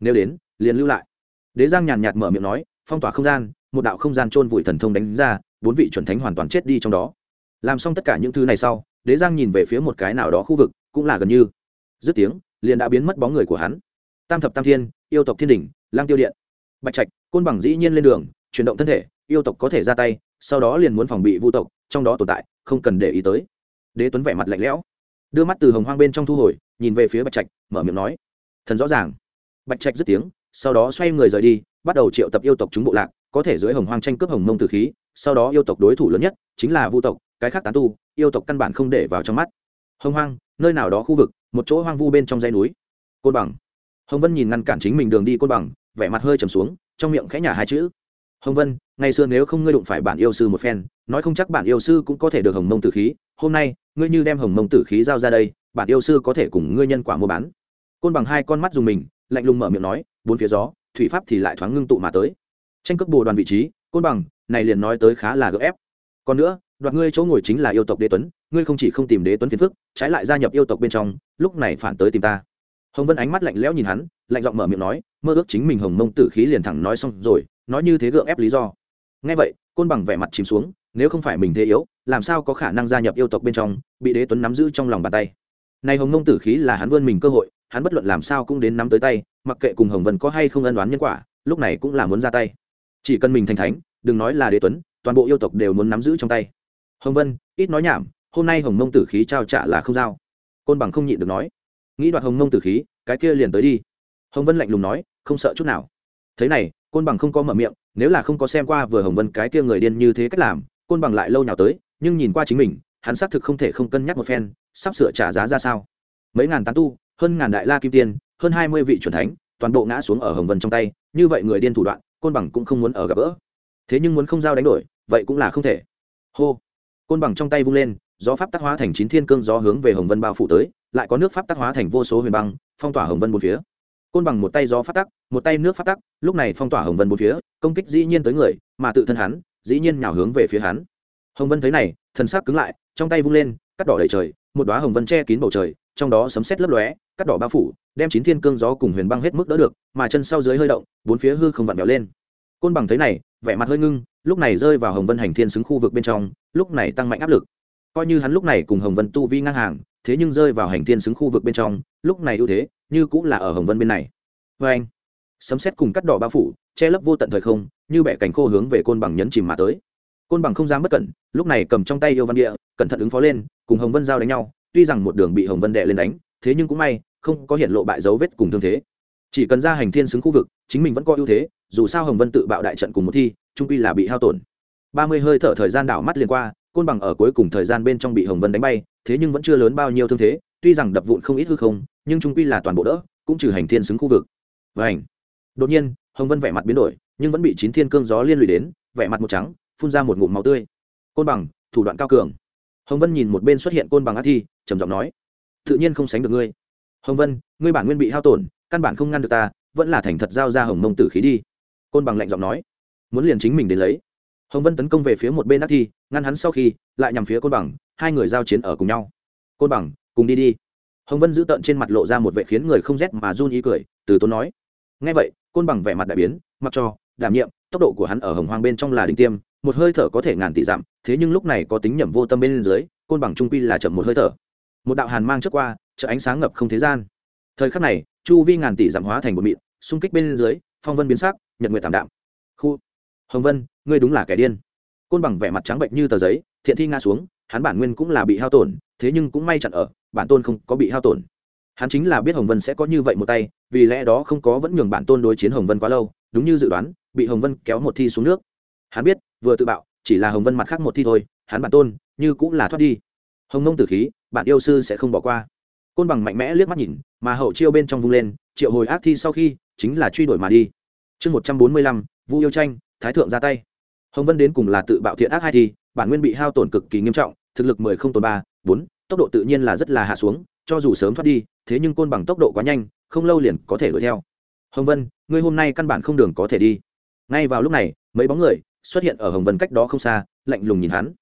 nếu đến, liền lưu lại. Đế giang nhàn nhạt mở miệng nói, phong tỏa không gian, một đạo không gian trôn vùi thần thông đánh ra, bốn vị chuẩn thánh hoàn toàn chết đi trong đó. Làm xong tất cả những thứ này sau, đế giang nhìn về phía một cái nào đó khu vực, cũng là gần như. Dứt tiếng, liền đã biến mất bóng người của hắn. Tam thập tam thiên, yêu tộc thiên đỉnh, lang tiêu điện. Bạch trạch, côn bằng dĩ nhiên lên đường, chuyển động thân thể, yêu tộc có thể ra tay, sau đó liền muốn phòng bị vu tộc, trong đó tồn tại, không cần để ý tới. Đế tuấn vẻ mặt lạnh lẽo, đưa mắt từ hồng hoang bên trong thu hồi, nhìn về phía bạch trạch, mở miệng nói, thần rõ ràng bạch trạch dứt tiếng, sau đó xoay người rời đi, bắt đầu triệu tập yêu tộc chúng bộ lạc, có thể dưới hồng hoang tranh cướp hồng mông tử khí, sau đó yêu tộc đối thủ lớn nhất chính là vu tộc, cái khác tán tu, yêu tộc căn bản không để vào trong mắt. Hồng hoang, nơi nào đó khu vực, một chỗ hoang vu bên trong dãy núi. Côn bằng. Hồng vân nhìn ngăn cản chính mình đường đi côn bằng, vẻ mặt hơi trầm xuống, trong miệng khẽ nhả hai chữ. Hồng vân, ngày xưa nếu không ngươi đụng phải bản yêu sư một phen, nói không chắc bản yêu sư cũng có thể được hồng mông tử khí. Hôm nay, ngươi như đem hồng mông tử khí giao ra đây, bản yêu sư có thể cùng ngươi nhân quả mua bán. Côn bằng hai con mắt dùng mình lạnh lùng mở miệng nói, bốn phía gió, thủy pháp thì lại thoáng ngưng tụ mà tới. Tranh cướp bồ đoàn vị trí, côn bằng, này liền nói tới khá là gấp ép. Còn nữa, đoạt ngươi chỗ ngồi chính là yêu tộc đế tuấn, ngươi không chỉ không tìm đế tuấn phiền phức, trái lại gia nhập yêu tộc bên trong, lúc này phản tới tìm ta. Hồng vân ánh mắt lạnh lẽo nhìn hắn, lạnh giọng mở miệng nói, mơ ước chính mình hồng mông tử khí liền thẳng nói xong rồi, nói như thế gượng ép lý do. Ngay vậy, côn bằng vẻ mặt chìm xuống, nếu không phải mình thế yếu, làm sao có khả năng gia nhập yêu tộc bên trong, bị đế tuấn nắm giữ trong lòng bàn tay? Này hồng mông tử khí là hắn vươn mình cơ hội hắn bất luận làm sao cũng đến nắm tới tay, mặc kệ cùng hồng vân có hay không ân đoán nhân quả, lúc này cũng là muốn ra tay. Chỉ cần mình thành thánh, đừng nói là đế tuấn, toàn bộ yêu tộc đều muốn nắm giữ trong tay. Hồng vân, ít nói nhảm, hôm nay hồng mông tử khí trao trả là không giao. Côn bằng không nhịn được nói. Nghĩ đoạt hồng mông tử khí, cái kia liền tới đi. Hồng vân lạnh lùng nói, không sợ chút nào. Thế này, côn bằng không có mở miệng, nếu là không có xem qua vừa hồng vân cái kia người điên như thế cách làm, côn bằng lại lâu nhào tới, nhưng nhìn qua chính mình, hắn xác thực không thể không cân nhắc một phen, sắp sửa trả giá ra sao. Mấy ngàn tán tu hơn ngàn đại la kim tiên, hơn hai mươi vị c thánh, toàn bộ ngã xuống ở hồng vân trong tay, như vậy người điên thủ đoạn, côn bằng cũng không muốn ở gặp gỡ. Thế nhưng muốn không giao đánh đổi, vậy cũng là không thể. Hô! Côn bằng trong tay vung lên, gió pháp tác hóa thành chín thiên cương gió hướng về hồng vân bao phủ tới, lại có nước pháp tác hóa thành vô số huyền băng, phong tỏa hồng vân một phía. Côn bằng một tay gió phát tắc, một tay nước phát tắc, lúc này phong tỏa hồng vân bốn phía, công kích dĩ nhiên tới người, mà tự thân hắn, dĩ nhiên nhào hướng về phía hắn. Hồng vân thấy này, thần sắc cứng lại, trong tay vung lên, cắt đỏ đầy trời, một đoá hồng vân che kín bầu trời, trong đó sấm sét lấp lóe cắt đỏ bao phủ, đem chín thiên cương gió cùng huyền băng hết mức đỡ được, mà chân sau dưới hơi động, bốn phía hư không vặn vẹo lên. Côn bằng thấy này, vẻ mặt hơi ngưng, lúc này rơi vào hồng vân hành thiên xứng khu vực bên trong, lúc này tăng mạnh áp lực. Coi như hắn lúc này cùng hồng vân tu vi ngang hàng, thế nhưng rơi vào hành thiên xứng khu vực bên trong, lúc này ưu thế, như cũng là ở hồng vân bên này. Vê anh. Sấm xét cùng cắt đỏ bao phủ, che lấp vô tận thời không, như bẻ cánh khô hướng về côn bằng nhấn chìm mà tới. Côn bằng không dám bất cẩn, lúc này cầm trong tay yêu văn địa, cẩn thận ứng phó lên, cùng hồng vân giao đánh nhau, tuy rằng một đường bị hồng vân đệ lên đánh, thế nhưng cũng may không có hiện lộ bại dấu vết cùng thương thế. Chỉ cần ra hành thiên xứng khu vực, chính mình vẫn có ưu thế, dù sao hồng vân tự bạo đại trận cùng một thi, trung quy là bị hao tổn. Ba mươi hơi thở thời gian đảo mắt liền qua, côn bằng ở cuối cùng thời gian bên trong bị hồng vân đánh bay, thế nhưng vẫn chưa lớn bao nhiêu thương thế, tuy rằng đập vụn không ít hư không, nhưng trung quy là toàn bộ đỡ, cũng trừ hành thiên xứng khu vực. Và ảnh đột nhiên, hồng vân vẻ mặt biến đổi, nhưng vẫn bị chín thiên cương gió liên lụy đến, vẻ mặt một trắng, phun ra một ngụm máu tươi. Côn bằng, thủ đoạn cao cường. Hồng vân nhìn một bên xuất hiện côn bằng ác thi, trầm giọng nói, tự nhiên không sánh được ngươi hồng vân, ngươi bản nguyên bị hao tổn, căn bản không ngăn được ta, vẫn là thành thật giao ra hồng mông tử khí đi. Côn bằng lạnh giọng nói. Muốn liền chính mình đến lấy. Hồng vân tấn công về phía một bên ác thi, ngăn hắn sau khi, lại nhằm phía côn bằng, hai người giao chiến ở cùng nhau. Côn bằng, cùng đi đi. Hồng vân giữ tợn trên mặt lộ ra một vệ khiến người không rét mà run ý cười, từ tốn nói. Ngay vậy, côn bằng vẻ mặt đại biến, mặc cho, đảm nhiệm, tốc độ của hắn ở hồng hoang bên trong là đỉnh tiêm, một hơi thở có thể ngàn tỷ giảm, thế nhưng lúc này có tính nhầm vô tâm bên dưới, côn bằng trung quy là chậm một hơi thở. Một đạo hàn mang trước qua chợ ánh sáng ngập không thế gian. Thời khắc này, chu vi ngàn tỷ giảm hóa thành một mịn, xung kích bên dưới, phong vân biến sắc, nhật nguyện tạm đạm. Khu. Hồng vân, ngươi đúng là kẻ điên. Côn bằng vẻ mặt trắng bệnh như tờ giấy, thiện thi nga xuống, hắn bản nguyên cũng là bị hao tổn, thế nhưng cũng may chặn ở, bản tôn không có bị hao tổn. Hắn chính là biết hồng vân sẽ có như vậy một tay, vì lẽ đó không có vẫn nhường bản tôn đối chiến hồng vân quá lâu, đúng như dự đoán, bị hồng vân kéo một thi xuống nước. Hắn biết, vừa tự bạo, chỉ là hồng vân mặt khác một thi thôi, hắn bản tôn, như cũng là thoát đi. Hồng nông tử khí, bạn yêu sư sẽ không bỏ qua côn bằng mạnh mẽ liếc mắt nhìn, mà hậu chiêu bên trong vung lên, triệu hồi ác thi sau khi, chính là truy đuổi mà đi. Chương một trăm bốn mươi lăm, vu yêu tranh, thái thượng ra tay. Hồng vân đến cùng là tự bạo thiện ác hai thi, bản nguyên bị hao tổn cực kỳ nghiêm trọng, thực lực mười không tồn ba, bốn, tốc độ tự nhiên là rất là hạ xuống, cho dù sớm thoát đi, thế nhưng côn bằng tốc độ quá nhanh, không lâu liền có thể đuổi theo. Hồng vân, ngươi hôm nay căn bản không đường có thể đi. Ngay vào lúc này, mấy bóng người xuất hiện ở hồng vân cách đó không xa, lạnh lùng nhìn hắn.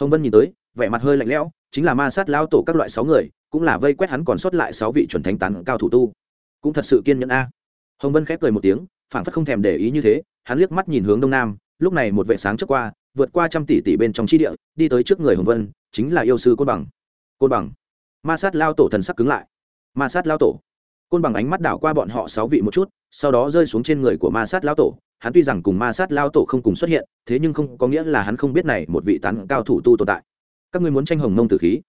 Hồng vân nhìn tới, vẻ mặt hơi lạnh lẽo, chính là ma sát lao tổ các loại sáu người cũng là vây quét hắn còn sót lại sáu vị chuẩn thánh tán cao thủ tu. Cũng thật sự kiên nhẫn a. Hồng vân khép cười một tiếng, phảng phất không thèm để ý như thế, hắn liếc mắt nhìn hướng đông nam, lúc này một vệ sáng trước qua, vượt qua trăm tỷ tỷ bên trong chi địa, đi tới trước người hồng vân, chính là yêu sư côn bằng. Côn bằng. Ma sát lao tổ thần sắc cứng lại. Ma sát lao tổ. Côn bằng ánh mắt đảo qua bọn họ sáu vị một chút, sau đó rơi xuống trên người của ma sát lao tổ. Hắn tuy rằng cùng ma sát lao tổ không cùng xuất hiện, thế nhưng không có nghĩa là hắn không biết này một vị tán cao thủ tu tồn tại. Các ngươi muốn tranh hồng mông tử khí?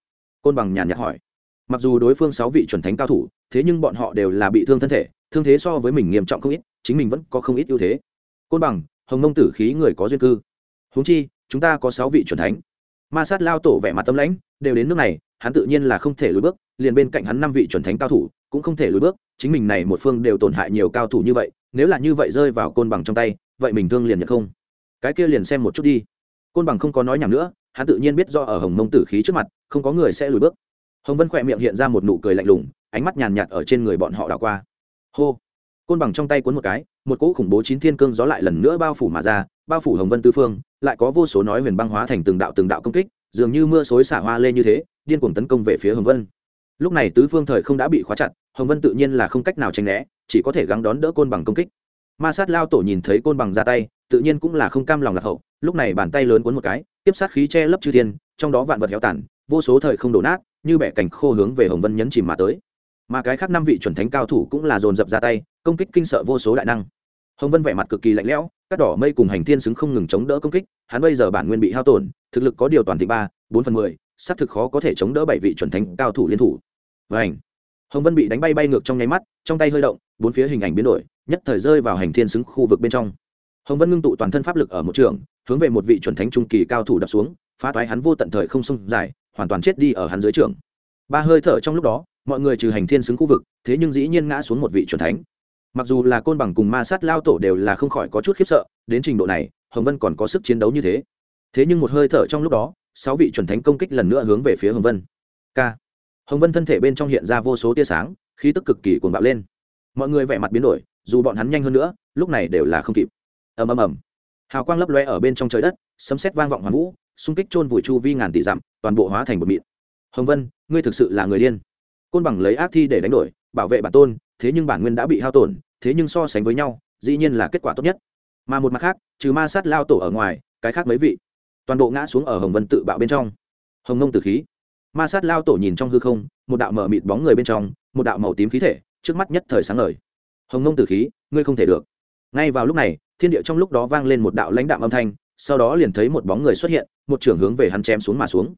Côn bằng nhàn nhạt hỏi mặc dù đối phương sáu vị chuẩn thánh cao thủ, thế nhưng bọn họ đều là bị thương thân thể, thương thế so với mình nghiêm trọng không ít, chính mình vẫn có không ít ưu thế. Côn bằng, hồng mông tử khí người có duyên cư. Huống chi, chúng ta có sáu vị chuẩn thánh. Ma sát lao tổ vẻ mặt tâm lãnh, đều đến nước này, hắn tự nhiên là không thể lùi bước, liền bên cạnh hắn năm vị chuẩn thánh cao thủ cũng không thể lùi bước, chính mình này một phương đều tổn hại nhiều cao thủ như vậy, nếu là như vậy rơi vào côn bằng trong tay, vậy mình thương liền nhận không? Cái kia liền xem một chút đi. Côn bằng không có nói nhảm nữa, hắn tự nhiên biết do ở hồng mông tử khí trước mặt, không có người sẽ lùi bước hồng vân khỏe miệng hiện ra một nụ cười lạnh lùng, ánh mắt nhàn nhạt ở trên người bọn họ đảo qua. Hô. Côn bằng trong tay cuốn một cái, một cỗ khủng bố chín thiên cương gió lại lần nữa bao phủ mà ra, bao phủ hồng vân tư phương, lại có vô số nói huyền băng hóa thành từng đạo từng đạo công kích, dường như mưa xối xả hoa lê như thế, điên cuồng tấn công về phía hồng vân. Lúc này tứ phương thời không đã bị khóa chặt, hồng vân tự nhiên là không cách nào tránh né, chỉ có thể gắng đón đỡ côn bằng công kích. Ma sát lao tổ nhìn thấy côn bằng ra tay, tự nhiên cũng là không cam lòng lạc hậu, lúc này bàn tay lớn cuốn một cái, tiếp sát khí che lấp chư thiên, trong đó vạn vật héo tàn, vô số thời không đổ nát như bẻ cảnh khô hướng về hồng vân nhấn chìm mà tới. Mà cái khác năm vị chuẩn thánh cao thủ cũng là dồn dập ra tay, công kích kinh sợ vô số đại năng. Hồng vân vẻ mặt cực kỳ lạnh lẽo, các đỏ mây cùng hành thiên xứng không ngừng chống đỡ công kích, hắn bây giờ bản nguyên bị hao tổn, thực lực có điều toàn thị ba, bốn phần mười, xác thực khó có thể chống đỡ bảy vị chuẩn thánh cao thủ liên thủ. Và ảnh hồng vân bị đánh bay bay ngược trong nháy mắt, trong tay hơi động, bốn phía hình ảnh biến đổi, nhất thời rơi vào hành thiên xứng khu vực bên trong. Hồng vân ngưng tụ toàn thân pháp lực ở một trường, hướng về một vị chuẩn thánh trung kỳ cao thủ đập xuống, phá toái hắn vô tận thời không sông dài hoàn toàn chết đi ở hắn dưới trường. Ba hơi thở trong lúc đó, mọi người trừ hành thiên xứng khu vực, thế nhưng dĩ nhiên ngã xuống một vị chuẩn thánh. Mặc dù là côn bằng cùng ma sát lao tổ đều là không khỏi có chút khiếp sợ, đến trình độ này, hồng vân còn có sức chiến đấu như thế. Thế nhưng một hơi thở trong lúc đó, sáu vị chuẩn thánh công kích lần nữa hướng về phía hồng vân. K hồng vân thân thể bên trong hiện ra vô số tia sáng, khí tức cực kỳ cuồng bạo lên. Mọi người vẻ mặt biến đổi, dù bọn hắn nhanh hơn nữa, lúc này đều là không kịp. Ầm ầm ầm. Hào quang lấp loe ở bên trong trời đất, sấm sét vang vọng hoàn vũ xung kích chôn vùi chu vi ngàn tỷ dặm, toàn bộ hóa thành một mịn. Hồng vân, ngươi thực sự là người điên. Côn bằng lấy ác thi để đánh đổi, bảo vệ bản tôn, thế nhưng bản nguyên đã bị hao tổn, thế nhưng so sánh với nhau, dĩ nhiên là kết quả tốt nhất. Mà một mặt khác, trừ ma sát lao tổ ở ngoài, cái khác mấy vị. Toàn bộ ngã xuống ở hồng vân tự bạo bên trong. Hồng nông tử khí. Ma sát lao tổ nhìn trong hư không, một đạo mở mịt bóng người bên trong, một đạo màu tím khí thể, trước mắt nhất thời sáng ngời. Hồng nông tử khí, ngươi không thể được. Ngay vào lúc này, thiên địa trong lúc đó vang lên một đạo lãnh đạm âm thanh sau đó liền thấy một bóng người xuất hiện một trưởng hướng về hắn chém xuống mà xuống.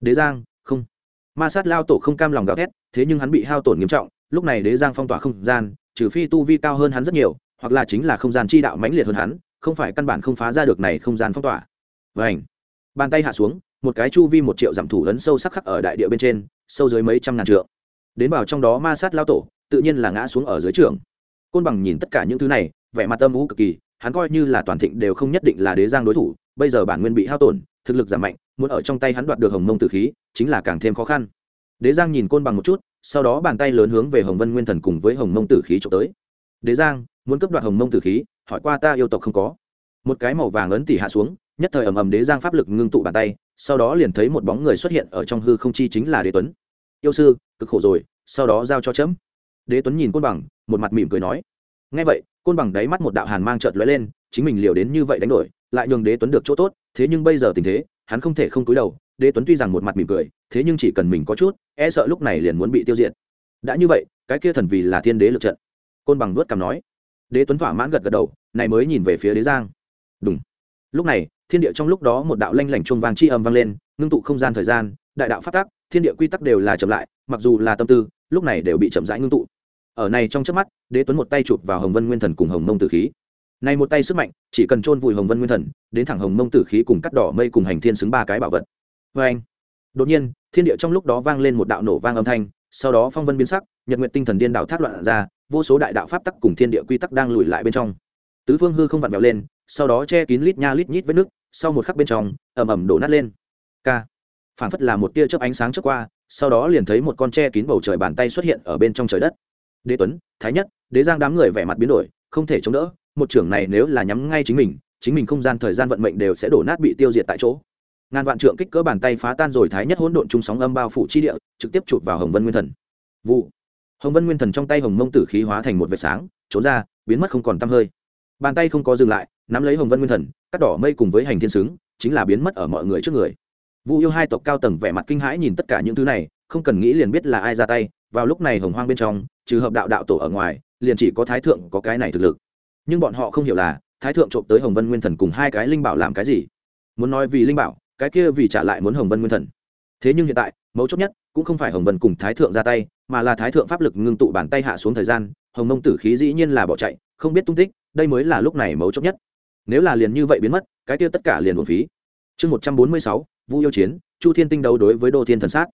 Đế giang không. Ma sát lao tổ không cam lòng gào thét thế nhưng hắn bị hao tổn nghiêm trọng lúc này đế giang phong tỏa không gian trừ phi tu vi cao hơn hắn rất nhiều hoặc là chính là không gian chi đạo mãnh liệt hơn hắn không phải căn bản không phá ra được này không gian phong tỏa. Vành, bàn tay hạ xuống một cái chu vi một triệu giảm thủ ấn sâu sắc khắc ở đại địa bên trên sâu dưới mấy trăm ngàn trượng. Đến vào trong đó ma sát lao tổ tự nhiên là ngã xuống ở dưới trường côn bằng nhìn tất cả những thứ này vẻ mặt âm ú cực kỳ hắn coi như là toàn thịnh đều không nhất định là đế giang đối thủ, bây giờ bản nguyên bị hao tổn, thực lực giảm mạnh, muốn ở trong tay hắn đoạt được hồng mông tử khí, chính là càng thêm khó khăn. Đế giang nhìn côn bằng một chút, sau đó bàn tay lớn hướng về hồng vân nguyên thần cùng với hồng mông tử khí trộm tới. Đế giang, muốn cấp đoạt hồng mông tử khí, hỏi qua ta yêu tộc không có. Một cái màu vàng ấn tỉ hạ xuống, nhất thời ầm ầm đế giang pháp lực ngưng tụ bàn tay, sau đó liền thấy một bóng người xuất hiện ở trong hư không chi chính là đế tuấn. Yêu sư, cực khổ rồi, sau đó giao cho chấm. Đế tuấn nhìn côn bằng, một mặt mỉm cười nói ngay vậy, côn bằng đáy mắt một đạo hàn mang trợt lóe lên, chính mình liều đến như vậy đánh đổi, lại nhường đế tuấn được chỗ tốt, thế nhưng bây giờ tình thế, hắn không thể không cúi đầu, đế tuấn tuy rằng một mặt mỉm cười, thế nhưng chỉ cần mình có chút e sợ lúc này liền muốn bị tiêu diệt. Đã như vậy, cái kia thần vì là thiên đế lực trận. Côn bằng nuốt cằm nói. Đế tuấn thỏa mãn gật gật đầu, này mới nhìn về phía đế giang. Đúng lúc này, thiên địa trong lúc đó một đạo lanh lảnh chuông vang chi âm vang lên, ngưng tụ không gian thời gian, đại đạo phát tác thiên địa quy tắc đều là chậm lại, mặc dù là tâm tư, lúc này đều bị chậm rãi ngưng tụ ở này trong chớp mắt, đế tuấn một tay chụp vào hồng vân nguyên thần cùng hồng mông tử khí. Này một tay sức mạnh, chỉ cần chôn vùi hồng vân nguyên thần, đến thẳng hồng mông tử khí cùng cắt đỏ mây cùng hành thiên xứng ba cái bảo vật. Vê anh, đột nhiên, thiên địa trong lúc đó vang lên một đạo nổ vang âm thanh, sau đó phong vân biến sắc, nhật nguyện tinh thần điên đạo thác loạn ra, vô số đại đạo pháp tắc cùng thiên địa quy tắc đang lùi lại bên trong. Tứ phương hư không vặn vẹo lên, sau đó che kín lít nha lít nhít vết nước, sau một khắc bên trong ẩm ẩm đổ nát lên. K. Phảng phất là một tia chớp ánh sáng trước qua, sau đó liền thấy một con che kín bầu trời bàn tay xuất hiện ở bên trong trời đất đế tuấn, thái nhất, đế giang đám người vẻ mặt biến đổi, không thể chống đỡ, một trưởng này nếu là nhắm ngay chính mình chính mình không gian thời gian vận mệnh đều sẽ đổ nát bị tiêu diệt tại chỗ. Ngàn vạn trượng kích cỡ bàn tay phá tan rồi thái nhất hỗn độn chung sóng âm bao phủ chi địa, trực tiếp chụp vào hồng vân nguyên thần. Vụ. Hồng vân nguyên thần trong tay hồng mông tử khí hóa thành một vệt sáng, trốn ra, biến mất không còn t hơi. Bàn tay không có dừng lại, nắm lấy hồng vân nguyên thần, cắt đỏ mây cùng với hành thiên xứng chính là biến mất ở mọi người trước người. Vu yêu hai tộc cao tầng vẻ mặt kinh hãi nhìn tất cả những thứ này, không cần nghĩ liền biết là ai ra tay, vào lúc này hồng hoang bên trong trừ hợp đạo đạo tổ ở ngoài, liền chỉ có thái thượng có cái này thực lực. Nhưng bọn họ không hiểu là, thái thượng trộm tới hồng vân nguyên thần cùng hai cái linh bảo làm cái gì? Muốn nói vì linh bảo, cái kia vì trả lại muốn hồng vân nguyên thần. Thế nhưng hiện tại, mấu chốt nhất, cũng không phải hồng vân cùng thái thượng ra tay, mà là thái thượng pháp lực ngưng tụ bàn tay hạ xuống thời gian, hồng mông tử khí dĩ nhiên là bỏ chạy, không biết tung tích, đây mới là lúc này mấu chốt nhất. Nếu là liền như vậy biến mất, cái kia tất cả liền một phí. Chương một trăm bốn mươi sáu, vu yêu chiến, chu thiên tinh đấu đối với đô thiên thần sát.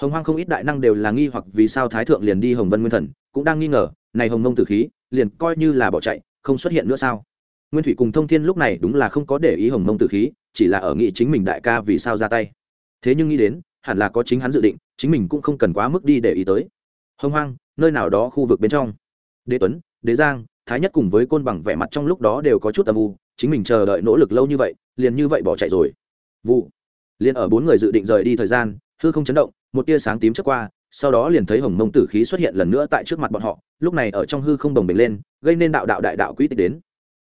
Hồng hoang không ít đại năng đều là nghi hoặc vì sao thái thượng liền đi hồng vân nguyên thần cũng đang nghi ngờ, này hồng mông tử khí, liền coi như là bỏ chạy, không xuất hiện nữa sao? Nguyên thủy cùng thông thiên lúc này đúng là không có để ý hồng mông tử khí, chỉ là ở nghị chính mình đại ca vì sao ra tay. Thế nhưng nghĩ đến, hẳn là có chính hắn dự định, chính mình cũng không cần quá mức đi để ý tới. Hông hoang, nơi nào đó khu vực bên trong. Đế tuấn, đế giang, thái nhất cùng với côn bằng vẻ mặt trong lúc đó đều có chút âm u, chính mình chờ đợi nỗ lực lâu như vậy, liền như vậy bỏ chạy rồi. Vụ. Liền ở bốn người dự định rời đi thời gian, hư không chấn động, một tia sáng tím trước qua sau đó liền thấy hồng mông tử khí xuất hiện lần nữa tại trước mặt bọn họ, lúc này ở trong hư không đồng bình lên, gây nên đạo đạo đại đạo quỹ tích đến.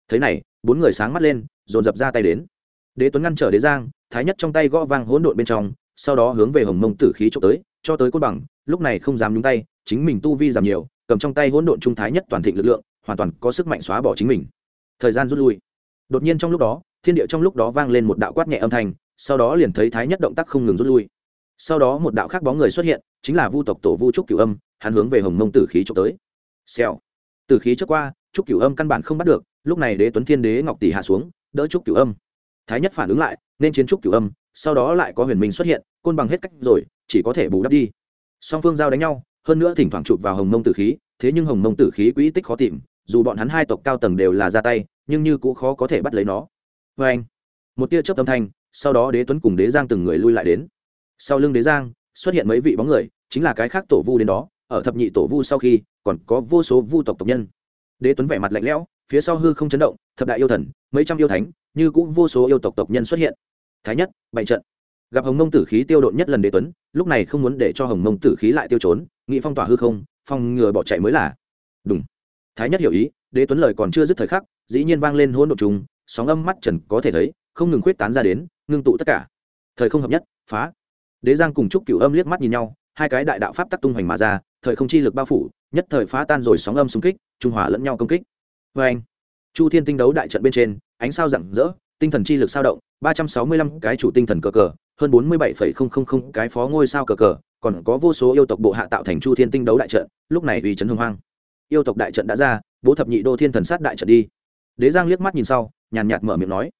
Thế này, bốn người sáng mắt lên, dồn dập ra tay đến. Đế tuấn ngăn trở đế giang, thái nhất trong tay gõ vang hỗn độn bên trong, sau đó hướng về hồng mông tử khí trộm tới, cho tới côn bằng, lúc này không dám nhúng tay, chính mình tu vi giảm nhiều, cầm trong tay hỗn độn trung thái nhất toàn thịnh lực lượng, hoàn toàn có sức mạnh xóa bỏ chính mình. Thời gian rút lui. Đột nhiên trong lúc đó, thiên địa trong lúc đó vang lên một đạo quát nhẹ âm thanh, sau đó liền thấy thái nhất động tác không ngừng rút lui. Sau đó một đạo khác bóng người xuất hiện chính là vu tộc tổ vu trúc cửu âm, hắn hướng về hồng mông tử khí trộm tới. Xèo. Tử khí trước qua, trúc cửu âm căn bản không bắt được, lúc này đế tuấn thiên đế ngọc tỷ hạ xuống, đỡ trúc cửu âm. Thái nhất phản ứng lại, nên chiến trúc cửu âm, sau đó lại có huyền minh xuất hiện, côn bằng hết cách rồi, chỉ có thể bù đắp đi. Song phương giao đánh nhau, hơn nữa thỉnh thoảng chụp vào hồng mông tử khí, thế nhưng hồng mông tử khí quỹ tích khó tìm, dù bọn hắn hai tộc cao tầng đều là ra tay, nhưng như cũng khó có thể bắt lấy nó. Vê anh, một tia chớp âm thanh, sau đó đế tuấn cùng đế giang từng người lui lại đến. Sau lưng đế giang, xuất hiện mấy vị bóng người chính là cái khác tổ vu đến đó, ở thập nhị tổ vu sau khi, còn có vô số vu tộc tộc nhân. Đế tuấn vẻ mặt lạnh lẽo, phía sau hư không chấn động, thập đại yêu thần, mấy trăm yêu thánh, như cũng vô số yêu tộc tộc nhân xuất hiện. Thái nhất, bảy trận. Gặp hồng mông tử khí tiêu độn nhất lần đế tuấn, lúc này không muốn để cho hồng mông tử khí lại tiêu trốn nghị phong tỏa hư không phong ngừa bỏ chạy mới là. Đúng thái nhất hiểu ý, đế tuấn lời còn chưa dứt thời khắc, dĩ nhiên vang lên hỗn độn trùng, sóng âm mắt trần có thể thấy, không ngừng khuyết tán ra đến, ngưng tụ tất cả. Thời không hợp nhất, phá. Đế giang cùng chúc cửu âm liếc mắt nhìn nhau hai cái đại đạo pháp tắc tung hoành mà ra, thời không chi lực bao phủ, nhất thời phá tan rồi sóng âm xung kích, trung hòa lẫn nhau công kích. Vê anh, chu thiên tinh đấu đại trận bên trên, ánh sao rạng rỡ, tinh thần chi lực sao động, ba trăm sáu mươi lăm cái chủ tinh thần cờ cờ, hơn bốn mươi bảy phẩy không không không cái phó ngôi sao cờ cờ, còn có vô số yêu tộc bộ hạ tạo thành chu thiên tinh đấu đại trận, lúc này uy chấn hưng hoang yêu tộc đại trận đã ra, bố thập nhị đô thiên thần sát đại trận đi. Đế giang liếc mắt nhìn sau, nhàn nhạt mở miệng nói.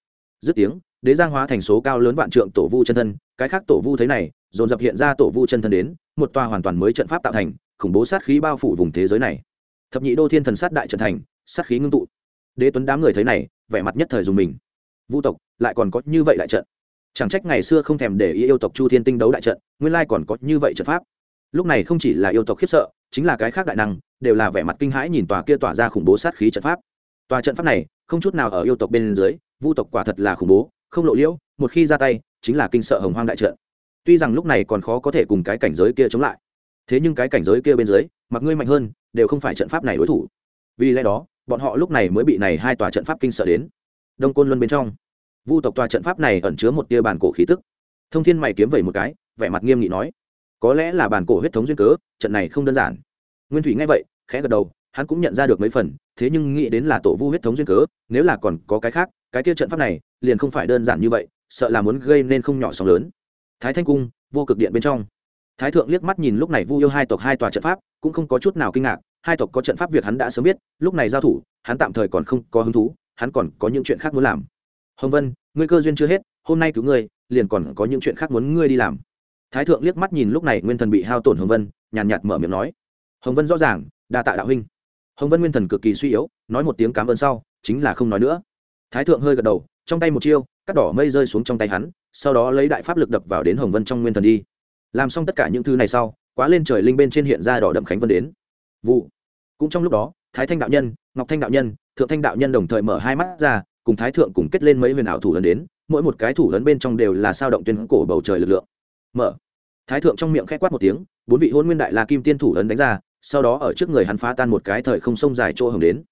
Dứt tiếng, đế giang hóa thành số cao lớn vạn trượng tổ vu chân thân, cái khác tổ vu thấy này, dồn dập hiện ra tổ vu chân thân đến một tòa hoàn toàn mới trận pháp tạo thành, khủng bố sát khí bao phủ vùng thế giới này. Thập nhị đô thiên thần sát đại trận thành, sát khí ngưng tụ. Đế tuấn đám người thấy này, vẻ mặt nhất thời dùng mình. Vu tộc, lại còn có như vậy đại trận. Chẳng trách ngày xưa không thèm để ý yêu tộc chu thiên tinh đấu đại trận, nguyên lai còn có như vậy trận pháp. Lúc này không chỉ là yêu tộc khiếp sợ, chính là cái khác đại năng, đều là vẻ mặt kinh hãi nhìn tòa kia tỏa ra khủng bố sát khí trận pháp. Tòa trận pháp này, không chút nào ở yêu tộc bên dưới vu tộc quả thật là khủng bố, không lộ liễu, một khi ra tay, chính là kinh sợ hồng hoang đại trận tuy rằng lúc này còn khó có thể cùng cái cảnh giới kia chống lại. Thế nhưng cái cảnh giới kia bên dưới, mặc ngươi mạnh hơn, đều không phải trận pháp này đối thủ. Vì lẽ đó, bọn họ lúc này mới bị này hai tòa trận pháp kinh sợ đến. Đông côn luân bên trong, vu tộc tòa trận pháp này ẩn chứa một tia bản cổ khí tức. Thông thiên mày kiếm vẩy một cái, vẻ mặt nghiêm nghị nói, có lẽ là bản cổ huyết thống duyên cớ, trận này không đơn giản. Nguyên thủy nghe vậy, khẽ gật đầu, hắn cũng nhận ra được mấy phần, thế nhưng nghĩ đến là tổ vu huyết thống duyên cớ, nếu là còn có cái khác, cái kia trận pháp này liền không phải đơn giản như vậy, sợ là muốn gây nên không nhỏ sóng lớn thái thanh cung, vô cực điện bên trong. Thái thượng liếc mắt nhìn lúc này vu yêu hai tộc hai tòa trận pháp, cũng không có chút nào kinh ngạc, hai tộc có trận pháp việc hắn đã sớm biết, lúc này giao thủ, hắn tạm thời còn không có hứng thú, hắn còn có những chuyện khác muốn làm. Hồng vân, ngươi cơ duyên chưa hết, hôm nay cứu ngươi, liền còn có những chuyện khác muốn ngươi đi làm. Thái thượng liếc mắt nhìn lúc này nguyên thần bị hao tổn hồng vân, nhàn nhạt mở miệng nói. Hồng vân rõ ràng, đa tạ đạo huynh. Hồng vân nguyên thần cực kỳ suy yếu, nói một tiếng cảm ơn sau, chính là không nói nữa. Thái thượng hơi gật đầu, trong tay một chiêu cắt đỏ mây rơi xuống trong tay hắn, sau đó lấy đại pháp lực đập vào đến hồng vân trong nguyên thần đi. Làm xong tất cả những thứ này sau, quá lên trời linh bên trên hiện ra đỏ đậm khánh vân đến. Vụ. Cũng trong lúc đó, thái thanh đạo nhân, ngọc thanh đạo nhân, thượng thanh đạo nhân đồng thời mở hai mắt ra, cùng thái thượng cùng kết lên mấy huyền ảo thủ lớn đến, mỗi một cái thủ lớn bên trong đều là sao động tuyên cổ bầu trời lực lượng. Mở. Thái thượng trong miệng k h é quát một tiếng, bốn vị hôn nguyên đại la kim tiên thủ lớn đánh ra, sau đó ở trước người hắn phá tan một cái thời không sông dài chỗ hồng đến.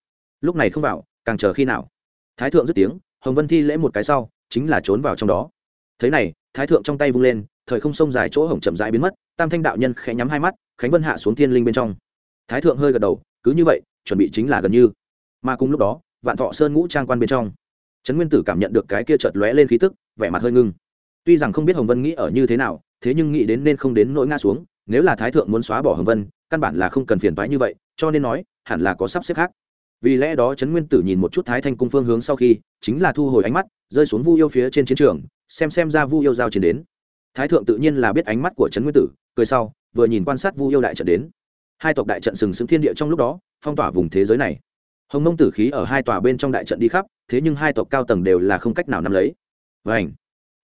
Lúc này không vào, càng chờ khi nào? Thái thượng dứt tiếng, hồng vân thi lễ một cái sau chính là trốn vào trong đó. Thế này, thái thượng trong tay vung lên, thời không sông dài chỗ hổng chậm rãi biến mất, tam thanh đạo nhân khẽ nhắm hai mắt, khánh vân hạ xuống thiên linh bên trong. Thái thượng hơi gật đầu, cứ như vậy, chuẩn bị chính là gần như. Mà cùng lúc đó, vạn thọ sơn ngũ trang quan bên trong, trấn nguyên tử cảm nhận được cái kia chợt lóe lên khí tức, vẻ mặt hơi ngưng. Tuy rằng không biết hồng vân nghĩ ở như thế nào, thế nhưng nghĩ đến nên không đến nỗi ngã xuống, nếu là thái thượng muốn xóa bỏ hồng vân, căn bản là không cần phiền toái như vậy, cho nên nói, hẳn là có sắp xếp khác vì lẽ đó trấn nguyên tử nhìn một chút thái thanh cung phương hướng sau khi, chính là thu hồi ánh mắt, rơi xuống vu yêu phía trên chiến trường, xem xem ra vu yêu giao chiến đến. Thái thượng tự nhiên là biết ánh mắt của trấn nguyên tử, cười sau, vừa nhìn quan sát vu yêu đại trận đến. Hai tộc đại trận sừng sững thiên địa trong lúc đó, phong tỏa vùng thế giới này. Hồng mông tử khí ở hai tòa bên trong đại trận đi khắp, thế nhưng hai tộc cao tầng đều là không cách nào nắm lấy. Vảnh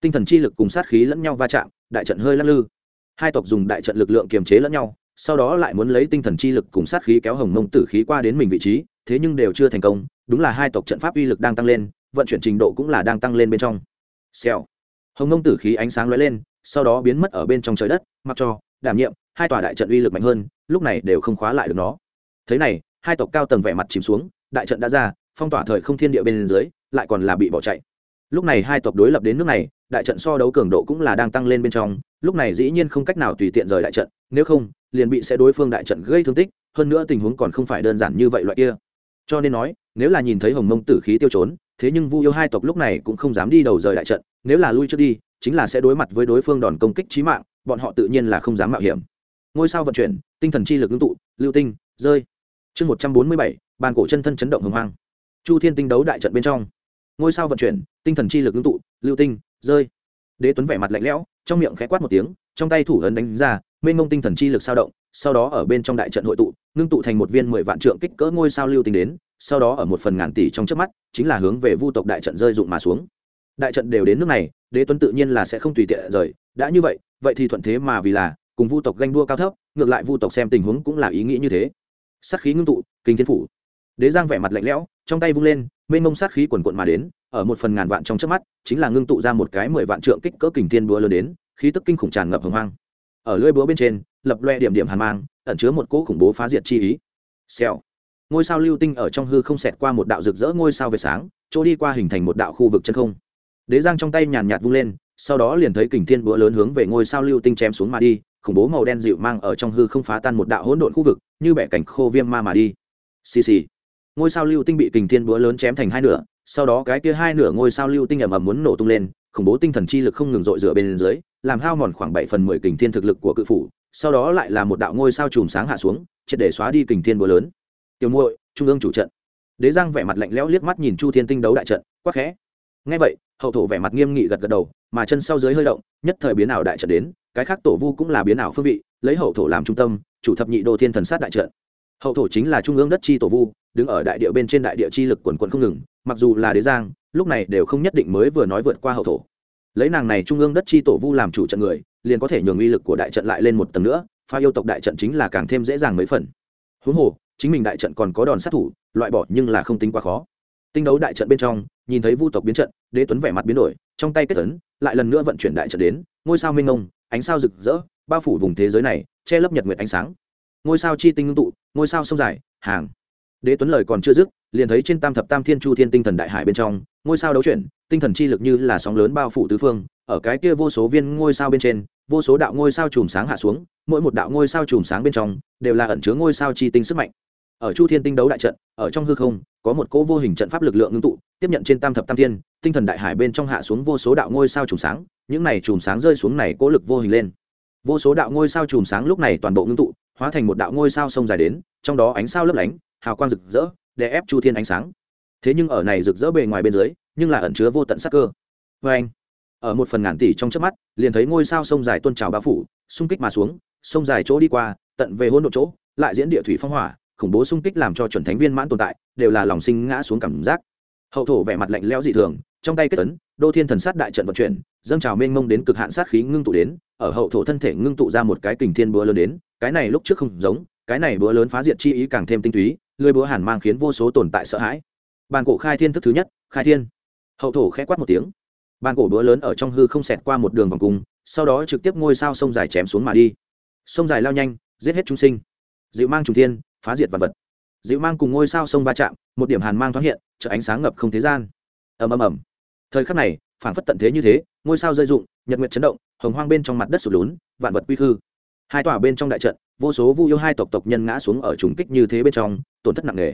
tinh thần chi lực cùng sát khí lẫn nhau va chạm, đại trận hơi lắc lư. Hai tộc dùng đại trận lực lượng kiềm chế lẫn nhau sau đó lại muốn lấy tinh thần chi lực cùng sát khí kéo hồng mông tử khí qua đến mình vị trí, thế nhưng đều chưa thành công, đúng là hai tộc trận pháp uy lực đang tăng lên, vận chuyển trình độ cũng là đang tăng lên bên trong. Xèo. Hồng mông tử khí ánh sáng lóe lên, sau đó biến mất ở bên trong trời đất, mặc cho, đảm nhiệm, hai tòa đại trận uy lực mạnh hơn, lúc này đều không khóa lại được nó. Thế này, hai tộc cao tầng vẻ mặt chìm xuống, đại trận đã ra, phong tỏa thời không thiên địa bên dưới, lại còn là bị bỏ chạy lúc này hai tộc đối lập đến nước này, đại trận so đấu cường độ cũng là đang tăng lên bên trong, lúc này dĩ nhiên không cách nào tùy tiện rời đại trận, nếu không, liền bị sẽ đối phương đại trận gây thương tích, hơn nữa tình huống còn không phải đơn giản như vậy loại kia. Cho nên nói, nếu là nhìn thấy hồng mông tử khí tiêu trốn, thế nhưng vu yêu hai tộc lúc này cũng không dám đi đầu rời đại trận, nếu là lui trước đi, chính là sẽ đối mặt với đối phương đòn công kích trí mạng, bọn họ tự nhiên là không dám mạo hiểm. Ngôi sao vận chuyển, tinh thần chi lực ngưng tụ, lưu tinh, rơi. Chương một trăm bốn mươi bảy, bàn cổ chân thân chấn động hồng hoang. Chu thiên tinh đấu đại trận bên trong ngôi sao vận chuyển, tinh thần chi lực ngưng tụ, lưu tinh, rơi. Đế tuấn vẻ mặt lạnh lẽo, trong miệng khẽ quát một tiếng, trong tay thủ ấn đánh ra, mênh mông tinh thần chi lực sao động, sau đó ở bên trong đại trận hội tụ, ngưng tụ thành một viên mười vạn trượng kích cỡ ngôi sao lưu tinh đến, sau đó ở một phần ngàn tỷ trong trước mắt, chính là hướng về vu tộc đại trận rơi rụng mà xuống. Đại trận đều đến nước này, đế tuấn tự nhiên là sẽ không tùy tiện rời, đã như vậy vậy thì thuận thế mà vì là, cùng vu tộc ganh đua cao thấp, ngược lại vu tộc xem tình huống cũng là ý nghĩ như thế. Sát khí ngưng tụ, kinh thiên phủ. Đế giang vẻ mặt lạnh lẽo trong tay vung lên, mênh mông sát khí quần quận mà đến, ở một phần ngàn vạn trong trước mắt, chính là ngưng tụ ra một cái mười vạn trượng kích cỡ kình thiên búa lớn đến, khí tức kinh khủng tràn ngập hồng hoang. Ở lưỡi búa bên trên, lập loe điểm điểm hàn mang, ẩn chứa một cỗ khủng bố phá diệt chi ý. Xèo. Ngôi sao lưu tinh ở trong hư không xẹt qua một đạo rực rỡ ngôi sao về sáng, chỗ đi qua hình thành một đạo khu vực chân không. Đế giang trong tay nhàn nhạt vung lên, sau đó liền thấy kình thiên búa lớn hướng về ngôi sao lưu tinh chém xuống mà đi, khủng bố màu đen dịu mang ở trong hư không phá tan một đạo hỗn độn khu vực, như bẻ cảnh khô viêm ma mà đi. Xì xì ngôi sao lưu tinh bị kình thiên búa lớn chém thành hai nửa, sau đó cái kia hai nửa ngôi sao lưu tinh ầm ầm muốn nổ tung lên, khủng bố tinh thần chi lực không ngừng dội rửa bên dưới, làm hao mòn khoảng bảy phần mười kình thiên thực lực của cự phủ, sau đó lại là một đạo ngôi sao chùm sáng hạ xuống, triệt để xóa đi kình thiên búa lớn. Tiểu muội, trung ương chủ trận. Đế giang vẻ mặt lạnh lẽo liếc mắt nhìn chu thiên tinh đấu đại trận quắc khẽ. Ngay vậy, hậu thổ vẻ mặt nghiêm nghị gật gật đầu, mà chân sau dưới hơi động, nhất thời biến ảo đại trận đến, cái khác tổ vu cũng là biến ảo phương vị, lấy hậu thổ làm trung tâm, chủ thập nhị đô thiên thần sát đại trận. Hậu thổ chính là trung ương đất chi tổ vu đứng ở đại địa bên trên đại địa chi lực quần quần không ngừng, mặc dù là đế giang, lúc này đều không nhất định mới vừa nói vượt qua hậu thổ. Lấy nàng này trung ương đất chi tổ vu làm chủ trận người, liền có thể nhường uy lực của đại trận lại lên một tầng nữa pha yêu tộc đại trận chính là càng thêm dễ dàng mấy phần. Huống hồ, chính mình đại trận còn có đòn sát thủ, loại bỏ nhưng là không tính quá khó. Tinh đấu đại trận bên trong, nhìn thấy vu tộc biến trận, đế tuấn vẻ mặt biến đổi, trong tay kết tấn lại lần nữa vận chuyển đại trận đến, ngôi sao minh ngông ánh sao rực rỡ, bao phủ vùng thế giới này, che lấp nhật nguyệt ánh sáng. Ngôi sao chi tinh ngưng tụ, ngôi sao sông dài, hàng đế tuấn lời còn chưa dứt, liền thấy trên tam thập tam thiên chu thiên tinh thần đại hải bên trong, ngôi sao đấu chuyển, tinh thần chi lực như là sóng lớn bao phủ tứ phương, ở cái kia vô số viên ngôi sao bên trên, vô số đạo ngôi sao chùm sáng hạ xuống, mỗi một đạo ngôi sao chùm sáng bên trong, đều là ẩn chứa ngôi sao chi tinh sức mạnh. Ở chu thiên tinh đấu đại trận, ở trong hư không, có một cỗ vô hình trận pháp lực lượng ngưng tụ, tiếp nhận trên tam thập tam thiên, tinh thần đại hải bên trong hạ xuống vô số đạo ngôi sao chùm sáng, những này chùm sáng rơi xuống này cỗ lực vô hình lên. Vô số đạo ngôi sao chùm sáng lúc này toàn bộ ngưng tụ, hóa thành một đạo ngôi sao sông dài đến, trong đó ánh sao lấp lánh hào quang rực rỡ, để ép chu thiên ánh sáng. Thế nhưng ở này rực rỡ bề ngoài bên dưới, nhưng là ẩn chứa vô tận sắc cơ. Vê anh, ở một phần ngàn tỷ trong chớp mắt, liền thấy ngôi sao sông dài tuôn trào bao phủ, xung kích mà xuống, sông dài chỗ đi qua, tận về hôn độ chỗ, lại diễn địa thủy phong hỏa, khủng bố xung kích làm cho chuẩn thánh viên mãn tồn tại, đều là lòng sinh ngã xuống cảm giác. Hậu thổ vẻ mặt lạnh lẽo dị thường, trong tay kết tấn, đô thiên thần sát đại trận vận chuyển, dâng trào mênh mông đến cực hạn sát khí ngưng tụ đến, ở hậu thổ thân thể ngưng tụ ra một cái kình thiên búa lớn đến, cái này lúc trước không giống, cái này búa lớn phá diệt chi ý càng thêm tinh túy lưỡi búa hàn mang khiến vô số tồn tại sợ hãi. Bàn cổ khai thiên thức thứ nhất, khai thiên. Hậu thổ khẽ quát một tiếng. Bàn cổ búa lớn ở trong hư không xẹt qua một đường vòng cung, sau đó trực tiếp ngôi sao sông dài chém xuống mà đi. Sông dài lao nhanh, giết hết chúng sinh. Dịu mang trùng thiên, phá diệt vật vật. Dịu mang cùng ngôi sao sông va chạm, một điểm hàn mang thoáng hiện chợ ánh sáng ngập không thế gian. Ầm ầm ầm. Thời khắc này phản phất tận thế như thế, ngôi sao rơi rụng, nhật nguyệt chấn động, hồng hoang bên trong mặt đất sụt lún, vạn vật quy hư hai tòa bên trong đại trận, vô số vu yêu hai tộc tộc nhân ngã xuống ở trùng kích như thế bên trong tổn thất nặng nề.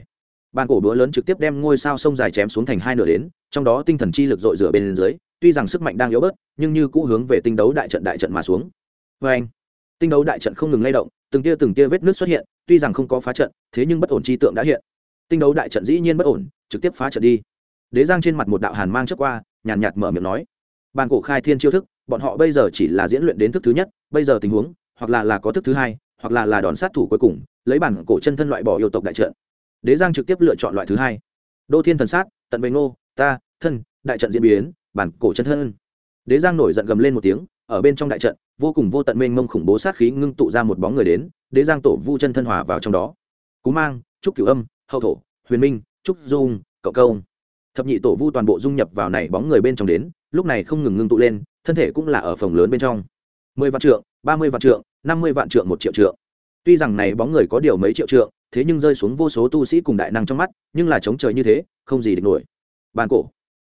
Bàn cổ đũa lớn trực tiếp đem ngôi sao sông dài chém xuống thành hai nửa đến, trong đó tinh thần chi lực dội rửa bên dưới, tuy rằng sức mạnh đang yếu bớt, nhưng như cũ hướng về tinh đấu đại trận đại trận mà xuống. Vê anh, tinh đấu đại trận không ngừng lay động, từng tia từng tia vết nước xuất hiện, tuy rằng không có phá trận, thế nhưng bất ổn chi tượng đã hiện. Tinh đấu đại trận dĩ nhiên bất ổn, trực tiếp phá trận đi. Đế giang trên mặt một đạo hàn mang trước qua, nhàn nhạt mở miệng nói. Bàn cổ khai thiên chiêu thức, bọn họ bây giờ chỉ là diễn luyện đến thức thứ nhất, bây giờ tình huống, hoặc là là có thức thứ hai hoặc là là đòn sát thủ cuối cùng, lấy bản cổ chân thân loại bỏ yêu tộc đại trận. Đế giang trực tiếp lựa chọn loại thứ hai. Đô thiên thần sát, tận bề ngô, ta, thân, đại trận diễn biến, bản cổ chân thân. Đế giang nổi giận gầm lên một tiếng, ở bên trong đại trận, vô cùng vô tận mênh mông khủng bố sát khí ngưng tụ ra một bóng người đến, đế giang tổ vu chân thân hòa vào trong đó. Cú mang, trúc cửu âm, hậu thổ, huyền minh, trúc dung, cậu công thập nhị tổ vu toàn bộ dung nhập vào này bóng người bên trong đến, lúc này không ngừng ngưng tụ lên, thân thể cũng là ở phòng lớn bên trong. Mười vạn trượng, ba mươi vạn trượng năm mươi vạn trượng một triệu trượng. Tuy rằng này bóng người có điều mấy triệu trượng, thế nhưng rơi xuống vô số tu sĩ cùng đại năng trong mắt, nhưng là chống trời như thế, không gì địch nổi. Bàn cổ.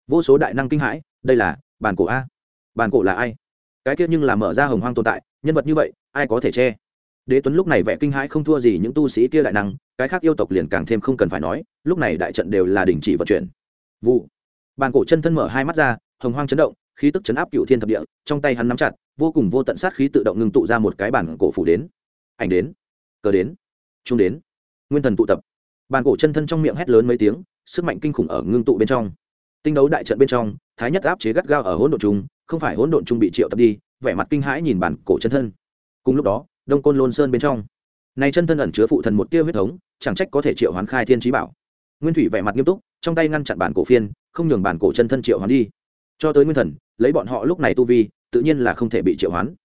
Vô số đại năng kinh hãi, đây là bàn cổ a. Bàn cổ là ai? Cái kia nhưng là mở ra hồng hoang tồn tại, nhân vật như vậy, ai có thể che? Đế tuấn lúc này vẻ kinh hãi không thua gì những tu sĩ kia đại năng, cái khác yêu tộc liền càng thêm không cần phải nói, lúc này đại trận đều là đình chỉ vận chuyển. Vụ. Bàn cổ chân thân mở hai mắt ra, hồng hoang chấn động khí tức chấn áp cựu thiên thập địa, trong tay hắn nắm chặt, vô cùng vô tận sát khí tự động ngưng tụ ra một cái bản cổ phủ đến. Ảnh đến, cờ đến trung đến, nguyên thần tụ tập. Bàn cổ chân thân trong miệng hét lớn mấy tiếng, sức mạnh kinh khủng ở ngưng tụ bên trong. Tinh đấu đại trận bên trong, thái nhất áp chế gắt gao ở hỗn độn trung không phải hỗn độn trung bị triệu tập đi, vẻ mặt kinh hãi nhìn bản cổ chân thân. Cùng lúc đó, đông côn lôn sơn bên trong. Này chân thân ẩn chứa phụ thần một tia huyết thống, chẳng trách có thể triệu hoán khai thiên trí bảo. Nguyên thủy vẻ mặt nghiêm túc, trong tay ngăn chặn bản cổ phiên, không nhường bản cổ chân thân triệu hoán đi cho tới nguyên thần, lấy bọn họ lúc này tu vi, tự nhiên là không thể bị triệu hoán.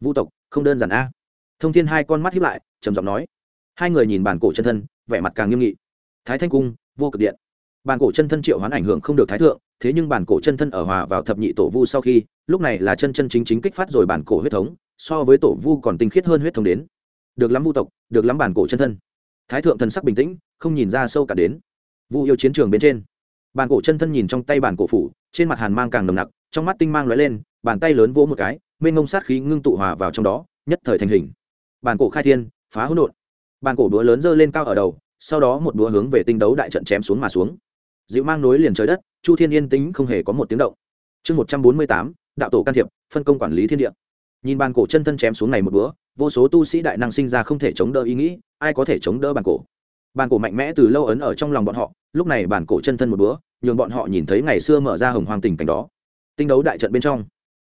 Vu tộc, không đơn giản a. Thông thiên hai con mắt hiếp lại, trầm giọng nói. Hai người nhìn bản cổ chân thân, vẻ mặt càng nghiêm nghị. Thái thanh cung, vô cực điện. Bản cổ chân thân triệu hoán ảnh hưởng không được thái thượng, thế nhưng bản cổ chân thân ở hòa vào thập nhị tổ vu sau khi, lúc này là chân chân chính chính kích phát rồi bản cổ huyết thống, so với tổ vu còn tinh khiết hơn huyết thống đến. Được lắm vu tộc, được lắm bản cổ chân thân. Thái thượng thần sắc bình tĩnh, không nhìn ra sâu cả đến. Vu yêu chiến trường bên trên bàn cổ chân thân nhìn trong tay bàn cổ phủ, trên mặt hàn mang càng nồng nặc, trong mắt tinh mang lóe lên, bàn tay lớn vỗ một cái, mênh ngông sát khí ngưng tụ hòa vào trong đó, nhất thời thành hình. Bàn cổ khai thiên, phá hỗn độn. Bàn cổ đũa lớn giơ lên cao ở đầu, sau đó một đũa hướng về tinh đấu đại trận chém xuống mà xuống. Dịu mang nối liền trời đất, chu thiên yên tính không hề có một tiếng động. Chương một trăm bốn mươi tám, đạo tổ can thiệp, phân công quản lý thiên địa. Nhìn bàn cổ chân thân chém xuống này một bữa vô số tu sĩ đại năng sinh ra không thể chống đỡ ý nghĩ, ai có thể chống đỡ bàn cổ? Bàn cổ mạnh mẽ từ lâu ấn ở trong lòng bọn họ, lúc này bàn cổ chân thân một búa nhường bọn họ nhìn thấy ngày xưa mở ra hồng hoàng tình cảnh đó. Tinh đấu đại trận bên trong,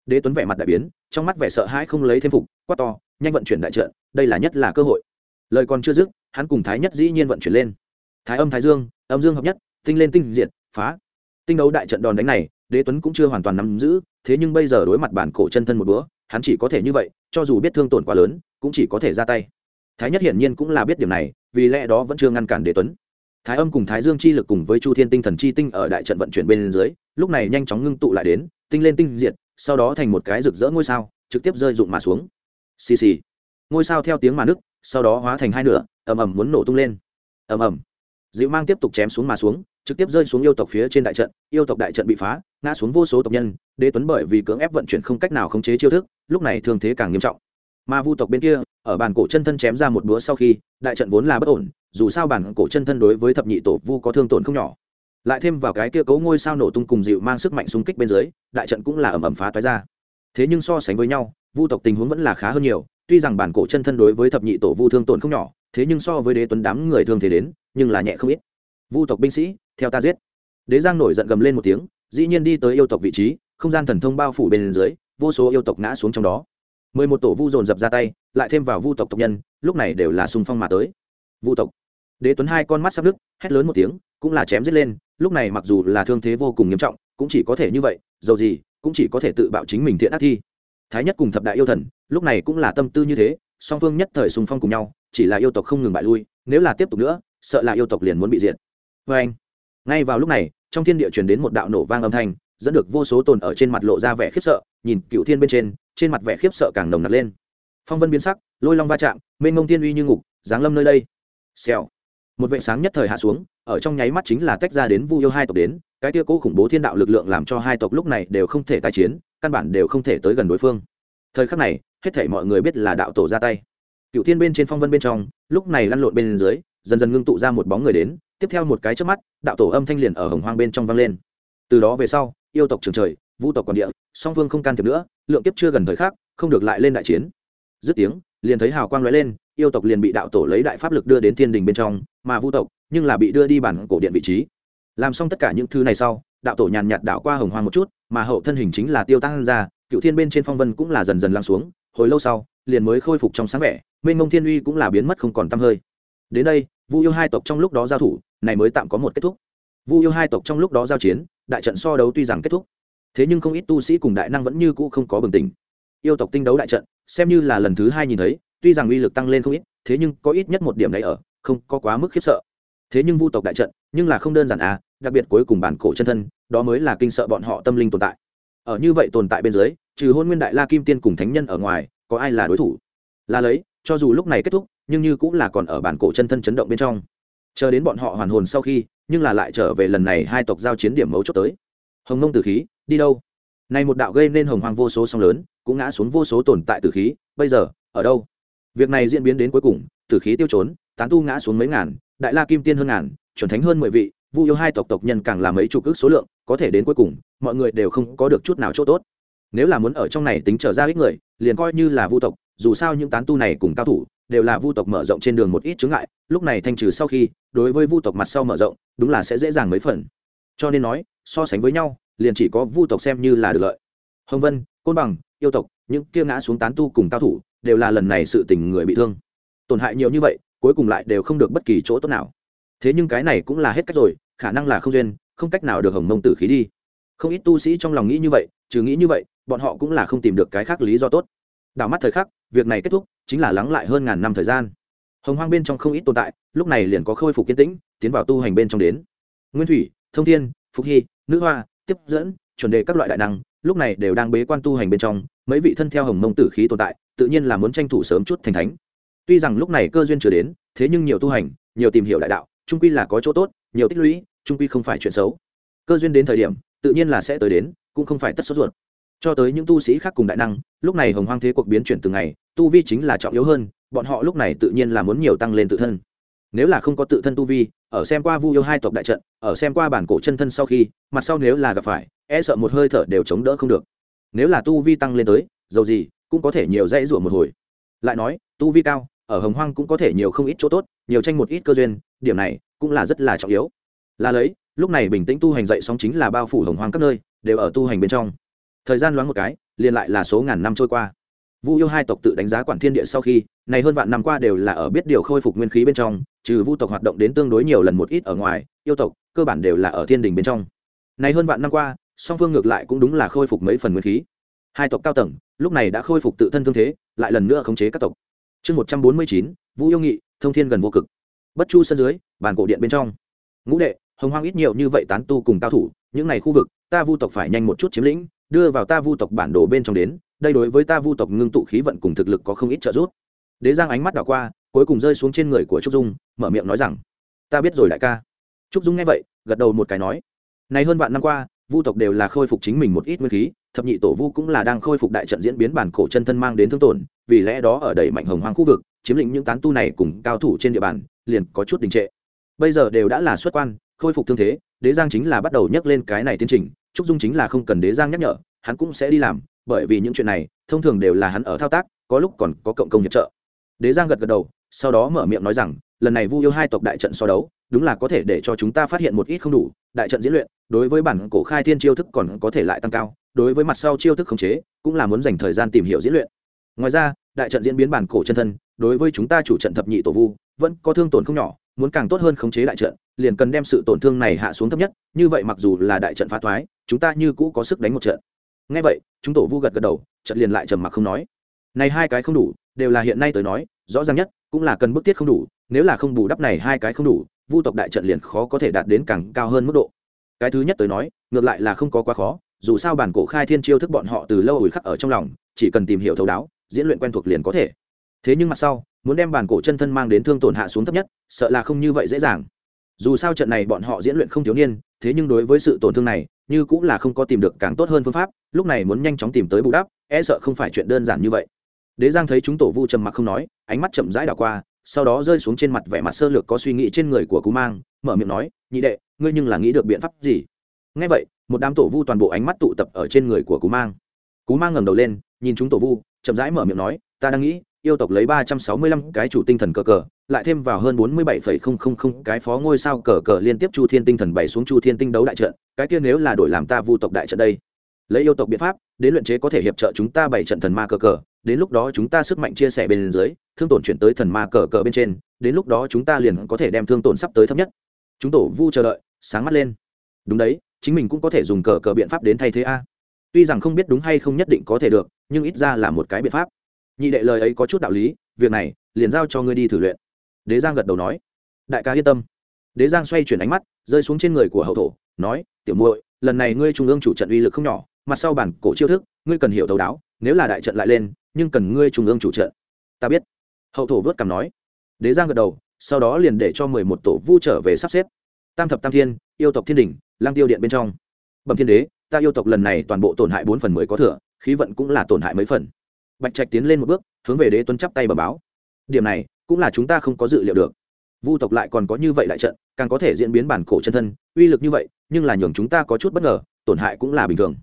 đế tuấn vẻ mặt đại biến, trong mắt vẻ sợ hãi không lấy thêm phục, quát to, nhanh vận chuyển đại trận, đây là nhất là cơ hội. Lời còn chưa dứt, hắn cùng thái nhất dĩ nhiên vận chuyển lên. Thái âm, thái dương, âm dương hợp nhất, tinh lên tinh diệt, phá. Tinh đấu đại trận đòn đánh này, đế tuấn cũng chưa hoàn toàn nắm giữ, thế nhưng bây giờ đối mặt bản cổ chân thân một bữa, hắn chỉ có thể như vậy, cho dù biết thương tổn quá lớn, cũng chỉ có thể ra tay thái nhất hiển nhiên cũng là biết điểm này vì lẽ đó vẫn chưa ngăn cản đế tuấn. Thái âm cùng thái dương chi lực cùng với chu thiên tinh thần chi tinh ở đại trận vận chuyển bên dưới lúc này nhanh chóng ngưng tụ lại đến tinh lên tinh diệt sau đó thành một cái rực rỡ ngôi sao trực tiếp rơi rụng mà xuống. Xì xì. Ngôi sao theo tiếng mà nứt, sau đó hóa thành hai nửa ầm ầm muốn nổ tung lên. Ầm ầm. Dịu mang tiếp tục chém xuống mà xuống trực tiếp rơi xuống yêu tộc phía trên đại trận yêu tộc đại trận bị phá ngã xuống vô số tộc nhân đế tuấn bởi vì cưỡng ép vận chuyển không cách nào khống chế chiêu thức lúc này thương thế càng nghiêm trọng mà vu tộc bên kia, ở bàn cổ chân thân chém ra một búa sau khi, đại trận vốn là bất ổn, dù sao bản cổ chân thân đối với thập nhị tổ vu có thương tổn không nhỏ. Lại thêm vào cái kia cấu ngôi sao nổ tung cùng dịu mang sức mạnh xung kích bên dưới, đại trận cũng là ẩm ẩm phá toái ra. Thế nhưng so sánh với nhau, vu tộc tình huống vẫn là khá hơn nhiều, tuy rằng bản cổ chân thân đối với thập nhị tổ vu thương tổn không nhỏ, thế nhưng so với đế tuấn đám người thương thế đến, nhưng là nhẹ không ít. Vu tộc binh sĩ, theo ta giết. Đế giang nổi giận gầm lên một tiếng, dĩ nhiên đi tới yêu tộc vị trí, không gian thần thông bao phủ bên dưới, vô số yêu tộc ngã xuống trong đó mười một tổ vu dồn dập ra tay, lại thêm vào vu tộc tộc nhân, lúc này đều là xung phong mà tới. Vu tộc. Đế tuấn hai con mắt sắp đứt, hét lớn một tiếng, cũng là chém giết lên, lúc này mặc dù là thương thế vô cùng nghiêm trọng, cũng chỉ có thể như vậy, dầu gì, cũng chỉ có thể tự bạo chính mình thiện ác thi. Thái nhất cùng thập đại yêu thần, lúc này cũng là tâm tư như thế, song phương nhất thời xung phong cùng nhau, chỉ là yêu tộc không ngừng bại lui, nếu là tiếp tục nữa, sợ là yêu tộc liền muốn bị diệt. Vê anh, ngay vào lúc này, trong thiên địa truyền đến một đạo nổ vang âm thanh, dẫn được vô số tồn ở trên mặt lộ ra vẻ khiếp sợ, nhìn cựu thiên bên trên trên mặt vẻ khiếp sợ càng nồng nặc lên. Phong vân biến sắc, lôi long va chạm, mênh mông tiên uy như ngục, giáng lâm nơi đây. Xèo. Một vệ sáng nhất thời hạ xuống, ở trong nháy mắt chính là tách ra đến vu yêu hai tộc đến, cái tia cố khủng bố thiên đạo lực lượng làm cho hai tộc lúc này đều không thể tái chiến, căn bản đều không thể tới gần đối phương. Thời khắc này, hết thể mọi người biết là đạo tổ ra tay. Cựu thiên bên trên phong vân bên trong, lúc này lăn lộn bên dưới, dần dần ngưng tụ ra một bóng người đến, tiếp theo một cái trước mắt, đạo tổ âm thanh liền ở hồng hoang bên trong vang lên. Từ đó về sau, yêu tộc trường trời vũ tộc còn địa, song phương không can thiệp nữa lượng kiếp chưa gần thời khắc, không được lại lên đại chiến. Dứt tiếng, liền thấy hào quang lóe lên, yêu tộc liền bị đạo tổ lấy đại pháp lực đưa đến thiên đình bên trong, mà vu tộc, nhưng là bị đưa đi bản cổ điện vị trí. Làm xong tất cả những thứ này sau, đạo tổ nhàn nhạt đảo qua hồng hoang một chút, mà hậu thân hình chính là tiêu tăng ra, cựu thiên bên trên phong vân cũng là dần dần lắng xuống, hồi lâu sau, liền mới khôi phục trong sáng vẻ, mênh mông thiên uy cũng là biến mất không còn tăm hơi. Đến đây, vu yêu hai tộc trong lúc đó giao thủ, này mới tạm có một kết thúc. Vu yêu hai tộc trong lúc đó giao chiến, đại trận so đấu tuy rằng kết thúc thế nhưng không ít tu sĩ cùng đại năng vẫn như cũ không có bừng tỉnh. Yêu tộc tinh đấu đại trận, xem như là lần thứ hai nhìn thấy, tuy rằng uy lực tăng lên không ít, thế nhưng có ít nhất một điểm đấy ở, không có quá mức khiếp sợ. Thế nhưng vu tộc đại trận, nhưng là không đơn giản à đặc biệt cuối cùng bản cổ chân thân, đó mới là kinh sợ bọn họ tâm linh tồn tại. Ở như vậy tồn tại bên dưới, trừ hôn nguyên đại la kim tiên cùng thánh nhân ở ngoài, có ai là đối thủ? Là lấy, cho dù lúc này kết thúc, nhưng như cũng là còn ở bản cổ chân thân chấn động bên trong. Chờ đến bọn họ hoàn hồn sau khi, nhưng là lại trở về lần này hai tộc giao chiến điểm mấu chốt tới. Hồng mông tử khí đi đâu? Này một đạo gây nên hồng hoàng vô số song lớn, cũng ngã xuống vô số tồn tại tử khí, bây giờ, ở đâu? Việc này diễn biến đến cuối cùng, tử khí tiêu trốn, tán tu ngã xuống mấy ngàn, đại la kim tiên hơn ngàn, chuẩn thánh hơn mười vị, vu yêu hai tộc tộc nhân càng là mấy chục ước số lượng, có thể đến cuối cùng, mọi người đều không có được chút nào chỗ tốt. Nếu là muốn ở trong này tính trở ra ít người, liền coi như là vu tộc, dù sao những tán tu này cùng cao thủ, đều là vu tộc mở rộng trên đường một ít chướng ngại, lúc này thanh trừ sau khi, đối với vu tộc mặt sau mở rộng, đúng là sẽ dễ dàng mấy phần. Cho nên nói, so sánh với nhau liền chỉ có vu tộc xem như là được lợi. Hồng vân, côn bằng, yêu tộc, những kia ngã xuống tán tu cùng cao thủ, đều là lần này sự tình người bị thương. Tổn hại nhiều như vậy, cuối cùng lại đều không được bất kỳ chỗ tốt nào. Thế nhưng cái này cũng là hết cách rồi, khả năng là không duyên, không cách nào được hồng mông tử khí đi. Không ít tu sĩ trong lòng nghĩ như vậy, trừ nghĩ như vậy, bọn họ cũng là không tìm được cái khác lý do tốt. Đảo mắt thời khắc, việc này kết thúc, chính là lắng lại hơn ngàn năm thời gian. Hồng hoang bên trong không ít tồn tại, lúc này liền có khôi phục kiên tĩnh, tiến vào tu hành bên trong đến. Nguyên thủy, thông thiên, phục hy, nữ hoa tiếp dẫn, chuẩn đề các loại đại năng, lúc này đều đang bế quan tu hành bên trong, mấy vị thân theo hồng mông tử khí tồn tại, tự nhiên là muốn tranh thủ sớm chút thành thánh. Tuy rằng lúc này cơ duyên chưa đến, thế nhưng nhiều tu hành, nhiều tìm hiểu đại đạo, trung quy là có chỗ tốt, nhiều tích lũy, trung quy không phải chuyện xấu. Cơ duyên đến thời điểm, tự nhiên là sẽ tới đến, cũng không phải tất sốt ruột. Cho tới những tu sĩ khác cùng đại năng, lúc này hồng hoang thế cuộc biến chuyển từng ngày, tu vi chính là trọng yếu hơn, bọn họ lúc này tự nhiên là muốn nhiều tăng lên tự thân nếu là không có tự thân tu vi, ở xem qua vu yêu hai tộc đại trận, ở xem qua bản cổ chân thân sau khi, mặt sau nếu là gặp phải e sợ một hơi thở đều chống đỡ không được. Nếu là tu vi tăng lên tới, dầu gì, cũng có thể nhiều dãy rủa một hồi. Lại nói, tu vi cao, ở hồng hoang cũng có thể nhiều không ít chỗ tốt, nhiều tranh một ít cơ duyên, điểm này cũng là rất là trọng yếu. Là lấy, lúc này bình tĩnh tu hành dậy sóng chính là bao phủ hồng hoang các nơi, đều ở tu hành bên trong. Thời gian loáng một cái, liền lại là số ngàn năm trôi qua. Vu yêu hai tộc tự đánh giá quản thiên địa sau khi, này hơn vạn năm qua đều là ở biết điều khôi phục nguyên khí bên trong trừ vu tộc hoạt động đến tương đối nhiều lần một ít ở ngoài, yêu tộc cơ bản đều là ở thiên đình bên trong. Này hơn vạn năm qua, song phương ngược lại cũng đúng là khôi phục mấy phần nguyên khí. Hai tộc cao tầng, lúc này đã khôi phục tự thân thương thế, lại lần nữa khống chế các tộc. Chương một trăm bốn mươi chín vũ yêu nghị, thông thiên gần vô cực. Bất chu sân dưới, bàn cổ điện bên trong. Ngũ đệ, hồng hoang ít nhiều như vậy tán tu cùng cao thủ, những n à y khu vực, ta vu tộc phải nhanh một chút chiếm lĩnh, đưa vào ta vu tộc bản đồ bên trong đến, đây đối với ta vu tộc ngưng tụ khí vận cùng thực lực có không ít trợ giúp. Đế giang ánh mắt đảo qua cuối cùng rơi xuống trên người của trúc dung, mở miệng nói rằng, ta biết rồi đại ca. Trúc dung nghe vậy, gật đầu một cái nói, này hơn vạn năm qua, vu tộc đều là khôi phục chính mình một ít nguyên khí, thập nhị tổ vu cũng là đang khôi phục đại trận diễn biến bản cổ chân thân mang đến thương tổn, vì lẽ đó ở đầy mạnh hồng hoang khu vực, chiếm lĩnh những tán tu này cùng cao thủ trên địa bàn, liền có chút đình trệ. Bây giờ đều đã là xuất quan, khôi phục thương thế, đế giang chính là bắt đầu nhắc lên cái này tiến trình, trúc dung chính là không cần đế giang nhắc nhở, hắn cũng sẽ đi làm, bởi vì những chuyện này, thông thường đều là hắn ở thao tác, có lúc còn có cộng công hiệp trợ. Đế giang gật gật đầu sau đó mở miệng nói rằng, lần này vu yêu hai tộc đại trận so đấu, đúng là có thể để cho chúng ta phát hiện một ít không đủ, đại trận diễn luyện, đối với bản cổ khai thiên chiêu thức còn có thể lại tăng cao, đối với mặt sau chiêu thức khống chế, cũng là muốn dành thời gian tìm hiểu diễn luyện. Ngoài ra, đại trận diễn biến bản cổ chân thân, đối với chúng ta chủ trận thập nhị tổ vu, vẫn có thương tổn không nhỏ, muốn càng tốt hơn khống chế đại trận, liền cần đem sự tổn thương này hạ xuống thấp nhất, như vậy mặc dù là đại trận phá thoái, chúng ta như cũ có sức đánh một trận. Ngay vậy, chúng tổ vu gật gật đầu, trận liền lại trầm mặc không nói. Này hai cái không đủ, đều là hiện nay tới nói, rõ ràng nhất cũng là cần bức thiết không đủ, nếu là không bù đắp này hai cái không đủ, vu tộc đại trận liền khó có thể đạt đến càng cao hơn mức độ. Cái thứ nhất tới nói, ngược lại là không có quá khó, dù sao bản cổ khai thiên chiêu thức bọn họ từ lâu ủi khắc ở trong lòng, chỉ cần tìm hiểu thấu đáo, diễn luyện quen thuộc liền có thể. Thế nhưng mặt sau, muốn đem bản cổ chân thân mang đến thương tổn hạ xuống thấp nhất, sợ là không như vậy dễ dàng. Dù sao trận này bọn họ diễn luyện không thiếu niên, thế nhưng đối với sự tổn thương này, như cũng là không có tìm được càng tốt hơn phương pháp, lúc này muốn nhanh chóng tìm tới bù đắp e sợ không phải chuyện đơn giản như vậy đế giang thấy chúng tổ vu trầm mặc không nói, ánh mắt chậm rãi đảo qua, sau đó rơi xuống trên mặt vẻ mặt sơ lược có suy nghĩ trên người của cú mang, mở miệng nói, nhị đệ, ngươi nhưng là nghĩ được biện pháp gì? Ngay vậy, một đám tổ vu toàn bộ ánh mắt tụ tập ở trên người của cú mang. Cú mang ngẩng đầu lên, nhìn chúng tổ vu, chậm rãi mở miệng nói, ta đang nghĩ, yêu tộc lấy ba trăm sáu mươi lăm cái chủ tinh thần cờ cờ, lại thêm vào hơn bốn mươi bảy phẩy không không không cái phó ngôi sao cờ cờ liên tiếp chu thiên tinh thần bảy xuống chu thiên tinh đấu đại trận, cái kia nếu là đổi làm ta vu tộc đại trận đây, lấy yêu tộc biện pháp, đến luyện chế có thể hiệp trợ chúng ta bảy trận thần ma cờ cờ đến lúc đó chúng ta sức mạnh chia sẻ bên dưới, thương tổn chuyển tới thần ma cờ cờ bên trên, đến lúc đó chúng ta liền có thể đem thương tổn sắp tới thấp nhất. Chúng tổ vu chờ đợi, sáng mắt lên. Đúng đấy, chính mình cũng có thể dùng cờ cờ biện pháp đến thay thế a. Tuy rằng không biết đúng hay không nhất định có thể được, nhưng ít ra là một cái biện pháp. Nhị đệ lời ấy có chút đạo lý, việc này, liền giao cho ngươi đi thử luyện. Đế giang gật đầu nói. Đại ca yên tâm. Đế giang xoay chuyển ánh mắt, rơi xuống trên người của hậu thổ, nói, tiểu muội, lần này ngươi trung ương chủ trận uy lực không nhỏ, mặt sau bản cổ chiêu thức, ngươi cần hiểu thấu đáo, nếu là đại trận lại lên nhưng cần ngươi trung ương chủ trận. Ta biết. Hậu thổ vớt cảm nói. Đế giang gật đầu, sau đó liền để cho mười một tổ vu trở về sắp xếp. Tam thập tam thiên, yêu tộc thiên đình lang tiêu điện bên trong. Bẩm thiên đế, ta yêu tộc lần này toàn bộ tổn hại bốn phần mười có thừa, khí vận cũng là tổn hại mấy phần. Bạch trạch tiến lên một bước, hướng về đế tuấn chắp tay bờ báo. Điểm này, cũng là chúng ta không có dự liệu được. Vu tộc lại còn có như vậy đại trận, càng có thể diễn biến bản cổ chân thân, uy lực như vậy, nhưng là nhường chúng ta có chút bất ngờ, tổn hại cũng là bình thường.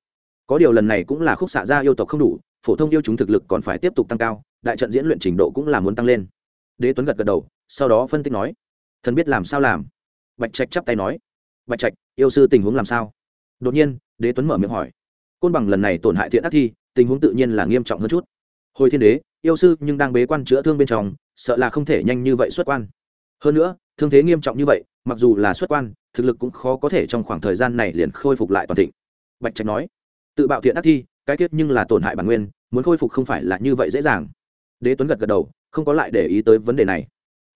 Có điều lần này cũng là khúc xạ ra yêu tộc không đủ phổ thông yêu chúng thực lực còn phải tiếp tục tăng cao, đại trận diễn luyện trình độ cũng là muốn tăng lên. Đế tuấn gật gật đầu, sau đó phân tích nói, thần biết làm sao làm? Bạch trạch chắp tay nói, bạch trạch, yêu sư tình huống làm sao? Đột nhiên, đế tuấn mở miệng hỏi, côn bằng lần này tổn hại thiện ác thi, tình huống tự nhiên là nghiêm trọng hơn chút. Hồi thiên đế, yêu sư nhưng đang bế quan chữa thương bên trong, sợ là không thể nhanh như vậy xuất quan. Hơn nữa, thương thế nghiêm trọng như vậy, mặc dù là xuất quan, thực lực cũng khó có thể trong khoảng thời gian này liền khôi phục lại toàn thịnh. Bạch trạch nói, tự bạo thiện ác thi, cái kết nhưng là tổn hại bản nguyên muốn khôi phục không phải là như vậy dễ dàng. Đế tuấn gật gật đầu, không có lại để ý tới vấn đề này.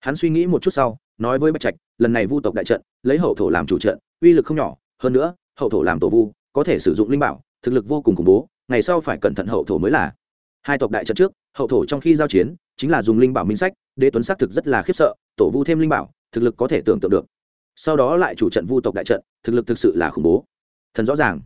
Hắn suy nghĩ một chút sau, nói với bạch trạch, lần này vu tộc đại trận, lấy hậu thổ làm chủ trận, uy lực không nhỏ, hơn nữa, hậu thổ làm tổ vu, có thể sử dụng linh bảo, thực lực vô cùng khủng bố, ngày sau phải cẩn thận hậu thổ mới là. Hai tộc đại trận trước, hậu thổ trong khi giao chiến, chính là dùng linh bảo minh sách, đế tuấn xác thực rất là khiếp sợ, tổ vu thêm linh bảo, thực lực có thể tưởng tượng được. Sau đó lại chủ trận vu tộc đại trận, thực lực thực sự là khủng bố. Thần rõ ràng.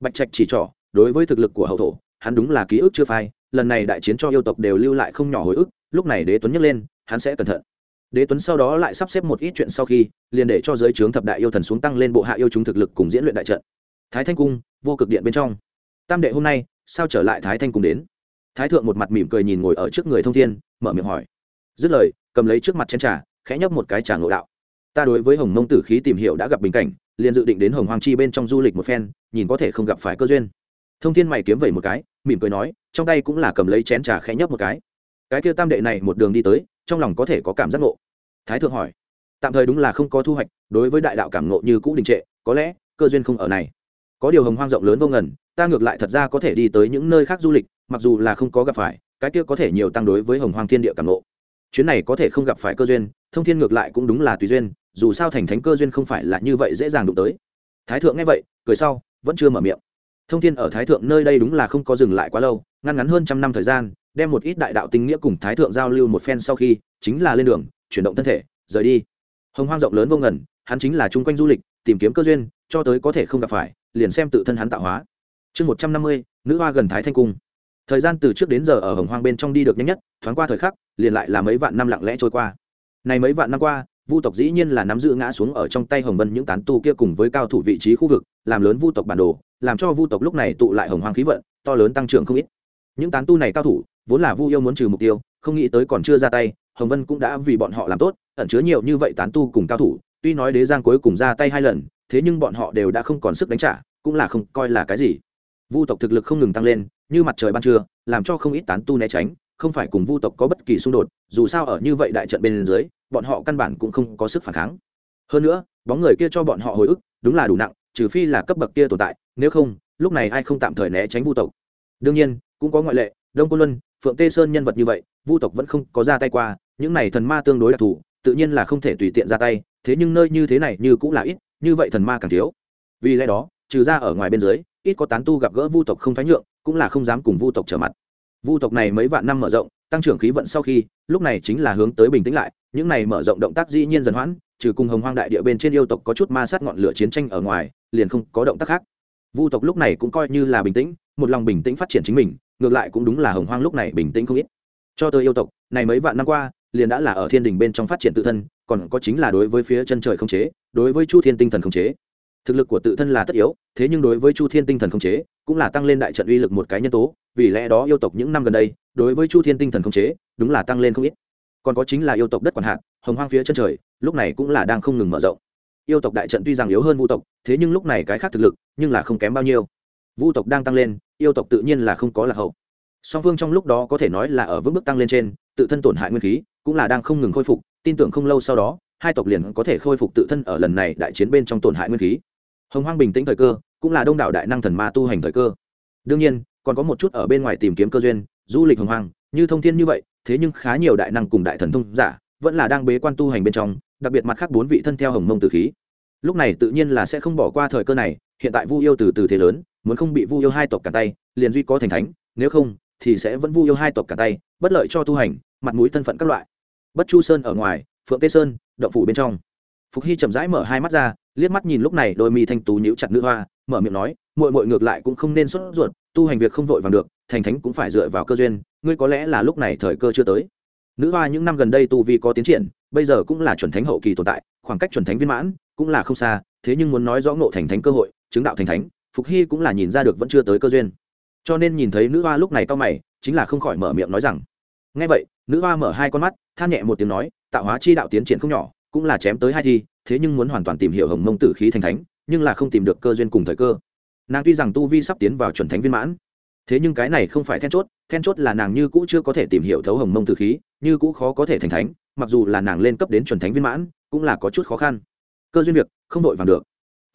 Bạch trạch chỉ trỏ, đối với thực lực của hậu thổ hắn đúng là ký ức chưa phai, lần này đại chiến cho yêu tộc đều lưu lại không nhỏ hồi ức, lúc này đế tuấn nhắc lên, hắn sẽ cẩn thận. Đế tuấn sau đó lại sắp xếp một ít chuyện sau khi, liền để cho giới trướng thập đại yêu thần xuống tăng lên bộ hạ yêu chúng thực lực cùng diễn luyện đại trận. Thái thanh cung, vô cực điện bên trong. Tam đệ hôm nay, sao trở lại thái thanh cung đến? Thái thượng một mặt mỉm cười nhìn ngồi ở trước người thông thiên, mở miệng hỏi. Dứt lời, cầm lấy trước mặt chén trà, khẽ nhấp một cái trà ngộ đạo. Ta đối với hồng mông tử khí tìm hiểu đã gặp bình cảnh, liền dự định đến hồng hoàng chi bên trong du lịch một phen, nhìn có thể không gặp phải cơ duyên. Thông thiên mày kiếm vẩy một cái mỉm cười nói, trong tay cũng là cầm lấy chén trà khẽ nhấp một cái. Cái kia tam đệ này một đường đi tới, trong lòng có thể có cảm giác ngộ. Thái thượng hỏi, tạm thời đúng là không có thu hoạch, đối với đại đạo cảm ngộ như cũ đình trệ, có lẽ, cơ duyên không ở này. Có điều hồng hoang rộng lớn vô ngần, ta ngược lại thật ra có thể đi tới những nơi khác du lịch, mặc dù là không có gặp phải, cái kia có thể nhiều tăng đối với hồng hoang thiên địa cảm ngộ. Chuyến này có thể không gặp phải cơ duyên, thông thiên ngược lại cũng đúng là tùy duyên, dù sao thành thánh cơ duyên không phải là như vậy dễ dàng đụng tới. Thái thượng nghe vậy, cười sau, vẫn chưa mở miệng thông thiên ở thái thượng nơi đây đúng là không có dừng lại quá lâu, ngăn ngắn hơn trăm năm thời gian, đem một ít đại đạo tinh nghĩa cùng thái thượng giao lưu một phen sau khi, chính là lên đường, chuyển động thân thể, rời đi. Hồng hoang rộng lớn vô ngần, hắn chính là chung quanh du lịch, tìm kiếm cơ duyên, cho tới có thể không gặp phải, liền xem tự thân hắn tạo hóa. Chương một trăm năm mươi, nữ hoa gần thái thanh cung. Thời gian từ trước đến giờ ở hồng hoang bên trong đi được nhanh nhất, thoáng qua thời khắc, liền lại là mấy vạn năm lặng lẽ trôi qua. Này mấy vạn năm qua vu tộc dĩ nhiên là nắm giữ ngã xuống ở trong tay hồng vân những tán tu kia cùng với cao thủ vị trí khu vực, làm lớn vu tộc bản đồ, làm cho vu tộc lúc này tụ lại hồng hoang khí vận, to lớn tăng trưởng không ít. Những tán tu này cao thủ, vốn là vu yêu muốn trừ mục tiêu, không nghĩ tới còn chưa ra tay, hồng vân cũng đã vì bọn họ làm tốt, ẩn chứa nhiều như vậy tán tu cùng cao thủ, tuy nói đế giang cuối cùng ra tay hai lần, thế nhưng bọn họ đều đã không còn sức đánh trả, cũng là không coi là cái gì. Vu tộc thực lực không ngừng tăng lên, như mặt trời ban trưa, làm cho không ít tán tu né tránh, không phải cùng vu tộc có bất kỳ xung đột, dù sao ở như vậy đại trận bên dưới bọn họ căn bản cũng không có sức phản kháng. Hơn nữa, bóng người kia cho bọn họ hồi ức, đúng là đủ nặng, trừ phi là cấp bậc kia tồn tại, nếu không, lúc này ai không tạm thời né tránh vu tộc. Đương nhiên, cũng có ngoại lệ, đông côn luân, phượng tê sơn nhân vật như vậy, vu tộc vẫn không có ra tay qua, những này thần ma tương đối đặc thù, tự nhiên là không thể tùy tiện ra tay, thế nhưng nơi như thế này như cũng là ít, như vậy thần ma càng thiếu. Vì lẽ đó, trừ ra ở ngoài bên dưới, ít có tán tu gặp gỡ vu tộc không thoái nhượng, cũng là không dám cùng vu tộc trở mặt. Vu tộc này mấy vạn năm mở rộng tăng trưởng khí vận sau khi, lúc này chính là hướng tới bình tĩnh lại, những này mở rộng động tác dĩ nhiên dần hoãn, trừ cùng hồng hoang đại địa bên trên yêu tộc có chút ma sát ngọn lửa chiến tranh ở ngoài, liền không có động tác khác. Vu tộc lúc này cũng coi như là bình tĩnh, một lòng bình tĩnh phát triển chính mình, ngược lại cũng đúng là hồng hoang lúc này bình tĩnh không ít. Cho tới yêu tộc, này mấy vạn năm qua, liền đã là ở thiên đình bên trong phát triển tự thân, còn có chính là đối với phía chân trời không chế, đối với chu thiên tinh thần không chế. Thực lực của tự thân là tất yếu, thế nhưng đối với chu thiên tinh thần không chế, cũng là tăng lên đại trận uy lực một cái nhân tố, vì lẽ đó yêu tộc những năm gần đây đối với chu thiên tinh thần khống chế, đúng là tăng lên không ít. Còn có chính là yêu tộc đất quản hạt, hồng hoang phía chân trời, lúc này cũng là đang không ngừng mở rộng. Yêu tộc đại trận tuy rằng yếu hơn vu tộc, thế nhưng lúc này cái khác thực lực, nhưng là không kém bao nhiêu. Vu tộc đang tăng lên, yêu tộc tự nhiên là không có lạc hậu. Song phương trong lúc đó có thể nói là ở vững bước tăng lên trên, tự thân tổn hại nguyên khí, cũng là đang không ngừng khôi phục, tin tưởng không lâu sau đó, hai tộc liền có thể khôi phục tự thân ở lần này đại chiến bên trong tổn hại nguyên khí. Hồng hoang bình tĩnh thời cơ, cũng là đông đảo đại năng thần ma tu hành thời cơ. Đương nhiên, còn có một chút ở bên ngoài tìm kiếm cơ duyên du lịch hồng hoang, như thông thiên như vậy, thế nhưng khá nhiều đại năng cùng đại thần thông giả vẫn là đang bế quan tu hành bên trong, đặc biệt mặt khác bốn vị thân theo hồng mông tử khí. Lúc này tự nhiên là sẽ không bỏ qua thời cơ này, hiện tại vu yêu từ từ thế lớn, muốn không bị vu yêu hai tộc cả tay, liền duy có thành thánh, nếu không thì sẽ vẫn vu yêu hai tộc cả tay, bất lợi cho tu hành, mặt mũi thân phận các loại. Bất chu sơn ở ngoài, phượng tê sơn, động phủ bên trong. Phục hy chậm rãi mở hai mắt ra, liếc mắt nhìn lúc này đôi mi thanh tú nhíu chặt nữ hoa, mở miệng nói, muội muội ngược lại cũng không nên sốt ruột, tu hành việc không vội vàng được thành thánh cũng phải dựa vào cơ duyên, ngươi có lẽ là lúc này thời cơ chưa tới. Nữ hoa những năm gần đây tu vi có tiến triển, bây giờ cũng là chuẩn thánh hậu kỳ tồn tại, khoảng cách chuẩn thánh viên mãn cũng là không xa, thế nhưng muốn nói rõ ngộ thành thánh cơ hội, chứng đạo thành thánh, phục hy cũng là nhìn ra được vẫn chưa tới cơ duyên. Cho nên nhìn thấy nữ hoa lúc này to mày, chính là không khỏi mở miệng nói rằng ngay vậy, nữ hoa mở hai con mắt, than nhẹ một tiếng nói, tạo hóa chi đạo tiến triển không nhỏ, cũng là chém tới hai thi, thế nhưng muốn hoàn toàn tìm hiểu hồng mông tử khí thành thánh, nhưng là không tìm được cơ duyên cùng thời cơ. Nàng tuy rằng tu vi sắp tiến vào chuẩn thánh viên mãn thế nhưng cái này không phải then chốt then chốt là nàng như cũ chưa có thể tìm hiểu thấu hồng mông tử khí, như cũ khó có thể thành thánh, mặc dù là nàng lên cấp đến chuẩn thánh viên mãn, cũng là có chút khó khăn. Cơ duyên việc, không đội vàng được.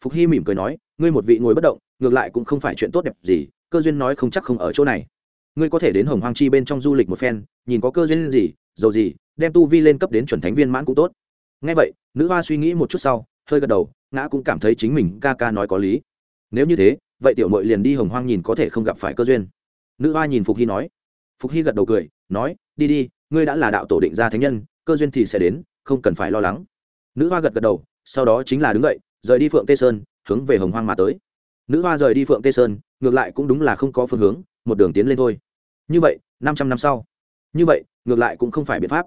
Phục hy mỉm cười nói, ngươi một vị ngồi bất động, ngược lại cũng không phải chuyện tốt đẹp gì, cơ duyên nói không chắc không ở chỗ này. Ngươi có thể đến hồng hoang chi bên trong du lịch một phen, nhìn có cơ duyên gì, dầu gì, đem tu vi lên cấp đến chuẩn thánh viên mãn cũng tốt. Ngay vậy, nữ hoa suy nghĩ một chút sau, hơi gật đầu, ngã cũng cảm thấy chính mình ca ca nói có lý. Nếu như thế vậy tiểu mội liền đi hồng hoang nhìn có thể không gặp phải cơ duyên. Nữ hoa nhìn phục hy nói. Phục hy gật đầu cười, nói, đi đi, ngươi đã là đạo tổ định ra thánh nhân, cơ duyên thì sẽ đến, không cần phải lo lắng. Nữ hoa gật gật đầu, sau đó chính là đứng dậy, rời đi phượng tê sơn, hướng về hồng hoang mà tới. Nữ hoa rời đi phượng tê sơn, ngược lại cũng đúng là không có phương hướng, một đường tiến lên thôi. Như vậy, năm trăm năm sau. Như vậy, ngược lại cũng không phải biện pháp.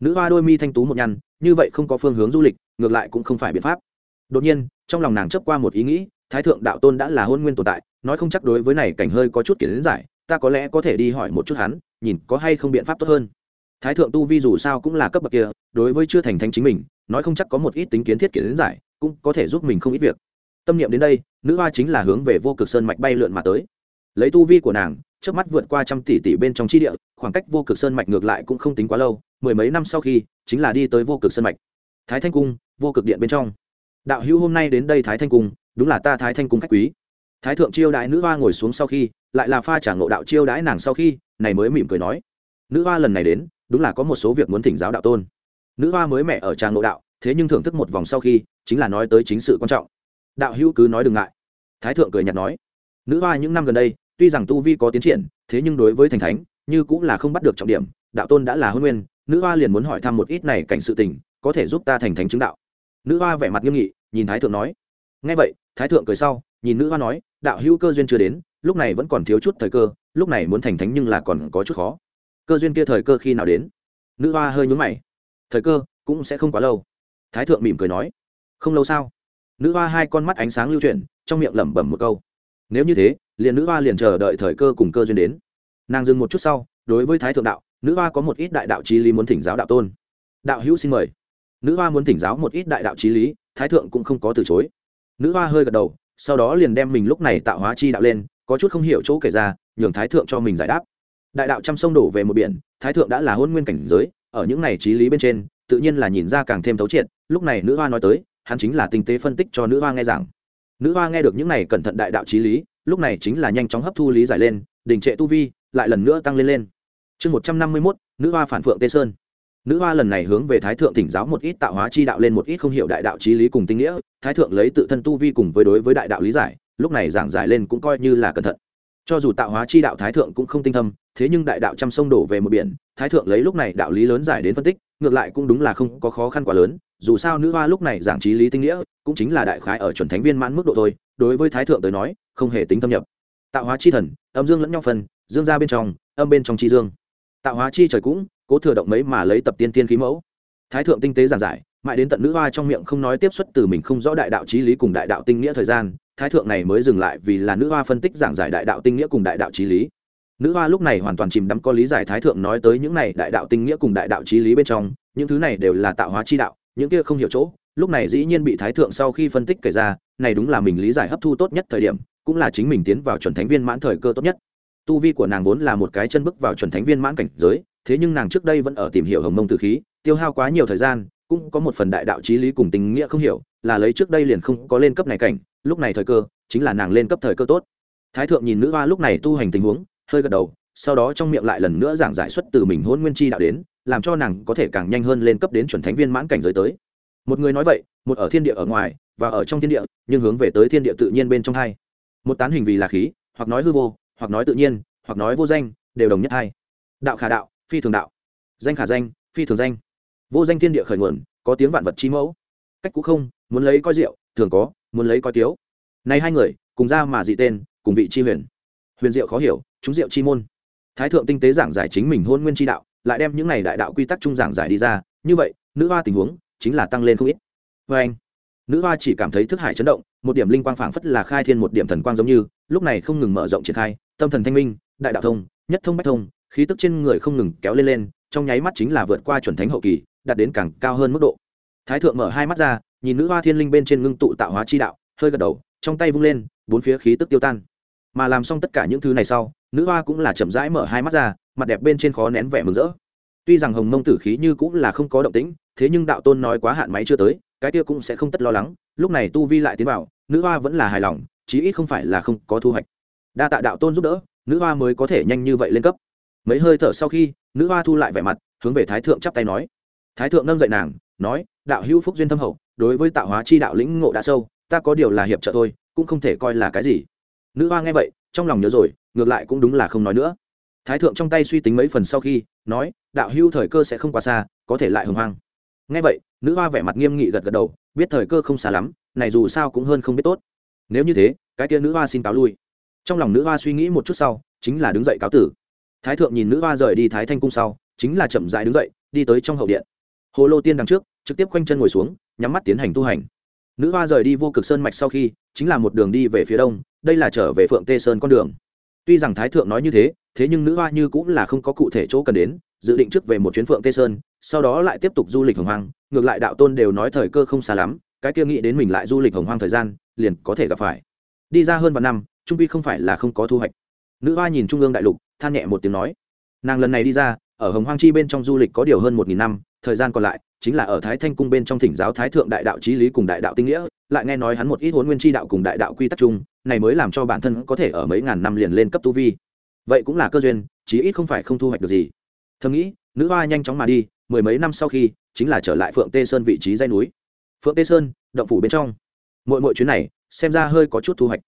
Nữ hoa đôi mi thanh tú một nhăn, như vậy không có phương hướng du lịch, ngược lại cũng không phải biện pháp. Đột nhiên, trong lòng nàng chấp qua một ý nghĩ thái thượng đạo tôn đã là hôn nguyên tồn tại, nói không chắc đối với này cảnh hơi có chút kiến giải, ta có lẽ có thể đi hỏi một chút hắn, nhìn có hay không biện pháp tốt hơn. Thái thượng tu vi dù sao cũng là cấp bậc kia, đối với chưa thành thánh chính mình, nói không chắc có một ít tính kiến thiết kiến giải, cũng có thể giúp mình không ít việc. Tâm niệm đến đây, nữ hoa chính là hướng về vô cực sơn mạch bay lượn mà tới. Lấy tu vi của nàng trước mắt vượt qua trăm tỷ tỷ bên trong chi địa, khoảng cách vô cực sơn mạch ngược lại cũng không tính quá lâu, mười mấy năm sau khi, chính là đi tới vô cực sơn mạch. Thái thanh cung, vô cực điện bên trong. Đạo hữu hôm nay đến đây thái thanh cung đúng là ta thái thanh cung khách quý. Thái thượng chiêu đãi nữ hoa ngồi xuống sau khi, lại là pha trả ngộ đạo chiêu đãi nàng sau khi, này mới mỉm cười nói. Nữ hoa lần này đến, đúng là có một số việc muốn thỉnh giáo đạo tôn. Nữ hoa mới mẹ ở tràng ngộ đạo, thế nhưng thưởng thức một vòng sau khi, chính là nói tới chính sự quan trọng. Đạo hữu cứ nói đừng ngại. Thái thượng cười nhạt nói. Nữ hoa những năm gần đây, tuy rằng tu vi có tiến triển, thế nhưng đối với thành thánh, như cũng là không bắt được trọng điểm, đạo tôn đã là hôn nguyên, nữ hoa liền muốn hỏi thăm một ít này cảnh sự tình, có thể giúp ta thành thánh chứng đạo. Nữ hoa vẻ mặt nghiêm nghị, nhìn thái thượng nói ngay vậy, thái thượng cười sau, nhìn nữ hoa nói, đạo hữu cơ duyên chưa đến, lúc này vẫn còn thiếu chút thời cơ, lúc này muốn thành thánh nhưng là còn có chút khó. Cơ duyên kia thời cơ khi nào đến? Nữ hoa hơi nhúng mày. Thời cơ cũng sẽ không quá lâu. Thái thượng mỉm cười nói, không lâu sao? Nữ hoa hai con mắt ánh sáng lưu chuyển, trong miệng lẩm bẩm một câu, nếu như thế, liền nữ hoa liền chờ đợi thời cơ cùng cơ duyên đến. Nàng dừng một chút sau, đối với thái thượng đạo, nữ hoa có một ít đại đạo trí lý muốn thỉnh giáo đạo tôn. Đạo hữu xin mời. Nữ hoa muốn thỉnh giáo một ít đại đạo trí lý, thái thượng cũng không có từ chối nữ hoa hơi gật đầu, sau đó liền đem mình lúc này tạo hóa chi đạo lên, có chút không hiểu chỗ kể ra, nhường thái thượng cho mình giải đáp. Đại đạo trăm sông đổ về một biển, thái thượng đã là hôn nguyên cảnh giới, ở những này trí lý bên trên, tự nhiên là nhìn ra càng thêm thấu triệt, lúc này nữ hoa nói tới, hắn chính là tinh tế phân tích cho nữ hoa nghe rằng nữ hoa nghe được những này cẩn thận đại đạo trí lý, lúc này chính là nhanh chóng hấp thu lý giải lên, đình trệ tu vi, lại lần nữa tăng lên lên. Chương một trăm năm mươi mốt, nữ hoa phản phượng tê sơn nữ hoa lần này hướng về thái thượng thỉnh giáo một ít tạo hóa chi đạo lên một ít không hiểu đại đạo trí lý cùng tinh nghĩa, thái thượng lấy tự thân tu vi cùng với đối với đại đạo lý giải, lúc này giảng giải lên cũng coi như là cẩn thận. Cho dù tạo hóa chi đạo thái thượng cũng không tinh thâm, thế nhưng đại đạo trăm sông đổ về một biển, thái thượng lấy lúc này đạo lý lớn giải đến phân tích, ngược lại cũng đúng là không có khó khăn quá lớn, dù sao nữ hoa lúc này giảng trí lý tinh nghĩa, cũng chính là đại khái ở chuẩn thánh viên mãn mức độ thôi, đối với thái thượng tới nói, không hề tính thâm nhập. Tạo hóa chi thần, âm dương lẫn nhau phần dương ra bên trong, âm bên trong chi dương. Tạo hóa chi trời cũng cố thừa động mấy mà lấy tập tiên tiên khí mẫu. Thái thượng tinh tế giảng giải, mãi đến tận nữ hoa trong miệng không nói tiếp xuất từ mình không rõ đại đạo trí lý cùng đại đạo tinh nghĩa thời gian, thái thượng này mới dừng lại vì là nữ hoa phân tích giảng giải đại đạo tinh nghĩa cùng đại đạo trí lý. Nữ hoa lúc này hoàn toàn chìm đắm có lý giải thái thượng nói tới những này đại đạo tinh nghĩa cùng đại đạo trí lý bên trong, những thứ này đều là tạo hóa chi đạo, những kia không hiểu chỗ, lúc này dĩ nhiên bị thái thượng sau khi phân tích kể ra, này đúng là mình lý giải hấp thu tốt nhất thời điểm, cũng là chính mình tiến vào chuẩn thánh viên mãn thời cơ tốt nhất. Tu vi của nàng vốn là một cái chân bước vào chuẩn thánh viên mãn cảnh giới thế nhưng nàng trước đây vẫn ở tìm hiểu hồng mông tử khí, tiêu hao quá nhiều thời gian, cũng có một phần đại đạo trí lý cùng tình nghĩa không hiểu, là lấy trước đây liền không có lên cấp này cảnh, lúc này thời cơ, chính là nàng lên cấp thời cơ tốt. Thái thượng nhìn nữ hoa lúc này tu hành tình huống, hơi gật đầu, sau đó trong miệng lại lần nữa giảng giải xuất từ mình hôn nguyên chi đạo đến, làm cho nàng có thể càng nhanh hơn lên cấp đến chuẩn thánh viên mãn cảnh giới tới. Một người nói vậy, một ở thiên địa ở ngoài, và ở trong thiên địa, nhưng hướng về tới thiên địa tự nhiên bên trong hai. Một tán hình vì là khí, hoặc nói hư vô, hoặc nói tự nhiên, hoặc nói vô danh, đều đồng nhất hai. Đạo khả đạo phi thường đạo. Danh khả danh, phi thường danh. Vô danh thiên địa khởi nguồn, có tiếng vạn vật chi mẫu. Cách cũ không, muốn lấy coi rượu thường có, muốn lấy coi tiếu. Nay hai người, cùng ra mà dị tên, cùng vị chi huyền. Huyền diệu khó hiểu, chúng diệu chi môn. Thái thượng tinh tế giảng giải chính mình hôn nguyên chi đạo, lại đem những này đại đạo quy tắc chung giảng giải đi ra. Như vậy, nữ hoa tình huống chính là tăng lên không ít. Vê anh, nữ hoa chỉ cảm thấy thức hải chấn động, một điểm linh quang phảng phất là khai thiên một điểm thần quang giống như, lúc này không ngừng mở rộng triển khai, tâm thần thanh minh, đại đạo thông, nhất thông bách thông khí tức trên người không ngừng kéo lên lên, trong nháy mắt chính là vượt qua chuẩn thánh hậu kỳ, đạt đến càng cao hơn mức độ. Thái thượng mở hai mắt ra, nhìn nữ hoa thiên linh bên trên ngưng tụ tạo hóa chi đạo, hơi gật đầu, trong tay vung lên, bốn phía khí tức tiêu tan. Mà làm xong tất cả những thứ này sau, nữ hoa cũng là chậm rãi mở hai mắt ra, mặt đẹp bên trên khó nén vẻ mừng rỡ. Tuy rằng hồng mông tử khí như cũng là không có động tĩnh, thế nhưng đạo tôn nói quá hạn máy chưa tới, cái kia cũng sẽ không tất lo lắng, lúc này tu vi lại tiến vào, nữ hoa vẫn là hài lòng, chí ít không phải là không có thu hoạch. Đa tạ đạo tôn giúp đỡ, nữ hoa mới có thể nhanh như vậy lên cấp mấy hơi thở sau khi, nữ hoa thu lại vẻ mặt, hướng về thái thượng chắp tay nói. Thái thượng nâng dậy nàng, nói, đạo hữu phúc duyên thâm hậu, đối với tạo hóa chi đạo lĩnh ngộ đã sâu, ta có điều là hiệp trợ thôi, cũng không thể coi là cái gì. Nữ hoa nghe vậy, trong lòng nhớ rồi, ngược lại cũng đúng là không nói nữa. Thái thượng trong tay suy tính mấy phần sau khi, nói, đạo hưu thời cơ sẽ không quá xa, có thể lại hồng hoang. Nghe vậy, nữ hoa vẻ mặt nghiêm nghị gật gật đầu, biết thời cơ không xa lắm, này dù sao cũng hơn không biết tốt. Nếu như thế, cái kia nữ hoa xin cáo lui. Trong lòng nữ hoa suy nghĩ một chút sau, chính là đứng dậy cáo tử thái thượng nhìn nữ hoa rời đi thái thanh cung sau, chính là chậm dại đứng dậy, đi tới trong hậu điện. Hồ lô tiên đằng trước, trực tiếp khoanh chân ngồi xuống, nhắm mắt tiến hành tu hành. Nữ hoa rời đi vô cực sơn mạch sau khi, chính là một đường đi về phía đông, đây là trở về phượng tê sơn con đường. Tuy rằng thái thượng nói như thế thế nhưng nữ hoa như cũng là không có cụ thể chỗ cần đến, dự định trước về một chuyến phượng tê sơn, sau đó lại tiếp tục du lịch hồng hoang, ngược lại đạo tôn đều nói thời cơ không xa lắm, cái kia nghĩ đến mình lại du lịch hồng hoang thời gian, liền có thể gặp phải. Đi ra hơn vài năm, trung Vi không phải là không có thu hoạch. Nữ hoa nhìn trung ương đại lục than nhẹ một tiếng nói. Nàng lần này đi ra, ở hồng hoang chi bên trong du lịch có điều hơn một nghìn năm, thời gian còn lại chính là ở thái thanh cung bên trong thỉnh giáo thái thượng đại đạo trí lý cùng đại đạo tinh nghĩa, lại nghe nói hắn một ít huấn nguyên chi đạo cùng đại đạo quy tắc chung, này mới làm cho bản thân có thể ở mấy ngàn năm liền lên cấp tu vi. Vậy cũng là cơ duyên, chí ít không phải không thu hoạch được gì. Thầm nghĩ, nữ hoa nhanh chóng mà đi, mười mấy năm sau khi, chính là trở lại phượng tê sơn vị trí dây núi. Phượng tê sơn, động phủ bên trong. Mỗi mỗi chuyến này, xem ra hơi có chút thu hoạch.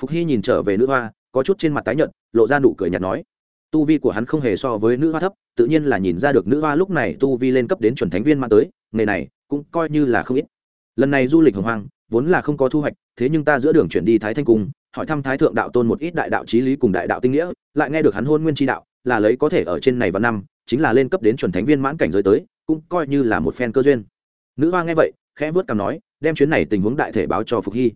Phục hy nhìn trở về nữ hoa, có chút trên mặt tái nhợt, lộ ra nụ cười nhạt nói tu vi của hắn không hề so với nữ hoa thấp, tự nhiên là nhìn ra được nữ hoa lúc này tu vi lên cấp đến chuẩn thánh viên mang tới, nghề này cũng coi như là không ít. Lần này du lịch hồng hoang, vốn là không có thu hoạch, thế nhưng ta giữa đường chuyển đi thái thanh cung, hỏi thăm thái thượng đạo tôn một ít đại đạo trí lý cùng đại đạo tinh nghĩa, lại nghe được hắn hôn nguyên tri đạo, là lấy có thể ở trên này vào năm, chính là lên cấp đến chuẩn thánh viên mãn cảnh giới tới, cũng coi như là một phen cơ duyên. Nữ hoa nghe vậy, khẽ vớt cằm nói, đem chuyến này tình huống đại thể báo cho phục hy.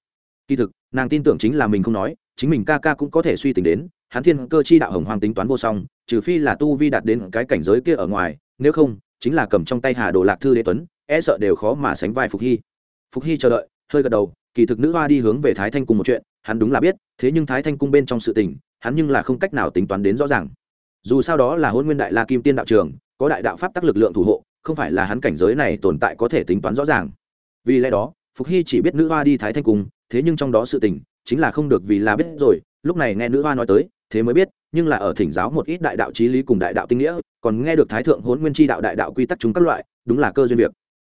Kỳ thực, nàng tin tưởng chính là mình không nói, chính mình ca ca cũng có thể suy tính đến hắn thiên cơ chi đạo hồng hoang tính toán vô song, trừ phi là tu vi đạt đến cái cảnh giới kia ở ngoài, nếu không, chính là cầm trong tay hà đồ lạc thư đế tuấn e sợ đều khó mà sánh vai phục hy. Phục hy chờ đợi, hơi gật đầu, kỳ thực nữ hoa đi hướng về thái thanh cung một chuyện, hắn đúng là biết, thế nhưng thái thanh cung bên trong sự tình, hắn nhưng là không cách nào tính toán đến rõ ràng. Dù sao đó là hôn nguyên đại la kim tiên đạo trường, có đại đạo pháp tắc lực lượng thủ hộ, không phải là hắn cảnh giới này tồn tại có thể tính toán rõ ràng. Vì lẽ đó, phục hy chỉ biết nữ hoa đi thái thanh cung, thế nhưng trong đó sự tình, chính là không được vì là biết rồi, lúc này nghe nữ hoa nói tới thế mới biết, nhưng là ở thỉnh giáo một ít đại đạo trí lý cùng đại đạo tinh nghĩa, còn nghe được thái thượng hôn nguyên tri đạo đại đạo quy tắc chúng các loại, đúng là cơ duyên việc.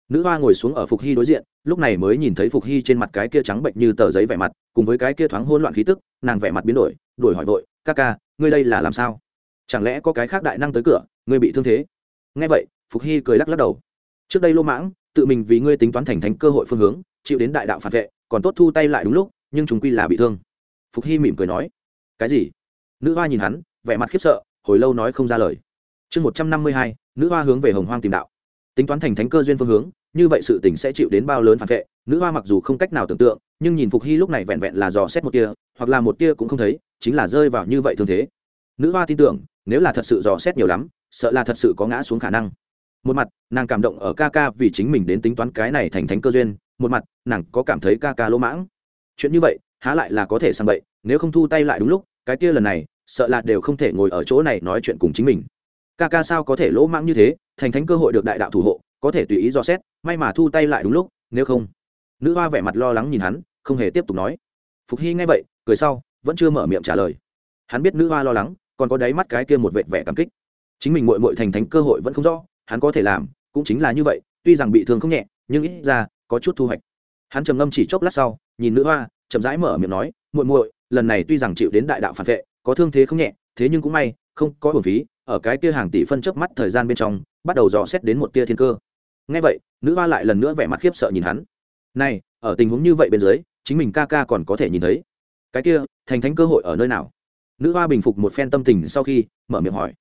Nữ hoa ngồi xuống ở phục hy đối diện, lúc này mới nhìn thấy phục hy trên mặt cái kia trắng bệnh như tờ giấy vẻ mặt, cùng với cái kia thoáng hôn loạn khí tức, nàng vẻ mặt biến đổi đổi hỏi vội, ca ca, ngươi đây là làm sao? Chẳng lẽ có cái khác đại năng tới cửa, ngươi bị thương thế? Nghe vậy, phục hy cười lắc lắc đầu. Trước đây lô mãng, tự mình vì ngươi tính toán thành thánh cơ hội phương hướng, chịu đến đại đạo phản vệ, còn tốt thu tay lại đúng lúc, nhưng chúng quy là bị thương. Phục hy mỉm cười nói. Cái gì? Nữ hoa nhìn hắn, vẻ mặt khiếp sợ, hồi lâu nói không ra lời. Chương một trăm năm mươi hai, nữ hoa hướng về hồng hoang tìm đạo. Tính toán thành thánh cơ duyên phương hướng, như vậy sự tình sẽ chịu đến bao lớn phản vệ. Nữ hoa mặc dù không cách nào tưởng tượng, nhưng nhìn phục hy lúc này vẹn vẹn là dò xét một tia, hoặc là một tia cũng không thấy, chính là rơi vào như vậy thương thế. Nữ hoa tin tưởng, nếu là thật sự dò xét nhiều lắm, sợ là thật sự có ngã xuống khả năng. Một mặt, nàng cảm động ở ca ca vì chính mình đến tính toán cái này thành thánh cơ duyên. Một mặt, nàng có cảm thấy ca ca lỗ mãng. Chuyện như vậy, há lại là có thể sang bậy, nếu không thu tay lại đúng lúc, cái kia lần này sợ là đều không thể ngồi ở chỗ này nói chuyện cùng chính mình. Ca ca sao có thể lỗ mãng như thế, thành thánh cơ hội được đại đạo thủ hộ, có thể tùy ý dò xét, may mà thu tay lại đúng lúc, nếu không. Nữ hoa vẻ mặt lo lắng nhìn hắn, không hề tiếp tục nói. Phục hy nghe vậy, cười sau, vẫn chưa mở miệng trả lời. Hắn biết nữ hoa lo lắng, còn có đáy mắt cái kia một vệt vẻ cảm kích. Chính mình mội mội thành thánh cơ hội vẫn không rõ, hắn có thể làm, cũng chính là như vậy, tuy rằng bị thương không nhẹ, nhưng ít ra, có chút thu hoạch. Hắn trầm ngâm chỉ chốc lát sau, nhìn nữ hoa, chậm rãi mở miệng nói, muội muội, lần này tuy rằng chịu đến đại đạo phản vệ có thương thế không nhẹ, thế nhưng cũng may, không có hồn phí, ở cái kia hàng tỷ phân chớp mắt thời gian bên trong, bắt đầu dò xét đến một tia thiên cơ. Ngay vậy, nữ hoa lại lần nữa vẻ mặt khiếp sợ nhìn hắn. Này, ở tình huống như vậy bên dưới, chính mình ca ca còn có thể nhìn thấy. Cái kia, thành thánh cơ hội ở nơi nào? Nữ hoa bình phục một phen tâm tình sau khi, mở miệng hỏi.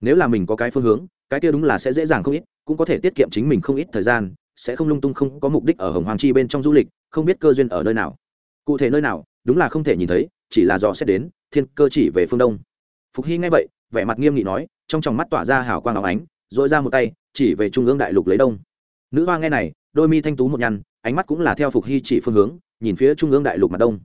Nếu là mình có cái phương hướng, cái kia đúng là sẽ dễ dàng không ít, cũng có thể tiết kiệm chính mình không ít thời gian, sẽ không lung tung không có mục đích ở hồng hoàng chi bên trong du lịch, không biết cơ duyên ở nơi nào. Cụ thể nơi nào, đúng là không thể nhìn thấy, chỉ là dò xét đến thiên cơ chỉ về phương đông. Phục hy nghe vậy, vẻ mặt nghiêm nghị nói, trong tròng mắt tỏa ra hào quang áo ánh dội ra một tay, chỉ về trung ương đại lục lấy đông. Nữ hoa nghe này, đôi mi thanh tú một nhăn, ánh mắt cũng là theo phục hy chỉ phương hướng, nhìn phía trung ương đại lục mặt đông.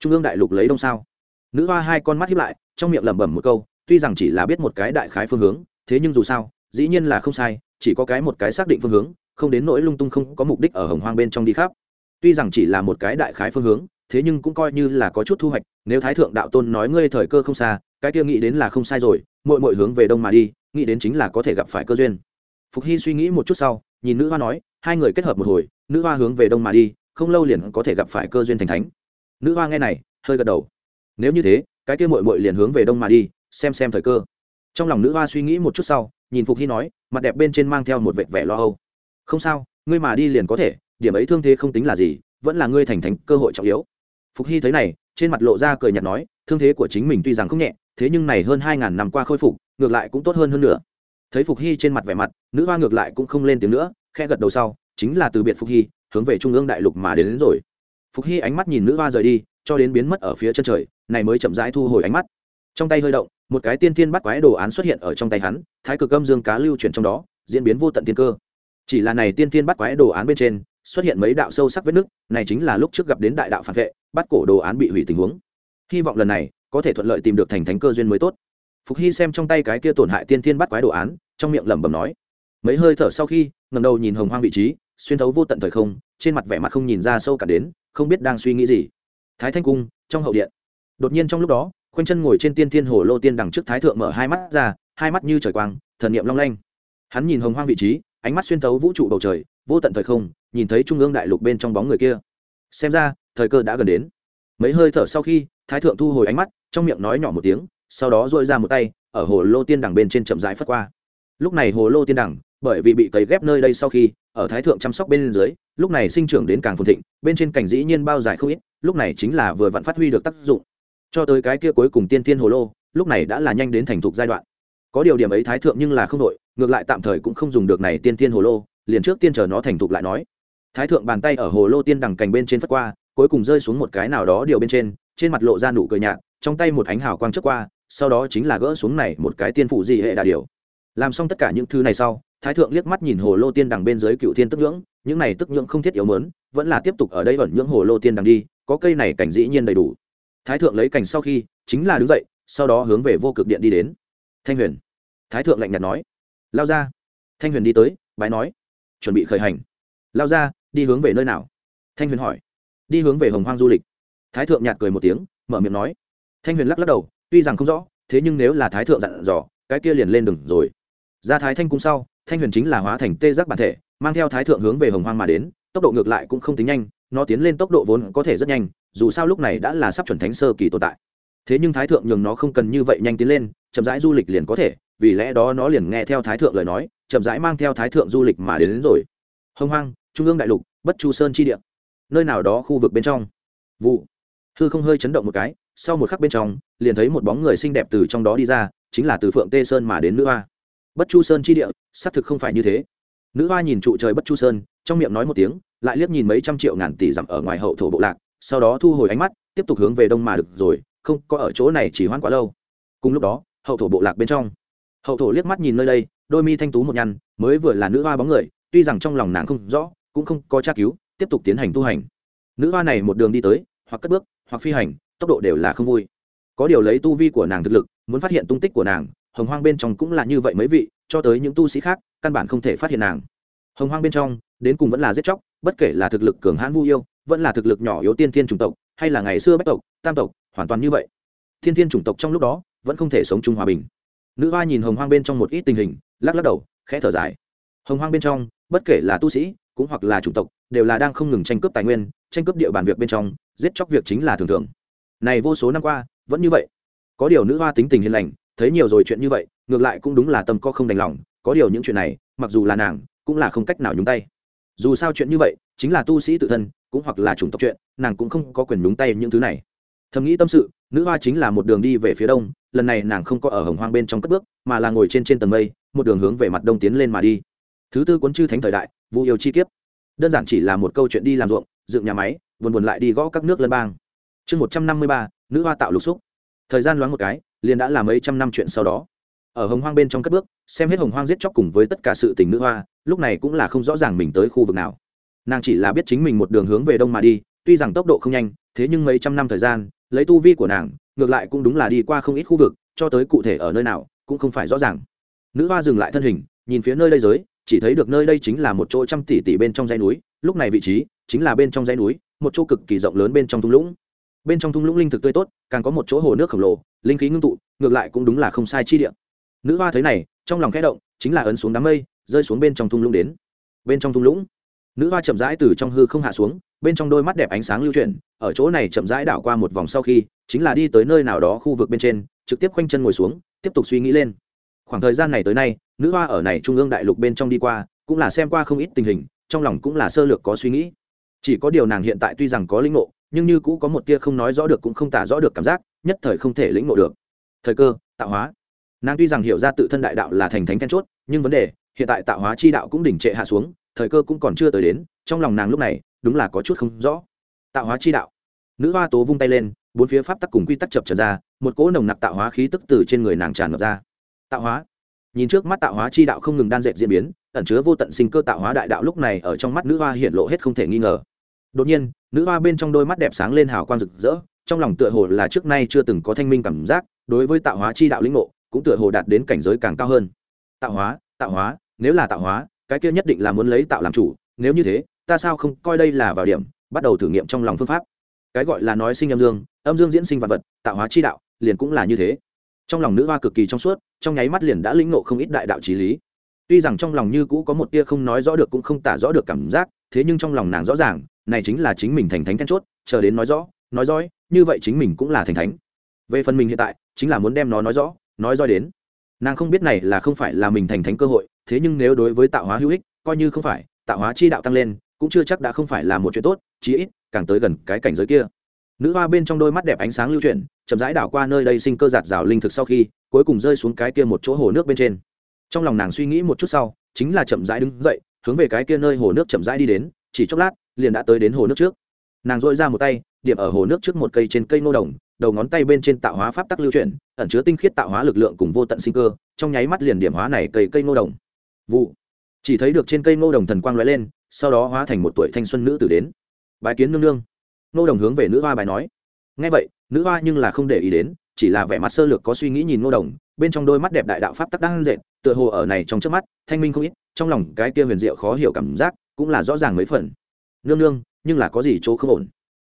Trung ương đại lục lấy đông sao? Nữ hoa hai con mắt hiếp lại, trong miệng lẩm bẩm một câu, tuy rằng chỉ là biết một cái đại khái phương hướng, thế nhưng dù sao, dĩ nhiên là không sai, chỉ có cái một cái xác định phương hướng, không đến nỗi lung tung không có mục đích ở hồng hoang bên trong đi khắp. Tuy rằng chỉ là một cái đại khái phương hướng thế nhưng cũng coi như là có chút thu hoạch, nếu thái thượng đạo tôn nói ngươi thời cơ không xa, cái kia nghĩ đến là không sai rồi mỗi mỗi hướng về đông mà đi, nghĩ đến chính là có thể gặp phải cơ duyên. Phục hy suy nghĩ một chút sau, nhìn nữ hoa nói, hai người kết hợp một hồi, nữ hoa hướng về đông mà đi, không lâu liền có thể gặp phải cơ duyên thành thánh. Nữ hoa nghe này, hơi gật đầu. Nếu như thế, cái kia mội mội liền hướng về đông mà đi, xem xem thời cơ. Trong lòng nữ hoa suy nghĩ một chút sau, nhìn phục hy nói, mặt đẹp bên trên mang theo một vệt vẻ lo âu. Không sao, ngươi mà đi liền có thể, điểm ấy thương thế không tính là gì, vẫn là ngươi thành thánh cơ hội trọng yếu phục hy thấy này trên mặt lộ ra cười nhạt nói thương thế của chính mình tuy rằng không nhẹ thế nhưng này hơn hai ngàn năm qua khôi phục ngược lại cũng tốt hơn hơn nữa. Thấy phục hy trên mặt vẻ mặt nữ hoa ngược lại cũng không lên tiếng nữa khe gật đầu sau chính là từ biệt phục hy hướng về trung ương đại lục mà đến, đến rồi. Phục hy ánh mắt nhìn nữ hoa rời đi cho đến biến mất ở phía chân trời này mới chậm rãi thu hồi ánh mắt. Trong tay hơi động một cái tiên thiên bắt quái đồ án xuất hiện ở trong tay hắn thái cực âm dương cá lưu chuyển trong đó diễn biến vô tận tiên cơ. Chỉ là này tiên thiên bắt quái đồ án bên trên xuất hiện mấy đạo sâu sắc vết nứt, này chính là lúc trước gặp đến đại đạo phản vệ, bắt cổ đồ án bị hủy tình huống. Hy vọng lần này, có thể thuận lợi tìm được thành thánh cơ duyên mới tốt. Phục hy xem trong tay cái kia tổn hại tiên thiên bắt quái đồ án, trong miệng lẩm bẩm nói. Mấy hơi thở sau khi ngầm đầu nhìn hồng hoang vị trí, xuyên thấu vô tận thời không, trên mặt vẻ mặt không nhìn ra sâu cả đến, không biết đang suy nghĩ gì. Thái thanh cung, trong hậu điện. Đột nhiên trong lúc đó, khoanh chân ngồi trên tiên thiên hồ lô tiên đằng trước thái thượng mở hai mắt ra, hai mắt như trời quang, thần niệm long lanh. Hắn nhìn hồng hoang vị trí, ánh mắt xuyên thấu vũ trụ bầu trời, vô tận thời không nhìn thấy trung ương đại lục bên trong bóng người kia. Xem ra, thời cơ đã gần đến. Mấy hơi thở sau khi, thái thượng thu hồi ánh mắt, trong miệng nói nhỏ một tiếng, sau đó dội ra một tay, ở hồ lô tiên đằng bên trên chậm rãi phất qua. Lúc này hồ lô tiên đằng, bởi vì bị cấy ghép nơi đây sau khi, ở thái thượng chăm sóc bên dưới, lúc này sinh trưởng đến càng phồn thịnh, bên trên cảnh dĩ nhiên bao dài không ít, lúc này chính là vừa vặn phát huy được tác dụng. Cho tới cái kia cuối cùng tiên tiên hồ lô, lúc này đã là nhanh đến thành thục giai đoạn. Có điều điểm ấy thái thượng nhưng là không đội, ngược lại tạm thời cũng không dùng được này tiên tiên hồ lô, liền trước tiên chờ nó thành thục lại nói thái thượng bàn tay ở hồ lô tiên đằng cành bên trên phất qua, cuối cùng rơi xuống một cái nào đó điều bên trên trên mặt lộ ra nụ cười nhạt, trong tay một ánh hào quang trước qua, sau đó chính là gỡ xuống này một cái tiên phụ dị hệ đà điều. Làm xong tất cả những thứ này sau, thái thượng liếc mắt nhìn hồ lô tiên đằng bên dưới cựu thiên tức nhưỡng, những này tức nhưỡng không thiết yếu mớn vẫn là tiếp tục ở đây ẩn nhưỡng hồ lô tiên đằng đi, có cây này cảnh dĩ nhiên đầy đủ. Thái thượng lấy cảnh sau khi, chính là đứng dậy, sau đó hướng về vô cực điện đi đến. Thanh huyền. Thái thượng lạnh nhạt nói. Lao ra. Thanh huyền đi tới, bái nói. Chuẩn bị khởi hành. Lao ra đi hướng về nơi nào? Thanh huyền hỏi. Đi hướng về hồng hoang du lịch. Thái thượng nhạt cười một tiếng mở miệng nói. Thanh huyền lắc lắc đầu tuy rằng không rõ thế nhưng nếu là thái thượng dặn dò cái kia liền lên đừng rồi. Ra thái thanh cung sau thanh huyền chính là hóa thành tê giác bản thể mang theo thái thượng hướng về hồng hoang mà đến tốc độ ngược lại cũng không tính nhanh nó tiến lên tốc độ vốn có thể rất nhanh dù sao lúc này đã là sắp chuẩn thánh sơ kỳ tồn tại. Thế nhưng thái thượng nhường nó không cần như vậy nhanh tiến lên chậm rãi du lịch liền có thể vì lẽ đó nó liền nghe theo thái thượng lời nói chậm rãi mang theo thái thượng du lịch mà đến, đến rồi. Hồng hoang trung ương đại lục, bất chu sơn chi địa. Nơi nào đó khu vực bên trong. Vụ. Hư không hơi chấn động một cái, sau một khắc bên trong, liền thấy một bóng người xinh đẹp từ trong đó đi ra, chính là từ phượng tê sơn mà đến nữ hoa. Bất chu sơn chi địa, xác thực không phải như thế. Nữ hoa nhìn trụ trời bất chu sơn, trong miệng nói một tiếng, lại liếc nhìn mấy trăm triệu ngàn tỷ dặm ở ngoài hậu thổ bộ lạc, sau đó thu hồi ánh mắt, tiếp tục hướng về đông mà được rồi, không có ở chỗ này chỉ hoãn quá lâu. Cùng lúc đó, hậu thổ bộ lạc bên trong. Hậu thổ liếc mắt nhìn nơi đây, đôi mi thanh tú một nhăn, mới vừa là nữ hoa bóng người, tuy rằng trong lòng nàng không rõ cũng không có tra cứu, tiếp tục tiến hành tu hành. Nữ hoa này một đường đi tới, hoặc cất bước, hoặc phi hành, tốc độ đều là không vui. Có điều lấy tu vi của nàng thực lực, muốn phát hiện tung tích của nàng, hồng hoang bên trong cũng là như vậy mấy vị, cho tới những tu sĩ khác, căn bản không thể phát hiện nàng. Hồng hoang bên trong, đến cùng vẫn là giết chóc, bất kể là thực lực cường hãn vu yêu, vẫn là thực lực nhỏ yếu tiên thiên chủng tộc, hay là ngày xưa bách tộc, tam tộc, hoàn toàn như vậy. Thiên thiên chủng tộc trong lúc đó, vẫn không thể sống chung hòa bình. Nữ hoa nhìn hồng hoang bên trong một ít tình hình, lắc lắc đầu, khẽ thở dài. Hồng hoang bên trong, bất kể là tu sĩ cũng hoặc là chủng tộc, đều là đang không ngừng tranh cướp tài nguyên, tranh cướp địa bàn việc bên trong, giết chóc việc chính là thường thường. Này vô số năm qua, vẫn như vậy. Có điều nữ hoa tính tình hiền lành, thấy nhiều rồi chuyện như vậy, ngược lại cũng đúng là tâm có không đành lòng, có điều những chuyện này, mặc dù là nàng, cũng là không cách nào nhúng tay. Dù sao chuyện như vậy, chính là tu sĩ tự thân, cũng hoặc là chủng tộc chuyện, nàng cũng không có quyền nhúng tay những thứ này. Thầm nghĩ tâm sự, nữ hoa chính là một đường đi về phía đông, lần này nàng không có ở hồng hoang bên trong cất bước, mà là ngồi trên trên tầng mây, một đường hướng về mặt đông tiến lên mà đi. Thứ tư cuốn chư thánh thời đại vu yêu chi kiếp. Đơn giản chỉ là một câu chuyện đi làm ruộng, dựng nhà máy, buồn buồn lại đi gõ các nước lân bang. Chương một trăm năm mươi ba, nữ hoa tạo lục xúc. Thời gian loáng một cái, liền đã là mấy trăm năm chuyện sau đó. Ở hồng hoang bên trong các bước, xem hết hồng hoang giết chóc cùng với tất cả sự tình nữ hoa, lúc này cũng là không rõ ràng mình tới khu vực nào. Nàng chỉ là biết chính mình một đường hướng về đông mà đi, tuy rằng tốc độ không nhanh, thế nhưng mấy trăm năm thời gian, lấy tu vi của nàng, ngược lại cũng đúng là đi qua không ít khu vực, cho tới cụ thể ở nơi nào, cũng không phải rõ ràng. Nữ hoa dừng lại thân hình, nhìn phía nơi đây giới chỉ thấy được nơi đây chính là một chỗ trăm tỷ tỷ bên trong dãy núi, lúc này vị trí chính là bên trong dãy núi, một chỗ cực kỳ rộng lớn bên trong thung lũng. Bên trong thung lũng linh thực tươi tốt, càng có một chỗ hồ nước khổng lồ, linh khí ngưng tụ, ngược lại cũng đúng là không sai chi địa. Nữ hoa thấy này, trong lòng khẽ động, chính là ấn xuống đám mây, rơi xuống bên trong thung lũng đến. Bên trong thung lũng, nữ hoa chậm rãi từ trong hư không hạ xuống, bên trong đôi mắt đẹp ánh sáng lưu chuyển, ở chỗ này chậm rãi đảo qua một vòng sau khi, chính là đi tới nơi nào đó khu vực bên trên, trực tiếp khoanh chân ngồi xuống, tiếp tục suy nghĩ lên. Khoảng thời gian này tới nay nữ hoa ở này trung ương đại lục bên trong đi qua, cũng là xem qua không ít tình hình, trong lòng cũng là sơ lược có suy nghĩ. Chỉ có điều nàng hiện tại tuy rằng có lĩnh ngộ, nhưng như cũ có một tia không nói rõ được cũng không tả rõ được cảm giác, nhất thời không thể lĩnh ngộ được. Thời cơ, tạo hóa. Nàng tuy rằng hiểu ra tự thân đại đạo là thành thánh then chốt, nhưng vấn đề, hiện tại tạo hóa chi đạo cũng đỉnh trệ hạ xuống, thời cơ cũng còn chưa tới đến, trong lòng nàng lúc này, đúng là có chút không rõ. Tạo hóa chi đạo. Nữ hoa tố vung tay lên, bốn phía pháp tắc cùng quy tắc chập trở ra, một cỗ nồng nặc tạo hóa khí tức từ trên người nàng tràn ngập ra. Tạo hóa nhìn trước mắt tạo hóa chi đạo không ngừng đan dệt diễn biến, ẩn chứa vô tận sinh cơ tạo hóa đại đạo lúc này ở trong mắt nữ hoa hiện lộ hết không thể nghi ngờ. Đột nhiên, nữ hoa bên trong đôi mắt đẹp sáng lên hào quang rực rỡ, trong lòng tựa hồ là trước nay chưa từng có thanh minh cảm giác, đối với tạo hóa chi đạo lĩnh ngộ, cũng tựa hồ đạt đến cảnh giới càng cao hơn. Tạo hóa tạo hóa, nếu là tạo hóa, cái kia nhất định là muốn lấy tạo làm chủ, nếu như thế, ta sao không coi đây là vào điểm, bắt đầu thử nghiệm trong lòng phương pháp. Cái gọi là nói sinh âm dương âm dương diễn sinh vật vật, tạo hóa chi đạo, liền cũng là như thế trong lòng nữ hoa cực kỳ trong suốt, trong nháy mắt liền đã lĩnh ngộ không ít đại đạo trí lý. Tuy rằng trong lòng như cũ có một tia không nói rõ được cũng không tả rõ được cảm giác, thế nhưng trong lòng nàng rõ ràng, này chính là chính mình thành thánh then chốt, chờ đến nói rõ nói rõ như vậy chính mình cũng là thành thánh. Về phần mình hiện tại, chính là muốn đem nó nói rõ nói rõ đến. Nàng không biết này là không phải là mình thành thánh cơ hội, thế nhưng nếu đối với tạo hóa hữu ích, coi như không phải, tạo hóa chi đạo tăng lên, cũng chưa chắc đã không phải là một chuyện tốt, chí ít, càng tới gần cái cảnh giới kia. Nữ hoa bên trong đôi mắt đẹp ánh sáng lưu chuyển chậm rãi đảo qua nơi đây sinh cơ giạt rào linh thực sau khi, cuối cùng rơi xuống cái kia một chỗ hồ nước bên trên. Trong lòng nàng suy nghĩ một chút sau, chính là chậm rãi đứng dậy, hướng về cái kia nơi hồ nước chậm rãi đi đến, chỉ chốc lát, liền đã tới đến hồ nước trước. Nàng dội ra một tay, điểm ở hồ nước trước một cây trên cây nô đồng, đầu ngón tay bên trên tạo hóa pháp tắc lưu chuyển, ẩn chứa tinh khiết tạo hóa lực lượng cùng vô tận sinh cơ, trong nháy mắt liền điểm hóa này cây cây nô đồng. Vụ. Chỉ thấy được trên cây nô đồng thần quang lóe lên, sau đó hóa thành một tuổi thanh xuân nữ tử đến. Bài kiến nương nương. Nô đồng hướng về nữ hoa bài nói. Ngay vậy nữ hoa nhưng là không để ý đến, chỉ là vẻ mặt sơ lược có suy nghĩ nhìn nô đồng, bên trong đôi mắt đẹp đại đạo pháp tắc đang dệt tựa hồ ở này trong trước mắt, thanh minh không ít, trong lòng cái kia huyền diệu khó hiểu cảm giác cũng là rõ ràng mấy phần. Nương nương, nhưng là có gì chỗ không ổn?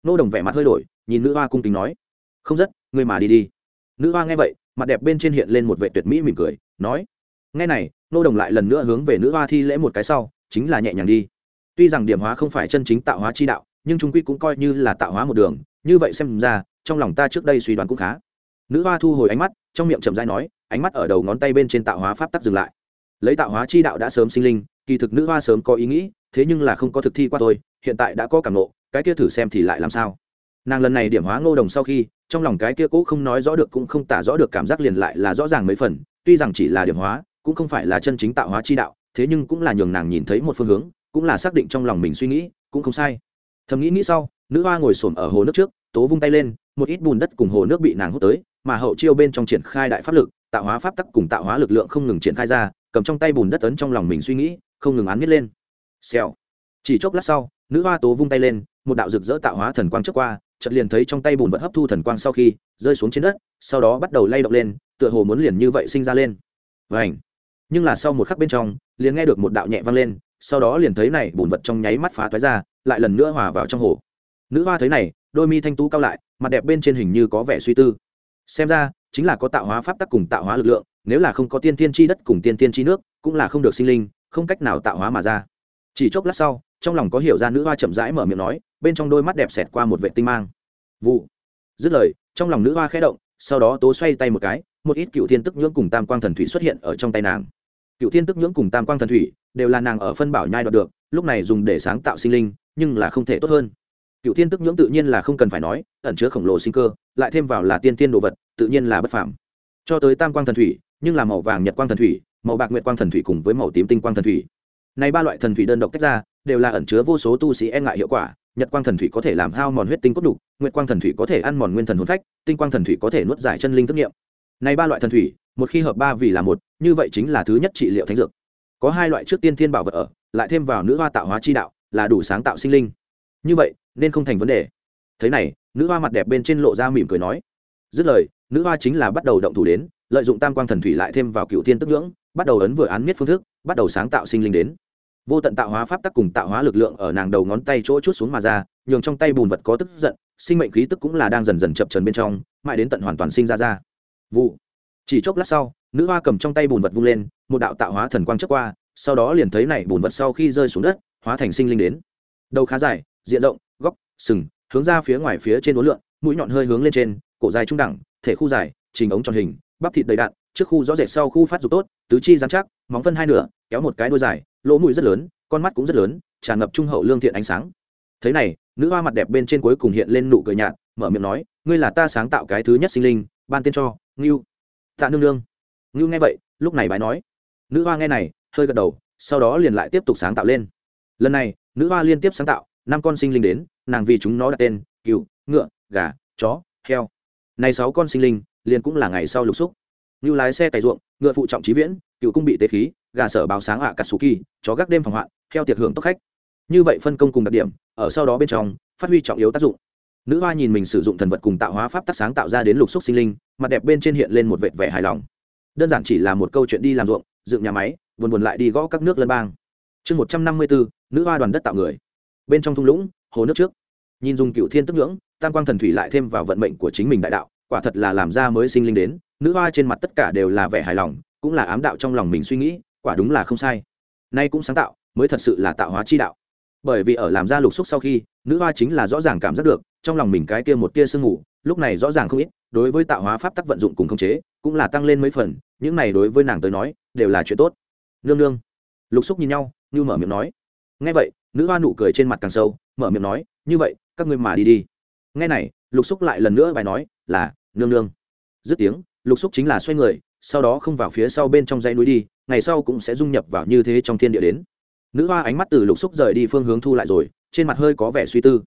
Nô đồng vẻ mặt hơi đổi, nhìn nữ hoa cung kính nói, không rất, ngươi mà đi đi. Nữ hoa nghe vậy, mặt đẹp bên trên hiện lên một vệ tuyệt mỹ mỉm cười, nói, nghe này nô đồng lại lần nữa hướng về nữ hoa thi lễ một cái sau, chính là nhẹ nhàng đi. Tuy rằng điểm hóa không phải chân chính tạo hóa chi đạo, nhưng chúng quy cũng coi như là tạo hóa một đường, như vậy xem ra trong lòng ta trước đây suy đoán cũng khá. Nữ hoa thu hồi ánh mắt, trong miệng chậm dai nói, ánh mắt ở đầu ngón tay bên trên tạo hóa pháp tắc dừng lại. Lấy tạo hóa chi đạo đã sớm sinh linh, kỳ thực nữ hoa sớm có ý nghĩ, thế nhưng là không có thực thi qua thôi, hiện tại đã có cảm nộ cái kia thử xem thì lại làm sao? Nàng lần này điểm hóa ngô đồng sau khi, trong lòng cái kia cũ không nói rõ được cũng không tả rõ được cảm giác liền lại là rõ ràng mấy phần, tuy rằng chỉ là điểm hóa, cũng không phải là chân chính tạo hóa chi đạo, thế nhưng cũng là nhường nàng nhìn thấy một phương hướng, cũng là xác định trong lòng mình suy nghĩ, cũng không sai. Thầm nghĩ nghĩ sau, nữ hoa ngồi xổm ở hồ nước trước tố vung tay lên, một ít bùn đất cùng hồ nước bị nàng hút tới, mà hậu chiêu bên trong triển khai đại pháp lực, tạo hóa pháp tắc cùng tạo hóa lực lượng không ngừng triển khai ra, cầm trong tay bùn đất ấn trong lòng mình suy nghĩ, không ngừng án miết lên. Xèo. Chỉ chốc lát sau, nữ hoa tố vung tay lên, một đạo rực rỡ tạo hóa thần quang trước qua, chợt liền thấy trong tay bùn vật hấp thu thần quang sau khi, rơi xuống trên đất, sau đó bắt đầu lay động lên, tựa hồ muốn liền như vậy sinh ra lên. Vảnh nhưng là sau một khắc bên trong, liền nghe được một đạo nhẹ vang lên, sau đó liền thấy này bùn vật trong nháy mắt phá toái ra, lại lần nữa hòa vào trong hồ. Nữ hoa thấy này đôi mi thanh tú cao lại, mặt đẹp bên trên hình như có vẻ suy tư. Xem ra, chính là có tạo hóa pháp tắc cùng tạo hóa lực lượng, nếu là không có tiên tiên chi đất cùng tiên tiên chi nước, cũng là không được sinh linh, không cách nào tạo hóa mà ra. Chỉ chốc lát sau, trong lòng có hiểu ra nữ hoa chậm rãi mở miệng nói, bên trong đôi mắt đẹp xẹt qua một vệ tinh mang. Vụ. Dứt lời, trong lòng nữ hoa khẽ động, sau đó tố xoay tay một cái, một ít cựu thiên tức nhưỡng cùng tam quang thần thủy xuất hiện ở trong tay nàng. Cựu thiên tức nhưỡng cùng tam quang thần thủy đều là nàng ở phân bảo nhai đoạt được, lúc này dùng để sáng tạo sinh linh, nhưng là không thể tốt hơn cựu thiên tức nhưỡng tự nhiên là không cần phải nói, ẩn chứa khổng lồ sinh cơ, lại thêm vào là tiên tiên đồ vật, tự nhiên là bất phàm. cho tới tam quang thần thủy, nhưng là màu vàng nhật quang thần thủy, màu bạc nguyệt quang thần thủy cùng với màu tím tinh quang thần thủy. Này ba loại thần thủy đơn độc tách ra, đều là ẩn chứa vô số tu sĩ e ngại hiệu quả, nhật quang thần thủy có thể làm hao mòn huyết tinh cốt đục nguyệt quang thần thủy có thể ăn mòn nguyên thần hồn phách, tinh quang thần thủy có thể nuốt giải chân linh thức nghiệm. Này ba loại thần thủy, một khi hợp ba vì là một, như vậy chính là thứ nhất trị liệu thánh dược. Có hai loại trước tiên thiên bảo vật ở, lại thêm vào nữ hoa tạo hóa chi đạo, là đủ sáng tạo sinh linh. Như vậy nên không thành vấn đề. Thế này, nữ hoa mặt đẹp bên trên lộ ra mỉm cười nói. Dứt lời, nữ hoa chính là bắt đầu động thủ đến, lợi dụng tam quang thần thủy lại thêm vào cựu thiên tức ngưỡng bắt đầu ấn vừa án miết phương thức, bắt đầu sáng tạo sinh linh đến. Vô tận tạo hóa pháp tắc cùng tạo hóa lực lượng ở nàng đầu ngón tay chỗ chút xuống mà ra, nhường trong tay bùn vật có tức giận, sinh mệnh khí tức cũng là đang dần dần chập trần bên trong, mãi đến tận hoàn toàn sinh ra ra. Vụ. Chỉ chốc lát sau, nữ hoa cầm trong tay bùn vật vung lên, một đạo tạo hóa thần quang chất qua, sau đó liền thấy này bùn vật sau khi rơi xuống đất, hóa thành sinh linh đến. Đầu khá dài, diện rộng sừng, hướng ra phía ngoài phía trên uốn lượn, mũi nhọn hơi hướng lên trên, cổ dài trung đẳng, thể khu dài, trình ống tròn hình, bắp thịt đầy đạn, trước khu rõ rệt sau khu phát dục tốt, tứ chi dán chắc, móng phân hai nửa, kéo một cái đôi dài, lỗ mũi rất lớn, con mắt cũng rất lớn, tràn ngập trung hậu lương thiện ánh sáng. Thế này, nữ hoa mặt đẹp bên trên cuối cùng hiện lên nụ cười nhạt, mở miệng nói, ngươi là ta sáng tạo cái thứ nhất sinh linh, ban tên cho, ngưu. Tạ nương nương. Ngưu nghe vậy, lúc này bái nói. Nữ hoa nghe này, hơi gật đầu, sau đó liền lại tiếp tục sáng tạo lên. Lần này, nữ hoa liên tiếp sáng tạo năm con sinh linh đến, nàng vì chúng nó đặt tên, cừu, ngựa, gà, chó, heo. Này sáu con sinh linh, liền cũng là ngày sau lục xúc. Như lái xe cày ruộng, ngựa phụ trọng trí viễn cựu cung bị tế khí, gà sở báo sáng ạ à cà sù kỳ, chó gác đêm phòng hoạn theo tiệc hưởng tốc khách. Như vậy phân công cùng đặc điểm, ở sau đó bên trong, phát huy trọng yếu tác dụng. Nữ hoa nhìn mình sử dụng thần vật cùng tạo hóa pháp tác sáng tạo ra đến lục xúc sinh linh, mặt đẹp bên trên hiện lên một vệt vẻ hài lòng. Đơn giản chỉ là một câu chuyện đi làm ruộng, dựng nhà máy, buồn buồn lại đi gõ các nước lân bang. Chương một trăm năm mươi bốn nữ hoa đoàn đất tạo người bên trong thung lũng, hồ nước trước. Nhìn dùng cựu thiên tức ngưỡng tam quang thần thủy lại thêm vào vận mệnh của chính mình đại đạo, quả thật là làm ra mới sinh linh đến, nữ hoa trên mặt tất cả đều là vẻ hài lòng, cũng là ám đạo trong lòng mình suy nghĩ, quả đúng là không sai. Nay cũng sáng tạo, mới thật sự là tạo hóa chi đạo. Bởi vì ở làm ra lục xúc sau khi, nữ hoa chính là rõ ràng cảm giác được, trong lòng mình cái kia một tia sương ngủ lúc này rõ ràng không ít, đối với tạo hóa pháp tắc vận dụng cùng khống chế, cũng là tăng lên mấy phần, những này đối với nàng tới nói, đều là chuyện tốt. Nương nương. Lục xúc nhìn nhau, như mở miệng nói. Ngay vậy nữ hoa nụ cười trên mặt càng sâu, mở miệng nói, như vậy, các ngươi mà đi đi. Ngay này, lục xúc lại lần nữa bài nói, là, nương nương. Dứt tiếng, lục xúc chính là xoay người, sau đó không vào phía sau bên trong dãy núi đi, ngày sau cũng sẽ dung nhập vào như thế trong thiên địa đến. Nữ hoa ánh mắt từ lục xúc rời đi phương hướng thu lại rồi, trên mặt hơi có vẻ suy tư.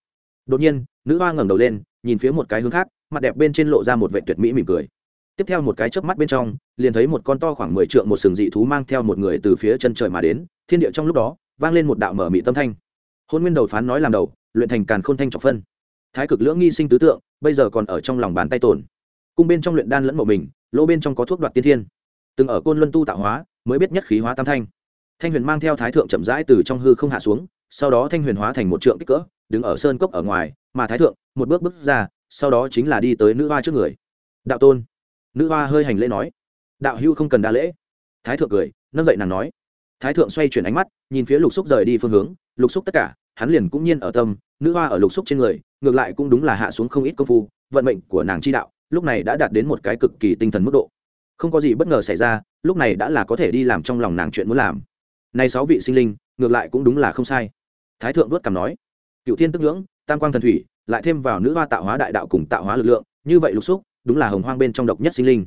Đột nhiên, nữ hoa ngẩng đầu lên, nhìn phía một cái hướng khác, mặt đẹp bên trên lộ ra một vệ tuyệt mỹ mỉm cười. Tiếp theo một cái chớp mắt bên trong, liền thấy một con to khoảng mười trượng một sừng dị thú mang theo một người từ phía chân trời mà đến, thiên địa trong lúc đó vang lên một đạo mở mị tâm thanh. Hôn nguyên đầu phán nói làm đầu, luyện thành càn khôn thanh trọng phân. Thái cực lưỡng nghi sinh tứ tượng, bây giờ còn ở trong lòng bàn tay tổn cung bên trong luyện đan lẫn mộ mình, lỗ bên trong có thuốc đoạt tiên thiên. Từng ở côn luân tu tạo hóa, mới biết nhất khí hóa tam thanh. Thanh huyền mang theo thái thượng chậm rãi từ trong hư không hạ xuống, sau đó thanh huyền hóa thành một trượng kích cỡ, đứng ở sơn cốc ở ngoài, mà thái thượng, một bước bước ra, sau đó chính là đi tới nữ hoa trước người. Đạo tôn. Nữ hoa hơi hành lễ nói. Đạo hưu không cần đa lễ. Thái thượng cười, nâng dậy nàng nói thái thượng xoay chuyển ánh mắt, nhìn phía lục xúc rời đi phương hướng. Lục xúc tất cả, hắn liền cũng nhiên ở tâm, nữ hoa ở lục xúc trên người, ngược lại cũng đúng là hạ xuống không ít công phu, vận mệnh của nàng chi đạo, lúc này đã đạt đến một cái cực kỳ tinh thần mức độ. Không có gì bất ngờ xảy ra, lúc này đã là có thể đi làm trong lòng nàng chuyện muốn làm. Nay sáu vị sinh linh, ngược lại cũng đúng là không sai. Thái thượng vớt cảm nói cựu thiên tức ngưỡng, tam quang thần thủy, lại thêm vào nữ hoa tạo hóa đại đạo cùng tạo hóa lực lượng, như vậy lục xúc, đúng là hồng hoang bên trong độc nhất sinh linh.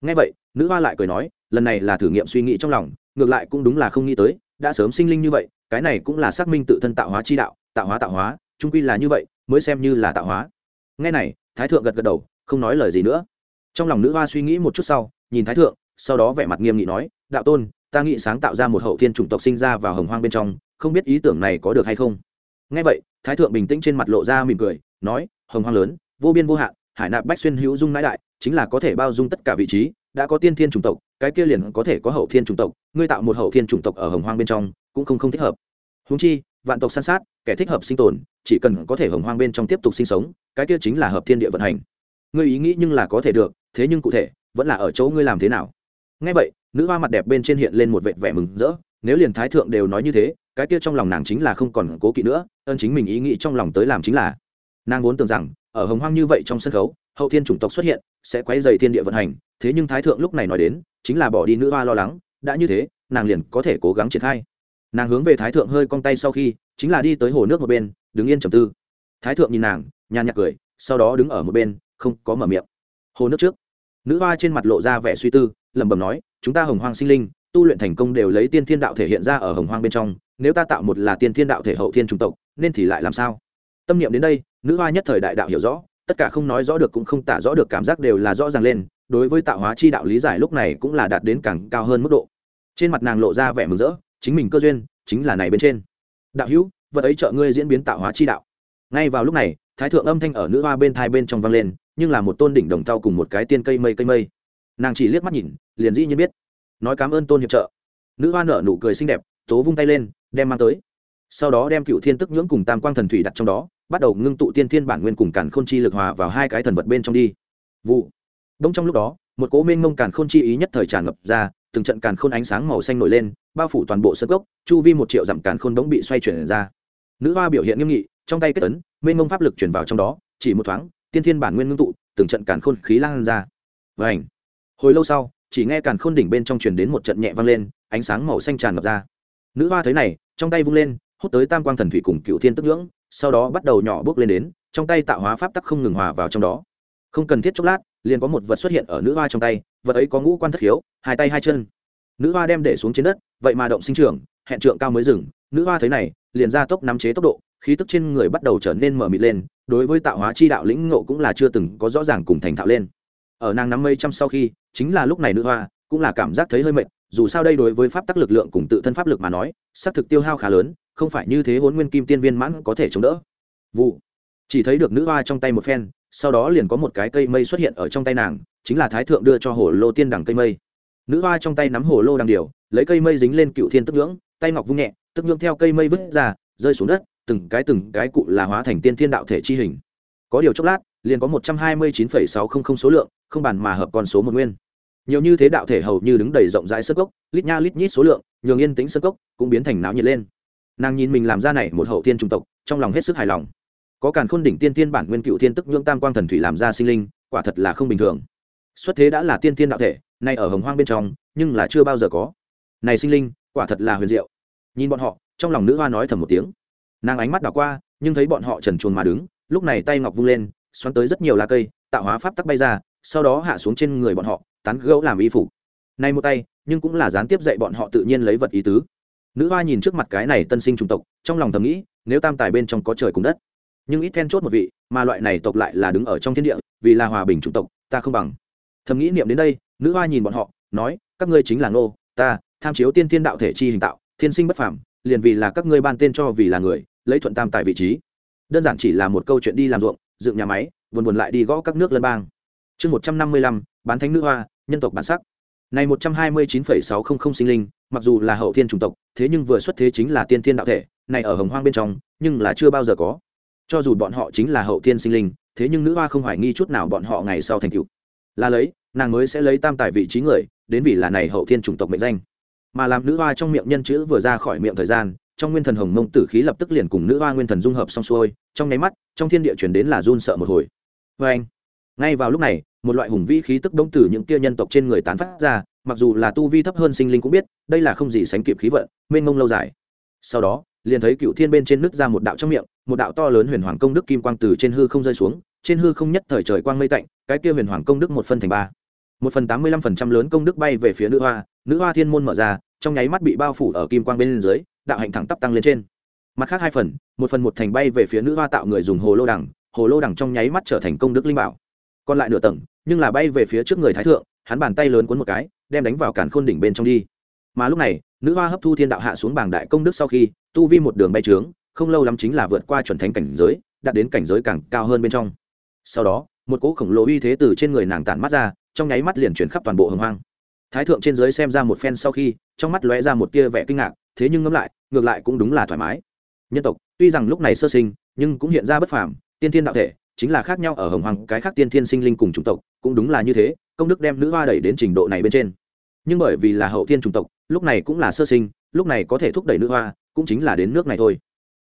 Ngay vậy, nữ hoa lại cười nói, lần này là thử nghiệm suy nghĩ trong lòng ngược lại cũng đúng là không nghĩ tới, đã sớm sinh linh như vậy, cái này cũng là xác minh tự thân tạo hóa chi đạo, tạo hóa tạo hóa trung quy là như vậy, mới xem như là tạo hóa. Ngay này, thái thượng gật gật đầu, không nói lời gì nữa. Trong lòng nữ hoa suy nghĩ một chút sau, nhìn thái thượng, sau đó vẻ mặt nghiêm nghị nói, đạo tôn, ta nghĩ sáng tạo ra một hậu thiên chủng tộc sinh ra vào hồng hoang bên trong, không biết ý tưởng này có được hay không? Ngay vậy, thái thượng bình tĩnh trên mặt lộ ra mỉm cười, nói, hồng hoang lớn, vô biên vô hạn, hải nạp bách xuyên hữu dung nãi đại, chính là có thể bao dung tất cả vị trí đã có tiên thiên chủng tộc, cái kia liền có thể có hậu thiên chủng tộc, ngươi tạo một hậu thiên chủng tộc ở hồng hoang bên trong, cũng không không thích hợp. Húng chi, vạn tộc san sát, kẻ thích hợp sinh tồn, chỉ cần có thể hồng hoang bên trong tiếp tục sinh sống, cái kia chính là hợp thiên địa vận hành. Ngươi ý nghĩ nhưng là có thể được, thế nhưng cụ thể, vẫn là ở chỗ ngươi làm thế nào? Ngay vậy, nữ hoa mặt đẹp bên trên hiện lên một vệt vẻ mừng rỡ, nếu liền thái thượng đều nói như thế, cái kia trong lòng nàng chính là không còn cố kỵ nữa ơn chính mình ý nghĩ trong lòng tới làm chính là. Nàng vốn tưởng rằng, ở hồng hoang như vậy trong sân khấu, hậu thiên chủng tộc xuất hiện, sẽ quay dày thiên địa vận hành thế nhưng thái thượng lúc này nói đến, chính là bỏ đi nữ hoa lo lắng, đã như thế, nàng liền có thể cố gắng triển khai. Nàng hướng về thái thượng hơi cong tay sau khi, chính là đi tới hồ nước một bên, đứng yên trầm tư. Thái thượng nhìn nàng, nhàn nhạc cười, sau đó đứng ở một bên, không có mở miệng. Hồ nước trước. Nữ hoa trên mặt lộ ra vẻ suy tư, lẩm bẩm nói, chúng ta hồng hoang sinh linh, tu luyện thành công đều lấy tiên thiên đạo thể hiện ra ở hồng hoang bên trong, nếu ta tạo một là tiên thiên đạo thể hậu thiên trung tộc, nên thì lại làm sao? Tâm niệm đến đây, nữ hoa nhất thời đại đạo hiểu rõ, tất cả không nói rõ được cũng không tả rõ được cảm giác đều là rõ ràng lên đối với tạo hóa chi đạo lý giải lúc này cũng là đạt đến càng cao hơn mức độ. Trên mặt nàng lộ ra vẻ mừng rỡ, chính mình cơ duyên, chính là này bên trên. Đạo hữu, vật ấy trợ ngươi diễn biến tạo hóa chi đạo. Ngay vào lúc này, thái thượng âm thanh ở nữ hoa bên thai bên trong vang lên, nhưng là một tôn đỉnh đồng thau cùng một cái tiên cây mây cây mây. Nàng chỉ liếc mắt nhìn, liền dĩ nhiên biết. Nói cảm ơn tôn hiệp trợ. Nữ hoa nở nụ cười xinh đẹp, tố vung tay lên, đem mang tới. Sau đó đem cựu thiên tức nhưỡng cùng tam quang thần thủy đặt trong đó, bắt đầu ngưng tụ tiên thiên bản nguyên cùng càn khôn chi lực hòa vào hai cái thần vật bên trong đi. Vụ đông trong lúc đó, một cỗ mênh mông càn khôn chi ý nhất thời tràn ngập ra, từng trận càn khôn ánh sáng màu xanh nổi lên, bao phủ toàn bộ sân gốc, chu vi một triệu dặm càn khôn bỗng bị xoay chuyển ra. Nữ hoa biểu hiện nghiêm nghị, trong tay kết tấn mênh mông pháp lực chuyển vào trong đó, chỉ một thoáng, tiên thiên bản nguyên ngưng tụ, từng trận càn khôn khí lan ra. Vành. hồi lâu sau, chỉ nghe càn khôn đỉnh bên trong truyền đến một trận nhẹ vang lên, ánh sáng màu xanh tràn ngập ra. Nữ hoa thấy này, trong tay vung lên, hút tới tam quang thần thủy cùng cựu thiên tức nhưỡng, sau đó bắt đầu nhỏ bước lên đến, trong tay tạo hóa pháp tắc không ngừng hòa vào trong đó không cần thiết chốc lát, liền có một vật xuất hiện ở nữ hoa trong tay, vật ấy có ngũ quan thất khiếu, hai tay hai chân. Nữ hoa đem để xuống trên đất, vậy mà động sinh trưởng, hẹn trượng cao mới dừng. Nữ hoa thấy này, liền ra tốc nắm chế tốc độ, khí tức trên người bắt đầu trở nên mở mịt lên, đối với tạo hóa chi đạo lĩnh ngộ cũng là chưa từng có rõ ràng cùng thành thạo lên. Ở nàng năm mây trăm sau khi, chính là lúc này nữ hoa, cũng là cảm giác thấy hơi mệt, dù sao đây đối với pháp tắc lực lượng cùng tự thân pháp lực mà nói, xác thực tiêu hao khá lớn, không phải như thế hôn nguyên kim tiên viên mãn có thể chống đỡ. Vụ. Chỉ thấy được nữ hoa trong tay một phen sau đó liền có một cái cây mây xuất hiện ở trong tay nàng, chính là thái thượng đưa cho hồ lô tiên đằng cây mây. Nữ hoa trong tay nắm hồ lô đằng điều, lấy cây mây dính lên cựu thiên tức ngưỡng, tay ngọc vung nhẹ, tức ngưỡng theo cây mây vứt ra, rơi xuống đất, từng cái từng cái cụ là hóa thành tiên thiên đạo thể chi hình. Có điều chốc lát, liền có một trăm hai mươi chín phẩy sáu không không số lượng, không bàn mà hợp con số một nguyên. Nhiều như thế đạo thể hầu như đứng đầy rộng rãi sơ cốc, lít nha lít nhít số lượng, nhường yên tính sơ cốc cũng biến thành náo nhiệt lên. Nàng nhìn mình làm ra này một hậu thiên trung tộc, trong lòng hết sức hài lòng có càn khôn đỉnh tiên tiên bản nguyên cựu thiên tức nhưỡng tam quang thần thủy làm ra sinh linh, quả thật là không bình thường. Xuất thế đã là tiên tiên đạo thể, nay ở hồng hoang bên trong, nhưng là chưa bao giờ có. Này sinh linh, quả thật là huyền diệu. Nhìn bọn họ, trong lòng nữ hoa nói thầm một tiếng. Nàng ánh mắt đảo qua, nhưng thấy bọn họ trần chuồn mà đứng, lúc này tay ngọc vung lên, xoắn tới rất nhiều lá cây, tạo hóa pháp tắc bay ra, sau đó hạ xuống trên người bọn họ, tán gẫu làm y phục. Nay một tay, nhưng cũng là gián tiếp dạy bọn họ tự nhiên lấy vật ý tứ. Nữ hoa nhìn trước mặt cái này tân sinh chủng tộc, trong lòng thầm nghĩ, nếu tam tài bên trong có trời cùng đất nhưng ít then chốt một vị, mà loại này tộc lại là đứng ở trong thiên địa, vì là hòa bình chủng tộc, ta không bằng. Thầm nghĩ niệm đến đây, nữ hoa nhìn bọn họ, nói, các ngươi chính là ngô, ta, tham chiếu tiên thiên đạo thể chi hình tạo, thiên sinh bất phàm, liền vì là các ngươi ban tên cho vì là người, lấy thuận tam tại vị trí. Đơn giản chỉ là một câu chuyện đi làm ruộng, dựng nhà máy, buồn buồn lại đi gõ các nước lân bang. Chương một trăm năm mươi lăm, bán thánh nữ hoa, nhân tộc bản sắc. Này một trăm hai mươi chín phẩy sáu không không sinh linh, mặc dù là hậu thiên chủng tộc, thế nhưng vừa xuất thế chính là tiên thiên đạo thể, này ở hồng hoang bên trong, nhưng là chưa bao giờ có cho dù bọn họ chính là hậu thiên sinh linh, thế nhưng nữ hoa không hoài nghi chút nào bọn họ ngày sau thành cựu là lấy, nàng mới sẽ lấy tam tài vị trí người, đến vì là này hậu thiên chủng tộc mệnh danh. Mà làm nữ hoa trong miệng nhân chữ vừa ra khỏi miệng thời gian, trong nguyên thần hồng mông tử khí lập tức liền cùng nữ hoa nguyên thần dung hợp xong xuôi, trong nháy mắt, trong thiên địa chuyển đến là run sợ một hồi. Vê anh, ngay vào lúc này, một loại hùng vĩ khí tức đông từ những kia nhân tộc trên người tán phát ra, mặc dù là tu vi thấp hơn sinh linh cũng biết, đây là không gì sánh kịp khí vận, mênh mông lâu dài. Sau đó liền thấy cựu thiên bên trên nước ra một đạo trong miệng một đạo to lớn huyền hoàng công đức kim quang từ trên hư không rơi xuống trên hư không nhất thời trời quang mây tạnh cái kia huyền hoàng công đức một phân thành ba. Một phần tám mươi lăm phần trăm lớn công đức bay về phía nữ hoa nữ hoa thiên môn mở ra trong nháy mắt bị bao phủ ở kim quang bên dưới đạo hạnh thẳng tắp tăng lên trên. Mặt khác hai phần một phần một thành bay về phía nữ hoa tạo người dùng hồ lô đẳng, hồ lô đẳng trong nháy mắt trở thành công đức linh bảo. Còn lại nửa tầng nhưng là bay về phía trước người thái thượng hắn bàn tay lớn cuốn một cái đem đánh vào cản khôn đỉnh bên trong đi. Mà lúc này nữ hoa hấp thu thiên đạo hạ xuống bảng đại công đức sau khi, tu vi một đường bay trướng, không lâu lắm chính là vượt qua chuẩn thánh cảnh giới, đạt đến cảnh giới càng cao hơn bên trong. Sau đó, một cỗ khổng lồ uy thế từ trên người nàng tản mắt ra, trong nháy mắt liền chuyển khắp toàn bộ hồng hoang. Thái thượng trên dưới xem ra một phen sau khi, trong mắt lóe ra một tia vẻ kinh ngạc, thế nhưng ngẫm lại, ngược lại cũng đúng là thoải mái. Nhân tộc, tuy rằng lúc này sơ sinh, nhưng cũng hiện ra bất phàm, tiên thiên đạo thể, chính là khác nhau ở hồng hoàng cái khác tiên thiên sinh linh cùng chủng tộc, cũng đúng là như thế, công đức đem nữ hoa đẩy đến trình độ này bên trên nhưng bởi vì là hậu thiên chủng tộc, lúc này cũng là sơ sinh, lúc này có thể thúc đẩy nữ hoa, cũng chính là đến nước này thôi.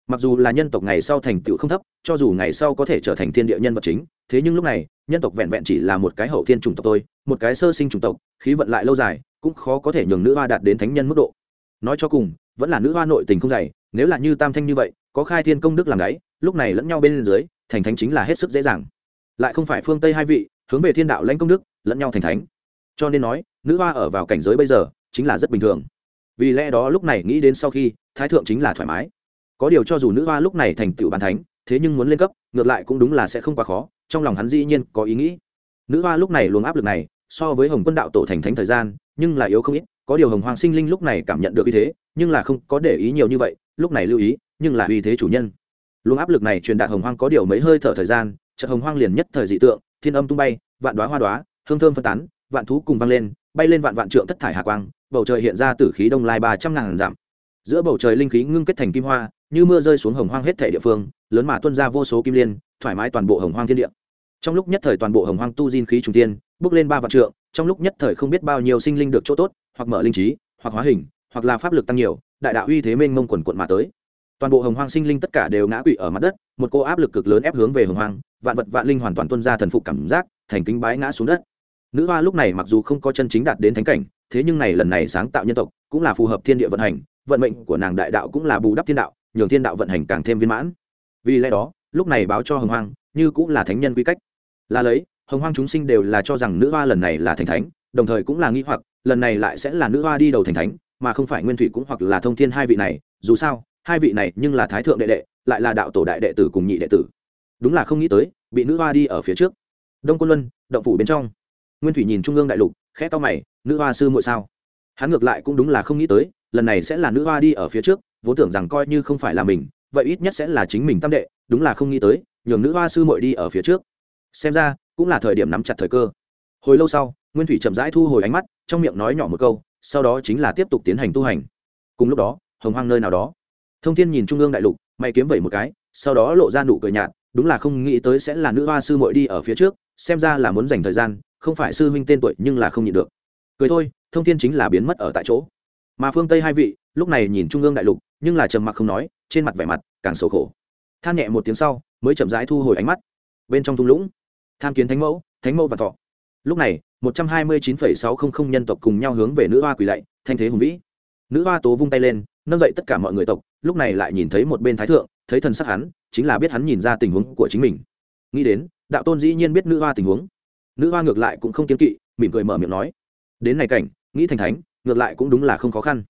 Mặc dù là nhân tộc ngày sau thành tựu không thấp, cho dù ngày sau có thể trở thành thiên địa nhân vật chính, thế nhưng lúc này, nhân tộc vẹn vẹn chỉ là một cái hậu thiên chủng tộc thôi, một cái sơ sinh chủng tộc, khí vận lại lâu dài, cũng khó có thể nhường nữ hoa đạt đến thánh nhân mức độ. Nói cho cùng, vẫn là nữ hoa nội tình không dày, nếu là như tam thanh như vậy, có khai thiên công đức làm đáy, lúc này lẫn nhau bên dưới, thành thánh chính là hết sức dễ dàng. Lại không phải phương tây hai vị, hướng về thiên đạo lãnh công đức, lẫn nhau thành thánh. Cho nên nói nữ hoa ở vào cảnh giới bây giờ chính là rất bình thường. Vì lẽ đó lúc này nghĩ đến sau khi, thái thượng chính là thoải mái. Có điều cho dù nữ hoa lúc này thành tựu bàn thánh, thế nhưng muốn lên cấp, ngược lại cũng đúng là sẽ không quá khó, trong lòng hắn dĩ nhiên có ý nghĩ. Nữ hoa lúc này luồng áp lực này, so với hồng quân đạo tổ thành thánh thời gian, nhưng là yếu không ít, có điều hồng hoàng sinh linh lúc này cảm nhận được uy thế, nhưng là không có để ý nhiều như vậy, lúc này lưu ý, nhưng là uy thế chủ nhân. Luồng áp lực này truyền đạt hồng hoang có điều mấy hơi thở thời gian, chợt hồng hoang liền nhất thời dị tượng, thiên âm tung bay, vạn đoá hoa đoá hương thơm phân tán, vạn thú cùng vang lên bay lên vạn vạn trượng thất thải hà quang, bầu trời hiện ra tử khí đông lai ba trăm ngàn dặm. Giữa bầu trời linh khí ngưng kết thành kim hoa, như mưa rơi xuống hồng hoang hết thể địa phương, lớn mà tuân ra vô số kim liên, thoải mái toàn bộ hồng hoang thiên địa. Trong lúc nhất thời toàn bộ hồng hoang tu diên khí trùng tiên bước lên ba vạn trượng, trong lúc nhất thời không biết bao nhiêu sinh linh được chỗ tốt, hoặc mở linh trí, hoặc hóa hình, hoặc là pháp lực tăng nhiều, đại đạo uy thế mênh mông quần quận mà tới. Toàn bộ hồng hoang sinh linh tất cả đều ngã quỵ ở mặt đất, một cô áp lực cực lớn ép hướng về hồng hoang, vạn vật vạn linh hoàn toàn tuân ra thần phục cảm giác, thành kính bái ngã xuống đất nữ hoa lúc này mặc dù không có chân chính đạt đến thánh cảnh, thế nhưng này lần này sáng tạo nhân tộc cũng là phù hợp thiên địa vận hành, vận mệnh của nàng đại đạo cũng là bù đắp thiên đạo, nhường thiên đạo vận hành càng thêm viên mãn. Vì lẽ đó, lúc này báo cho hồng hoang, như cũng là thánh nhân quy cách. Là lấy, hồng hoang chúng sinh đều là cho rằng nữ hoa lần này là thành thánh, đồng thời cũng là nghĩ hoặc, lần này lại sẽ là nữ hoa đi đầu thành thánh, mà không phải nguyên thủy cũng hoặc là thông thiên hai vị này, dù sao, hai vị này nhưng là thái thượng đệ đệ, lại là đạo tổ đại đệ tử cùng nhị đệ tử. Đúng là không nghĩ tới, bị nữ hoa đi ở phía trước. Đông quân luân, động phủ bên trong nguyên thủy nhìn trung ương đại lục, khẽ to mày, nữ hoa sư muội sao? Hắn ngược lại cũng đúng là không nghĩ tới, lần này sẽ là nữ hoa đi ở phía trước, vốn tưởng rằng coi như không phải là mình, vậy ít nhất sẽ là chính mình tam đệ, đúng là không nghĩ tới, nhường nữ hoa sư muội đi ở phía trước. Xem ra, cũng là thời điểm nắm chặt thời cơ. Hồi lâu sau, nguyên thủy chậm rãi thu hồi ánh mắt, trong miệng nói nhỏ một câu, sau đó chính là tiếp tục tiến hành tu hành. Cùng lúc đó, hồng hoang nơi nào đó. Thông thiên nhìn trung ương đại lục, mày kiếm vẩy một cái, sau đó lộ ra nụ cười nhạt, đúng là không nghĩ tới sẽ là nữ hoa sư muội đi ở phía trước, xem ra là muốn dành thời gian không phải sư huynh tên tuổi nhưng là không nhịn được. Cười thôi, thông thiên chính là biến mất ở tại chỗ. Mà phương tây hai vị, lúc này nhìn trung ương đại lục, nhưng là trầm mặc không nói, trên mặt vẻ mặt càng xấu khổ. Than nhẹ một tiếng sau, mới chậm rãi thu hồi ánh mắt. Bên trong thung lũng, tham kiến thánh mẫu thánh mẫu và thọ. Lúc này, một trăm hai mươi chín phẩy sáu không không nhân tộc cùng nhau hướng về nữ hoa quỳ lạy, thanh thế hùng vĩ. Nữ hoa tố vung tay lên, nâng dậy tất cả mọi người tộc, lúc này lại nhìn thấy một bên thái thượng, thấy thần sắc hắn, chính là biết hắn nhìn ra tình huống của chính mình. Nghĩ đến, đạo tôn dĩ nhiên biết nữ hoa tình huống nữ hoa ngược lại cũng không kiếm kỵ, mỉm cười mở miệng nói. Đến này cảnh, nghĩ thành thánh, ngược lại cũng đúng là không khó khăn.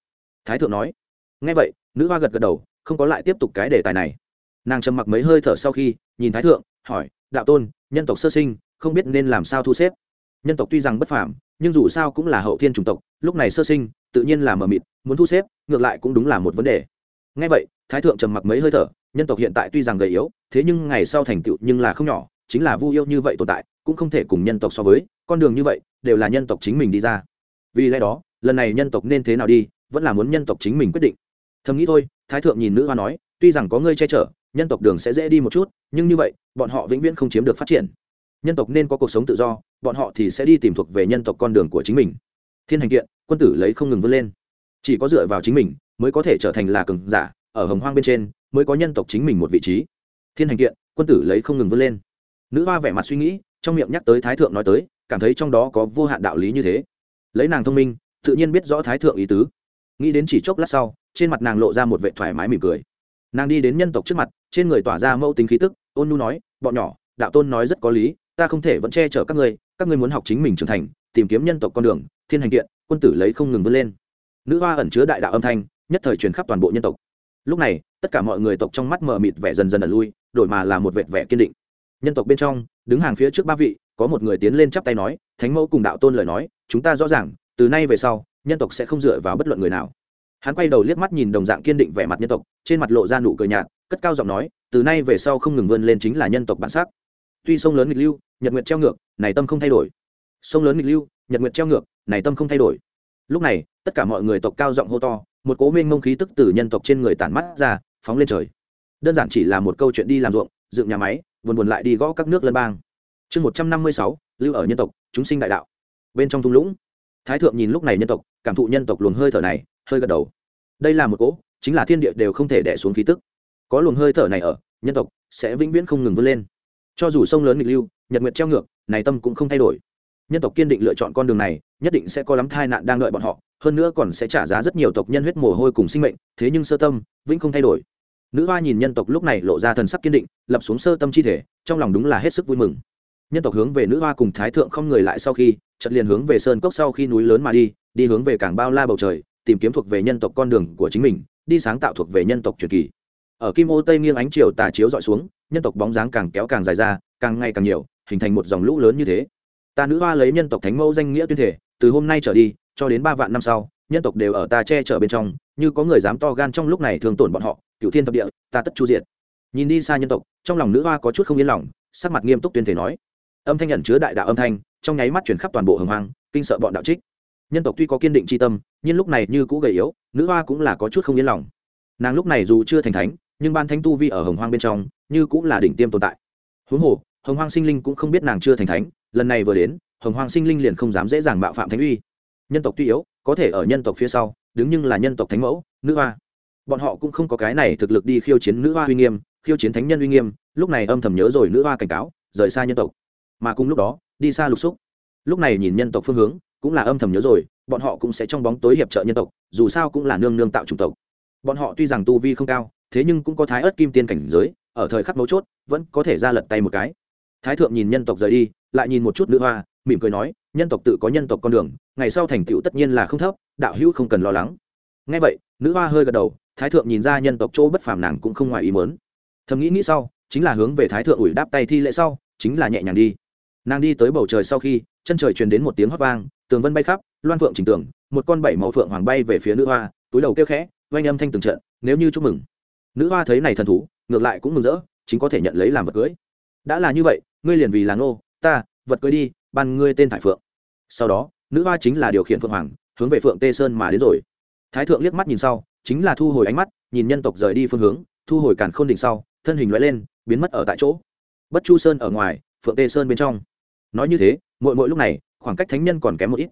Thái thượng nói. Ngay vậy, nữ hoa gật gật đầu, không có lại tiếp tục cái đề tài này. Nàng trầm mặc mấy hơi thở sau khi, nhìn thái thượng, hỏi, đạo tôn, nhân tộc sơ sinh, không biết nên làm sao thu xếp? Nhân tộc tuy rằng bất phàm, nhưng dù sao cũng là hậu thiên chủng tộc, lúc này sơ sinh, tự nhiên là mờ mịt, muốn thu xếp, ngược lại cũng đúng là một vấn đề. Ngay vậy, thái thượng trầm mặc mấy hơi thở, nhân tộc hiện tại tuy rằng gầy yếu, thế nhưng ngày sau thành tựu nhưng là không nhỏ, chính là vu yêu như vậy tồn tại cũng không thể cùng nhân tộc so với, con đường như vậy đều là nhân tộc chính mình đi ra. Vì lẽ đó, lần này nhân tộc nên thế nào đi, vẫn là muốn nhân tộc chính mình quyết định. Thầm nghĩ thôi, thái thượng nhìn nữ hoa nói, tuy rằng có ngươi che chở, nhân tộc đường sẽ dễ đi một chút, nhưng như vậy, bọn họ vĩnh viễn không chiếm được phát triển. Nhân tộc nên có cuộc sống tự do, bọn họ thì sẽ đi tìm thuộc về nhân tộc con đường của chính mình. Thiên hành kiện, quân tử lấy không ngừng vươn lên. Chỉ có dựa vào chính mình, mới có thể trở thành là cường giả, ở hồng hoang bên trên, mới có nhân tộc chính mình một vị trí. Thiên hành kiện, quân tử lấy không ngừng vươn lên. Nữ hoa vẻ mặt suy nghĩ trong miệng nhắc tới thái thượng nói tới, cảm thấy trong đó có vô hạn đạo lý như thế. Lấy nàng thông minh, tự nhiên biết rõ thái thượng ý tứ. Nghĩ đến chỉ chốc lát sau, trên mặt nàng lộ ra một vệ thoải mái mỉm cười. Nàng đi đến nhân tộc trước mặt, trên người tỏa ra mẫu tính khí tức, ôn nu nói, bọn nhỏ, đạo tôn nói rất có lý, ta không thể vẫn che chở các ngươi các ngươi muốn học chính mình trưởng thành, tìm kiếm nhân tộc con đường, thiên hành kiện, quân tử lấy không ngừng vươn lên. Nữ hoa ẩn chứa đại đạo âm thanh, nhất thời truyền khắp toàn bộ nhân tộc. Lúc này, tất cả mọi người tộc trong mắt mờ mịt vẻ dần dần ẩn lui, đổi mà là một vệt vẻ kiên định. Nhân tộc bên trong đứng hàng phía trước ba vị, có một người tiến lên chắp tay nói, thánh mẫu cùng đạo tôn lời nói, chúng ta rõ ràng, từ nay về sau, nhân tộc sẽ không dựa vào bất luận người nào. Hắn quay đầu liếc mắt nhìn đồng dạng kiên định vẻ mặt nhân tộc, trên mặt lộ ra nụ cười nhạt, cất cao giọng nói, từ nay về sau không ngừng vươn lên chính là nhân tộc bản sắc. Tuy sông lớn nghịch lưu, nhật nguyệt treo ngược, này tâm không thay đổi. Sông lớn nghịch lưu, nhật nguyệt treo ngược, này tâm không thay đổi. Lúc này, tất cả mọi người tộc cao giọng hô to, một cố minh mông khí tức từ nhân tộc trên người tản mắt ra, phóng lên trời. Đơn giản chỉ là một câu chuyện đi làm ruộng, dựng nhà máy buồn buồn lại đi gõ các nước lân bang. Chương một trăm năm mươi sáu, lưu ở nhân tộc, chúng sinh đại đạo. Bên trong thung lũng, thái thượng nhìn lúc này nhân tộc, cảm thụ nhân tộc luồng hơi thở này, hơi gật đầu. Đây là một cỗ, chính là thiên địa đều không thể đẻ xuống khí tức. Có luồng hơi thở này ở, nhân tộc sẽ vĩnh viễn không ngừng vươn lên. Cho dù sông lớn nghịch lưu, nhật nguyệt treo ngược, này tâm cũng không thay đổi. Nhân tộc kiên định lựa chọn con đường này, nhất định sẽ có lắm tai nạn đang đợi bọn họ, hơn nữa còn sẽ trả giá rất nhiều tộc nhân huyết mồ hôi cùng sinh mệnh, thế nhưng sơ tâm, vĩnh không thay đổi nữ hoa nhìn nhân tộc lúc này lộ ra thần sắc kiên định, lập xuống sơ tâm chi thể, trong lòng đúng là hết sức vui mừng. Nhân tộc hướng về nữ hoa cùng thái thượng không người lại sau khi chật liền hướng về sơn cốc sau khi núi lớn mà đi đi hướng về cảng bao la bầu trời, tìm kiếm thuộc về nhân tộc con đường của chính mình, đi sáng tạo thuộc về nhân tộc truyền kỳ. Ở kim ô tây nghiêng ánh chiều tà chiếu dọi xuống, nhân tộc bóng dáng càng kéo càng dài ra, càng ngày càng nhiều, hình thành một dòng lũ lớn như thế. Ta nữ hoa lấy nhân tộc thánh mẫu danh nghĩa tuyên thể, từ hôm nay trở đi, cho đến ba vạn năm sau, nhân tộc đều ở ta che chở bên trong, như có người dám to gan trong lúc này thường tổn bọn họ cựu thiên thập địa, ta tất chu diệt. Nhìn đi xa nhân tộc, trong lòng nữ hoa có chút không yên lòng, sắc mặt nghiêm túc tuyên thể nói. Âm thanh nhận chứa đại đạo âm thanh, trong nháy mắt chuyển khắp toàn bộ hồng hoang, kinh sợ bọn đạo trích. Nhân tộc tuy có kiên định c tâm, nhưng lúc này như cũ gầy yếu, nữ hoa cũng là có chút không yên lòng. Nàng lúc này dù chưa thành thánh, nhưng ban thánh tu vi ở hồng hoang bên trong, như cũng là đỉnh tiêm tồn tại. Huống hồ, hồng hoang sinh linh cũng không biết nàng chưa thành thánh, lần này vừa đến, hồng hoang sinh linh liền không dám dễ dàng bạo phạm thánh uy. Nhân tộc tuy yếu, có thể ở nhân tộc phía sau, đứng nhưng là nhân tộc thánh mẫu, nữ hoa bọn họ cũng không có cái này thực lực đi khiêu chiến nữ hoa uy nghiêm, khiêu chiến thánh nhân uy nghiêm, lúc này âm thầm nhớ rồi nữ hoa cảnh cáo, rời xa nhân tộc. Mà cùng lúc đó, đi xa lục xúc. Lúc này nhìn nhân tộc phương hướng, cũng là âm thầm nhớ rồi, bọn họ cũng sẽ trong bóng tối hiệp trợ nhân tộc, dù sao cũng là nương nương tạo chủng tộc. Bọn họ tuy rằng tu vi không cao, thế nhưng cũng có thái ớt kim tiên cảnh giới, ở thời khắc mấu chốt, vẫn có thể ra lật tay một cái. Thái thượng nhìn nhân tộc rời đi, lại nhìn một chút nữ hoa, mỉm cười nói, nhân tộc tự có nhân tộc con đường, ngày sau thành tựu tất nhiên là không thấp, đạo hữu không cần lo lắng. Ngay vậy, nữ hoa hơi gật đầu thái thượng nhìn ra nhân tộc chỗ bất phàm nàng cũng không ngoài ý mớn thầm nghĩ nghĩ sau chính là hướng về thái thượng ủi đáp tay thi lễ sau chính là nhẹ nhàng đi. Nàng đi tới bầu trời sau khi chân trời truyền đến một tiếng hót vang tường vân bay khắp loan phượng chỉnh tưởng, một con bảy màu phượng hoàng bay về phía nữ hoa túi đầu kêu khẽ oanh âm thanh từng trận nếu như chúc mừng. Nữ hoa thấy này thần thú ngược lại cũng mừng rỡ chính có thể nhận lấy làm vật cưới. Đã là như vậy ngươi liền vì là ngô ta vật cưới đi ban ngươi tên thải phượng. Sau đó nữ hoa chính là điều khiển phượng hoàng hướng về phượng tê sơn mà đến rồi. Thái thượng liếc mắt nhìn sau chính là thu hồi ánh mắt, nhìn nhân tộc rời đi phương hướng, thu hồi càn khôn đỉnh sau, thân hình loại lên, biến mất ở tại chỗ. Bất chu sơn ở ngoài, phượng tê sơn bên trong. Nói như thế, mỗi mỗi lúc này, khoảng cách thánh nhân còn kém một ít.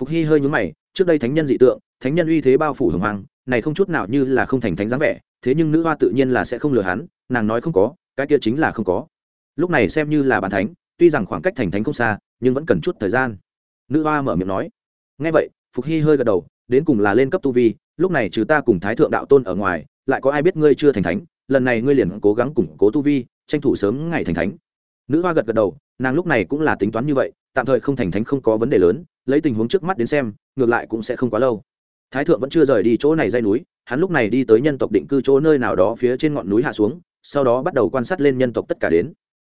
Phục hy hơi nhúng mày, trước đây thánh nhân dị tượng, thánh nhân uy thế bao phủ hưởng hoàng này không chút nào như là không thành thánh dáng vẻ, thế nhưng nữ hoa tự nhiên là sẽ không lừa hắn, nàng nói không có, cái kia chính là không có. Lúc này xem như là bàn thánh, tuy rằng khoảng cách thành thánh không xa, nhưng vẫn cần chút thời gian. Nữ hoa mở miệng nói. Ngay vậy, phục hy hơi gật đầu đến cùng là lên cấp tu vi, lúc này trừ ta cùng thái thượng đạo tôn ở ngoài, lại có ai biết ngươi chưa thành thánh, lần này ngươi liền cố gắng củng cố tu vi, tranh thủ sớm ngày thành thánh. Nữ hoa gật gật đầu, nàng lúc này cũng là tính toán như vậy, tạm thời không thành thánh không có vấn đề lớn, lấy tình huống trước mắt đến xem, ngược lại cũng sẽ không quá lâu. Thái thượng vẫn chưa rời đi chỗ này dây núi, hắn lúc này đi tới nhân tộc định cư chỗ nơi nào đó phía trên ngọn núi hạ xuống, sau đó bắt đầu quan sát lên nhân tộc tất cả đến.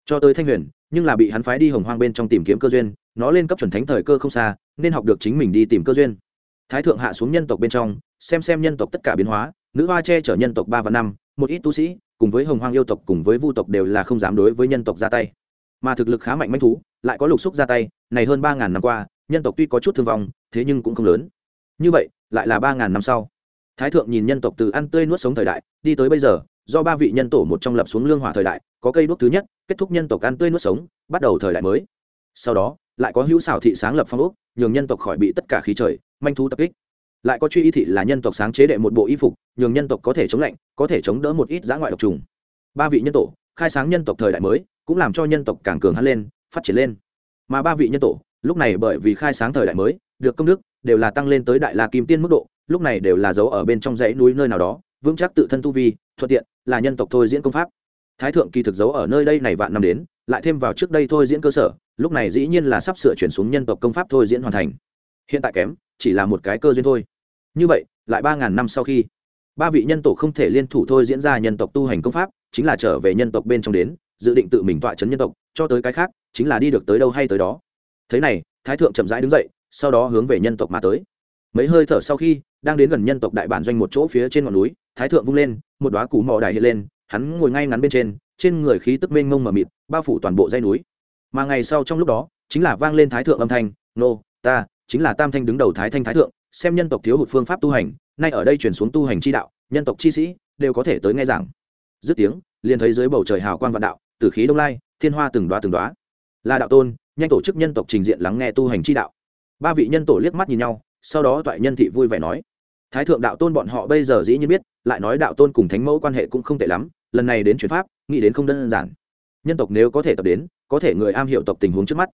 Cho tới thanh huyền, nhưng là bị hắn phái đi hồng hoang bên trong tìm kiếm cơ duyên, nó lên cấp chuẩn thánh thời cơ không xa, nên học được chính mình đi tìm cơ duyên thái thượng hạ xuống nhân tộc bên trong, xem xem nhân tộc tất cả biến hóa, nữ hoa che chở nhân tộc ba và năm, một ít tu sĩ, cùng với hồng hoang yêu tộc, cùng với vu tộc đều là không dám đối với nhân tộc ra tay. Mà thực lực khá mạnh manh thú, lại có lục xúc ra tay, này hơn ba ngàn năm qua, nhân tộc tuy có chút thương vong, thế nhưng cũng không lớn. Như vậy, lại là ba ngàn năm sau. Thái thượng nhìn nhân tộc từ ăn tươi nuốt sống thời đại, đi tới bây giờ, do ba vị nhân tổ một trong lập xuống lương hỏa thời đại, có cây đuốc thứ nhất, kết thúc nhân tộc ăn tươi nuốt sống, bắt đầu thời đại mới. Sau đó, lại có hữu xảo thị sáng lập phong ốc, nhường nhân tộc khỏi bị tất cả khí trời manh thú tập kích. Lại có truy y thị là nhân tộc sáng chế đệ một bộ y phục, nhường nhân tộc có thể chống lạnh, có thể chống đỡ một ít giã ngoại độc trùng. Ba vị nhân tổ, khai sáng nhân tộc thời đại mới, cũng làm cho nhân tộc càng cường hắn lên, phát triển lên. Mà ba vị nhân tổ, lúc này bởi vì khai sáng thời đại mới, được công đức, đều là tăng lên tới đại la kim tiên mức độ, lúc này đều là giấu ở bên trong dãy núi nơi nào đó, vững chắc tự thân tu vi, thuận tiện, là nhân tộc thôi diễn công pháp. Thái thượng kỳ thực giấu ở nơi đây này vạn năm đến, lại thêm vào trước đây thôi diễn cơ sở, lúc này dĩ nhiên là sắp sửa chuyển xuống nhân tộc công pháp thôi diễn hoàn thành. Hiện tại kém chỉ là một cái cơ duyên thôi. Như vậy, lại ba ngàn năm sau khi, ba vị nhân tổ không thể liên thủ thôi diễn ra nhân tộc tu hành công pháp, chính là trở về nhân tộc bên trong đến, dự định tự mình tọa chấn nhân tộc, cho tới cái khác, chính là đi được tới đâu hay tới đó. Thế này, thái thượng chậm rãi đứng dậy, sau đó hướng về nhân tộc mà tới. Mấy hơi thở sau khi, đang đến gần nhân tộc đại bản doanh một chỗ phía trên ngọn núi, thái thượng vung lên, một đoá củ mỏ đài hiện lên, hắn ngồi ngay ngắn bên trên trên người khí tức mênh mông mờ mịt, bao phủ toàn bộ dây núi. Mà ngày sau trong lúc đó, chính là vang lên thái thượng âm thanh, nô, ta chính là tam thanh đứng đầu thái thanh thái thượng, xem nhân tộc thiếu hụt phương pháp tu hành, nay ở đây chuyển xuống tu hành chi đạo, nhân tộc chi sĩ đều có thể tới nghe giảng. Dứt tiếng, liền thấy dưới bầu trời hào quang vạn đạo từ khí đông lai, thiên hoa từng đoá từng đoá là đạo tôn, nhanh tổ chức nhân tộc trình diện lắng nghe tu hành chi đạo. Ba vị nhân tổ liếc mắt nhìn nhau, sau đó toại nhân thị vui vẻ nói, thái thượng đạo tôn bọn họ bây giờ dĩ nhiên biết, lại nói đạo tôn cùng thánh mẫu quan hệ cũng không tệ lắm, lần này đến chuyển pháp, nghĩ đến không đơn giản. Nhân tộc nếu có thể tập đến, có thể người am hiểu tộc tình huống trước mắt.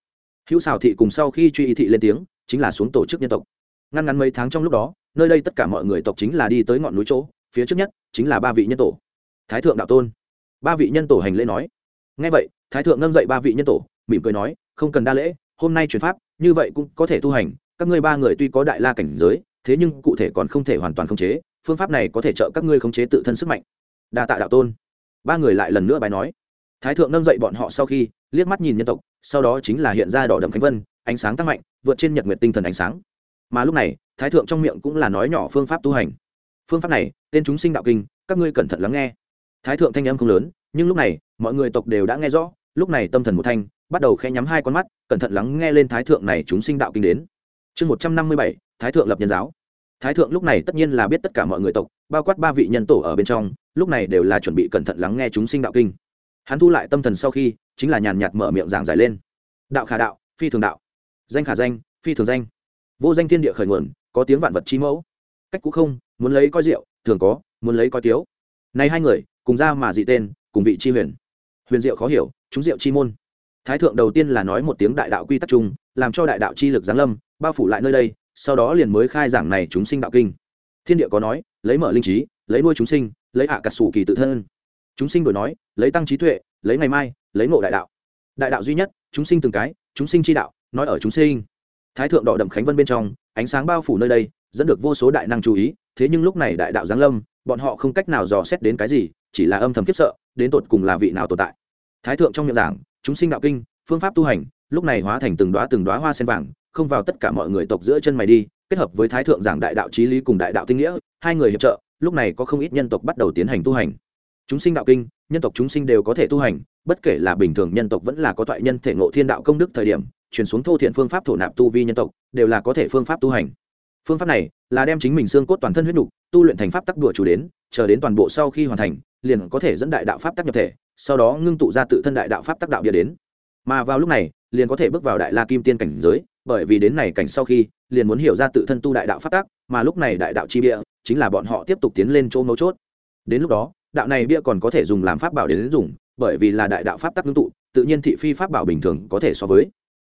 Hữu xào thị cùng sau khi truy y thị lên tiếng chính là xuống tổ chức nhân tộc. Ngăn ngắn mấy tháng trong lúc đó, nơi đây tất cả mọi người tộc chính là đi tới ngọn núi chỗ, phía trước nhất chính là ba vị nhân tổ. Thái thượng đạo tôn. Ba vị nhân tổ hành lễ nói. Ngay vậy, thái thượng nâng dậy ba vị nhân tổ, mỉm cười nói, không cần đa lễ, hôm nay chuyển pháp, như vậy cũng có thể tu hành, các ngươi ba người tuy có đại la cảnh giới, thế nhưng cụ thể còn không thể hoàn toàn khống chế, phương pháp này có thể trợ các ngươi khống chế tự thân sức mạnh. Đa tạ đạo tôn. Ba người lại lần nữa bài nói. Thái thượng nâng dậy bọn họ sau khi, liếc mắt nhìn nhân tộc, sau đó chính là hiện ra đỏ đậm khánh vân, ánh sáng tăng mạnh vượt trên nhật nguyện tinh thần ánh sáng. Mà lúc này, thái thượng trong miệng cũng là nói nhỏ phương pháp tu hành. Phương pháp này, tên chúng sinh đạo kinh, các ngươi cẩn thận lắng nghe. Thái thượng thanh âm không lớn, nhưng lúc này, mọi người tộc đều đã nghe rõ, lúc này tâm thần một thanh, bắt đầu khẽ nhắm hai con mắt, cẩn thận lắng nghe lên thái thượng này chúng sinh đạo kinh đến. Chương một trăm năm mươi bảy, thái thượng lập nhân giáo. Thái thượng lúc này tất nhiên là biết tất cả mọi người tộc, bao quát ba vị nhân tổ ở bên trong, lúc này đều là chuẩn bị cẩn thận lắng nghe chúng sinh đạo kinh. Hắn thu lại tâm thần sau khi, chính là nhàn nhạt mở miệng giảng giải lên. Đạo khả đạo, phi thường đạo danh khả danh, phi thường danh. Vô danh thiên địa khởi nguồn, có tiếng vạn vật chi mẫu. Cách cũ không, muốn lấy coi rượu thường có, muốn lấy coi tiếu. Này hai người, cùng ra mà dị tên, cùng vị chi huyền. Huyền diệu khó hiểu, chúng diệu chi môn. Thái thượng đầu tiên là nói một tiếng đại đạo quy tắc chung, làm cho đại đạo chi lực giáng lâm, bao phủ lại nơi đây, sau đó liền mới khai giảng này chúng sinh đạo kinh. Thiên địa có nói, lấy mở linh trí, lấy nuôi chúng sinh, lấy hạ à sủ kỳ tự thân. Chúng sinh đổi nói, lấy tăng trí tuệ, lấy ngày mai, lấy ngộ đại đạo. Đại đạo duy nhất, chúng sinh từng cái, chúng sinh chi đạo nói ở chúng sinh. Thái thượng đỏ đậm khánh vân bên trong, ánh sáng bao phủ nơi đây, dẫn được vô số đại năng chú ý, thế nhưng lúc này đại đạo giáng lâm, bọn họ không cách nào dò xét đến cái gì, chỉ là âm thầm kiếp sợ, đến tột cùng là vị nào tồn tại. Thái thượng trong miệng giảng, chúng sinh đạo kinh, phương pháp tu hành, lúc này hóa thành từng đoá từng đoá hoa sen vàng, không vào tất cả mọi người tộc giữa chân mày đi, kết hợp với thái thượng giảng đại đạo trí lý cùng đại đạo tinh nghĩa, hai người hiệp trợ, lúc này có không ít nhân tộc bắt đầu tiến hành tu hành. Chúng sinh đạo kinh, nhân tộc chúng sinh đều có thể tu hành, bất kể là bình thường nhân tộc vẫn là có thoại nhân thể ngộ thiên đạo công đức thời điểm chuyển xuống thô thiện phương pháp thổ nạp tu vi nhân tộc, đều là có thể phương pháp tu hành. Phương pháp này là đem chính mình xương cốt toàn thân huyết nục, tu luyện thành pháp tắc đùa chủ đến, chờ đến toàn bộ sau khi hoàn thành, liền có thể dẫn đại đạo pháp tắc nhập thể, sau đó ngưng tụ ra tự thân đại đạo pháp tắc đạo bia đến. Mà vào lúc này, liền có thể bước vào đại la kim tiên cảnh giới, bởi vì đến này cảnh sau khi, liền muốn hiểu ra tự thân tu đại đạo pháp tắc, mà lúc này đại đạo chi bia chính là bọn họ tiếp tục tiến lên chỗ mấu chốt. Đến lúc đó, đạo này bia còn có thể dùng làm pháp bảo đến dùng, bởi vì là đại đạo pháp tắc ngưng tụ, tự nhiên thị phi pháp bảo bình thường có thể so với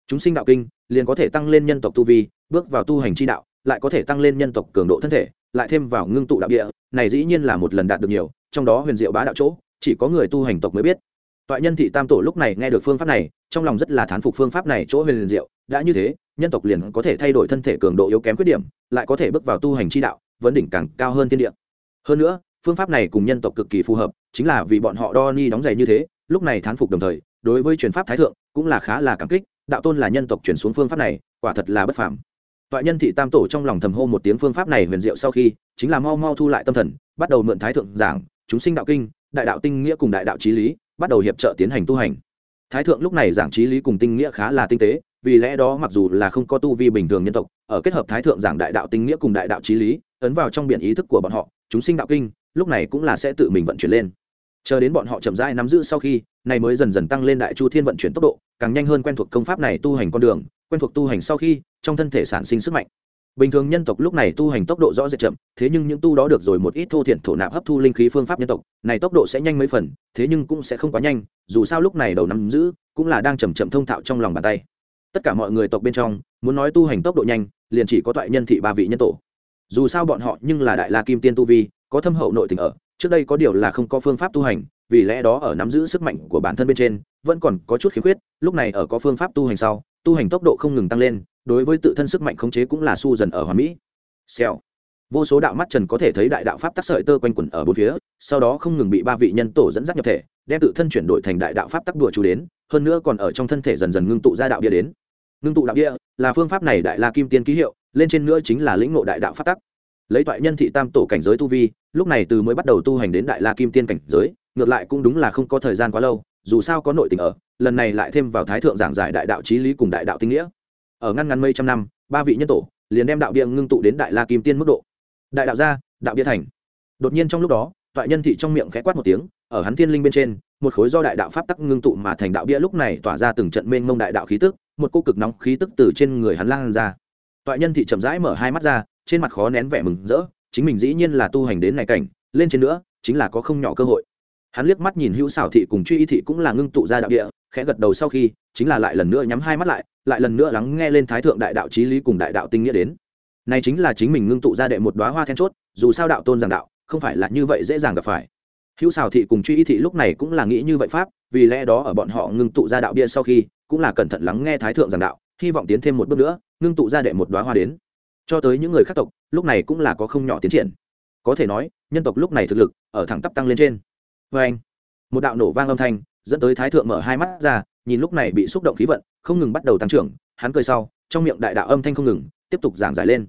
chúng sinh đạo kinh, liền có thể tăng lên nhân tộc tu vi, bước vào tu hành chi đạo, lại có thể tăng lên nhân tộc cường độ thân thể, lại thêm vào ngưng tụ đạo địa, này dĩ nhiên là một lần đạt được nhiều, trong đó huyền diệu bá đạo chỗ, chỉ có người tu hành tộc mới biết. Toại nhân thị tam tổ lúc này nghe được phương pháp này, trong lòng rất là thán phục phương pháp này chỗ huyền diệu, đã như thế, nhân tộc liền có thể thay đổi thân thể cường độ yếu kém khuyết điểm, lại có thể bước vào tu hành chi đạo, vấn đỉnh càng cao hơn thiên địa. Hơn nữa, phương pháp này cùng nhân tộc cực kỳ phù hợp, chính là vì bọn họ đo ni đóng giày như thế, lúc này thán phục đồng thời, đối với truyền pháp thái thượng cũng là khá là cảm kích đạo tôn là nhân tộc chuyển xuống phương pháp này, quả thật là bất phàm. Toại nhân thị tam tổ trong lòng thầm hô một tiếng phương pháp này huyền diệu sau khi, chính là mau mau thu lại tâm thần, bắt đầu mượn thái thượng giảng, chúng sinh đạo kinh, đại đạo tinh nghĩa cùng đại đạo trí lý, bắt đầu hiệp trợ tiến hành tu hành. Thái thượng lúc này giảng trí lý cùng tinh nghĩa khá là tinh tế, vì lẽ đó mặc dù là không có tu vi bình thường nhân tộc, ở kết hợp thái thượng giảng đại đạo tinh nghĩa cùng đại đạo trí lý, ấn vào trong biển ý thức của bọn họ, chúng sinh đạo kinh, lúc này cũng là sẽ tự mình vận chuyển lên chờ đến bọn họ chậm rãi nắm giữ sau khi, này mới dần dần tăng lên đại chu thiên vận chuyển tốc độ, càng nhanh hơn quen thuộc công pháp này tu hành con đường, quen thuộc tu hành sau khi, trong thân thể sản sinh sức mạnh. Bình thường nhân tộc lúc này tu hành tốc độ rõ rệt chậm, thế nhưng những tu đó được rồi một ít thô thiện thổ nạp hấp thu linh khí phương pháp nhân tộc, này tốc độ sẽ nhanh mấy phần, thế nhưng cũng sẽ không quá nhanh, dù sao lúc này đầu nắm giữ, cũng là đang chầm chậm thông thạo trong lòng bàn tay. Tất cả mọi người tộc bên trong, muốn nói tu hành tốc độ nhanh, liền chỉ có toại nhân thị ba vị nhân tổ. Dù sao bọn họ nhưng là đại la kim tiên tu vi, có thâm hậu nội tình ở trước đây có điều là không có phương pháp tu hành, vì lẽ đó ở nắm giữ sức mạnh của bản thân bên trên, vẫn còn có chút khiếm khuyết, lúc này ở có phương pháp tu hành sau, tu hành tốc độ không ngừng tăng lên, đối với tự thân sức mạnh khống chế cũng là su dần ở hoàn mỹ. Xèo. Vô số đạo mắt trần có thể thấy đại đạo pháp tác sợi tơ quanh quẩn ở bốn phía, sau đó không ngừng bị ba vị nhân tổ dẫn dắt nhập thể, đem tự thân chuyển đổi thành đại đạo pháp tắc đùa chú đến, hơn nữa còn ở trong thân thể dần dần ngưng tụ ra đạo bia đến. Ngưng tụ đạo bia là phương pháp này đại la kim tiên ký hiệu, lên trên nữa chính là lĩnh ngộ đại đạo pháp tắc lấy toại nhân thị tam tổ cảnh giới tu vi, lúc này từ mới bắt đầu tu hành đến đại la kim tiên cảnh giới, ngược lại cũng đúng là không có thời gian quá lâu, dù sao có nội tình ở, lần này lại thêm vào thái thượng giảng giải đại đạo trí lý cùng đại đạo tinh nghĩa. Ở ngăn ngắn mấy trăm năm, ba vị nhân tổ liền đem đạo bia ngưng tụ đến đại la kim tiên mức độ. Đại đạo gia, đạo bia thành. Đột nhiên trong lúc đó, toại nhân thị trong miệng khẽ quát một tiếng, ở hắn thiên linh bên trên, một khối do đại đạo pháp tắc ngưng tụ mà thành đạo bia lúc này tỏa ra từng trận mênh mông đại đạo khí tức, một cô cực nóng khí tức từ trên người hắn lan ra. Toại nhân thị chậm rãi mở hai mắt ra trên mặt khó nén vẻ mừng rỡ, chính mình dĩ nhiên là tu hành đến này cảnh, lên trên nữa, chính là có không nhỏ cơ hội. Hắn liếc mắt nhìn hữu xảo thị cùng truy y thị cũng là ngưng tụ ra đạo địa, khẽ gật đầu sau khi, chính là lại lần nữa nhắm hai mắt lại lại lần nữa lắng nghe lên thái thượng đại đạo trí lý cùng đại đạo tinh nghĩa đến. Này chính là chính mình ngưng tụ ra đệ một đoá hoa then chốt, dù sao đạo tôn giảng đạo, không phải là như vậy dễ dàng gặp phải. Hữu xảo thị cùng truy y thị lúc này cũng là nghĩ như vậy pháp, vì lẽ đó ở bọn họ ngưng tụ ra đạo bia sau khi, cũng là cẩn thận lắng nghe thái thượng giảng đạo, hy vọng tiến thêm một bước nữa, ngưng tụ ra đệ một đoá hoa đến cho tới những người khác tộc, lúc này cũng là có không nhỏ tiến triển. Có thể nói, nhân tộc lúc này thực lực ở thẳng tắp tăng lên trên. Vê anh, một đạo nổ vang âm thanh dẫn tới thái thượng mở hai mắt ra, nhìn lúc này bị xúc động khí vận, không ngừng bắt đầu tăng trưởng, hắn cười sau, trong miệng đại đạo âm thanh không ngừng, tiếp tục giảng giải lên.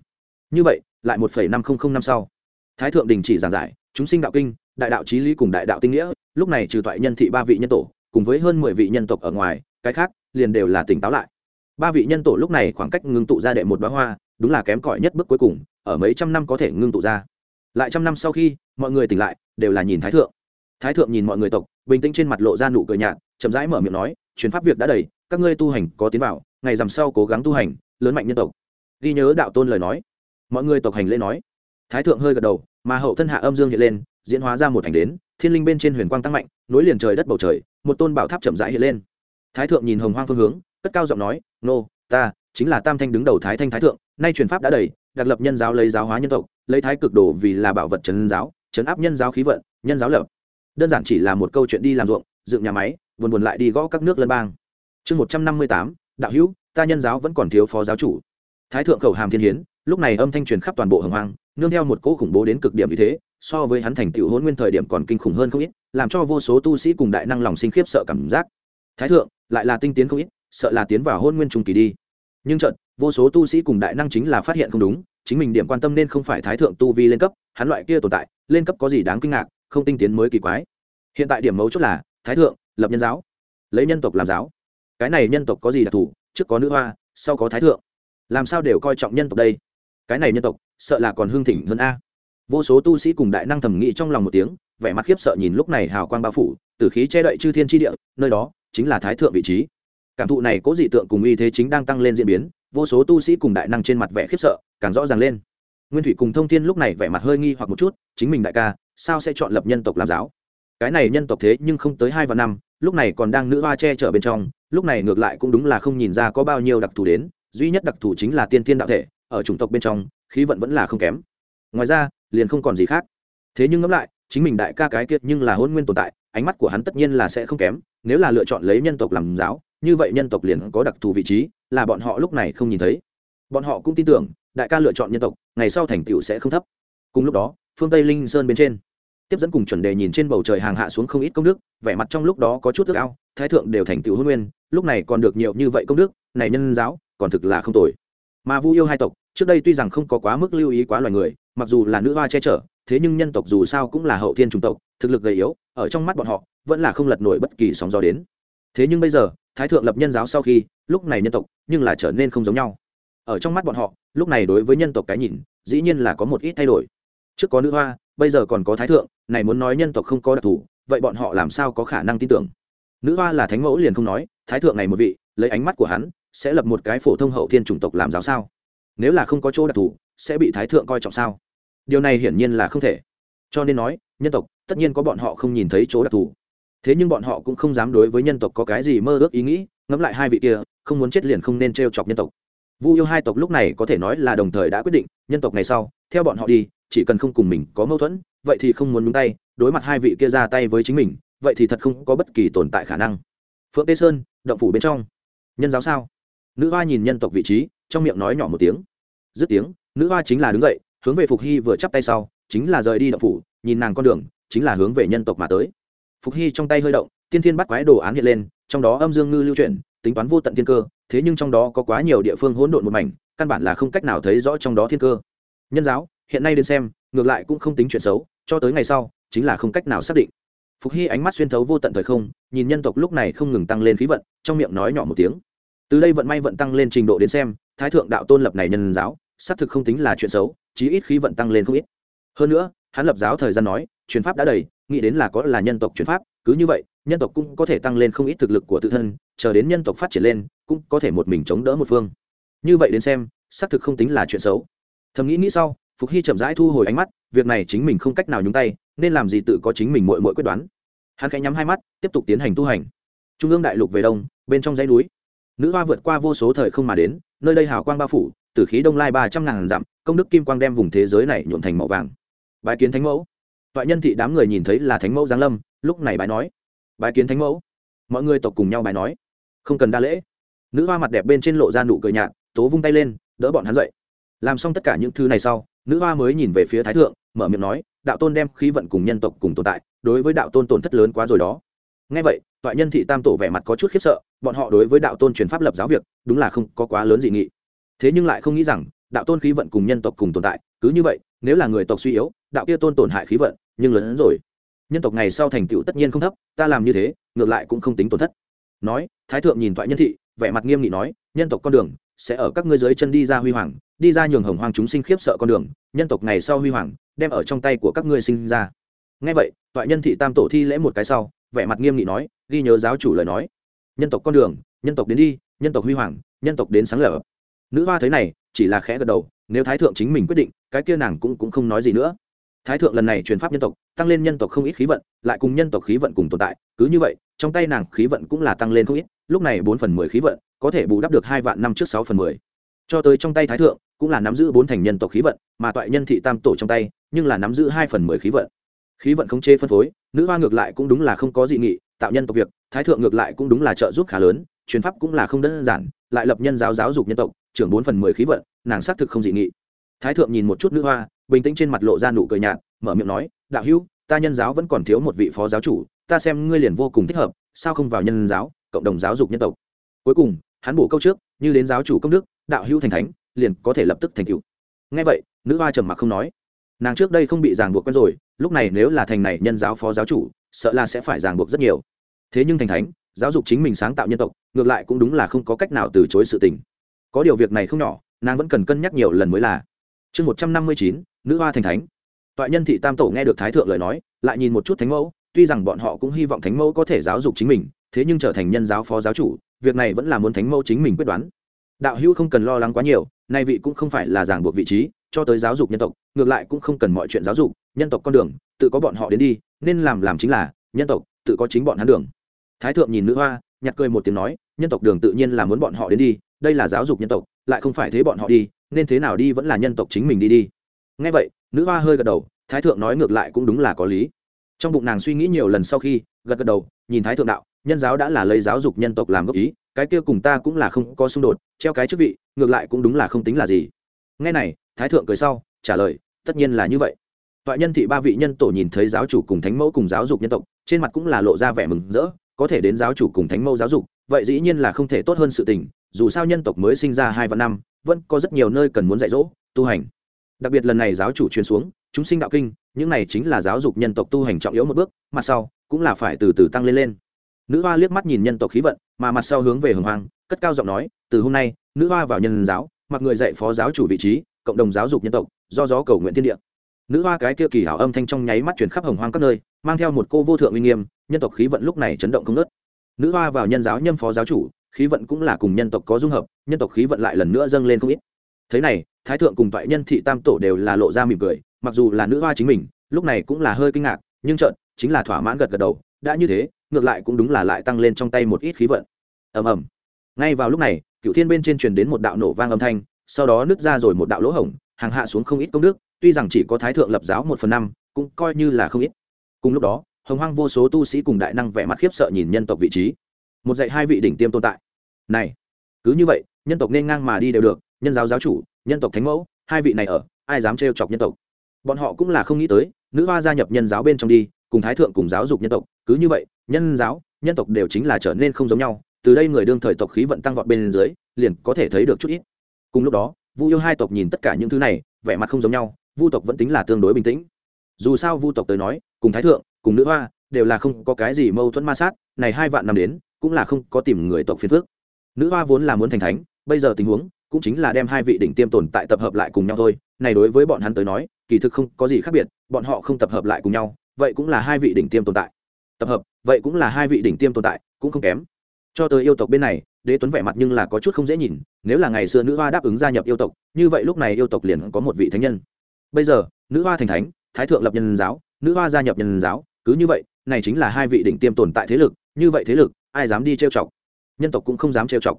Như vậy, lại một năm nghìn năm sau, thái thượng đình chỉ giảng giải, chúng sinh đạo kinh, đại đạo trí lý cùng đại đạo tinh nghĩa, lúc này trừ toại nhân thị ba vị nhân tổ, cùng với hơn mười vị nhân tộc ở ngoài, cái khác liền đều là tỉnh táo lại. Ba vị nhân tổ lúc này khoảng cách ngưng tụ ra đệ một bá hoa đúng là kém cỏi nhất bước cuối cùng, ở mấy trăm năm có thể ngưng tụ ra. Lại trăm năm sau khi, mọi người tỉnh lại, đều là nhìn thái thượng. Thái thượng nhìn mọi người tộc, bình tĩnh trên mặt lộ ra nụ cười nhạt, chậm rãi mở miệng nói, chuyến pháp việc đã đầy, các ngươi tu hành có tiến vào, ngày rằm sau cố gắng tu hành, lớn mạnh nhân tộc. Ghi nhớ đạo tôn lời nói. Mọi người tộc hành lễ nói. Thái thượng hơi gật đầu, mà hậu thân hạ âm dương hiện lên, diễn hóa ra một hành đến, thiên linh bên trên huyền quang tăng mạnh, nối liền trời đất bầu trời, một tôn bảo tháp chậm rãi hiện lên. Thái thượng nhìn hồng hoang phương hướng, cất cao giọng nói, nô, ta, chính là tam thanh đứng đầu thái thanh thái thượng nay truyền pháp đã đầy, đặc lập nhân giáo lấy giáo hóa nhân tộc, lấy thái cực đồ vì là bảo vật trấn giáo, trấn áp nhân giáo khí vận, nhân giáo lập. Đơn giản chỉ là một câu chuyện đi làm ruộng, dựng nhà máy, buồn buồn lại đi gõ các nước lân bang. Chương một trăm năm mươi tám, đạo hữu, ta nhân giáo vẫn còn thiếu phó giáo chủ. Thái thượng khẩu hàm thiên hiến, lúc này âm thanh truyền khắp toàn bộ hồng hoang, nương theo một cỗ khủng bố đến cực điểm như thế, so với hắn thành tựu hôn nguyên thời điểm còn kinh khủng hơn không ít, làm cho vô số tu sĩ cùng đại năng lòng sinh khiếp sợ cảm giác. Thái thượng, lại là tinh tiến không ít, sợ là tiến vào hôn nguyên trung kỳ đi. Nhưng trận vô số tu sĩ cùng đại năng chính là phát hiện không đúng, chính mình điểm quan tâm nên không phải thái thượng tu vi lên cấp, hắn loại kia tồn tại, lên cấp có gì đáng kinh ngạc, không tinh tiến mới kỳ quái. Hiện tại điểm mấu chốt là, thái thượng, lập nhân giáo. Lấy nhân tộc làm giáo. Cái này nhân tộc có gì đặc thù? Trước có nữ hoa, sau có thái thượng. Làm sao đều coi trọng nhân tộc đây? Cái này nhân tộc, sợ là còn hương thịnh hơn a. Vô số tu sĩ cùng đại năng thẩm nghĩ trong lòng một tiếng, vẻ mặt khiếp sợ nhìn lúc này hào quang bao phủ từ khí che đậy chư thiên tri địa, nơi đó chính là thái thượng vị trí. Cảm thụ này có dị tượng cùng uy thế chính đang tăng lên diễn biến vô số tu sĩ cùng đại năng trên mặt vẻ khiếp sợ, càng rõ ràng lên. Nguyên thủy cùng thông thiên lúc này vẻ mặt hơi nghi hoặc một chút, chính mình đại ca, sao sẽ chọn lập nhân tộc làm giáo? Cái này nhân tộc thế nhưng không tới hai và năm, lúc này còn đang nữ hoa che chở bên trong, lúc này ngược lại cũng đúng là không nhìn ra có bao nhiêu đặc thù đến, duy nhất đặc thù chính là tiên tiên đạo thể, ở chủng tộc bên trong, khí vận vẫn là không kém. Ngoài ra, liền không còn gì khác. Thế nhưng ngẫm lại, chính mình đại ca cái kiệt nhưng là hôn nguyên tồn tại, ánh mắt của hắn tất nhiên là sẽ không kém, nếu là lựa chọn lấy nhân tộc làm giáo như vậy nhân tộc liền có đặc thù vị trí, là bọn họ lúc này không nhìn thấy. Bọn họ cũng tin tưởng, đại ca lựa chọn nhân tộc, ngày sau thành tựu sẽ không thấp. Cùng lúc đó, phương tây linh sơn bên trên, tiếp dẫn cùng chuẩn đề nhìn trên bầu trời hàng hạ xuống không ít công đức, vẻ mặt trong lúc đó có chút ước ao, thái thượng đều thành tựu hôn nguyên, lúc này còn được nhiều như vậy công đức, này nhân giáo, còn thực là không tồi. Mà vu yêu hai tộc, trước đây tuy rằng không có quá mức lưu ý quá loài người, mặc dù là nữ hoa che chở, thế nhưng nhân tộc dù sao cũng là hậu thiên chủng tộc, thực lực gầy yếu, ở trong mắt bọn họ, vẫn là không lật nổi bất kỳ sóng gió đến. Thế nhưng bây giờ thái thượng lập nhân giáo sau khi, lúc này nhân tộc, nhưng là trở nên không giống nhau. Ở trong mắt bọn họ, lúc này đối với nhân tộc cái nhìn, dĩ nhiên là có một ít thay đổi. Trước có nữ hoa, bây giờ còn có thái thượng, này muốn nói nhân tộc không có đặc thù, vậy bọn họ làm sao có khả năng tin tưởng? Nữ hoa là thánh mẫu liền không nói, thái thượng này một vị, lấy ánh mắt của hắn, sẽ lập một cái phổ thông hậu thiên chủng tộc làm giáo sao? Nếu là không có chỗ đặc thù, sẽ bị thái thượng coi trọng sao? Điều này hiển nhiên là không thể. Cho nên nói, nhân tộc, tất nhiên có bọn họ không nhìn thấy chỗ đặc thù thế nhưng bọn họ cũng không dám đối với nhân tộc có cái gì mơ ước ý nghĩ, ngẫm lại hai vị kia, không muốn chết liền không nên t chọc nhân tộc. Vu yêu hai tộc lúc này có thể nói là đồng thời đã quyết định, nhân tộc ngày sau, theo bọn họ đi, chỉ cần không cùng mình có mâu thuẫn, vậy thì không muốn nhúng tay, đối mặt hai vị kia ra tay với chính mình, vậy thì thật không có bất kỳ tồn tại khả năng. Phượng tê sơn, động phủ bên trong. Nhân giáo sao? Nữ hoa nhìn nhân tộc vị trí, trong miệng nói nhỏ một tiếng. Dứt tiếng, nữ hoa chính là đứng dậy, hướng về phục hy vừa chắp tay sau, chính là rời đi động phủ, nhìn nàng con đường, chính là hướng về nhân tộc mà tới phục hy trong tay hơi động, tiên thiên bắt quái đồ án hiện lên, trong đó âm dương ngư lưu chuyển, tính toán vô tận thiên cơ, thế nhưng trong đó có quá nhiều địa phương hỗn độn một mảnh, căn bản là không cách nào thấy rõ trong đó thiên cơ. Nhân giáo, hiện nay đến xem, ngược lại cũng không tính chuyện xấu, cho tới ngày sau, chính là không cách nào xác định. Phục hy ánh mắt xuyên thấu vô tận thời không, nhìn nhân tộc lúc này không ngừng tăng lên khí vận, trong miệng nói nhỏ một tiếng. Từ đây vận may vận tăng lên trình độ đến xem, thái thượng đạo tôn lập này nhân giáo, xác thực không tính là chuyện xấu, chí ít khí vận tăng lên không ít. Hơn nữa, hắn lập giáo thời gian nói, truyền pháp đã đầy nghĩ đến là có là nhân tộc chuyển pháp, cứ như vậy, nhân tộc cũng có thể tăng lên không ít thực lực của tự thân, chờ đến nhân tộc phát triển lên, cũng có thể một mình chống đỡ một phương. Như vậy đến xem, xác thực không tính là chuyện xấu. Thầm nghĩ nghĩ sau, phục hy chậm rãi thu hồi ánh mắt, việc này chính mình không cách nào nhúng tay, nên làm gì tự có chính mình mội mội quyết đoán. Hắn khẽ nhắm hai mắt, tiếp tục tiến hành tu hành. Trung ương đại lục về đông, bên trong dãy núi. Nữ hoa vượt qua vô số thời không mà đến, nơi đây hào quang bao phủ từ khí đông lai ba trăm ngàn dặm, công đức kim quang đem vùng thế giới này nhuộm thành màu vàng. Bài kiến thánh mẫu toại nhân thị đám người nhìn thấy là thánh mẫu giáng lâm, lúc này bài nói bài kiến thánh mẫu. Mọi người tộc cùng nhau bài nói, không cần đa lễ. Nữ hoa mặt đẹp bên trên lộ ra nụ cười nhạt, tố vung tay lên, đỡ bọn hắn dậy. Làm xong tất cả những thứ này sau, nữ hoa mới nhìn về phía thái thượng, mở miệng nói, đạo tôn đem khí vận cùng nhân tộc cùng tồn tại, đối với đạo tôn tổn thất lớn quá rồi đó. Ngay vậy, toại nhân thị tam tổ vẻ mặt có chút khiếp sợ, bọn họ đối với đạo tôn truyền pháp lập giáo việc, đúng là không có quá lớn dị nghị. Thế nhưng lại không nghĩ rằng, đạo tôn khí vận cùng nhân tộc cùng tồn tại, cứ như vậy, nếu là người tộc suy yếu đạo kia tôn tổn hại khí vận, nhưng lớn hơn rồi. Nhân tộc ngày sau thành tựu tất nhiên không thấp, ta làm như thế, ngược lại cũng không tính tổn thất. Nói, thái thượng nhìn thoại nhân thị, vẻ mặt nghiêm nghị nói, nhân tộc con đường sẽ ở các ngươi dưới chân đi ra huy hoàng, đi ra nhường hồng hoàng chúng sinh khiếp sợ con đường, nhân tộc ngày sau huy hoàng, đem ở trong tay của các ngươi sinh ra. Ngay vậy thoại nhân thị tam tổ thi lễ một cái sau, vẻ mặt nghiêm nghị nói, ghi nhớ giáo chủ lời nói. Nhân tộc con đường, nhân tộc đến đi, nhân tộc huy hoàng, nhân tộc đến sáng lở. Nữ hoa thấy này, chỉ là khẽ gật đầu, nếu thái thượng chính mình quyết định, cái kia nàng cũng cũng không nói gì nữa thái thượng lần này truyền pháp nhân tộc, tăng lên nhân tộc không ít khí vận, lại cùng nhân tộc khí vận cùng tồn tại, cứ như vậy, trong tay nàng khí vận cũng là tăng lên không ít, lúc này bốn phần mười khí vận, có thể bù đắp được hai vạn năm trước sáu phần mười. Cho tới trong tay thái thượng, cũng là nắm giữ bốn thành nhân tộc khí vận, mà toại nhân thị tam tổ trong tay, nhưng là nắm giữ hai phần mười khí vận. Khí vận không chê phân phối, nữ hoa ngược lại cũng đúng là không có dị nghị, tạo nhân tộc việc, thái thượng ngược lại cũng đúng là trợ giúp khá lớn, truyền pháp cũng là không đơn giản, lại lập nhân giáo giáo dục nhân tộc, trưởng bốn phần mười khí vận, nàng xác thực không dị nghị thái thượng nhìn một chút nữ hoa, bình tĩnh trên mặt lộ ra nụ cười nhạt, mở miệng nói, đạo hữu, ta nhân giáo vẫn còn thiếu một vị phó giáo chủ, ta xem ngươi liền vô cùng thích hợp, sao không vào nhân giáo, cộng đồng giáo dục nhân tộc? Cuối cùng, hắn bổ câu trước, như đến giáo chủ công đức, đạo hữu thành thánh, liền có thể lập tức thành cựu ngay vậy, nữ hoa trầm mặc không nói. Nàng trước đây không bị ràng buộc quen rồi, lúc này nếu là thành này nhân giáo phó giáo chủ, sợ là sẽ phải ràng buộc rất nhiều. Thế nhưng thành thánh, giáo dục chính mình sáng tạo nhân tộc, ngược lại cũng đúng là không có cách nào từ chối sự tình. Có điều việc này không nhỏ, nàng vẫn cần cân nhắc nhiều lần mới là chương một trăm năm mươi chín, nữ hoa thành thánh. Toại nhân thị tam tổ nghe được thái thượng lời nói, lại nhìn một chút thánh mẫu, tuy rằng bọn họ cũng hy vọng thánh mẫu có thể giáo dục chính mình, thế nhưng trở thành nhân giáo phó giáo chủ, việc này vẫn là muốn thánh mẫu chính mình quyết đoán. Đạo hữu không cần lo lắng quá nhiều, nay vị cũng không phải là giảng buộc vị trí, cho tới giáo dục nhân tộc, ngược lại cũng không cần mọi chuyện giáo dục, nhân tộc con đường, tự có bọn họ đến đi, nên làm làm chính là, nhân tộc, tự có chính bọn hắn đường. Thái thượng nhìn nữ hoa, nhặt cười một tiếng nói, nhân tộc đường tự nhiên là muốn bọn họ đến đi, đây là giáo dục nhân tộc, lại không phải thế bọn họ đi nên thế nào đi vẫn là nhân tộc chính mình đi đi. Ngay vậy, nữ hoa hơi gật đầu, thái thượng nói ngược lại cũng đúng là có lý. Trong bụng nàng suy nghĩ nhiều lần sau khi, gật gật đầu, nhìn thái thượng đạo, nhân giáo đã là lấy giáo dục nhân tộc làm gốc ý, cái kia cùng ta cũng là không có xung đột, treo cái chức vị, ngược lại cũng đúng là không tính là gì. Ngay này, thái thượng cười sau, trả lời, tất nhiên là như vậy. Toại nhân thị ba vị nhân tổ nhìn thấy giáo chủ cùng thánh mẫu cùng giáo dục nhân tộc, trên mặt cũng là lộ ra vẻ mừng rỡ, có thể đến giáo chủ cùng thánh mẫu giáo dục, vậy dĩ nhiên là không thể tốt hơn sự tình, dù sao nhân tộc mới sinh ra hai vạn năm vẫn có rất nhiều nơi cần muốn dạy dỗ, tu hành. Đặc biệt lần này giáo chủ truyền xuống, chúng sinh đạo kinh, những này chính là giáo dục nhân tộc tu hành trọng yếu một bước, mặt sau cũng là phải từ từ tăng lên lên. Nữ hoa liếc mắt nhìn nhân tộc khí vận, mà mặt sau hướng về hồng hoang, cất cao giọng nói, từ hôm nay, nữ hoa vào nhân giáo, mặc người dạy phó giáo chủ vị trí, cộng đồng giáo dục nhân tộc, do gió cầu nguyện thiên địa. Nữ hoa cái kia kỳ hảo âm thanh trong nháy mắt chuyển khắp hồng hoang các nơi, mang theo một cô vô thượng uy nghiêm, nhân tộc khí vận lúc này chấn động không nớt nữ hoa vào nhân giáo nhâm phó giáo chủ, khí vận cũng là cùng nhân tộc có dung hợp nhân tộc khí vận lại lần nữa dâng lên không ít. Thế này, thái thượng cùng toại nhân thị tam tổ đều là lộ ra mỉm cười, mặc dù là nữ hoa chính mình, lúc này cũng là hơi kinh ngạc, nhưng trợn chính là thỏa mãn gật gật đầu, đã như thế, ngược lại cũng đúng là lại tăng lên trong tay một ít khí vận. Ầm ầm. Ngay vào lúc này cựu thiên bên trên truyền đến một đạo nổ vang âm thanh, sau đó nứt ra rồi một đạo lỗ hổng, hàng hạ xuống không ít công đức, tuy rằng chỉ có thái thượng lập giáo một phần năm, cũng coi như là không ít. Cùng lúc đó, hồng hoang vô số tu sĩ cùng đại năng vẻ mặt khiếp sợ nhìn nhân tộc vị trí. Một dạy hai vị đỉnh tiêm tồn tại. Này, cứ như vậy nhân tộc nên ngang mà đi đều được, nhân giáo giáo chủ, nhân tộc thánh mẫu, hai vị này ở, ai dám trêu chọc nhân tộc? Bọn họ cũng là không nghĩ tới, nữ hoa gia nhập nhân giáo bên trong đi, cùng thái thượng cùng giáo dục nhân tộc, cứ như vậy, nhân giáo, nhân tộc đều chính là trở nên không giống nhau, từ đây người đương thời tộc khí vận tăng vọt bên dưới, liền có thể thấy được chút ít. Cùng lúc đó, vu yêu hai tộc nhìn tất cả những thứ này, vẻ mặt không giống nhau, vu tộc vẫn tính là tương đối bình tĩnh. Dù sao vu tộc tới nói, cùng thái thượng, cùng nữ hoa, đều là không có cái gì mâu thuẫn ma sát, này hai vạn năm đến, cũng là không có tìm người tộc phiền phước nữ hoa vốn là muốn thành thánh bây giờ tình huống cũng chính là đem hai vị đỉnh tiêm tồn tại tập hợp lại cùng nhau thôi. Này đối với bọn hắn tới nói, kỳ thực không có gì khác biệt, bọn họ không tập hợp lại cùng nhau, vậy cũng là hai vị đỉnh tiêm tồn tại. Tập hợp, vậy cũng là hai vị đỉnh tiêm tồn tại, cũng không kém. Cho tới yêu tộc bên này, đế tuấn vẻ mặt nhưng là có chút không dễ nhìn, nếu là ngày xưa nữ hoa đáp ứng gia nhập yêu tộc, như vậy lúc này yêu tộc liền có một vị thánh nhân. Bây giờ, nữ hoa thành thánh, thái thượng lập nhân giáo, nữ hoa gia nhập nhân giáo, cứ như vậy, này chính là hai vị đỉnh tiêm tồn tại thế lực, như vậy thế lực, ai dám đi trêu chọc? Nhân tộc cũng không dám trêu chọc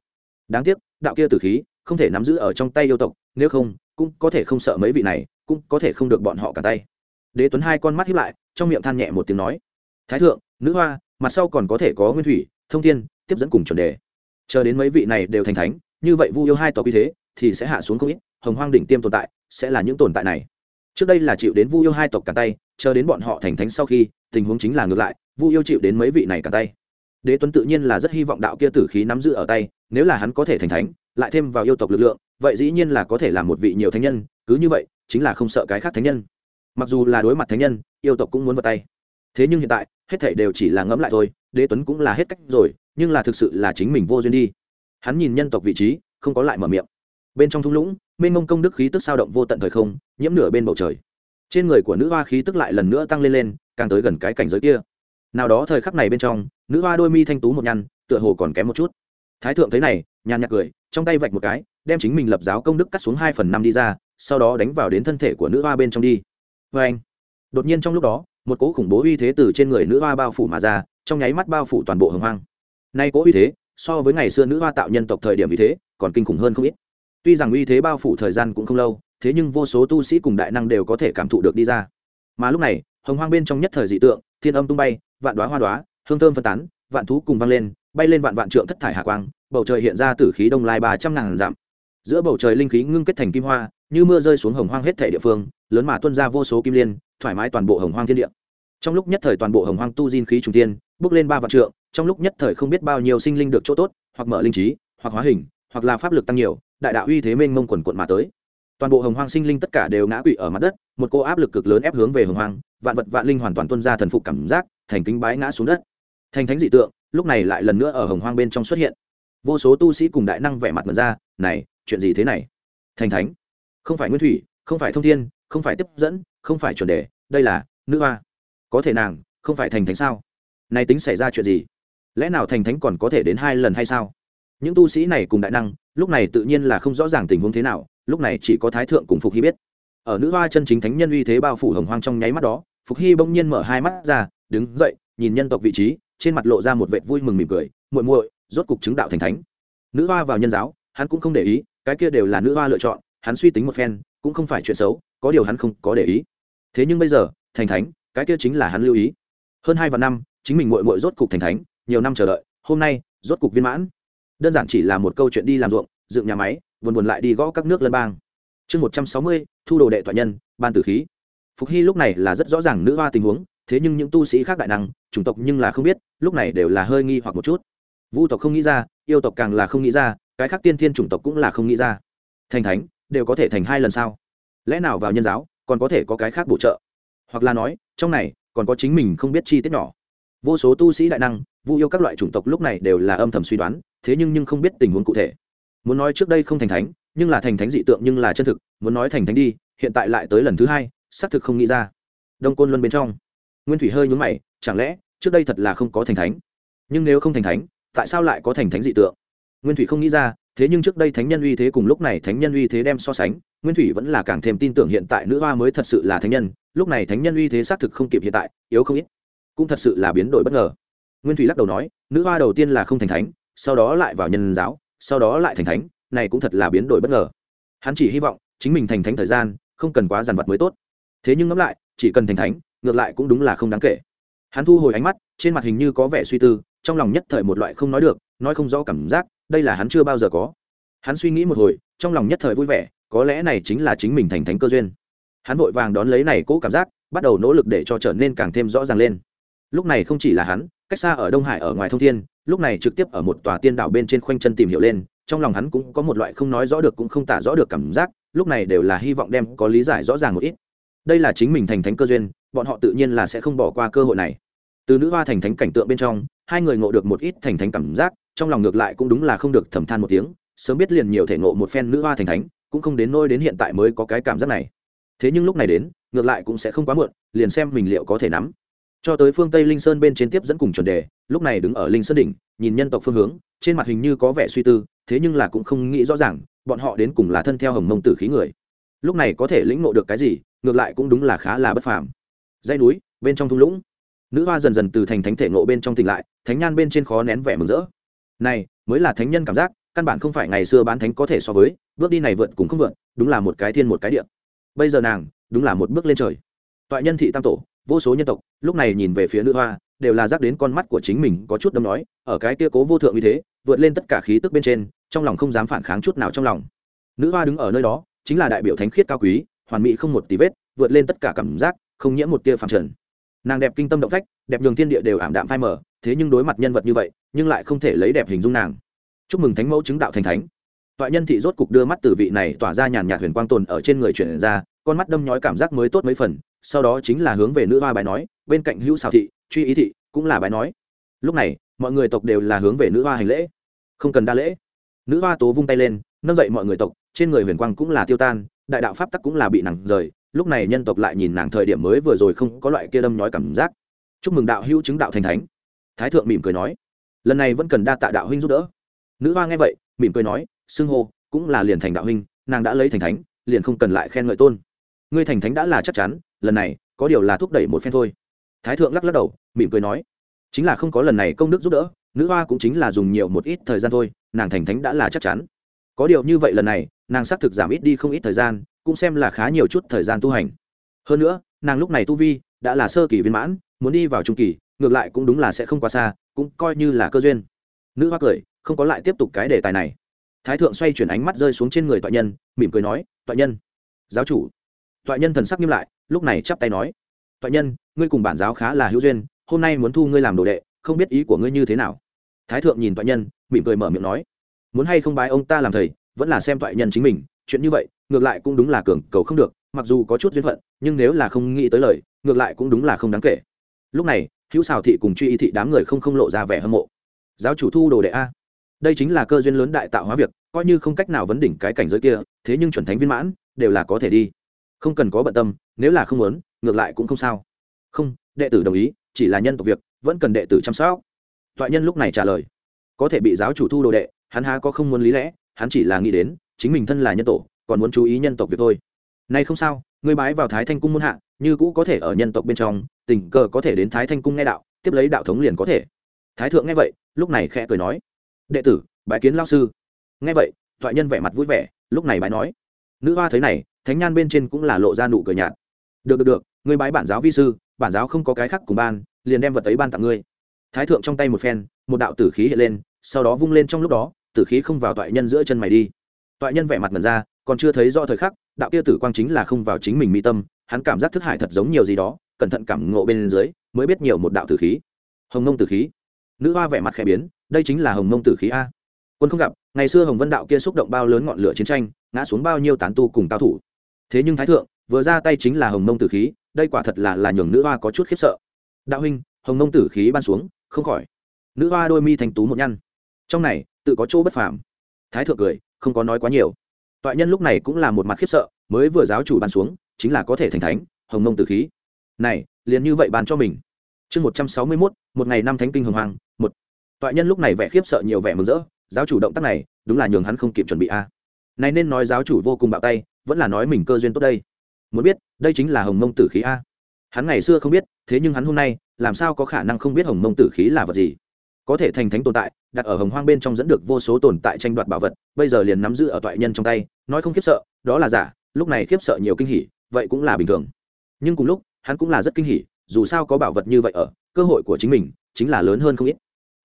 đáng tiếc, đạo kia tử khí, không thể nắm giữ ở trong tay yêu tộc, nếu không, cũng có thể không sợ mấy vị này, cũng có thể không được bọn họ cả tay. Đế tuấn hai con mắt hiếp lại, trong miệng than nhẹ một tiếng nói, thái thượng, nữ hoa mặt sau còn có thể có nguyên thủy, thông thiên, tiếp dẫn cùng chuẩn đề. Chờ đến mấy vị này đều thành thánh, như vậy vu yêu hai tộc như thế, thì sẽ hạ xuống không ít, hồng hoang đỉnh tiêm tồn tại, sẽ là những tồn tại này. Trước đây là chịu đến vu yêu hai tộc cả tay, chờ đến bọn họ thành thánh sau khi, tình huống chính là ngược lại, vu yêu chịu đến mấy vị này cả tay. Đế tuấn tự nhiên là rất hy vọng đạo kia tử khí nắm giữ ở tay nếu là hắn có thể thành thánh, lại thêm vào yêu tộc lực lượng, vậy dĩ nhiên là có thể là một vị nhiều thánh nhân, cứ như vậy, chính là không sợ cái khác thánh nhân. Mặc dù là đối mặt thánh nhân, yêu tộc cũng muốn vào tay. Thế nhưng hiện tại, hết thảy đều chỉ là ngẫm lại thôi, đế tuấn cũng là hết cách rồi, nhưng là thực sự là chính mình vô duyên đi. Hắn nhìn nhân tộc vị trí, không có lại mở miệng. Bên trong thung lũng, mênh mông công đức khí tức sao động vô tận thời không, nhiễm nửa bên bầu trời. Trên người của nữ hoa khí tức lại lần nữa tăng lên lên, càng tới gần cái cảnh giới kia. Nào đó thời khắc này bên trong, nữ hoa đôi mi thanh tú một nhăn, tựa hồ còn kém một chút thái thượng thấy này, nhàn nhạc cười, trong tay vạch một cái, đem chính mình lập giáo công đức cắt xuống hai phần năm đi ra, sau đó đánh vào đến thân thể của nữ hoa bên trong đi. Vê anh, đột nhiên trong lúc đó, một cỗ khủng bố uy thế từ trên người nữ hoa bao phủ mà ra, trong nháy mắt bao phủ toàn bộ hồng hoang. Nay cỗ uy thế, so với ngày xưa nữ hoa tạo nhân tộc thời điểm uy thế, còn kinh khủng hơn không ít. Tuy rằng uy thế bao phủ thời gian cũng không lâu, thế nhưng vô số tu sĩ cùng đại năng đều có thể cảm thụ được đi ra. Mà lúc này, hồng hoang bên trong nhất thời dị tượng, thiên âm tung bay, vạn đoá hoa đoá hương thơm phân tán, vạn thú cùng vang lên bay lên vạn vạn trượng thất thải hạ quang, bầu trời hiện ra tử khí đông lai ba trăm ngàn dặm. Giữa bầu trời linh khí ngưng kết thành kim hoa, như mưa rơi xuống hồng hoang hết thể địa phương, lớn mà tuân ra vô số kim liên, thoải mái toàn bộ hồng hoang thiên địa. Trong lúc nhất thời toàn bộ hồng hoang tu diên khí trung tiên bước lên ba vạn trượng, trong lúc nhất thời không biết bao nhiêu sinh linh được chỗ tốt, hoặc mở linh trí, hoặc hóa hình, hoặc là pháp lực tăng nhiều, đại đạo uy thế mênh mông quần quận mà tới. Toàn bộ hồng hoang sinh linh tất cả đều ngã quỵ ở mặt đất, một cô áp lực cực lớn ép hướng về hồng hoang, vạn vật vạn linh hoàn toàn tuân ra thần phục cảm giác, thành kính bái ngã xuống đất. Thành thánh dị tượng lúc này lại lần nữa ở hồng hoang bên trong xuất hiện. Vô số tu sĩ cùng đại năng vẻ mặt mật ra, này, chuyện gì thế này? Thành thánh, không phải nguyên thủy, không phải thông thiên, không phải tiếp dẫn, không phải chuẩn đề, đây là nữ hoa. Có thể nàng, không phải thành thánh sao? Này tính xảy ra chuyện gì? Lẽ nào thành thánh còn có thể đến hai lần hay sao? Những tu sĩ này cùng đại năng, lúc này tự nhiên là không rõ ràng tình huống thế nào, lúc này chỉ có thái thượng cùng phục hy biết. Ở nữ hoa chân chính thánh nhân uy thế bao phủ hồng hoang trong nháy mắt đó, phục hy bỗng nhiên mở hai mắt ra, đứng dậy, nhìn nhân tộc vị trí trên mặt lộ ra một vệt vui mừng mỉm cười, muội muội, rốt cục chứng đạo thành thánh. Nữ hoa vào nhân giáo, hắn cũng không để ý, cái kia đều là nữ hoa lựa chọn, hắn suy tính một phen, cũng không phải chuyện xấu, có điều hắn không có để ý. Thế nhưng bây giờ, thành thánh, cái kia chính là hắn lưu ý. Hơn hai vạn năm, chính mình muội muội rốt cục thành thánh, nhiều năm chờ đợi, hôm nay, rốt cục viên mãn. Đơn giản chỉ là một câu chuyện đi làm ruộng, dựng nhà máy, buồn buồn lại đi gõ các nước lân bang. Chương một trăm sáu mươi, thu đồ đệ thoại nhân, ban tử khí. Phục hy lúc này là rất rõ ràng nữ hoa tình huống thế nhưng những tu sĩ khác đại năng, chủng tộc nhưng là không biết, lúc này đều là hơi nghi hoặc một chút. Vu tộc không nghĩ ra, yêu tộc càng là không nghĩ ra, cái khác tiên thiên chủng tộc cũng là không nghĩ ra. Thành thánh, đều có thể thành hai lần sao? Lẽ nào vào nhân giáo, còn có thể có cái khác bổ trợ? Hoặc là nói, trong này, còn có chính mình không biết chi tiết nhỏ. Vô số tu sĩ đại năng, vu yêu các loại chủng tộc lúc này đều là âm thầm suy đoán, thế nhưng nhưng không biết tình huống cụ thể. Muốn nói trước đây không thành thánh, nhưng là thành thánh dị tượng nhưng là chân thực, muốn nói thành thánh đi, hiện tại lại tới lần thứ hai, xác thực không nghĩ ra. Đông côn luân bên trong nguyên thủy hơi nhún mày, chẳng lẽ, trước đây thật là không có thành thánh? Nhưng nếu không thành thánh, tại sao lại có thành thánh dị tượng? Nguyên thủy không nghĩ ra, thế nhưng trước đây thánh nhân uy thế cùng lúc này thánh nhân uy thế đem so sánh, nguyên thủy vẫn là càng thêm tin tưởng hiện tại nữ hoa mới thật sự là thánh nhân, lúc này thánh nhân uy thế xác thực không kịp hiện tại, yếu không ít. Cũng thật sự là biến đổi bất ngờ. Nguyên thủy lắc đầu nói, nữ hoa đầu tiên là không thành thánh, sau đó lại vào nhân giáo, sau đó lại thành thánh, này cũng thật là biến đổi bất ngờ. Hắn chỉ hy vọng chính mình thành thánh thời gian, không cần quá dằn vặt mới tốt. Thế nhưng ngẫm lại, chỉ cần thành thánh ngược lại cũng đúng là không đáng kể. Hắn thu hồi ánh mắt, trên mặt hình như có vẻ suy tư, trong lòng nhất thời một loại không nói được, nói không rõ cảm giác, đây là hắn chưa bao giờ có. Hắn suy nghĩ một hồi, trong lòng nhất thời vui vẻ, có lẽ này chính là chính mình thành thánh cơ duyên. Hắn vội vàng đón lấy này cố cảm giác, bắt đầu nỗ lực để cho trở nên càng thêm rõ ràng lên. Lúc này không chỉ là hắn, cách xa ở đông hải ở ngoài thông thiên, lúc này trực tiếp ở một tòa tiên đảo bên trên khoanh chân tìm hiểu lên, trong lòng hắn cũng có một loại không nói rõ được cũng không tả rõ được cảm giác, lúc này đều là hy vọng đem có lý giải rõ ràng một ít đây là chính mình thành thánh cơ duyên, bọn họ tự nhiên là sẽ không bỏ qua cơ hội này. Từ nữ hoa thành thánh cảnh tượng bên trong, hai người ngộ được một ít thành thánh cảm giác, trong lòng ngược lại cũng đúng là không được thầm than một tiếng, sớm biết liền nhiều thể ngộ một phen nữ hoa thành thánh, cũng không đến nôi đến hiện tại mới có cái cảm giác này. Thế nhưng lúc này đến, ngược lại cũng sẽ không quá muộn, liền xem mình liệu có thể nắm. Cho tới phương tây linh sơn bên trên tiếp dẫn cùng chuẩn đề, lúc này đứng ở linh sơn đỉnh, nhìn nhân tộc phương hướng, trên mặt hình như có vẻ suy tư, thế nhưng là cũng không nghĩ rõ ràng, bọn họ đến cùng là thân theo hồng mông tử khí người lúc này có thể lĩnh ngộ được cái gì, ngược lại cũng đúng là khá là bất phàm. Dây núi, bên trong thung lũng. Nữ hoa dần dần từ thành thánh thể ngộ bên trong tỉnh lại, thánh nhan bên trên khó nén vẻ mừng rỡ. Này, mới là thánh nhân cảm giác, căn bản không phải ngày xưa bán thánh có thể so với, bước đi này vượt cũng không vượt, đúng là một cái thiên một cái địa. Bây giờ nàng, đúng là một bước lên trời. Toại nhân thị tam tổ, vô số nhân tộc, lúc này nhìn về phía nữ hoa, đều là giác đến con mắt của chính mình có chút đâm nói, ở cái kia cố vô thượng như thế, vượt lên tất cả khí tức bên trên, trong lòng không dám phản kháng chút nào trong lòng. Nữ hoa đứng ở nơi đó chính là đại biểu thánh khiết cao quý, hoàn mỹ không một tí vết, vượt lên tất cả cảm giác, không nhiễm một tia phản trần. Nàng đẹp kinh tâm động phách, đẹp nhường thiên địa đều ảm đạm phai mờ, thế nhưng đối mặt nhân vật như vậy, nhưng lại không thể lấy đẹp hình dung nàng. Chúc mừng thánh mẫu chứng đạo thành thánh. Tọa nhân thị rốt cục đưa mắt từ vị này tỏa ra nhàn nhạt huyền quang tồn ở trên người chuyển ra, con mắt đâm nhói cảm giác mới tốt mấy phần, sau đó chính là hướng về nữ hoa bài nói, bên cạnh hữu xào thị, truy ý thị, cũng là bài nói. Lúc này, mọi người tộc đều là hướng về nữ hoa hành lễ. Không cần đa lễ. Nữ hoa tố vung tay lên, nâng dậy mọi người tộc trên người huyền quang cũng là tiêu tan, đại đạo pháp tắc cũng là bị nặng rời, lúc này nhân tộc lại nhìn nàng thời điểm mới vừa rồi không có loại kia đâm nhói cảm giác. Chúc mừng đạo hữu chứng đạo thành thánh. Thái thượng mỉm cười nói, lần này vẫn cần đa tạ đạo huynh giúp đỡ. Nữ hoa nghe vậy, mỉm cười nói, xưng hô, cũng là liền thành đạo huynh, nàng đã lấy thành thánh, liền không cần lại khen ngợi tôn. Ngươi thành thánh đã là chắc chắn, lần này, có điều là thúc đẩy một phen thôi. Thái thượng lắc lắc đầu, mỉm cười nói, chính là không có lần này công đức giúp đỡ, nữ hoa cũng chính là dùng nhiều một ít thời gian thôi, nàng thành thánh đã là chắc chắn có điều như vậy lần này, nàng xác thực giảm ít đi không ít thời gian, cũng xem là khá nhiều chút thời gian tu hành. Hơn nữa, nàng lúc này tu vi đã là sơ kỳ viên mãn, muốn đi vào trung kỳ, ngược lại cũng đúng là sẽ không quá xa, cũng coi như là cơ duyên. Nữ hoa cười, không có lại tiếp tục cái đề tài này. Thái thượng xoay chuyển ánh mắt rơi xuống trên người toại nhân, mỉm cười nói, toại nhân, giáo chủ. Toại nhân thần sắc nghiêm lại, lúc này chắp tay nói, toại nhân, ngươi cùng bản giáo khá là hữu duyên, hôm nay muốn thu ngươi làm đồ đệ, không biết ý của ngươi như thế nào? Thái thượng nhìn toại nhân, mỉm cười mở miệng nói muốn hay không bái ông ta làm thầy, vẫn là xem toại nhân chính mình, chuyện như vậy, ngược lại cũng đúng là cường cầu không được, mặc dù có chút duyên phận, nhưng nếu là không nghĩ tới lời, ngược lại cũng đúng là không đáng kể. Lúc này, hữu xào thị cùng truy y thị đám người không không lộ ra vẻ hâm mộ. Giáo chủ thu đồ đệ a. Đây chính là cơ duyên lớn đại tạo hóa việc, coi như không cách nào vấn đỉnh cái cảnh giới kia, thế nhưng chuẩn thánh viên mãn, đều là có thể đi. Không cần có bận tâm, nếu là không muốn, ngược lại cũng không sao. Không, đệ tử đồng ý, chỉ là nhân tộc việc, vẫn cần đệ tử chăm sóc. Toại nhân lúc này trả lời. Có thể bị giáo chủ thu đồ đệ hắn há có không muốn lý lẽ, hắn chỉ là nghĩ đến, chính mình thân là nhân tổ, còn muốn chú ý nhân tộc việc thôi. Nay không sao người bái vào thái thanh cung muôn hạ, như cũ có thể ở nhân tộc bên trong, tình cờ có thể đến thái thanh cung nghe đạo, tiếp lấy đạo thống liền có thể. Thái thượng nghe vậy, lúc này khẽ cười nói, đệ tử, bái kiến lao sư. Nghe vậy, thoại nhân vẻ mặt vui vẻ, lúc này bái nói, nữ hoa thấy này, thánh nhan bên trên cũng là lộ ra nụ cười nhạt. Được được được người bái bản giáo vi sư, bản giáo không có cái khác cùng ban, liền đem vật ấy ban tặng ngươi. Thái thượng trong tay một phen, một đạo tử khí hiện lên, sau đó vung lên trong lúc đó tử khí không vào toại nhân giữa chân mày đi. Toại nhân vẻ mặt mần ra, còn chưa thấy do thời khắc, đạo kia tử quang chính là không vào chính mình mi tâm, hắn cảm giác thức hải thật giống nhiều gì đó, cẩn thận cảm ngộ bên dưới, mới biết nhiều một đạo tử khí. Hồng nông tử khí. Nữ hoa vẻ mặt khẽ biến, đây chính là hồng nông tử khí a. Quân không gặp, ngày xưa hồng vân đạo kia xúc động bao lớn ngọn lửa chiến tranh, ngã xuống bao nhiêu tán tu cùng cao thủ. Thế nhưng thái thượng, vừa ra tay chính là hồng nông tử khí, đây quả thật là là nhường nữ hoa có chút khiếp sợ. Đạo huynh, hồng nông tử khí ban xuống, không khỏi. Nữ hoa đôi mi thành tú một nhăn trong này, tự có chỗ bất phàm. Thái thượng cười, không có nói quá nhiều. Toại nhân lúc này cũng là một mặt khiếp sợ, mới vừa giáo chủ ban xuống, chính là có thể thành thánh, hồng mông tử khí. Này, liền như vậy bàn cho mình. Chương một trăm sáu mươi mốt, một ngày năm thánh kinh hồng hoàng, một. Toại nhân lúc này vẻ khiếp sợ nhiều vẻ mừng rỡ, giáo chủ động tác này, đúng là nhường hắn không kịp chuẩn bị a. Này nên nói giáo chủ vô cùng bạo tay, vẫn là nói mình cơ duyên tốt đây. Muốn biết, đây chính là hồng mông tử khí a. Hắn ngày xưa không biết, thế nhưng hắn hôm nay, làm sao có khả năng không biết hồng mông tử khí là vật gì? Có thể thành thánh tồn tại, đặt ở hồng hoang bên trong dẫn được vô số tồn tại tranh đoạt bảo vật, bây giờ liền nắm giữ ở toại nhân trong tay, nói không khiếp sợ, đó là giả, lúc này khiếp sợ nhiều kinh hỉ, vậy cũng là bình thường. Nhưng cùng lúc, hắn cũng là rất kinh hỉ, dù sao có bảo vật như vậy ở, cơ hội của chính mình chính là lớn hơn không ít.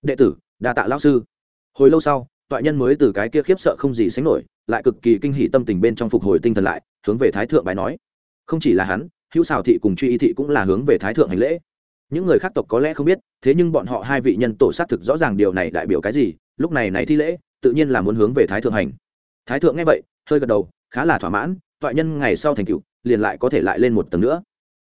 Đệ tử, đa tạ lão sư. Hồi lâu sau, toại nhân mới từ cái kia khiếp sợ không gì sánh nổi, lại cực kỳ kinh hỉ tâm tình bên trong phục hồi tinh thần lại, hướng về thái thượng bài nói. Không chỉ là hắn, hữu xào thị cùng truy y thị cũng là hướng về thái thượng hành lễ những người khác tộc có lẽ không biết, thế nhưng bọn họ hai vị nhân tổ xác thực rõ ràng điều này đại biểu cái gì, lúc này này thi lễ, tự nhiên là muốn hướng về thái thượng hành. Thái thượng nghe vậy, hơi gật đầu, khá là thỏa mãn, toại nhân ngày sau thành cựu liền lại có thể lại lên một tầng nữa.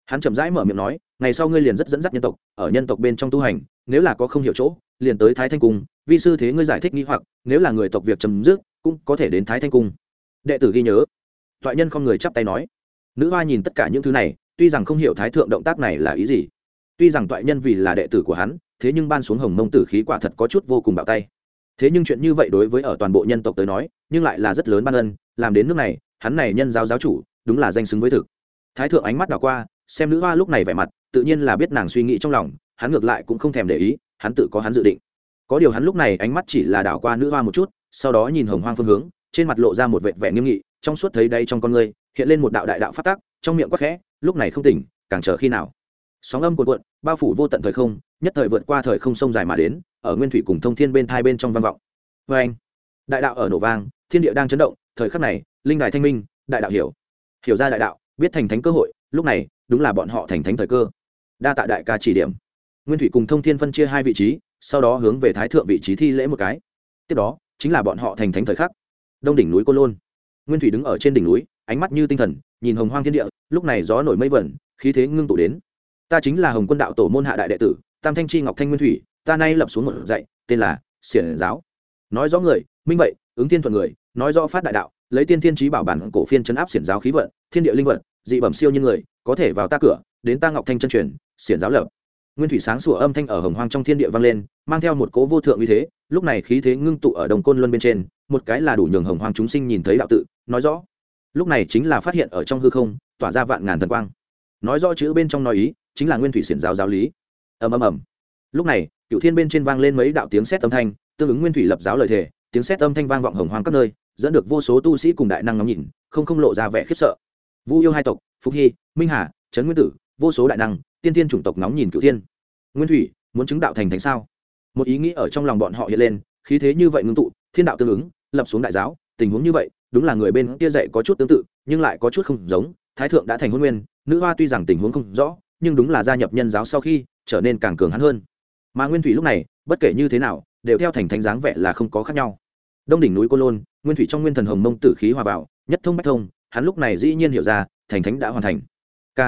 Hắn chậm rãi mở miệng nói, ngày sau ngươi liền rất dẫn dắt nhân tộc, ở nhân tộc bên trong tu hành, nếu là có không hiểu chỗ, liền tới thái thanh cung, vi sư thế ngươi giải thích nghi hoặc, nếu là người tộc việc chấm dứt, cũng có thể đến thái thanh cung. Đệ tử ghi nhớ. Toại nhân không người chắp tay nói. Nữ hoa nhìn tất cả những thứ này, tuy rằng không hiểu thái thượng động tác này là ý gì tuy rằng toại nhân vì là đệ tử của hắn, thế nhưng ban xuống hồng mông tử khí quả thật có chút vô cùng bạo tay. Thế nhưng chuyện như vậy đối với ở toàn bộ nhân tộc tới nói, nhưng lại là rất lớn ban ân, làm đến nước này, hắn này nhân giáo giáo chủ, đúng là danh xứng với thực. Thái thượng ánh mắt đảo qua, xem nữ hoa lúc này vẻ mặt, tự nhiên là biết nàng suy nghĩ trong lòng, hắn ngược lại cũng không thèm để ý, hắn tự có hắn dự định. Có điều hắn lúc này ánh mắt chỉ là đảo qua nữ hoa một chút, sau đó nhìn hồng hoang phương hướng, trên mặt lộ ra một vệt vẻ nghiêm nghị, trong suốt thấy đây trong con người, hiện lên một đạo đại đạo phát tác trong miệng quắc khẽ, lúc này không tỉnh, càng chờ khi nào sóng âm cuộn cuộn, bao phủ vô tận thời không, nhất thời vượt qua thời không sông dài mà đến, ở nguyên thủy cùng thông thiên bên thai bên trong vang vọng. Vê anh, đại đạo ở nổ vang, thiên địa đang chấn động, thời khắc này, linh đài thanh minh, đại đạo hiểu. Hiểu ra đại đạo, biết thành thánh cơ hội, lúc này, đúng là bọn họ thành thánh thời cơ. Đa tạ đại ca chỉ điểm. Nguyên thủy cùng thông thiên phân chia hai vị trí, sau đó hướng về thái thượng vị trí thi lễ một cái. Tiếp đó, chính là bọn họ thành thánh thời khắc. Đông đỉnh núi côn lôn. Nguyên thủy đứng ở trên đỉnh núi, ánh mắt như tinh thần, nhìn hồng hoang thiên địa, lúc này gió nổi mây vẩn, khí thế ngưng tụ đến ta chính là hồng quân đạo tổ môn hạ đại đệ tử, tam thanh chi ngọc thanh nguyên thủy, ta nay lập xuống một dạy, tên là xiển giáo. Nói rõ người, minh vậy, ứng thiên thuận người, nói rõ phát đại đạo, lấy tiên thiên trí bảo bản cổ phiên chấn áp xiển giáo khí vận, thiên địa linh vận, dị bẩm siêu như người, có thể vào ta cửa, đến ta ngọc thanh chân truyền, xiển giáo lập. Nguyên thủy sáng sủa âm thanh ở hồng hoang trong thiên địa vang lên, mang theo một cố vô thượng uy thế, lúc này khí thế ngưng tụ ở đồng côn luân bên trên, một cái là đủ nhường hồng hoang chúng sinh nhìn thấy đạo tự, nói rõ. Lúc này chính là phát hiện ở trong hư không, tỏa ra vạn ngàn thần quang. Nói rõ chữ bên trong nói ý chính là nguyên thủy xiển giáo giáo lý. Ầm ầm ầm. Lúc này cựu thiên bên trên vang lên mấy đạo tiếng sét âm thanh, tương ứng nguyên thủy lập giáo lời thề, tiếng sét âm thanh vang vọng hồng hoang các nơi, dẫn được vô số tu sĩ cùng đại năng ngắm nhìn, không không lộ ra vẻ khiếp sợ. Vu yêu hai tộc phúc hy, minh hà, trấn nguyên tử, vô số đại năng, tiên tiên chủng tộc nóng nhìn cựu thiên. Nguyên thủy, muốn chứng đạo thành thánh sao? Một ý nghĩ ở trong lòng bọn họ hiện lên, khí thế như vậy ngưng tụ, thiên đạo tương ứng, lập xuống đại giáo, tình huống như vậy, đúng là người bên kia dạy có chút tương tự, nhưng lại có chút không giống, thái thượng đã thành hôn nguyên, nữ hoa tuy rằng tình huống không rõ nhưng đúng là gia nhập nhân giáo sau khi trở nên càng cường hắn hơn. Mà nguyên thủy lúc này, bất kể như thế nào, đều theo thành thánh dáng vẻ là không có khác nhau. Đông đỉnh núi cô lôn, nguyên thủy trong nguyên thần hồng mông tử khí hòa vào, nhất thông bách thông, hắn lúc này dĩ nhiên hiểu ra, thành thánh đã hoàn thành. K.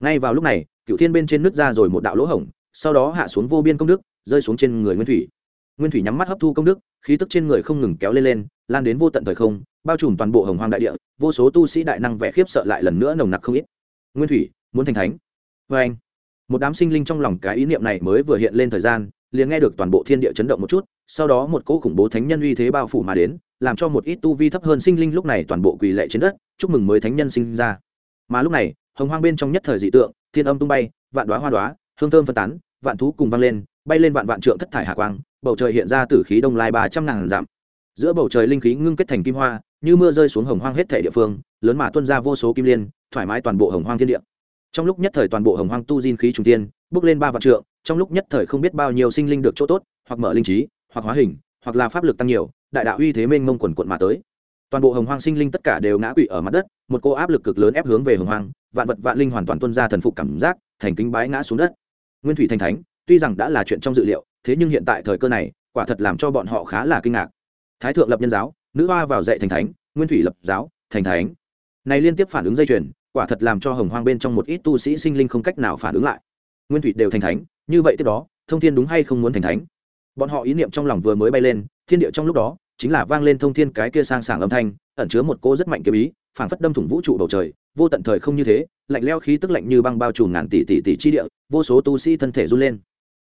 Ngay vào lúc này cựu thiên bên trên nước ra rồi một đạo lỗ hổng, sau đó hạ xuống vô biên công đức, rơi xuống trên người nguyên thủy. Nguyên thủy nhắm mắt hấp thu công đức, khí tức trên người không ngừng kéo lên lên, lan đến vô tận thời không, bao trùm toàn bộ hồng hoang đại địa, vô số tu sĩ đại năng vẻ khiếp sợ lại lần nữa nồng nặc không ít. Nguyên thủy, muốn thành thánh vê anh, một đám sinh linh trong lòng cái ý niệm này mới vừa hiện lên thời gian, liền nghe được toàn bộ thiên địa chấn động một chút, sau đó một cỗ khủng bố thánh nhân uy thế bao phủ mà đến, làm cho một ít tu vi thấp hơn sinh linh lúc này toàn bộ quỳ lệ trên đất, chúc mừng mới thánh nhân sinh ra. Mà lúc này, hồng hoang bên trong nhất thời dị tượng, thiên âm tung bay, vạn đoá hoa đoá hương thơm phân tán, vạn thú cùng vang lên, bay lên vạn vạn trượng thất thải hạ quang, bầu trời hiện ra tử khí đông lai ba trăm ngàn dặm. Giữa bầu trời linh khí ngưng kết thành kim hoa, như mưa rơi xuống hồng hoang hết thể địa phương, lớn mà tuân ra vô số kim liên, thoải mái toàn bộ hồng hoang thiên địa trong lúc nhất thời toàn bộ hồng hoang tu diên khí trùng tiên bước lên ba vạn trượng, trong lúc nhất thời không biết bao nhiêu sinh linh được chỗ tốt, hoặc mở linh trí, hoặc hóa hình, hoặc là pháp lực tăng nhiều, đại đạo uy thế mênh mông quần quận mà tới. Toàn bộ hồng hoang sinh linh tất cả đều ngã quỵ ở mặt đất, một cô áp lực cực lớn ép hướng về hồng hoang, vạn vật vạn linh hoàn toàn tuân ra thần phục cảm giác, thành kính bái ngã xuống đất. Nguyên thủy thành thánh, tuy rằng đã là chuyện trong dự liệu, thế nhưng hiện tại thời cơ này, quả thật làm cho bọn họ khá là kinh ngạc. Thái thượng lập nhân giáo, nữ hoa vào dạy thành thánh, nguyên thủy lập giáo, thành thánh. Này liên tiếp phản ứng dây chuyền quả thật làm cho hồng hoang bên trong một ít tu sĩ sinh linh không cách nào phản ứng lại. Nguyên thủy đều thành thánh, như vậy tiếp đó, thông thiên đúng hay không muốn thành thánh? Bọn họ ý niệm trong lòng vừa mới bay lên, thiên địa trong lúc đó, chính là vang lên thông thiên cái kia sang sảng âm thanh, ẩn chứa một cô rất mạnh kiếm ý, phảng phất đâm thủng vũ trụ bầu trời, vô tận thời không như thế, lạnh leo khí tức lạnh như băng bao trùm ngàn tỷ tỷ tỷ chi địa, vô số tu sĩ thân thể run lên.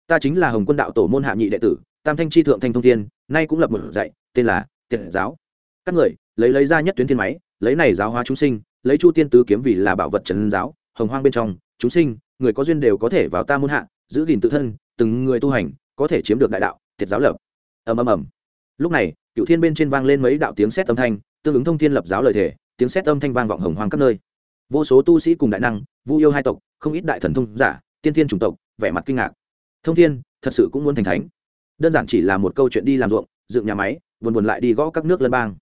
Ta chính là hồng quân đạo tổ môn hạ nhị đệ tử, tam thanh chi thượng thanh thông thiên, nay cũng lập một dạy, tên là tiện giáo. Các người, lấy lấy ra nhất tuyến thiên máy, lấy này giáo hóa chúng sinh lấy chu tiên tứ kiếm vì là bảo vật trần giáo, hồng hoang bên trong, chúng sinh, người có duyên đều có thể vào ta môn hạ, giữ gìn tự thân, từng người tu hành, có thể chiếm được đại đạo, thiệt giáo lập. Ầm ầm ầm. Lúc này cựu thiên bên trên vang lên mấy đạo tiếng sét âm thanh, tương ứng thông thiên lập giáo lời thể tiếng sét âm thanh vang vọng hồng hoang các nơi. Vô số tu sĩ cùng đại năng, vu yêu hai tộc, không ít đại thần thông giả, tiên thiên chủng tộc, vẻ mặt kinh ngạc. Thông thiên, thật sự cũng muốn thành thánh. Đơn giản chỉ là một câu chuyện đi làm ruộng, dựng nhà máy, buồn buồn lại đi gõ các nước lân bang.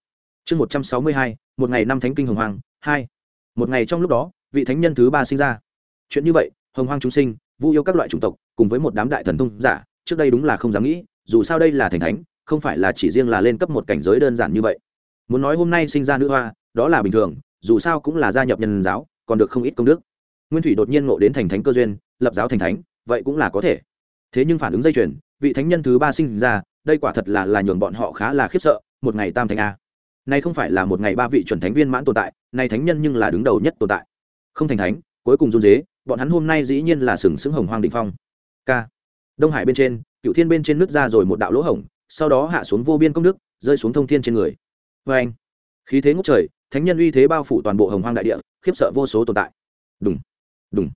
Chương một trăm sáu mươi hai, một ngày năm thánh kinh hồng hoàng hai. Một ngày trong lúc đó, vị thánh nhân thứ ba sinh ra. Chuyện như vậy, hồng hoang chúng sinh, vu yêu các loại chủng tộc, cùng với một đám đại thần thông giả, trước đây đúng là không dám nghĩ, dù sao đây là thành thánh, không phải là chỉ riêng là lên cấp một cảnh giới đơn giản như vậy. Muốn nói hôm nay sinh ra nữ hoa, đó là bình thường, dù sao cũng là gia nhập nhân giáo, còn được không ít công đức. Nguyên thủy đột nhiên ngộ đến thành thánh cơ duyên, lập giáo thành thánh, vậy cũng là có thể. Thế nhưng phản ứng dây chuyền, vị thánh nhân thứ ba sinh ra, đây quả thật là là nhường bọn họ khá là khiếp sợ, một ngày tam thánh a nay không phải là một ngày ba vị chuẩn thánh viên mãn tồn tại, nay thánh nhân nhưng là đứng đầu nhất tồn tại. Không thành thánh, cuối cùng run dế bọn hắn hôm nay dĩ nhiên là sừng sững hồng hoang định phong. K. Đông hải bên trên, cựu thiên bên trên nước ra rồi một đạo lỗ hổng, sau đó hạ xuống vô biên công đức, rơi xuống thông thiên trên người. Vê anh, khí thế ngốc trời, thánh nhân uy thế bao phủ toàn bộ hồng hoang đại địa, khiếp sợ vô số tồn tại. Đúng đúng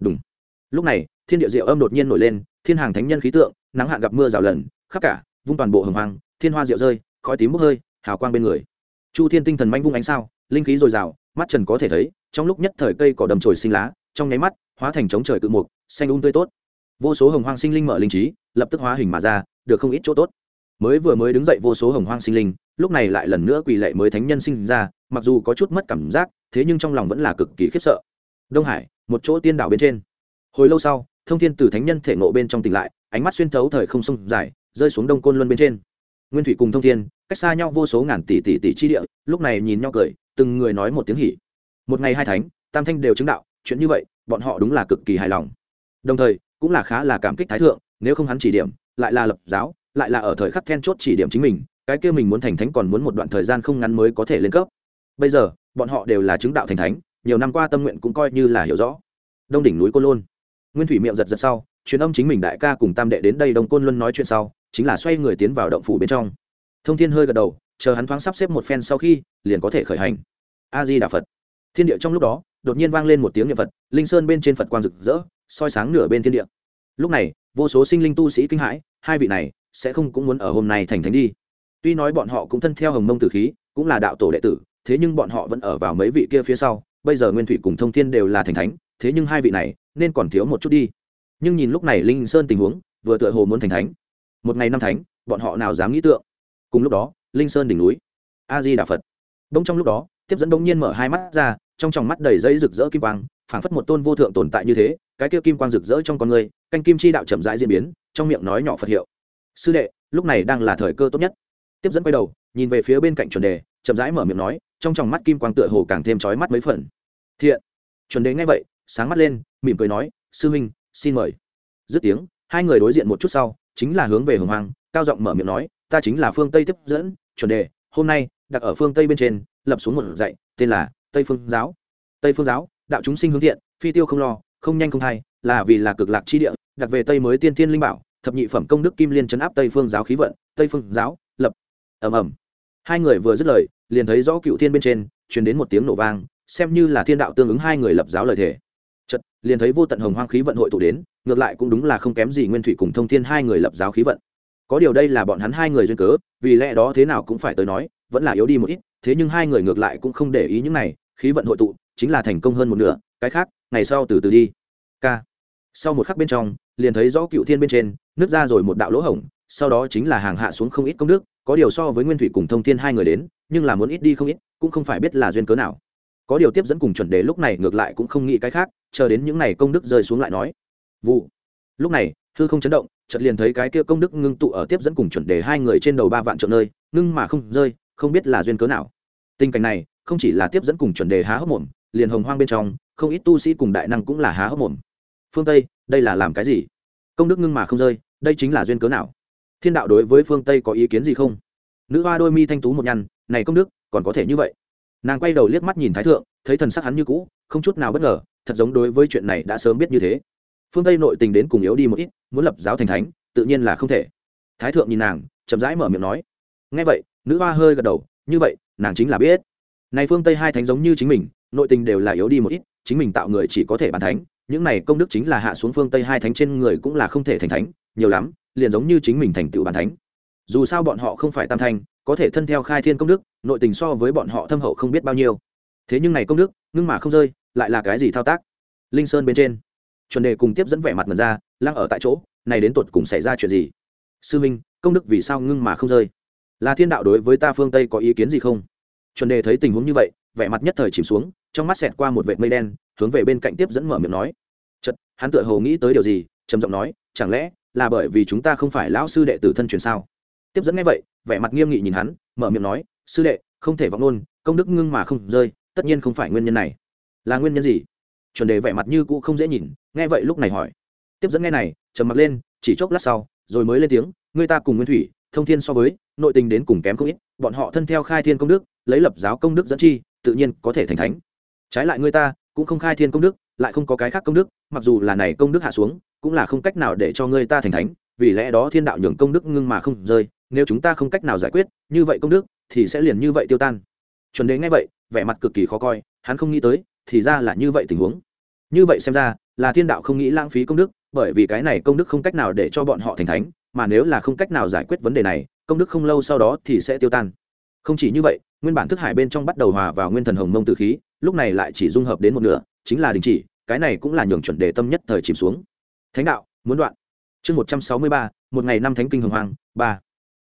đúng lúc này, thiên địa diệu âm đột nhiên nổi lên, thiên hàng thánh nhân khí tượng, nắng hạn gặp mưa rào lần, khắp cả, vung toàn bộ hồng hoang, thiên hoa diệu rơi, khói tím bốc hơi hào quang bên người. Chu thiên tinh thần manh vung ánh sao, linh khí dồi dào, mắt trần có thể thấy, trong lúc nhất thời cây cỏ đầm trồi sinh lá, trong nháy mắt, hóa thành trống trời cự mục, xanh un tươi tốt. Vô số hồng hoang sinh linh mở linh trí, lập tức hóa hình mà ra, được không ít chỗ tốt. Mới vừa mới đứng dậy vô số hồng hoang sinh linh, lúc này lại lần nữa quỳ lệ mới thánh nhân sinh ra, mặc dù có chút mất cảm giác, thế nhưng trong lòng vẫn là cực kỳ khiếp sợ. Đông hải, một chỗ tiên đảo bên trên. Hồi lâu sau, thông thiên từ thánh nhân thể ngộ bên trong tỉnh lại, ánh mắt xuyên thấu thời không sông dài, rơi xuống đông côn luân bên trên. Nguyên thủy cùng thông thiên cách xa nhau vô số ngàn tỷ tỷ tỷ chi địa, lúc này nhìn nhau cười, từng người nói một tiếng hỉ. Một ngày hai thánh, tam thanh đều chứng đạo, chuyện như vậy, bọn họ đúng là cực kỳ hài lòng. Đồng thời, cũng là khá là cảm kích thái thượng, nếu không hắn chỉ điểm, lại là lập giáo, lại là ở thời khắc then chốt chỉ điểm chính mình, cái kia mình muốn thành thánh còn muốn một đoạn thời gian không ngắn mới có thể lên cấp. Bây giờ, bọn họ đều là chứng đạo thành thánh, nhiều năm qua tâm nguyện cũng coi như là hiểu rõ. Đông đỉnh núi côn lôn. Nguyên thủy miệng giật giật sau, truyền âm chính mình đại ca cùng tam đệ đến đây đông côn luân nói chuyện sau, chính là xoay người tiến vào động phủ bên trong thông thiên hơi gật đầu, chờ hắn thoáng sắp xếp một phen sau khi, liền có thể khởi hành. A di đà phật. Thiên địa trong lúc đó, đột nhiên vang lên một tiếng niệm phật, linh sơn bên trên phật quang rực rỡ, soi sáng nửa bên thiên địa. Lúc này, vô số sinh linh tu sĩ kinh hãi, hai vị này sẽ không cũng muốn ở hôm nay thành thánh đi. Tuy nói bọn họ cũng thân theo hồng mông tử khí, cũng là đạo tổ đệ tử, thế nhưng bọn họ vẫn ở vào mấy vị kia phía sau, bây giờ nguyên thủy cùng thông thiên đều là thành thánh, thế nhưng hai vị này nên còn thiếu một chút đi. Nhưng nhìn lúc này linh sơn tình huống, vừa tựa hồ muốn thành thánh. Một ngày năm thánh, bọn họ nào dám nghĩ tượng? Cùng lúc đó, linh sơn đỉnh núi a di đà phật đông trong lúc đó, tiếp dẫn đông nhiên mở hai mắt ra, trong tròng mắt đầy dây rực rỡ kim quang, phảng phất một tôn vô thượng tồn tại như thế, cái kia kim quang rực rỡ trong con người, canh kim chi đạo chậm rãi diễn biến, trong miệng nói nhỏ phật hiệu. Sư đệ, lúc này đang là thời cơ tốt nhất. Tiếp dẫn quay đầu, nhìn về phía bên cạnh chuẩn đề, chậm rãi mở miệng nói, trong tròng mắt kim quang tựa hồ càng thêm trói mắt mấy phần. Thiện. Chuẩn đề nghe vậy, sáng mắt lên, mỉm cười nói, sư huynh, xin mời. Dứt tiếng, hai người đối diện một chút sau, chính là hướng về hồng hoàng cao giọng mở miệng nói ta chính là phương tây tiếp dẫn, chuẩn đề, hôm nay, đặt ở phương tây bên trên, lập xuống một dạy, tên là tây phương giáo. Tây phương giáo, đạo chúng sinh hướng thiện, phi tiêu không lo, không nhanh không hay là vì là cực lạc chi địa đặt về tây mới tiên thiên linh bảo, thập nhị phẩm công đức kim liên chấn áp tây phương giáo khí vận, tây phương giáo, lập. Ầm ầm. Hai người vừa dứt lời, liền thấy rõ cựu thiên bên trên, truyền đến một tiếng nổ vang, xem như là thiên đạo tương ứng hai người lập giáo lời thể chật liền thấy vô tận hồng hoang khí vận hội tụ đến, ngược lại cũng đúng là không kém gì nguyên thủy cùng thông thiên hai người lập giáo khí vận có điều đây là bọn hắn hai người duyên cớ, vì lẽ đó thế nào cũng phải tới nói, vẫn là yếu đi một ít, thế nhưng hai người ngược lại cũng không để ý những này, khí vận hội tụ, chính là thành công hơn một nửa, cái khác, ngày sau từ từ đi. K. Sau một khắc bên trong, liền thấy rõ cựu thiên bên trên, nứt ra rồi một đạo lỗ hổng, sau đó chính là hàng hạ xuống không ít công đức, có điều so với nguyên thủy cùng thông thiên hai người đến, nhưng là muốn ít đi không ít, cũng không phải biết là duyên cớ nào. Có điều tiếp dẫn cùng chuẩn đề lúc này ngược lại cũng không nghĩ cái khác, chờ đến những n à y công đức rơi xuống lại nói. Vụ. Lúc này hư không chấn động, chợt liền thấy cái kia công đức ngưng tụ ở tiếp dẫn cùng chuẩn đề hai người trên đầu ba vạn trượng nơi, ngưng mà không rơi, không biết là duyên cớ nào. Tình cảnh này, không chỉ là tiếp dẫn cùng chuẩn đề há hốc mồm, liền hồng hoang bên trong, không ít tu sĩ cùng đại năng cũng là há hốc mồm. Phương tây, đây là làm cái gì? Công đức ngưng mà không rơi, đây chính là duyên cớ nào? Thiên đạo đối với phương tây có ý kiến gì không? Nữ hoa đôi mi thanh tú một nhăn, này công đức, còn có thể như vậy? Nàng quay đầu liếc mắt nhìn thái thượng, thấy thần sắc hắn như cũ, không chút nào bất ngờ, thật giống đối với chuyện này đã sớm biết như thế phương tây nội tình đến cùng yếu đi một ít, muốn lập giáo thành thánh, tự nhiên là không thể. Thái thượng nhìn nàng, chậm rãi mở miệng nói. Ngay vậy, nữ hoa hơi gật đầu, như vậy, nàng chính là biết. Này phương tây hai thánh giống như chính mình, nội tình đều là yếu đi một ít, chính mình tạo người chỉ có thể bàn thánh, những này công đức chính là hạ xuống phương tây hai thánh trên người cũng là không thể thành thánh, nhiều lắm, liền giống như chính mình thành tựu bàn thánh. Dù sao bọn họ không phải tam thanh, có thể thân theo khai thiên công đức, nội tình so với bọn họ thâm hậu không biết bao nhiêu. Thế nhưng này công đức, ngưng mà không rơi, lại là cái gì thao tác? Linh sơn bên trên chuẩn đề cùng tiếp dẫn vẻ mặt mật ra lăng ở tại chỗ này đến tột cùng xảy ra chuyện gì? Sư minh công đức vì sao ngưng mà không rơi? Là thiên đạo đối với ta phương tây có ý kiến gì không? Chuẩn đề thấy tình huống như vậy vẻ mặt nhất thời chìm xuống trong mắt xẹt qua một vệt mây đen hướng về bên cạnh tiếp dẫn mở miệng nói. Chật hắn tựa hồ nghĩ tới điều gì trầm giọng nói chẳng lẽ là bởi vì chúng ta không phải lão sư đệ tử thân truyền sao? Tiếp dẫn nghe vậy vẻ mặt nghiêm nghị nhìn hắn mở miệng nói sư đệ không thể vọng ngôn, công đức ngưng mà không rơi tất nhiên không phải nguyên nhân này. Là nguyên nhân gì? Chuẩn đề vẻ mặt như cũ không dễ nhìn, nghe vậy lúc này hỏi. Tiếp dẫn nghe này, trầm mặt lên, chỉ chốc lát sau, rồi mới lên tiếng người ta cùng nguyên thủy, thông thiên so với, nội tình đến cùng kém không ít, bọn họ thân theo khai thiên công đức, lấy lập giáo công đức dẫn chi, tự nhiên có thể thành thánh. Trái lại người ta, cũng không khai thiên công đức, lại không có cái khác công đức, mặc dù là này công đức hạ xuống, cũng là không cách nào để cho người ta thành thánh, vì lẽ đó thiên đạo nhường công đức ngưng mà không rơi, nếu chúng ta không cách nào giải quyết như vậy công đức, thì sẽ liền như vậy tiêu tan. Chuẩn đế nghe vậy, vẻ mặt cực kỳ khó coi, hắn không nghĩ tới, thì ra là như vậy tình huống như vậy xem ra, là thiên đạo không nghĩ lãng phí công đức, bởi vì cái này công đức không cách nào để cho bọn họ thành thánh, mà nếu là không cách nào giải quyết vấn đề này, công đức không lâu sau đó thì sẽ tiêu tan. Không chỉ như vậy, nguyên bản thức hải bên trong bắt đầu hòa vào nguyên thần hồng mông từ khí, lúc này lại chỉ dung hợp đến một nửa, chính là đình chỉ, cái này cũng là nhường chuẩn đề tâm nhất thời chìm xuống. Thánh đạo, muốn đoạn. Chương một trăm sáu mươi ba, một ngày năm thánh kinh hồng hoàng ba.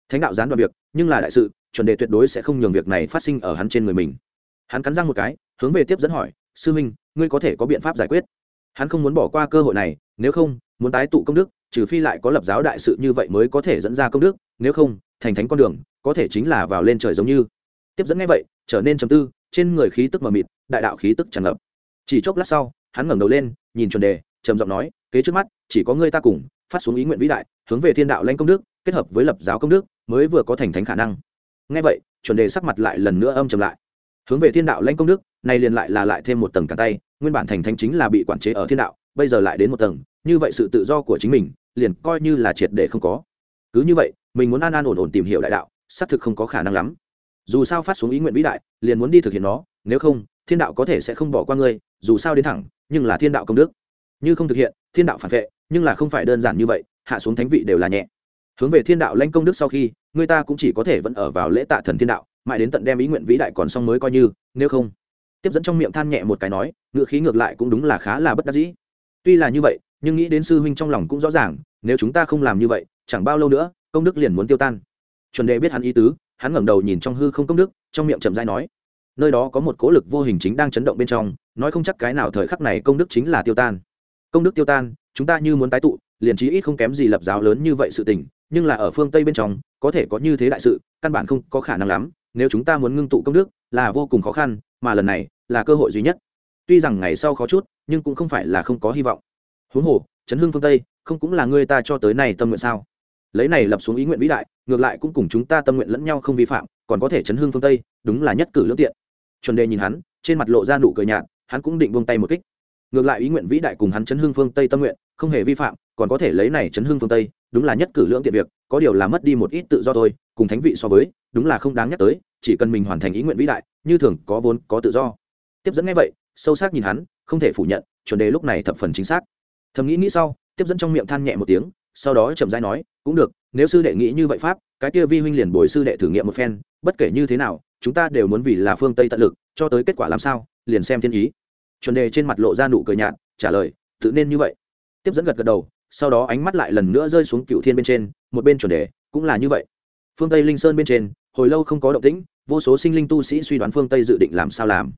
Thánh đạo gián đoạn việc, nhưng là đại sự, chuẩn đề tuyệt đối sẽ không nhường việc này phát sinh ở hắn trên người mình. Hắn cắn răng một cái, hướng về tiếp dẫn hỏi sư minh, ngươi có thể có biện pháp giải quyết. Hắn không muốn bỏ qua cơ hội này, nếu không, muốn tái tụ công đức, trừ phi lại có lập giáo đại sự như vậy mới có thể dẫn ra công đức, nếu không, thành thánh con đường, có thể chính là vào lên trời giống như. Tiếp dẫn ngay vậy, trở nên chấm tư, trên người khí tức mờ mịt, đại đạo khí tức tràn ngập. Chỉ chốc lát sau, hắn ngẩng đầu lên, nhìn chuẩn đề, trầm giọng nói, kế trước mắt, chỉ có ngươi ta cùng, phát xuống ý nguyện vĩ đại, hướng về thiên đạo lãnh công đức, kết hợp với lập giáo công đức, mới vừa có thành thánh khả năng. Ngay vậy, chuẩn đề sắc mặt lại lần nữa âm trầm lại. Hướng về thiên đạo lãnh công đức nay liền lại là lại thêm một tầng cả tay, nguyên bản thành thánh chính là bị quản chế ở thiên đạo, bây giờ lại đến một tầng, như vậy sự tự do của chính mình, liền coi như là triệt để không có. Cứ như vậy, mình muốn an an ổn ổn tìm hiểu đại đạo, xác thực không có khả năng lắm. Dù sao phát xuống ý nguyện vĩ đại, liền muốn đi thực hiện nó, nếu không, thiên đạo có thể sẽ không bỏ qua ngươi, dù sao đến thẳng, nhưng là thiên đạo công đức. Như không thực hiện, thiên đạo phản vệ, nhưng là không phải đơn giản như vậy, hạ xuống thánh vị đều là nhẹ. Hướng về thiên đạo lãnh công đức sau khi, người ta cũng chỉ có thể vẫn ở vào lễ tạ thần thiên đạo, mãi đến tận đem ý nguyện vĩ đại còn xong mới coi như, nếu không tiếp dẫn trong miệng than nhẹ một cái nói ngựa khí ngược lại cũng đúng là khá là bất đắc dĩ. Tuy là như vậy, nhưng nghĩ đến sư huynh trong lòng cũng rõ ràng, nếu chúng ta không làm như vậy, chẳng bao lâu nữa, công đức liền muốn tiêu tan. Chuẩn đề biết hắn ý tứ, hắn ngẩng đầu nhìn trong hư không công đức, trong miệng chậm dai nói, nơi đó có một cố lực vô hình chính đang chấn động bên trong, nói không chắc cái nào thời khắc này công đức chính là tiêu tan. Công đức tiêu tan, chúng ta như muốn tái tụ, liền chí ít không kém gì lập giáo lớn như vậy sự tình, nhưng là ở phương tây bên trong, có thể có như thế đại sự, căn bản không có khả năng lắm, nếu chúng ta muốn ngưng tụ công đức, là vô cùng khó khăn mà lần này là cơ hội duy nhất. Tuy rằng ngày sau khó chút, nhưng cũng không phải là không có hy vọng. Huống hồ chấn hưng phương tây không cũng là người ta cho tới này tâm nguyện sao? Lấy này lập xuống ý nguyện vĩ đại, ngược lại cũng cùng chúng ta tâm nguyện lẫn nhau không vi phạm, còn có thể chấn hưng phương tây đúng là nhất cử lương tiện. Chuẩn đề nhìn hắn, trên mặt lộ ra nụ cười nhạt, hắn cũng định buông tay một kích. Ngược lại ý nguyện vĩ đại cùng hắn chấn hưng phương tây tâm nguyện không hề vi phạm, còn có thể lấy này chấn hưng phương tây đúng là nhất cử lương tiện việc, có điều là mất đi một ít tự do thôi, cùng thánh vị so với, đúng là không đáng nhắc tới, chỉ cần mình hoàn thành ý nguyện vĩ đại như thường có vốn, có tự do. Tiếp dẫn ngay vậy, sâu sắc nhìn hắn, không thể phủ nhận, chuẩn đề lúc này thập phần chính xác. Thầm nghĩ nghĩ sau, tiếp dẫn trong miệng than nhẹ một tiếng, sau đó chậm rãi nói, cũng được, nếu sư đệ nghĩ như vậy pháp, cái kia vi huynh liền bồi sư đệ thử nghiệm một phen, bất kể như thế nào, chúng ta đều muốn vì là phương tây tận lực, cho tới kết quả làm sao, liền xem thiên ý. Chuẩn đề trên mặt lộ ra nụ cười nhạt, trả lời, tự nên như vậy. Tiếp dẫn gật gật đầu, sau đó ánh mắt lại lần nữa rơi xuống cựu thiên bên trên, một bên chuẩn đề, cũng là như vậy. Phương tây linh sơn bên trên hồi lâu không có động tĩnh, vô số sinh linh tu sĩ suy đoán phương tây dự định làm sao làm.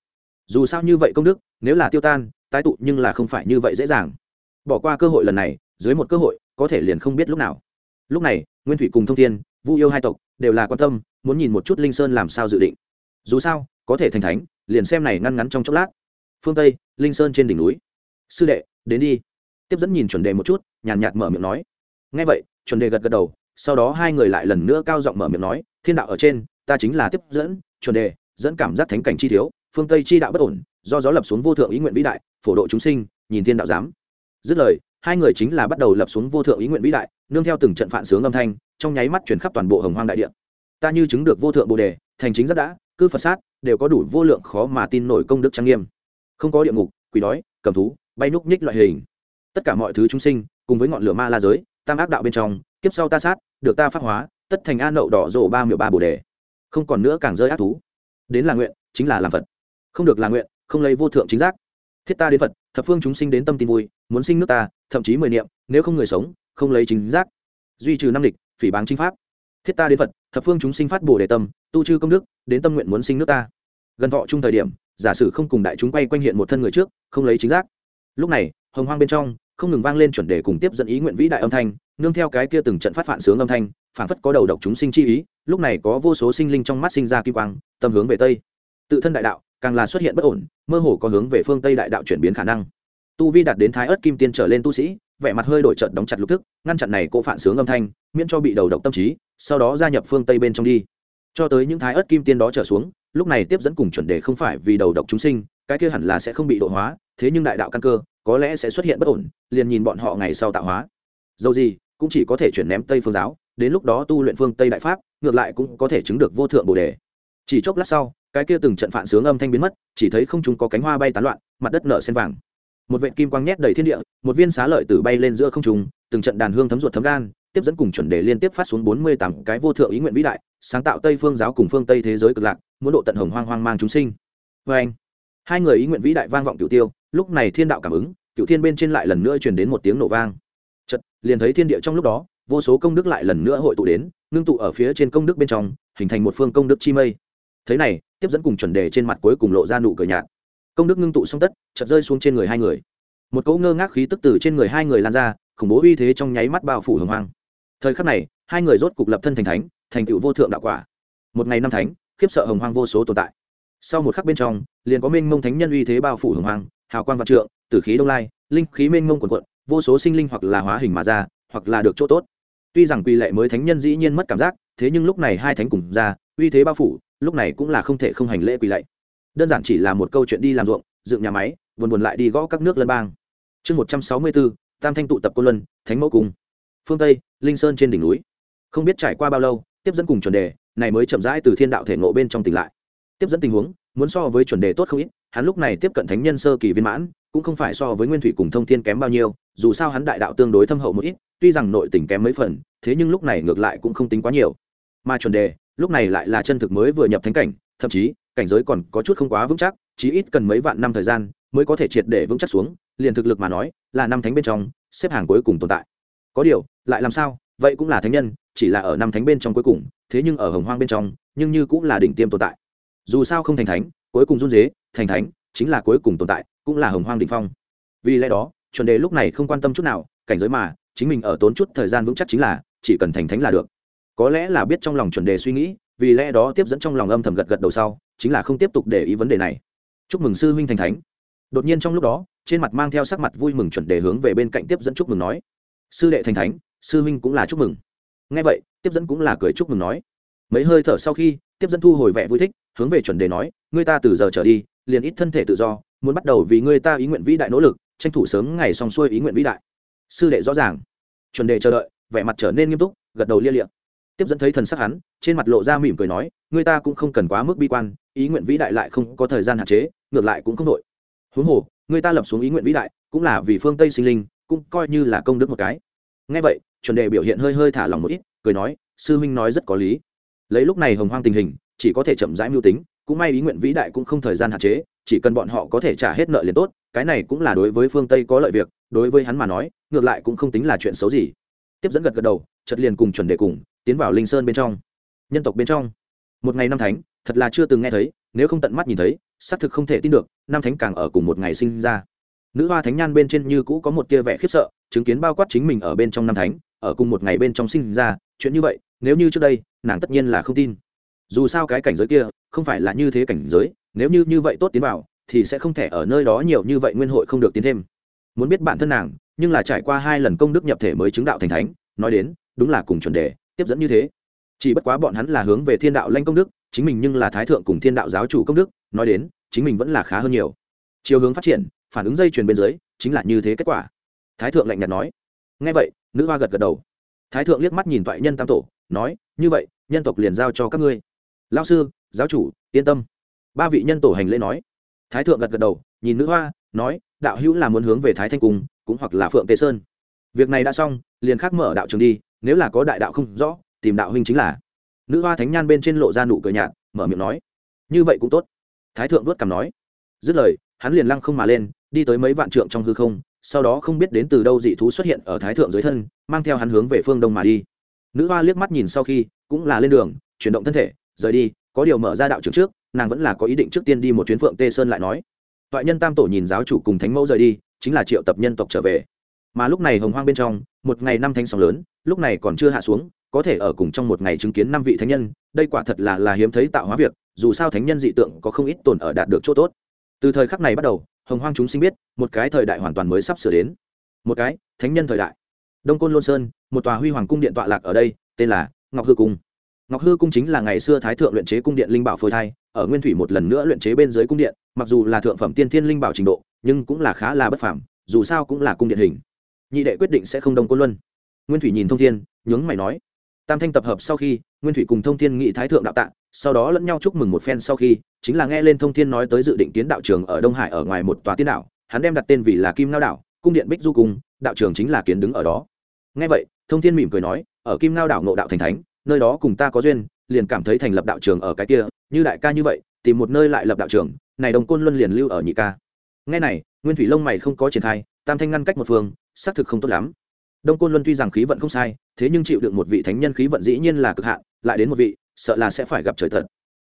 Dù sao như vậy công đức, nếu là tiêu tan, tái tụ nhưng là không phải như vậy dễ dàng. Bỏ qua cơ hội lần này, dưới một cơ hội, có thể liền không biết lúc nào. Lúc này, nguyên thủy cùng thông thiên, vu yêu hai tộc, đều là quan tâm, muốn nhìn một chút linh sơn làm sao dự định. Dù sao, có thể thành thánh, liền xem này ngăn ngắn trong chốc lát. Phương tây, linh sơn trên đỉnh núi. Sư đệ, đến đi. Tiếp dẫn nhìn chuẩn đề một chút, nhàn nhạt mở miệng nói. Ngay vậy, chuẩn đề gật gật đầu sau đó hai người lại lần nữa cao giọng mở miệng nói, thiên đạo ở trên, ta chính là tiếp dẫn, chuẩn đề, dẫn cảm giác thánh cảnh chi thiếu, phương tây chi đạo bất ổn, do gió lập xuống vô thượng ý nguyện vĩ đại, phổ độ chúng sinh, nhìn thiên đạo giám. Dứt lời, hai người chính là bắt đầu lập xuống vô thượng ý nguyện vĩ đại, nương theo từng trận phản sướng âm thanh, trong nháy mắt chuyển khắp toàn bộ hồng hoang đại địa. Ta như chứng được vô thượng bồ đề, thành chính rất đã cư phật sát, đều có đủ vô lượng khó mà tin nổi công đức trang nghiêm. Không có địa ngục, quỷ đói, cầm thú, bay núc nhích loại hình. Tất cả mọi thứ chúng sinh, cùng với ngọn lửa ma la giới, tam ác đạo bên trong, kiếp sau ta sát được ta pháp hóa, tất thành an nậu đỏ rộ ba miệu ba bồ đề. Không còn nữa càng rơi ác thú. Đến là nguyện, chính là làm phật. Không được là nguyện, không lấy vô thượng chính giác. Thiết ta đến phật, thập phương chúng sinh đến tâm tin vui, muốn sinh nước ta, thậm chí mười niệm, nếu không người sống, không lấy chính giác. Duy trừ năm địch, phỉ báng chính pháp. Thiết ta đến phật, thập phương chúng sinh phát bồ đề tâm, tu chư công đức, đến tâm nguyện muốn sinh nước ta. Gần thọ chung thời điểm, giả sử không cùng đại chúng quay quanh hiện một thân người trước, không lấy chính giác. Lúc này, hồng hoang bên trong, không ngừng vang lên chuẩn đề cùng tiếp dẫn ý nguyện vĩ đại âm thanh nương theo cái kia từng trận phát phản sướng âm thanh phản phất có đầu độc chúng sinh chi ý, lúc này có vô số sinh linh trong mắt sinh ra kim quang, tâm hướng về tây. Tự thân đại đạo, càng là xuất hiện bất ổn, mơ hồ có hướng về phương tây đại đạo chuyển biến khả năng. Tu vi đạt đến thái ớt kim tiên trở lên tu sĩ, vẻ mặt hơi đổi trận đóng chặt lục thức, ngăn chặn này cỗ phản sướng âm thanh, miễn cho bị đầu độc tâm trí, sau đó gia nhập phương tây bên trong đi. Cho tới những thái ớt kim tiên đó trở xuống, lúc này tiếp dẫn cùng chuẩn đề không phải vì đầu độc chúng sinh, cái kia hẳn là sẽ không bị độ hóa, thế nhưng đại đạo căn cơ, có lẽ sẽ xuất hiện bất ổn, liền nhìn bọn họ ngày sau tạo hóa. Dầu gì cũng chỉ có thể chuyển ném tây phương giáo, đến lúc đó tu luyện phương tây đại pháp, ngược lại cũng có thể chứng được vô thượng bồ đề. Chỉ chốc lát sau, cái kia từng trận phản sướng âm thanh biến mất, chỉ thấy không chúng có cánh hoa bay tán loạn, mặt đất nở sen vàng. Một vệt kim quang nhét đầy thiên địa, một viên xá lợi tử bay lên giữa không trung, từng trận đàn hương thấm ruột thấm gan, tiếp dẫn cùng chuẩn đề liên tiếp phát xuống bốn mươi tám cái vô thượng ý nguyện vĩ đại, sáng tạo tây phương giáo cùng phương tây thế giới cực lạc, muốn độ tận hồng hoang hoang mang chúng sinh. Vê anh, hai người ý nguyện vĩ đại vang vọng cửu tiêu, lúc này thiên đạo cảm ứng, cửu thiên bên trên lại lần nữa truyền đến một tiếng nổ vang liền thấy thiên địa trong lúc đó, vô số công đức lại lần nữa hội tụ đến, ngưng tụ ở phía trên công đức bên trong, hình thành một phương công đức chi mây. Thế này, tiếp dẫn cùng chuẩn đề trên mặt cuối cùng lộ ra nụ cười nhạt. Công đức ngưng tụ xong tất, chợt rơi xuống trên người hai người. Một cỗ ngơ ngác khí tức từ trên người hai người lan ra, khủng bố uy thế trong nháy mắt bao phủ hồng hoang. Thời khắc này, hai người rốt cục lập thân thành thánh, thành tựu vô thượng đạo quả. Một ngày năm thánh, khiếp sợ hồng hoang vô số tồn tại. Sau một khắc bên trong, liền có minh mông thánh nhân uy thế bao phủ hồng hoang, hào quang vạn trượng, tử khí đông lai, linh khí minh mông quần quận vô số sinh linh hoặc là hóa hình mà ra, hoặc là được chỗ tốt. Tuy rằng quy lệ mới thánh nhân dĩ nhiên mất cảm giác, thế nhưng lúc này hai thánh cùng ra, uy thế bao phủ, lúc này cũng là không thể không hành lễ quỳ lạy. Đơn giản chỉ là một câu chuyện đi làm ruộng, dựng nhà máy, buồn buồn lại đi gõ các nước lân bang. Chương một trăm sáu mươi bốn, tam thanh tụ tập cô luân, thánh mẫu cung. Phương tây, linh sơn trên đỉnh núi. Không biết trải qua bao lâu, tiếp dẫn cùng chuẩn đề, này mới chậm rãi từ thiên đạo thể ngộ bên trong tỉnh lại. Tiếp dẫn tình huống, muốn so với chuẩn đề tốt không ít hắn lúc này tiếp cận thánh nhân sơ kỳ viên mãn, cũng không phải so với nguyên thủy cùng thông thiên kém bao nhiêu, dù sao hắn đại đạo tương đối thâm hậu một ít, tuy rằng nội tình kém mấy phần, thế nhưng lúc này ngược lại cũng không tính quá nhiều. Mà chuẩn đề, lúc này lại là chân thực mới vừa nhập thánh cảnh, thậm chí, cảnh giới còn có chút không quá vững chắc, chí ít cần mấy vạn năm thời gian mới có thể triệt để vững chắc xuống, liền thực lực mà nói, là năm thánh bên trong, xếp hàng cuối cùng tồn tại. Có điều, lại làm sao, vậy cũng là thánh nhân, chỉ là ở năm thánh bên trong cuối cùng, thế nhưng ở hồng hoang bên trong, nhưng như cũng là đỉnh tiêm tồn tại. Dù sao không thành thánh, cuối cùng run dế thành thánh, chính là cuối cùng tồn tại, cũng là hồng hoang đỉnh phong. Vì lẽ đó, chuẩn đề lúc này không quan tâm chút nào, cảnh giới mà, chính mình ở tốn chút thời gian vững chắc chính là, chỉ cần thành thánh là được. Có lẽ là biết trong lòng chuẩn đề suy nghĩ, vì lẽ đó tiếp dẫn trong lòng âm thầm gật gật đầu sau, chính là không tiếp tục để ý vấn đề này. Chúc mừng sư huynh thành thánh. Đột nhiên trong lúc đó, trên mặt mang theo sắc mặt vui mừng chuẩn đề hướng về bên cạnh tiếp dẫn chúc mừng nói. Sư đệ thành thánh, sư huynh cũng là chúc mừng. Ngay vậy, tiếp dẫn cũng là cười chúc mừng nói. Mấy hơi thở sau khi, tiếp dẫn thu hồi vẻ vui thích, hướng về chuẩn đề nói, ngươi ta từ giờ trở đi liền ít thân thể tự do, muốn bắt đầu vì người ta ý nguyện vĩ đại nỗ lực, tranh thủ sớm ngày xong xuôi ý nguyện vĩ đại. Sư đệ rõ ràng. Chuẩn đề chờ đợi, vẻ mặt trở nên nghiêm túc, gật đầu lia liệm tiếp dẫn thấy thần sắc hắn, trên mặt lộ ra mỉm cười nói người ta cũng không cần quá mức bi quan, ý nguyện vĩ đại lại không có thời gian hạn chế, ngược lại cũng không đội huống hồ người ta lập xuống ý nguyện vĩ đại, cũng là vì phương tây sinh linh, cũng coi như là công đức một cái. Ngay vậy, chuẩn đề biểu hiện hơi hơi thả lòng một ít, cười nói, sư huynh nói rất có lý. Lấy lúc này hồng hoang tình hình, chỉ có thể chậm rãi mưu tính cũng may ý nguyện vĩ đại cũng không thời gian hạn chế, chỉ cần bọn họ có thể trả hết nợ liền tốt, cái này cũng là đối với phương tây có lợi việc, đối với hắn mà nói, ngược lại cũng không tính là chuyện xấu gì. Tiếp dẫn gật gật đầu chật liền cùng chuẩn đề cùng, tiến vào linh sơn bên trong. Nhân tộc bên trong. Một ngày năm thánh, thật là chưa từng nghe thấy, nếu không tận mắt nhìn thấy, xác thực không thể tin được, năm thánh càng ở cùng một ngày sinh ra. Nữ hoa thánh nhan bên trên như cũ có một tia vẻ khiếp sợ, chứng kiến bao quát chính mình ở bên trong năm thánh, ở cùng một ngày bên trong sinh ra, chuyện như vậy, nếu như trước đây, nàng tất nhiên là không tin dù sao cái cảnh giới kia không phải là như thế cảnh giới, nếu như như vậy tốt tiến vào, thì sẽ không thể ở nơi đó nhiều như vậy nguyên hội không được tiến thêm. Muốn biết bản thân nàng, nhưng là trải qua hai lần công đức nhập thể mới chứng đạo thành thánh, nói đến, đúng là cùng chuẩn đề, tiếp dẫn như thế. Chỉ bất quá bọn hắn là hướng về thiên đạo lanh công đức, chính mình nhưng là thái thượng cùng thiên đạo giáo chủ công đức, nói đến, chính mình vẫn là khá hơn nhiều. Chiều hướng phát triển, phản ứng dây chuyền bên dưới, chính là như thế kết quả. Thái thượng lạnh nhạt nói. Ngay vậy, nữ hoa gật gật đầu. Thái thượng liếc mắt nhìn toại nhân tam tổ, nói, như vậy, nhân tộc liền giao cho các ngươi lao sư, giáo chủ, yên tâm. Ba vị nhân tổ hành lễ nói. Thái thượng gật gật đầu, nhìn nữ hoa, nói, đạo hữu là muốn hướng về thái thanh cung, cũng hoặc là phượng tề sơn. Việc này đã xong, liền khắc mở đạo trường đi, nếu là có đại đạo không rõ, tìm đạo huynh chính là. Nữ hoa thánh nhan bên trên lộ ra nụ cười nhạt, mở miệng nói. Như vậy cũng tốt. Thái thượng vớt cằm nói. Dứt lời, hắn liền lăng không mà lên, đi tới mấy vạn trượng trong hư không, sau đó không biết đến từ đâu dị thú xuất hiện ở thái thượng dưới thân, mang theo hắn hướng về phương đông mà đi. Nữ hoa liếc mắt nhìn sau khi, cũng là lên đường, chuyển động thân thể rời đi, có điều mở ra đạo trường trước, nàng vẫn là có ý định trước tiên đi một chuyến phượng tê sơn lại nói. Toại nhân tam tổ nhìn giáo chủ cùng thánh mẫu rời đi, chính là triệu tập nhân tộc trở về. Mà lúc này hồng hoang bên trong, một ngày năm thanh sóng lớn, lúc này còn chưa hạ xuống, có thể ở cùng trong một ngày chứng kiến năm vị thánh nhân, đây quả thật là là hiếm thấy tạo hóa việc, dù sao thánh nhân dị tượng có không ít tồn ở đạt được chỗ tốt. Từ thời khắc này bắt đầu, hồng hoang chúng sinh biết, một cái thời đại hoàn toàn mới sắp sửa đến. Một cái, thánh nhân thời đại. Đông côn lôn sơn, một tòa huy hoàng cung điện tọa lạc ở đây, tên là ngọc hư cung ngọc hư cung chính là ngày xưa thái thượng luyện chế cung điện linh bảo phôi thai ở nguyên thủy một lần nữa luyện chế bên dưới cung điện mặc dù là thượng phẩm tiên thiên linh bảo trình độ nhưng cũng là khá là bất phàm, dù sao cũng là cung điện hình. Nhị đệ quyết định sẽ không đông côn luân. Nguyên thủy nhìn thông thiên nhướng mày nói. Tam thanh tập hợp sau khi nguyên thủy cùng thông thiên nghị thái thượng đạo tạ sau đó lẫn nhau chúc mừng một phen sau khi chính là nghe lên thông thiên nói tới dự định kiến đạo trường ở đông hải ở ngoài một tòa tiên đảo hắn đem đặt tên vì là kim ngao đảo cung điện bích du cung đạo trường chính là kiến đứng ở đó. Nghe vậy thông thiên mỉm cười nói ở kim ngao đảo ngộ đạo thành thánh nơi đó cùng ta có duyên, liền cảm thấy thành lập đạo trường ở cái kia, như đại ca như vậy, tìm một nơi lại lập đạo trường, này đồng côn luân liền lưu ở nhị ca. Nghe này, nguyên thủy lông mày không có triển khai, tam thanh ngăn cách một phương, xác thực không tốt lắm. Đông côn luân tuy rằng khí vận không sai, thế nhưng chịu được một vị thánh nhân khí vận dĩ nhiên là cực hạn, lại đến một vị, sợ là sẽ phải gặp trời thật.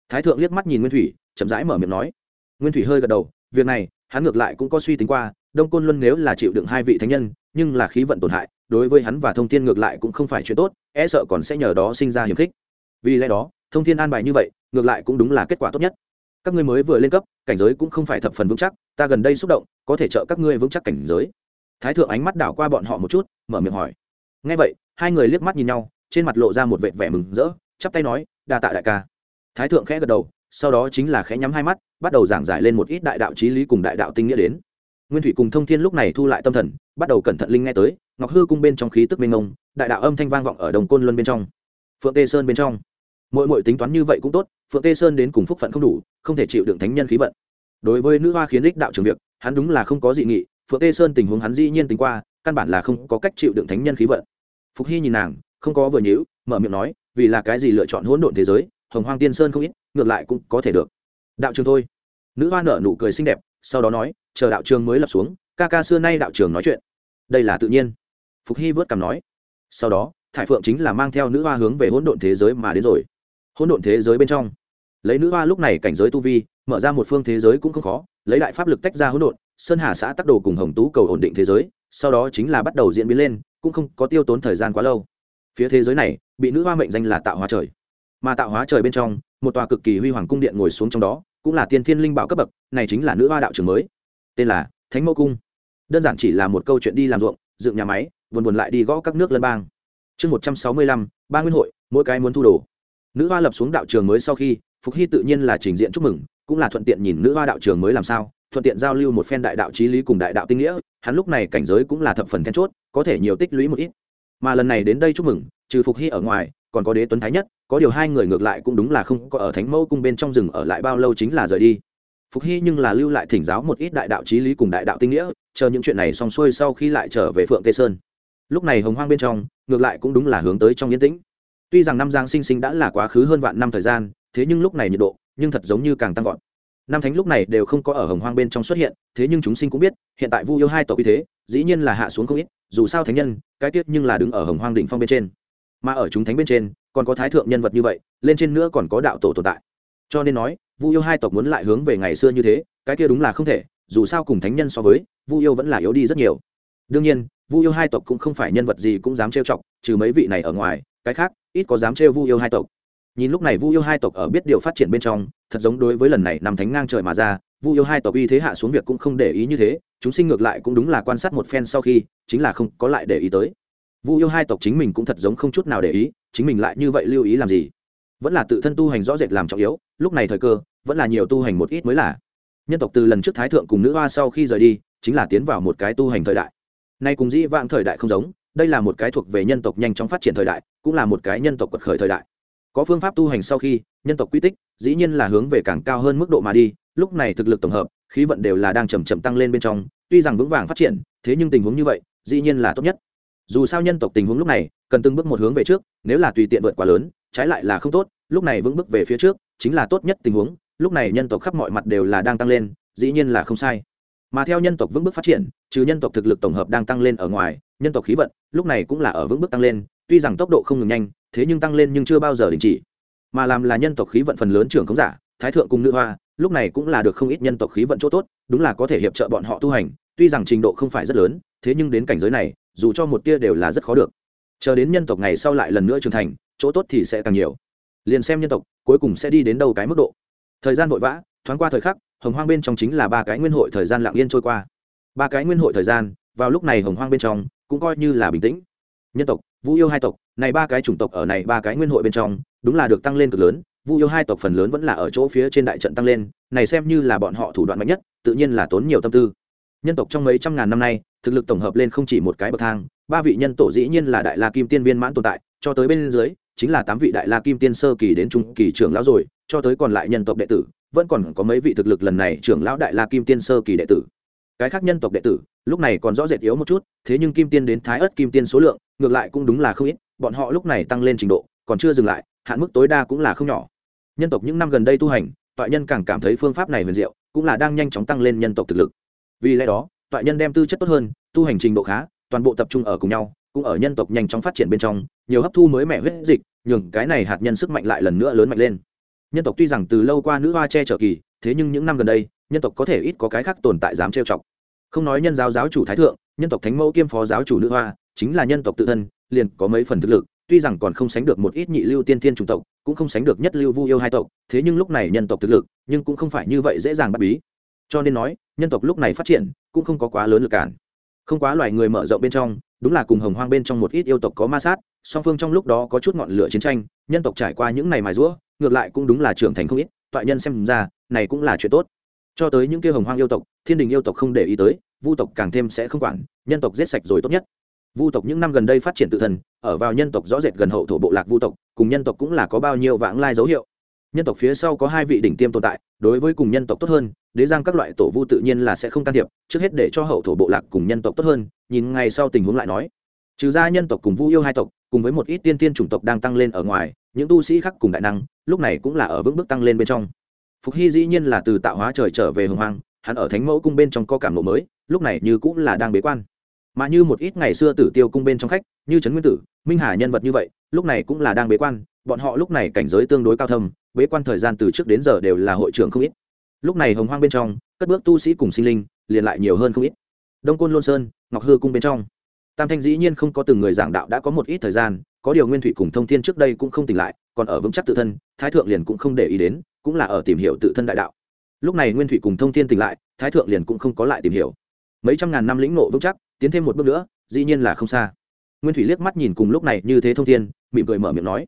Thái thượng liếc mắt nhìn nguyên thủy, chậm rãi mở miệng nói. Nguyên thủy hơi gật đầu, việc này, hắn ngược lại cũng có suy tính qua đông côn luân nếu là chịu đựng hai vị thánh nhân, nhưng là khí vận tổn hại, đối với hắn và thông thiên ngược lại cũng không phải chuyện tốt e sợ còn sẽ nhờ đó sinh ra hiềm khích. Vì lẽ đó, thông thiên an bài như vậy, ngược lại cũng đúng là kết quả tốt nhất. Các ngươi mới vừa lên cấp, cảnh giới cũng không phải thập phần vững chắc, ta gần đây xúc động, có thể trợ các ngươi vững chắc cảnh giới. Thái thượng ánh mắt đảo qua bọn họ một chút, mở miệng hỏi. Ngay vậy, hai người liếc mắt nhìn nhau, trên mặt lộ ra một vệt vẻ mừng rỡ, chắp tay nói, đa tạ đại ca. Thái thượng khẽ gật đầu, sau đó chính là khẽ nhắm hai mắt, bắt đầu giảng giải lên một ít đại đạo trí lý cùng đại đạo tinh nghĩa đến nguyên thủy cùng thông thiên lúc này thu lại tâm thần, bắt đầu cẩn thận linh nghe tới, ngọc hư cung bên trong khí tức mênh ngông đại đạo âm thanh vang vọng ở đồng côn luân bên trong. Phượng tê sơn bên trong. Mỗi mỗi tính toán như vậy cũng tốt, phượng tê sơn đến cùng phúc phận không đủ, không thể chịu đựng thánh nhân khí vận. Đối với nữ hoa khiến đích đạo trường việc, hắn đúng là không có dị nghị, phượng tê sơn tình huống hắn dĩ nhiên tính qua, căn bản là không có cách chịu đựng thánh nhân khí vận. Phục hy nhìn nàng, không có vừa nhữ mở miệng nói, vì là cái gì lựa chọn hỗn độn thế giới, hồng hoang tiên sơn không ít, ngược lại cũng có thể được. Đạo trường thôi. Nữ hoa nở nụ cười xinh đẹp, sau đó nói chờ đạo trường mới lập xuống, ca ca xưa nay đạo trường nói chuyện. Đây là tự nhiên. Phục hy vớt cằm nói. Sau đó, thải phượng chính là mang theo nữ hoa hướng về hỗn độn thế giới mà đến rồi. Hỗn độn thế giới bên trong. Lấy nữ hoa lúc này cảnh giới tu vi, mở ra một phương thế giới cũng không khó, lấy đại pháp lực tách ra hỗn độn, sơn hà xã tắc đồ cùng hồng tú cầu ổn định thế giới, sau đó chính là bắt đầu diễn biến lên, cũng không có tiêu tốn thời gian quá lâu. Phía thế giới này, bị nữ hoa mệnh danh là tạo hóa trời. Mà tạo hóa trời bên trong, một tòa cực kỳ huy hoàng cung điện ngồi xuống trong đó, cũng là tiên thiên linh bảo cấp bậc, này chính là nữ hoa đạo trường mới tên là thánh mẫu cung. Đơn giản chỉ là một câu chuyện đi làm ruộng, dựng nhà máy, buồn buồn lại đi gõ các nước lân bang. Chương một trăm sáu mươi lăm, ba nguyên hội, mỗi cái muốn thu đồ. Nữ hoa lập xuống đạo trường mới sau khi, phục hy tự nhiên là trình diện chúc mừng, cũng là thuận tiện nhìn nữ hoa đạo trường mới làm sao, thuận tiện giao lưu một phen đại đạo trí lý cùng đại đạo tinh nghĩa, hắn lúc này cảnh giới cũng là thập phần then chốt, có thể nhiều tích lũy một ít. Mà lần này đến đây chúc mừng, trừ phục hy ở ngoài, còn có đế tuấn thái nhất, có điều hai người ngược lại cũng đúng là không có ở thánh mẫu cung bên trong rừng ở lại bao lâu chính là rời đi phục hy nhưng là lưu lại thỉnh giáo một ít đại đạo trí lý cùng đại đạo tinh nghĩa, chờ những chuyện này xong xuôi sau khi lại trở về phượng tê sơn. Lúc này hồng hoang bên trong, ngược lại cũng đúng là hướng tới trong yên tĩnh. Tuy rằng năm giang sinh sinh đã là quá khứ hơn vạn năm thời gian, thế nhưng lúc này nhiệt độ, nhưng thật giống như càng tăng vọt. Năm thánh lúc này đều không có ở hồng hoang bên trong xuất hiện, thế nhưng chúng sinh cũng biết, hiện tại vu yêu hai tộc như thế, dĩ nhiên là hạ xuống không ít, dù sao thánh nhân, cái tiết nhưng là đứng ở hồng hoang đỉnh phong bên trên. Mà ở chúng thánh bên trên, còn có thái thượng nhân vật như vậy, lên trên nữa còn có đạo tổ tồn tại. Cho nên nói vu yêu hai tộc muốn lại hướng về ngày xưa như thế, cái kia đúng là không thể, dù sao cùng thánh nhân so với, vu yêu vẫn là yếu đi rất nhiều. Đương nhiên, vu yêu hai tộc cũng không phải nhân vật gì cũng dám trêu chọc, trừ mấy vị này ở ngoài, cái khác, ít có dám trêu vu yêu hai tộc. Nhìn lúc này vu yêu hai tộc ở biết điều phát triển bên trong, thật giống đối với lần này nằm thánh ngang trời mà ra, vu yêu hai tộc uy thế hạ xuống việc cũng không để ý như thế, chúng sinh ngược lại cũng đúng là quan sát một phen sau khi, chính là không có lại để ý tới. Vu yêu hai tộc chính mình cũng thật giống không chút nào để ý, chính mình lại như vậy lưu ý làm gì? Vẫn là tự thân tu hành rõ rệt làm trọng yếu, lúc này thời cơ vẫn là nhiều tu hành một ít mới là. Nhân tộc từ lần trước thái thượng cùng nữ hoa sau khi rời đi, chính là tiến vào một cái tu hành thời đại. Nay cùng dĩ vãng thời đại không giống, đây là một cái thuộc về nhân tộc nhanh chóng phát triển thời đại, cũng là một cái nhân tộc quật khởi thời đại. Có phương pháp tu hành sau khi, nhân tộc quy tích, dĩ nhiên là hướng về càng cao hơn mức độ mà đi, lúc này thực lực tổng hợp, khí vận đều là đang chầm chậm tăng lên bên trong, tuy rằng vững vàng phát triển, thế nhưng tình huống như vậy, dĩ nhiên là tốt nhất. Dù sao nhân tộc tình huống lúc này, cần từng bước một hướng về trước, nếu là tùy tiện vượt quá lớn, trái lại là không tốt, lúc này vững bước về phía trước, chính là tốt nhất tình huống lúc này nhân tộc khắp mọi mặt đều là đang tăng lên, dĩ nhiên là không sai. Mà theo nhân tộc vững bước phát triển, trừ nhân tộc thực lực tổng hợp đang tăng lên ở ngoài, nhân tộc khí vận, lúc này cũng là ở vững bước tăng lên, tuy rằng tốc độ không ngừng nhanh, thế nhưng tăng lên nhưng chưa bao giờ đình chỉ. Mà làm là nhân tộc khí vận phần lớn trưởng khống giả, thái thượng cùng nữ hoa, lúc này cũng là được không ít nhân tộc khí vận chỗ tốt, đúng là có thể hiệp trợ bọn họ tu hành, tuy rằng trình độ không phải rất lớn, thế nhưng đến cảnh giới này, dù cho một tia đều là rất khó được. Chờ đến nhân tộc ngày sau lại lần nữa trưởng thành, chỗ tốt thì sẽ càng nhiều. Liền xem nhân tộc, cuối cùng sẽ đi đến đâu cái mức độ thời gian vội vã, thoáng qua thời khắc, hồng hoang bên trong chính là ba cái nguyên hội thời gian lặng yên trôi qua. Ba cái nguyên hội thời gian, vào lúc này hồng hoang bên trong cũng coi như là bình tĩnh. Nhân tộc vũ yêu hai tộc, này ba cái chủng tộc ở này ba cái nguyên hội bên trong, đúng là được tăng lên cực lớn, vu yêu hai tộc phần lớn vẫn là ở chỗ phía trên đại trận tăng lên, này xem như là bọn họ thủ đoạn mạnh nhất, tự nhiên là tốn nhiều tâm tư. Nhân tộc trong mấy trăm ngàn năm nay, thực lực tổng hợp lên không chỉ một cái bậc thang, ba vị nhân tổ dĩ nhiên là đại la kim tiên viên mãn tồn tại, cho tới bên dưới chính là tám vị đại la kim tiên sơ kỳ đến trung kỳ trưởng lão rồi, cho tới còn lại nhân tộc đệ tử, vẫn còn có mấy vị thực lực lần này trưởng lão đại la kim tiên sơ kỳ đệ tử. Cái khác nhân tộc đệ tử, lúc này còn rõ rệt yếu một chút, thế nhưng kim tiên đến thái ớt kim tiên số lượng, ngược lại cũng đúng là không ít, bọn họ lúc này tăng lên trình độ, còn chưa dừng lại, hạn mức tối đa cũng là không nhỏ. Nhân tộc những năm gần đây tu hành, toại nhân càng cảm thấy phương pháp này huyền diệu, cũng là đang nhanh chóng tăng lên nhân tộc thực lực. Vì lẽ đó, toại nhân đem tư chất tốt hơn, tu hành trình độ khá, toàn bộ tập trung ở cùng nhau cũng ở nhân tộc nhanh chóng phát triển bên trong, nhiều hấp thu mới mẻ huyết dịch, nhường cái này hạt nhân sức mạnh lại lần nữa lớn mạnh lên. Nhân tộc tuy rằng từ lâu qua nữ hoa che trở kỳ, thế nhưng những năm gần đây, nhân tộc có thể ít có cái khác tồn tại dám trêu chọc. Không nói nhân giáo giáo chủ thái thượng, nhân tộc thánh mẫu kiêm phó giáo chủ nữ hoa, chính là nhân tộc tự thân, liền có mấy phần thực lực, tuy rằng còn không sánh được một ít nhị lưu tiên thiên chủng tộc, cũng không sánh được nhất lưu vu yêu hai tộc, thế nhưng lúc này nhân tộc thực lực, nhưng cũng không phải như vậy dễ dàng bắt bí. Cho nên nói, nhân tộc lúc này phát triển, cũng không có quá lớn lực cản. Không quá loài người mở rộng bên trong đúng là cùng hồng hoang bên trong một ít yêu tộc có ma sát, song phương trong lúc đó có chút ngọn lửa chiến tranh, nhân tộc trải qua những ngày mài rũa ngược lại cũng đúng là trưởng thành không ít, toại nhân xem ra, này cũng là chuyện tốt. Cho tới những kia hồng hoang yêu tộc, thiên đình yêu tộc không để ý tới, vu tộc càng thêm sẽ không quản, nhân tộc giết sạch rồi tốt nhất. Vu tộc những năm gần đây phát triển tự thân ở vào nhân tộc rõ rệt gần hậu thổ bộ lạc vu tộc, cùng nhân tộc cũng là có bao nhiêu vãng lai dấu hiệu nhân tộc phía sau có hai vị đỉnh tiêm tồn tại, đối với cùng nhân tộc tốt hơn, đế giang các loại tổ vu tự nhiên là sẽ không can thiệp, trước hết để cho hậu thổ bộ lạc cùng nhân tộc tốt hơn, nhìn ngay sau tình huống lại nói. Trừ ra nhân tộc cùng vu yêu hai tộc, cùng với một ít tiên tiên chủng tộc đang tăng lên ở ngoài, những tu sĩ khác cùng đại năng, lúc này cũng là ở vững bước tăng lên bên trong. Phục hy dĩ nhiên là từ tạo hóa trời trở về hồng hoang, hắn ở thánh mẫu cung bên trong có cảm lộ mới, lúc này như cũng là đang bế quan. Mà như một ít ngày xưa tử tiêu cung bên trong khách như trấn nguyên tử, minh hà nhân vật như vậy, lúc này cũng là đang bế quan, bọn họ lúc này cảnh giới tương đối cao thâm, bế quan thời gian từ trước đến giờ đều là hội trưởng không ít. Lúc này hồng hoang bên trong, cất bước tu sĩ cùng sinh linh, liền lại nhiều hơn không ít. Đông côn lôn sơn, ngọc hư cung bên trong. Tam thanh dĩ nhiên không có từng người giảng đạo đã có một ít thời gian, có điều nguyên thủy cùng thông thiên trước đây cũng không tỉnh lại, còn ở vững chắc tự thân, thái thượng liền cũng không để ý đến, cũng là ở tìm hiểu tự thân đại đạo. Lúc này nguyên thủy cùng thông thiên tỉnh lại, thái thượng liền cũng không có lại tìm hiểu. Mấy trăm ngàn năm lĩnh nộ vững chắc, tiến thêm một bước nữa, dĩ nhiên là không xa nguyên thủy liếc mắt nhìn cùng lúc này như thế thông thiên, mỉm cười mở miệng nói.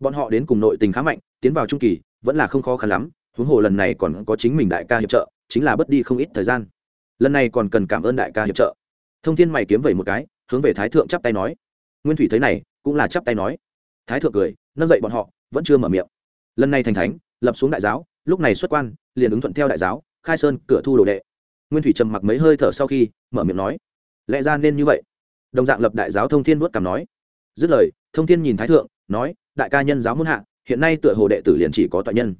Bọn họ đến cùng nội tình khá mạnh, tiến vào trung kỳ, vẫn là không khó khăn lắm, huống hồ lần này còn có chính mình đại ca hiệp trợ, chính là bất đi không ít thời gian. Lần này còn cần cảm ơn đại ca hiệp trợ. Thông thiên mày kiếm vẩy một cái, hướng về thái thượng chắp tay nói. Nguyên thủy thấy này, cũng là chắp tay nói. Thái thượng cười, nâng dậy bọn họ, vẫn chưa mở miệng. Lần này thành thánh, lập xuống đại giáo, lúc này xuất quan, liền ứng thuận theo đại giáo, khai sơn, cửa thu đồ đệ. Nguyên thủy trầm mặc mấy hơi thở sau khi, mở miệng nói. Lẽ ra nên như vậy đồng dạng lập đại giáo thông thiên vuốt cảm nói. Dứt lời, thông thiên nhìn thái thượng, nói, đại ca nhân giáo muôn hạ, hiện nay tựa hồ đệ tử liền chỉ có toại nhân.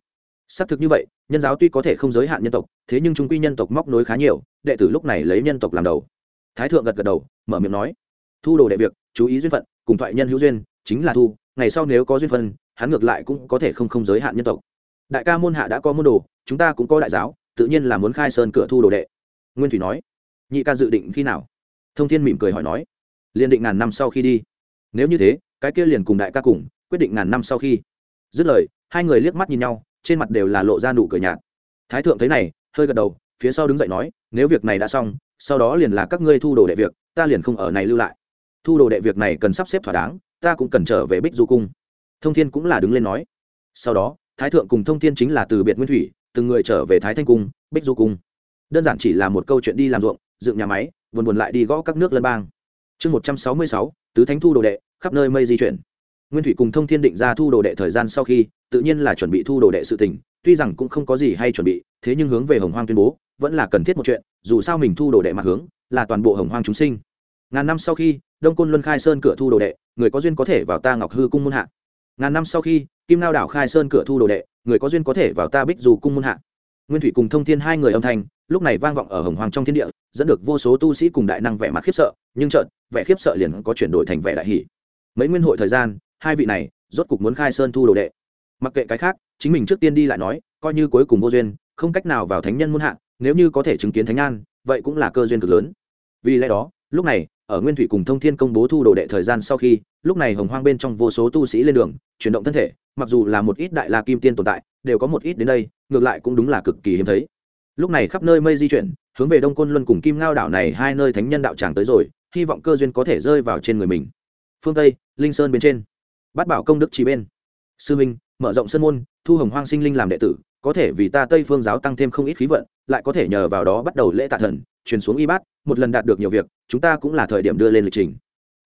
Xác thực như vậy, nhân giáo tuy có thể không giới hạn nhân tộc, thế nhưng trung quy nhân tộc móc nối khá nhiều, đệ tử lúc này lấy nhân tộc làm đầu. Thái thượng gật gật đầu, mở miệng nói, thu đồ đệ việc, chú ý duyên phận, cùng thoại nhân hữu duyên, chính là thu, ngày sau nếu có duyên phận, hắn ngược lại cũng có thể không không giới hạn nhân tộc. Đại ca môn hạ đã có môn đồ, chúng ta cũng có đại giáo, tự nhiên là muốn khai sơn cửa thu đồ đệ. Nguyên thủy nói, nhị ca dự định khi nào? Thông thiên mỉm cười hỏi nói liền định ngàn năm sau khi đi. Nếu như thế, cái kia liền cùng đại ca cùng, quyết định ngàn năm sau khi. Dứt lời, hai người liếc mắt nhìn nhau, trên mặt đều là lộ ra nụ cười nhạt. Thái thượng thấy này, hơi gật đầu, phía sau đứng dậy nói, nếu việc này đã xong, sau đó liền là các ngươi thu đồ đệ việc, ta liền không ở này lưu lại. Thu đồ đệ việc này cần sắp xếp thỏa đáng, ta cũng cần trở về bích du cung. Thông thiên cũng là đứng lên nói. Sau đó, thái thượng cùng thông thiên chính là từ biệt nguyên thủy, từng người trở về thái thanh cung, bích du cung. Đơn giản chỉ là một câu chuyện đi làm ruộng, dựng nhà máy, buồn buồn lại đi gõ các nước lân bang chương một trăm sáu mươi sáu, tứ thánh thu đồ đệ, khắp nơi mây di chuyển. Nguyên thủy cùng thông thiên định ra thu đồ đệ thời gian sau khi, tự nhiên là chuẩn bị thu đồ đệ sự tình, tuy rằng cũng không có gì hay chuẩn bị, thế nhưng hướng về hồng hoang tuyên bố, vẫn là cần thiết một chuyện, dù sao mình thu đồ đệ mặt hướng, là toàn bộ hồng hoang chúng sinh. Ngàn năm sau khi, đông côn luân khai sơn cửa thu đồ đệ, người có duyên có thể vào ta ngọc hư cung môn hạ. Ngàn năm sau khi, kim lao đảo khai sơn cửa thu đồ đệ, người có duyên có thể vào ta bích dù cung môn hạ nguyên thủy cùng thông thiên hai người âm thanh, lúc này vang vọng ở hồng hoàng trong thiên địa, dẫn được vô số tu sĩ cùng đại năng vẻ mặt khiếp sợ, nhưng trợn vẻ khiếp sợ liền có chuyển đổi thành vẻ đại hỷ mấy nguyên hội thời gian, hai vị này, rốt cục muốn khai sơn thu đồ đệ. Mặc kệ cái khác, chính mình trước tiên đi lại nói, coi như cuối cùng vô duyên, không cách nào vào thánh nhân muôn hạ nếu như có thể chứng kiến thánh an, vậy cũng là cơ duyên cực lớn. Vì lẽ đó, lúc này, ở nguyên thủy cùng thông thiên công bố thu đồ đệ thời gian sau khi, lúc này hồng hoang bên trong vô số tu sĩ lên đường, chuyển động thân thể mặc dù là một ít đại la kim tiên tồn tại, đều có một ít đến đây, ngược lại cũng đúng là cực kỳ hiếm thấy. Lúc này khắp nơi mây di chuyển, hướng về đông côn luân cùng kim ngao đảo này hai nơi thánh nhân đạo tràng tới rồi, hy vọng cơ duyên có thể rơi vào trên người mình. Phương tây, linh sơn bên trên. Bát bảo công đức chỉ bên. Sư minh, mở rộng sân môn, thu hồng hoang sinh linh làm đệ tử, có thể vì ta tây phương giáo tăng thêm không ít khí vận, lại có thể nhờ vào đó bắt đầu lễ tạ thần, truyền xuống y bát, một lần đạt được nhiều việc, chúng ta cũng là thời điểm đưa lên lịch trình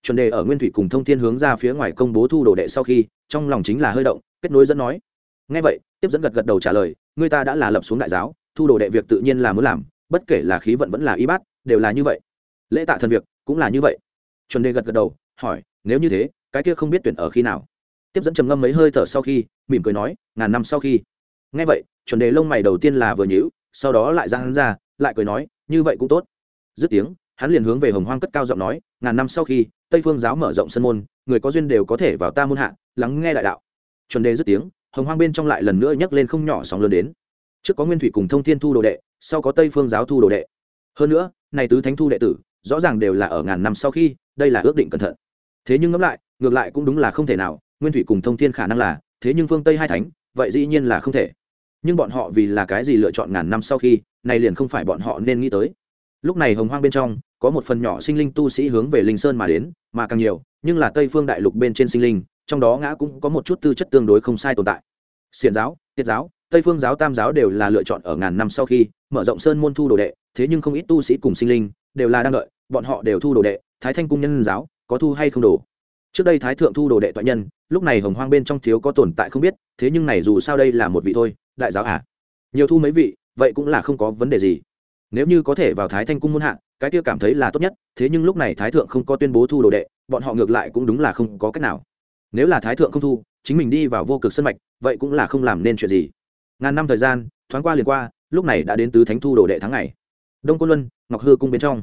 chuẩn đề ở nguyên thủy cùng thông thiên hướng ra phía ngoài công bố thu đồ đệ sau khi, trong lòng chính là hơi động, kết nối dẫn nói. Ngay vậy, tiếp dẫn gật gật đầu trả lời người ta đã là lập xuống đại giáo, thu đồ đệ việc tự nhiên là muốn làm, bất kể là khí vận vẫn là y bát, đều là như vậy. Lễ tạ thần việc cũng là như vậy. Chuẩn đề gật gật đầu, hỏi, nếu như thế, cái kia không biết tuyển ở khi nào? Tiếp dẫn trầm ngâm mấy hơi thở sau khi, mỉm cười nói, ngàn năm sau khi. Ngay vậy, chuẩn đề lông mày đầu tiên là vừa nhíu, sau đó lại ra hắn ra, lại cười nói, như vậy cũng tốt. Dứt tiếng hắn liền hướng về hồng hoang cất cao giọng nói, ngàn năm sau khi, tây phương giáo mở rộng sân môn, người có duyên đều có thể vào ta môn hạ, lắng nghe đại đạo. Chuẩn đề dứt tiếng, hồng hoang bên trong lại lần nữa nhấc lên không nhỏ sóng lớn đến. Trước có nguyên thủy cùng thông thiên thu đồ đệ, sau có tây phương giáo thu đồ đệ. Hơn nữa, này tứ thánh thu đệ tử, rõ ràng đều là ở ngàn năm sau khi, đây là ước định cẩn thận. Thế nhưng ngẫm lại, ngược lại cũng đúng là không thể nào, nguyên thủy cùng thông thiên khả năng là, thế nhưng phương tây hai thánh, vậy dĩ nhiên là không thể. Nhưng bọn họ vì là cái gì lựa chọn ngàn năm sau khi, này liền không phải bọn họ nên nghĩ tới. Lúc này hồng hoang bên trong có một phần nhỏ sinh linh tu sĩ hướng về linh sơn mà đến, mà càng nhiều, nhưng là tây phương đại lục bên trên sinh linh, trong đó ngã cũng có một chút tư chất tương đối không sai tồn tại. Xiển giáo, tiết giáo, tây phương giáo, tam giáo đều là lựa chọn ở ngàn năm sau khi mở rộng sơn môn thu đồ đệ, thế nhưng không ít tu sĩ cùng sinh linh đều là đang đợi, bọn họ đều thu đồ đệ, thái thanh cung nhân giáo có thu hay không đồ. Trước đây thái thượng thu đồ đệ toại nhân, lúc này hồng hoang bên trong thiếu có tồn tại không biết, thế nhưng này dù sao đây là một vị thôi, đại giáo à? Nhiều thu mấy vị, vậy cũng là không có vấn đề gì nếu như có thể vào thái thanh cung muôn hạ, cái kia cảm thấy là tốt nhất, thế nhưng lúc này thái thượng không có tuyên bố thu đồ đệ, bọn họ ngược lại cũng đúng là không có cách nào. Nếu là thái thượng không thu, chính mình đi vào vô cực sân mạch, vậy cũng là không làm nên chuyện gì. Ngàn năm thời gian, thoáng qua liền qua, lúc này đã đến tứ thánh thu đồ đệ tháng ngày. Đông côn luân, ngọc hư cung bên trong.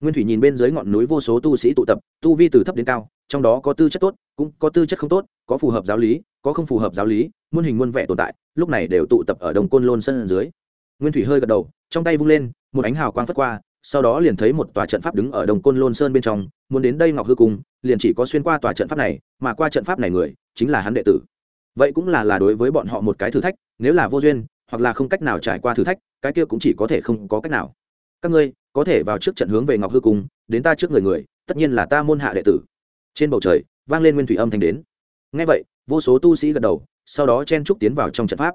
Nguyên thủy nhìn bên dưới ngọn núi vô số tu sĩ tụ tập, tu vi từ thấp đến cao, trong đó có tư chất tốt, cũng có tư chất không tốt, có phù hợp giáo lý, có không phù hợp giáo lý, muôn hình muôn vẻ tồn tại, lúc này đều tụ tập ở đồng côn lôn sân dưới. Nguyên thủy hơi gật đầu, trong tay vung lên một ánh hào quang phất qua, sau đó liền thấy một tòa trận pháp đứng ở đồng côn lôn sơn bên trong, muốn đến đây ngọc hư cung, liền chỉ có xuyên qua tòa trận pháp này, mà qua trận pháp này người, chính là hắn đệ tử. Vậy cũng là là đối với bọn họ một cái thử thách, nếu là vô duyên, hoặc là không cách nào trải qua thử thách, cái kia cũng chỉ có thể không có cách nào. Các ngươi, có thể vào trước trận hướng về ngọc hư cung, đến ta trước người người, tất nhiên là ta môn hạ đệ tử. Trên bầu trời, vang lên nguyên thủy âm thanh đến. Ngay vậy, vô số tu sĩ gật đầu, sau đó chen trúc tiến vào trong trận pháp.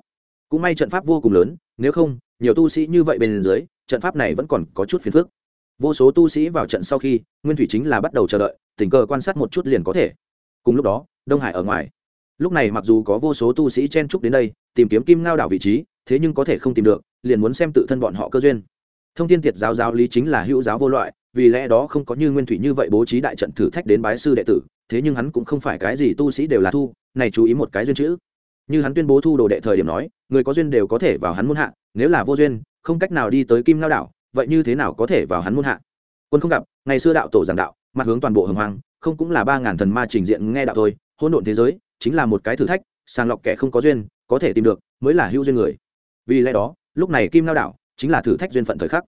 Cũng may trận pháp vô cùng lớn, nếu không, nhiều tu sĩ như vậy bên dưới trận pháp này vẫn còn có chút phiền phức. Vô số tu sĩ vào trận sau khi, nguyên thủy chính là bắt đầu chờ đợi, tình cờ quan sát một chút liền có thể. Cùng lúc đó, đông hải ở ngoài. Lúc này mặc dù có vô số tu sĩ chen trúc đến đây, tìm kiếm kim ngao đảo vị trí, thế nhưng có thể không tìm được, liền muốn xem tự thân bọn họ cơ duyên. Thông tin tiệt giáo giáo lý chính là hữu giáo vô loại, vì lẽ đó không có như nguyên thủy như vậy bố trí đại trận thử thách đến bái sư đệ tử, thế nhưng hắn cũng không phải cái gì tu sĩ đều là thu, này chú ý một cái duyên chữ. Như hắn tuyên bố thu đồ đệ thời điểm nói, người có duyên đều có thể vào hắn môn hạ, nếu là vô duyên không cách nào đi tới kim lao đảo, vậy như thế nào có thể vào hắn muôn hạ? Quân không gặp, ngày xưa đạo tổ giảng đạo, mặt hướng toàn bộ hồng hoang, không cũng là ba ngàn thần ma trình diện nghe đạo thôi, hỗn độn thế giới, chính là một cái thử thách, sàng lọc kẻ không có duyên, có thể tìm được, mới là hữu duyên người. Vì lẽ đó, lúc này kim lao đảo chính là thử thách duyên phận thời khắc.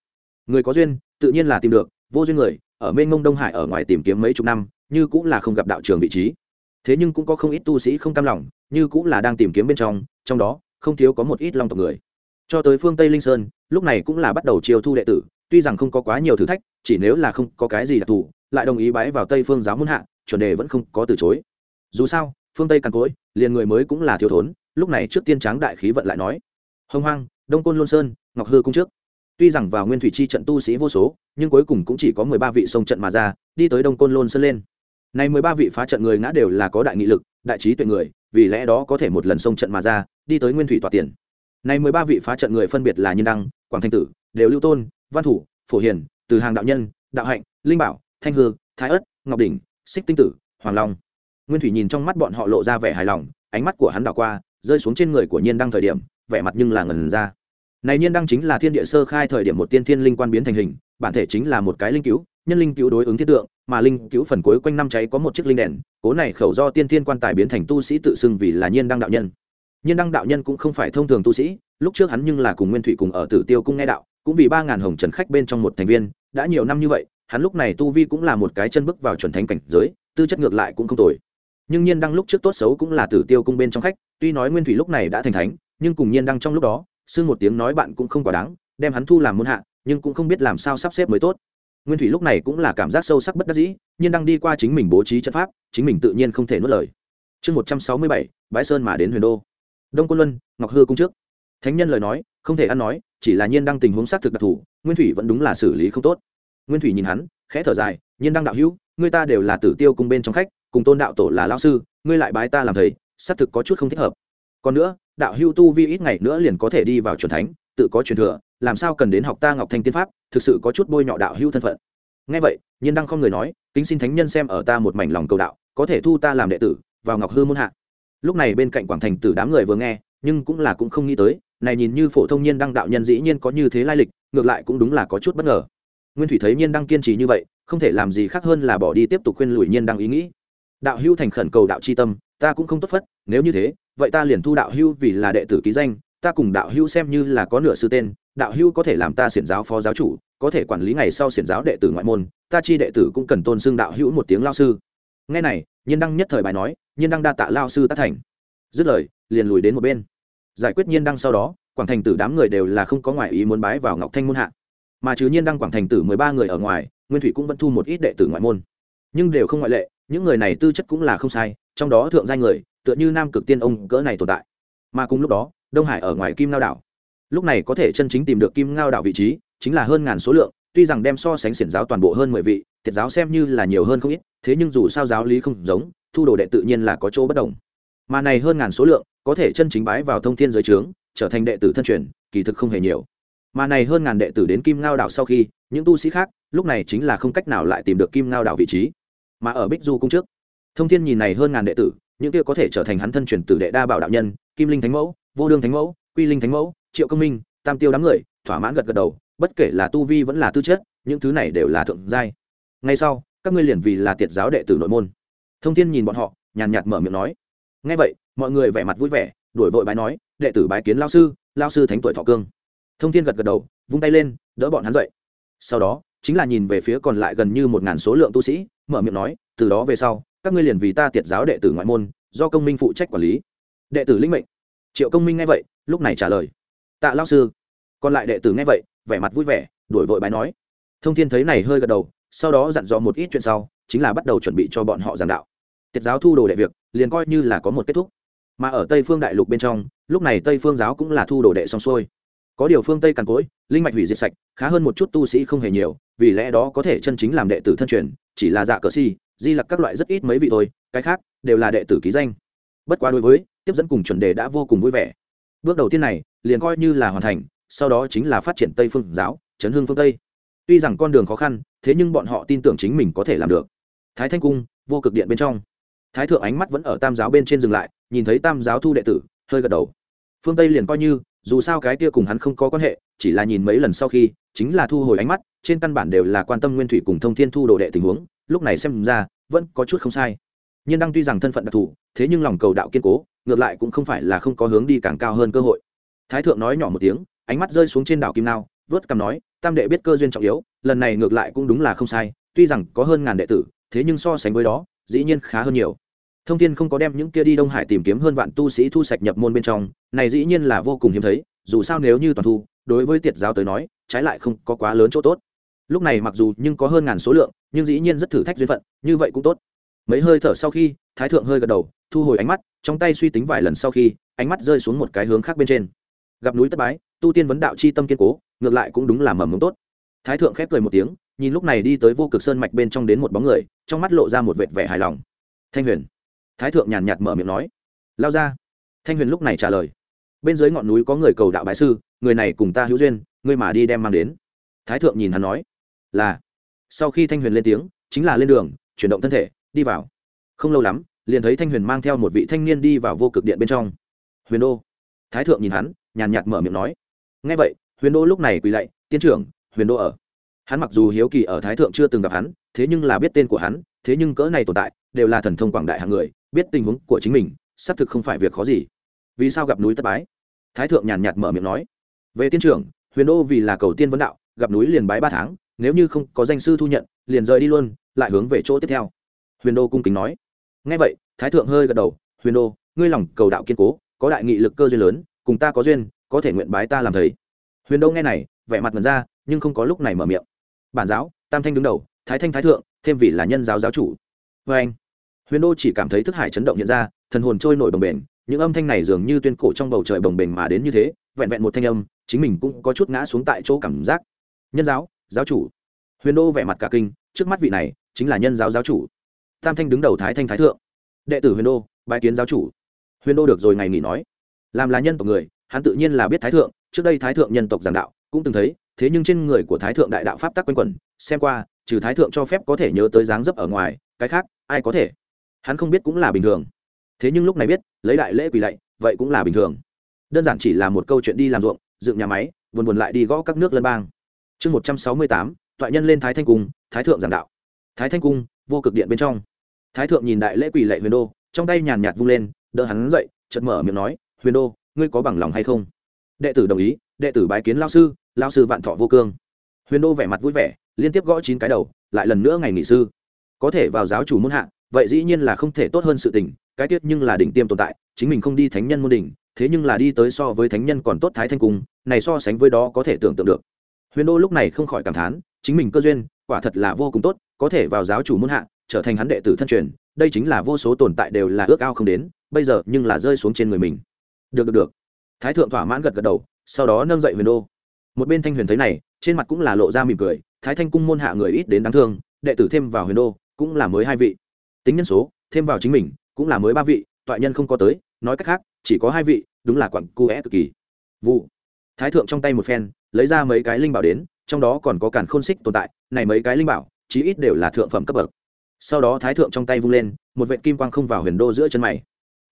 Người có duyên, tự nhiên là tìm được, vô duyên người, ở mênh mông đông hải ở ngoài tìm kiếm mấy chục năm, như cũng là không gặp đạo trường vị trí. Thế nhưng cũng có không ít tu sĩ không cam lòng, như cũng là đang tìm kiếm bên trong trong đó, không thiếu có một ít long tộc người cho tới phương tây linh sơn, lúc này cũng là bắt đầu chiêu thu đệ tử, tuy rằng không có quá nhiều thử thách, chỉ nếu là không có cái gì đặc thù, lại đồng ý bái vào tây phương giáo muôn hạ, chuẩn đề vẫn không có từ chối. Dù sao, phương tây càn cối liền người mới cũng là thiếu thốn, lúc này trước tiên tráng đại khí vận lại nói. Hông hoang, đông côn lôn sơn, ngọc hư cung trước. Tuy rằng vào nguyên thủy chi trận tu sĩ vô số, nhưng cuối cùng cũng chỉ có mười ba vị sông trận mà ra, đi tới đông côn lôn sơn lên. Nay mười ba vị phá trận người ngã đều là có đại nghị lực, đại trí tuệ người, vì lẽ đó có thể một lần sông trận mà ra, đi tới nguyên thủy tòa tiền này mười ba vị phá trận người phân biệt là nhân đăng quảng thanh tử đều lưu tôn văn thủ phổ hiền từ hàng đạo nhân đạo hạnh linh bảo thanh hư thái Ức, ngọc đỉnh xích tinh tử hoàng long. Nguyên thủy nhìn trong mắt bọn họ lộ ra vẻ hài lòng ánh mắt của hắn đảo qua rơi xuống trên người của nhiên đăng thời điểm vẻ mặt nhưng là ngẩn ra. Này nhiên đăng chính là thiên địa sơ khai thời điểm một tiên thiên linh quan biến thành hình bản thể chính là một cái linh cứu nhân linh cứu đối ứng thiết tượng mà linh cứu phần cuối quanh năm cháy có một chiếc linh đèn cố này khẩu do tiên thiên quan tài biến thành tu sĩ tự xưng vì là nhiên đăng đạo nhân nhiên đăng đạo nhân cũng không phải thông thường tu sĩ, lúc trước hắn nhưng là cùng nguyên thủy cùng ở tử tiêu cung nghe đạo, cũng vì ba ngàn hồng trần khách bên trong một thành viên, đã nhiều năm như vậy, hắn lúc này tu vi cũng là một cái chân bước vào chuẩn thánh cảnh giới, tư chất ngược lại cũng không tồi. Nhưng nhiên đăng lúc trước tốt xấu cũng là tử tiêu cung bên trong khách, tuy nói nguyên thủy lúc này đã thành thánh, nhưng cùng nhiên đăng trong lúc đó, xưng một tiếng nói bạn cũng không quá đáng, đem hắn thu làm muôn hạ, nhưng cũng không biết làm sao sắp xếp mới tốt. Nguyên thủy lúc này cũng là cảm giác sâu sắc bất đắc dĩ, nhiên đang đi qua chính mình bố trí trận pháp, chính mình tự nhiên không thể nuốt lời. Chương một trăm sáu mươi bảy bãi sơn mà đến huyền đô đông Côn luân, ngọc hư cung trước. Thánh nhân lời nói, không thể ăn nói, chỉ là nhiên Đăng tình huống xác thực đặc thù, nguyên thủy vẫn đúng là xử lý không tốt. Nguyên thủy nhìn hắn, khẽ thở dài, nhiên Đăng đạo hữu, người ta đều là tử tiêu cung bên trong khách, cùng tôn đạo tổ là lao sư, ngươi lại bái ta làm thầy, xác thực có chút không thích hợp. Còn nữa, đạo hữu tu vi ít ngày nữa liền có thể đi vào truyền thánh, tự có truyền thừa, làm sao cần đến học ta ngọc thanh tiên pháp, thực sự có chút bôi nhọ đạo hữu thân phận. Ngay vậy, nhiên đăng không người nói, kính xin thánh nhân xem ở ta một mảnh lòng cầu đạo, có thể thu ta làm đệ tử, vào ngọc hư môn hạ lúc này bên cạnh quảng thành tử đám người vừa nghe, nhưng cũng là cũng không nghĩ tới, này nhìn như phổ thông nhiên đăng đạo nhân dĩ nhiên có như thế lai lịch, ngược lại cũng đúng là có chút bất ngờ. Nguyên thủy thấy nhiên đăng kiên trì như vậy, không thể làm gì khác hơn là bỏ đi tiếp tục khuyên lùi nhiên đăng ý nghĩ. Đạo hưu thành khẩn cầu đạo c h i tâm, ta cũng không tốt phất, nếu như thế, vậy ta liền thu đạo hưu vì là đệ tử ký danh, ta cùng đạo hưu xem như là có nửa sư tên, đạo hưu có thể làm ta xiển giáo phó giáo chủ, có thể quản lý ngày sau xiển giáo đệ tử ngoại môn, ta chi đệ tử cũng cần tôn xưng đạo hữu một tiếng lao sư. Ngay này nhiên đăng nhất thời bài nói nhiên đăng đa tạ lao sư tác thành. Dứt lời, liền lùi đến một bên. Giải quyết nhiên đăng sau đó, quảng thành tử đám người đều là không có ngoại ý muốn bái vào ngọc thanh môn hạ. Mà chứ nhiên đăng quảng thành tử mười ba người ở ngoài, nguyên thủy cũng vẫn thu một ít đệ tử ngoại môn. Nhưng đều không ngoại lệ, những người này tư chất cũng là không sai, trong đó thượng giai người, tựa như nam cực tiên ông cỡ này tồn tại. Mà cùng lúc đó, đông hải ở ngoài kim lao đảo. Lúc này có thể chân chính tìm được kim ngao đảo vị trí, chính là hơn ngàn số lượng, tuy rằng đem so sánh xiển giáo toàn bộ hơn mười vị, thiệt giáo xem như là nhiều hơn không ít, thế nhưng dù sao giáo lý không giống thu đồ đệ tự nhiên là có chỗ bất đồng. Mà này hơn ngàn số lượng, có thể chân chính bái vào thông thiên giới trướng, trở thành đệ tử thân truyền, kỳ thực không hề nhiều. Mà này hơn ngàn đệ tử đến kim ngao đảo sau khi, những tu sĩ khác, lúc này chính là không cách nào lại tìm được kim ngao đảo vị trí. Mà ở bích du cung trước, thông thiên nhìn này hơn ngàn đệ tử, những kia có thể trở thành hắn thân truyền tử đệ đa bảo đạo nhân, kim linh thánh mẫu, vô đương thánh mẫu, quy linh thánh mẫu, triệu công minh, tam tiêu đám người, thỏa mãn gật gật đầu, bất kể là tu vi vẫn là tư chất, những thứ này đều là thượng giai. Ngay sau, các ngươi liền vì là tiệt giáo đệ tử nội môn thông thiên nhìn bọn họ, nhàn nhạt mở miệng nói. Ngay vậy, mọi người vẻ mặt vui vẻ, đuổi vội bái nói, đệ tử bái kiến lao sư lao sư thánh tuổi thọ cương. Thông thiên gật gật đầu, vung tay lên, đỡ bọn hắn dậy. Sau đó, chính là nhìn về phía còn lại gần như một ngàn số lượng tu sĩ, mở miệng nói, từ đó về sau, các ngươi liền vì ta tiệt giáo đệ tử ngoại môn, do công minh phụ trách quản lý. Đệ tử linh mệnh. Triệu công minh nghe vậy, lúc này trả lời, tạ lao sư. Còn lại đệ tử nghe vậy, vẻ mặt vui vẻ, đuổi vội bái nói. Thông thiên thấy này hơi gật đầu, sau đó dặn dò một ít chuyện sau, chính là bắt đầu chuẩn bị cho bọn họ giảng đạo tiết giáo thu đồ đệ việc, liền coi như là có một kết thúc. Mà ở tây phương đại lục bên trong, lúc này tây phương giáo cũng là thu đồ đệ xong xuôi. Có điều phương tây càn cối linh mạch hủy diệt sạch, khá hơn một chút tu sĩ không hề nhiều, vì lẽ đó có thể chân chính làm đệ tử thân truyền, chỉ là dạ cờ si, di lặc các loại rất ít mấy vị thôi, cái khác đều là đệ tử ký danh. Bất quá đối với, tiếp dẫn cùng chuẩn đề đã vô cùng vui vẻ. Bước đầu tiên này, liền coi như là hoàn thành, sau đó chính là phát triển tây phương giáo, chấn hương phương tây. Tuy rằng con đường khó khăn, thế nhưng bọn họ tin tưởng chính mình có thể làm được. Thái thanh cung, vô cực điện bên trong thái thượng ánh mắt vẫn ở tam giáo bên trên dừng lại, nhìn thấy tam giáo thu đệ tử, hơi gật đầu. Phương tây liền coi như, dù sao cái kia cùng hắn không có quan hệ, chỉ là nhìn mấy lần sau khi, chính là thu hồi ánh mắt, trên căn bản đều là quan tâm nguyên thủy cùng thông thiên thu đồ đệ tình huống, lúc này xem ra, vẫn có chút không sai. Nhưng đang tuy rằng thân phận đặc thù, thế nhưng lòng cầu đạo kiên cố, ngược lại cũng không phải là không có hướng đi càng cao hơn cơ hội. Thái thượng nói nhỏ một tiếng, ánh mắt rơi xuống trên đảo kim nao, vớt cằm nói, tam đệ biết cơ duyên trọng yếu, lần này ngược lại cũng đúng là không sai, tuy rằng có hơn ngàn đệ tử, thế nhưng so sánh với đó dĩ nhiên khá hơn nhiều. Thông thiên không có đem những kia đi đông hải tìm kiếm hơn vạn tu sĩ thu sạch nhập môn bên trong, này dĩ nhiên là vô cùng hiếm thấy, dù sao nếu như toàn thu, đối với tiệt giáo tới nói, trái lại không có quá lớn chỗ tốt. Lúc này mặc dù nhưng có hơn ngàn số lượng, nhưng dĩ nhiên rất thử thách duyên phận, như vậy cũng tốt. Mấy hơi thở sau khi, thái thượng hơi gật đầu, thu hồi ánh mắt, trong tay suy tính vài lần sau khi, ánh mắt rơi xuống một cái hướng khác bên trên. Gặp núi tất bái, tu tiên vấn đạo chi tâm kiên cố, ngược lại cũng đúng là mầm mống tốt. Thái thượng khép cười một tiếng, nhìn lúc này đi tới vô cực sơn mạch bên trong đến một bóng người trong mắt lộ ra một vệt vẻ hài lòng. Thanh huyền. Thái thượng nhàn nhạt mở miệng nói. Lao ra. Thanh huyền lúc này trả lời. Bên dưới ngọn núi có người cầu đạo bái sư, người này cùng ta hữu duyên, ngươi mà đi đem mang đến. Thái thượng nhìn hắn nói. Là. Sau khi thanh huyền lên tiếng, chính là lên đường, chuyển động thân thể, đi vào. Không lâu lắm, liền thấy thanh huyền mang theo một vị thanh niên đi vào vô cực điện bên trong. Huyền đô. Thái thượng nhìn hắn, nhàn nhạt mở miệng nói. Ngay vậy, huyền đô lúc này quỳ lạy tiến trưởng, huyền đô ở hắn mặc dù hiếu kỳ ở thái thượng chưa từng gặp hắn, thế nhưng là biết tên của hắn, thế nhưng cỡ này tồn tại, đều là thần thông quảng đại hạng người, biết tình huống của chính mình, xác thực không phải việc khó gì. Vì sao gặp núi tất bái? Thái thượng nhàn nhạt mở miệng nói. Về tiên trưởng, huyền đô vì là cầu tiên vấn đạo, gặp núi liền bái ba tháng, nếu như không có danh sư thu nhận, liền rời đi luôn, lại hướng về chỗ tiếp theo. Huyền đô cung kính nói. Ngay vậy, thái thượng hơi gật đầu. Huyền đô, ngươi lòng cầu đạo kiên cố, có đại nghị lực cơ duyên lớn, cùng ta có duyên, có thể nguyện bái ta làm thầy. Huyền đô nghe này, vẻ mặt ngần ra, nhưng không có lúc này mở miệng bản giáo, tam thanh đứng đầu, thái thanh thái thượng, thêm vì là nhân giáo giáo chủ. Vê anh, huyền đô chỉ cảm thấy thức hải chấn động hiện ra, thần hồn trôi nổi bồng bềnh, những âm thanh này dường như tuyên cổ trong bầu trời bồng bềnh mà đến như thế, vẹn vẹn một thanh âm, chính mình cũng có chút ngã xuống tại chỗ cảm giác. Nhân giáo giáo chủ. Huyền đô vẻ mặt cả kinh, trước mắt vị này, chính là nhân giáo giáo chủ. Tam thanh đứng đầu thái thanh thái thượng. Đệ tử huyền đô bài kiến giáo chủ. Huyền đô được rồi ngày nghỉ nói. Làm là nhân tộc người, hắn tự nhiên là biết thái thượng, trước đây thái thượng nhân tộc giảng đạo, cũng từng thấy thế nhưng trên người của thái thượng đại đạo pháp tắc quanh quẩn, xem qua, trừ thái thượng cho phép có thể nhớ tới dáng dấp ở ngoài, cái khác, ai có thể? Hắn không biết cũng là bình thường. Thế nhưng lúc này biết, lấy đại lễ quỳ lạy, vậy cũng là bình thường. Đơn giản chỉ là một câu chuyện đi làm ruộng, dựng nhà máy, buồn buồn lại đi gõ các nước lân bang. Chương một trăm sáu mươi tám thoại nhân lên thái thanh cung, thái thượng giảng đạo. Thái thanh cung, vô cực điện bên trong. Thái thượng nhìn đại lễ quỳ lạy huyền đô, trong tay nhàn nhạt vung lên, đỡ hắn dậy, chợt mở miệng nói, huyền đô, ngươi có bằng lòng hay không? Đệ tử đồng ý đệ tử bái kiến lao sư lao sư vạn thọ vô cương. Huyền đô vẻ mặt vui vẻ, liên tiếp gõ chín cái đầu, lại lần nữa ngày nghỉ sư. Có thể vào giáo chủ môn hạ, vậy dĩ nhiên là không thể tốt hơn sự tình, cái tiết nhưng là đỉnh tiêm tồn tại, chính mình không đi thánh nhân môn đỉnh, thế nhưng là đi tới so với thánh nhân còn tốt thái thanh cung, này so sánh với đó có thể tưởng tượng được. Huyền đô lúc này không khỏi cảm thán, chính mình cơ duyên, quả thật là vô cùng tốt, có thể vào giáo chủ môn hạ, trở thành hắn đệ tử thân truyền, đây chính là vô số tồn tại đều là ước ao không đến, bây giờ nhưng là rơi xuống trên người mình. Được được được. Thái thượng thỏa mãn gật gật đầu sau đó nâng dậy huyền đô. Một bên thanh huyền thấy này, trên mặt cũng là lộ ra mỉm cười, thái thanh cung môn hạ người ít đến đáng thương, đệ tử thêm vào huyền đô cũng là mới hai vị. Tính nhân số, thêm vào chính mình cũng là mới ba vị, toại nhân không có tới, nói cách khác, chỉ có hai vị, đúng là quặng cu é cực kỳ. Vụ. Thái thượng trong tay một phen, lấy ra mấy cái linh bảo đến, trong đó còn có cản khôn xích tồn tại, này mấy cái linh bảo, chí ít đều là thượng phẩm cấp bậc. Sau đó thái thượng trong tay vung lên, một vệ kim quang không vào huyền đô giữa chân mày.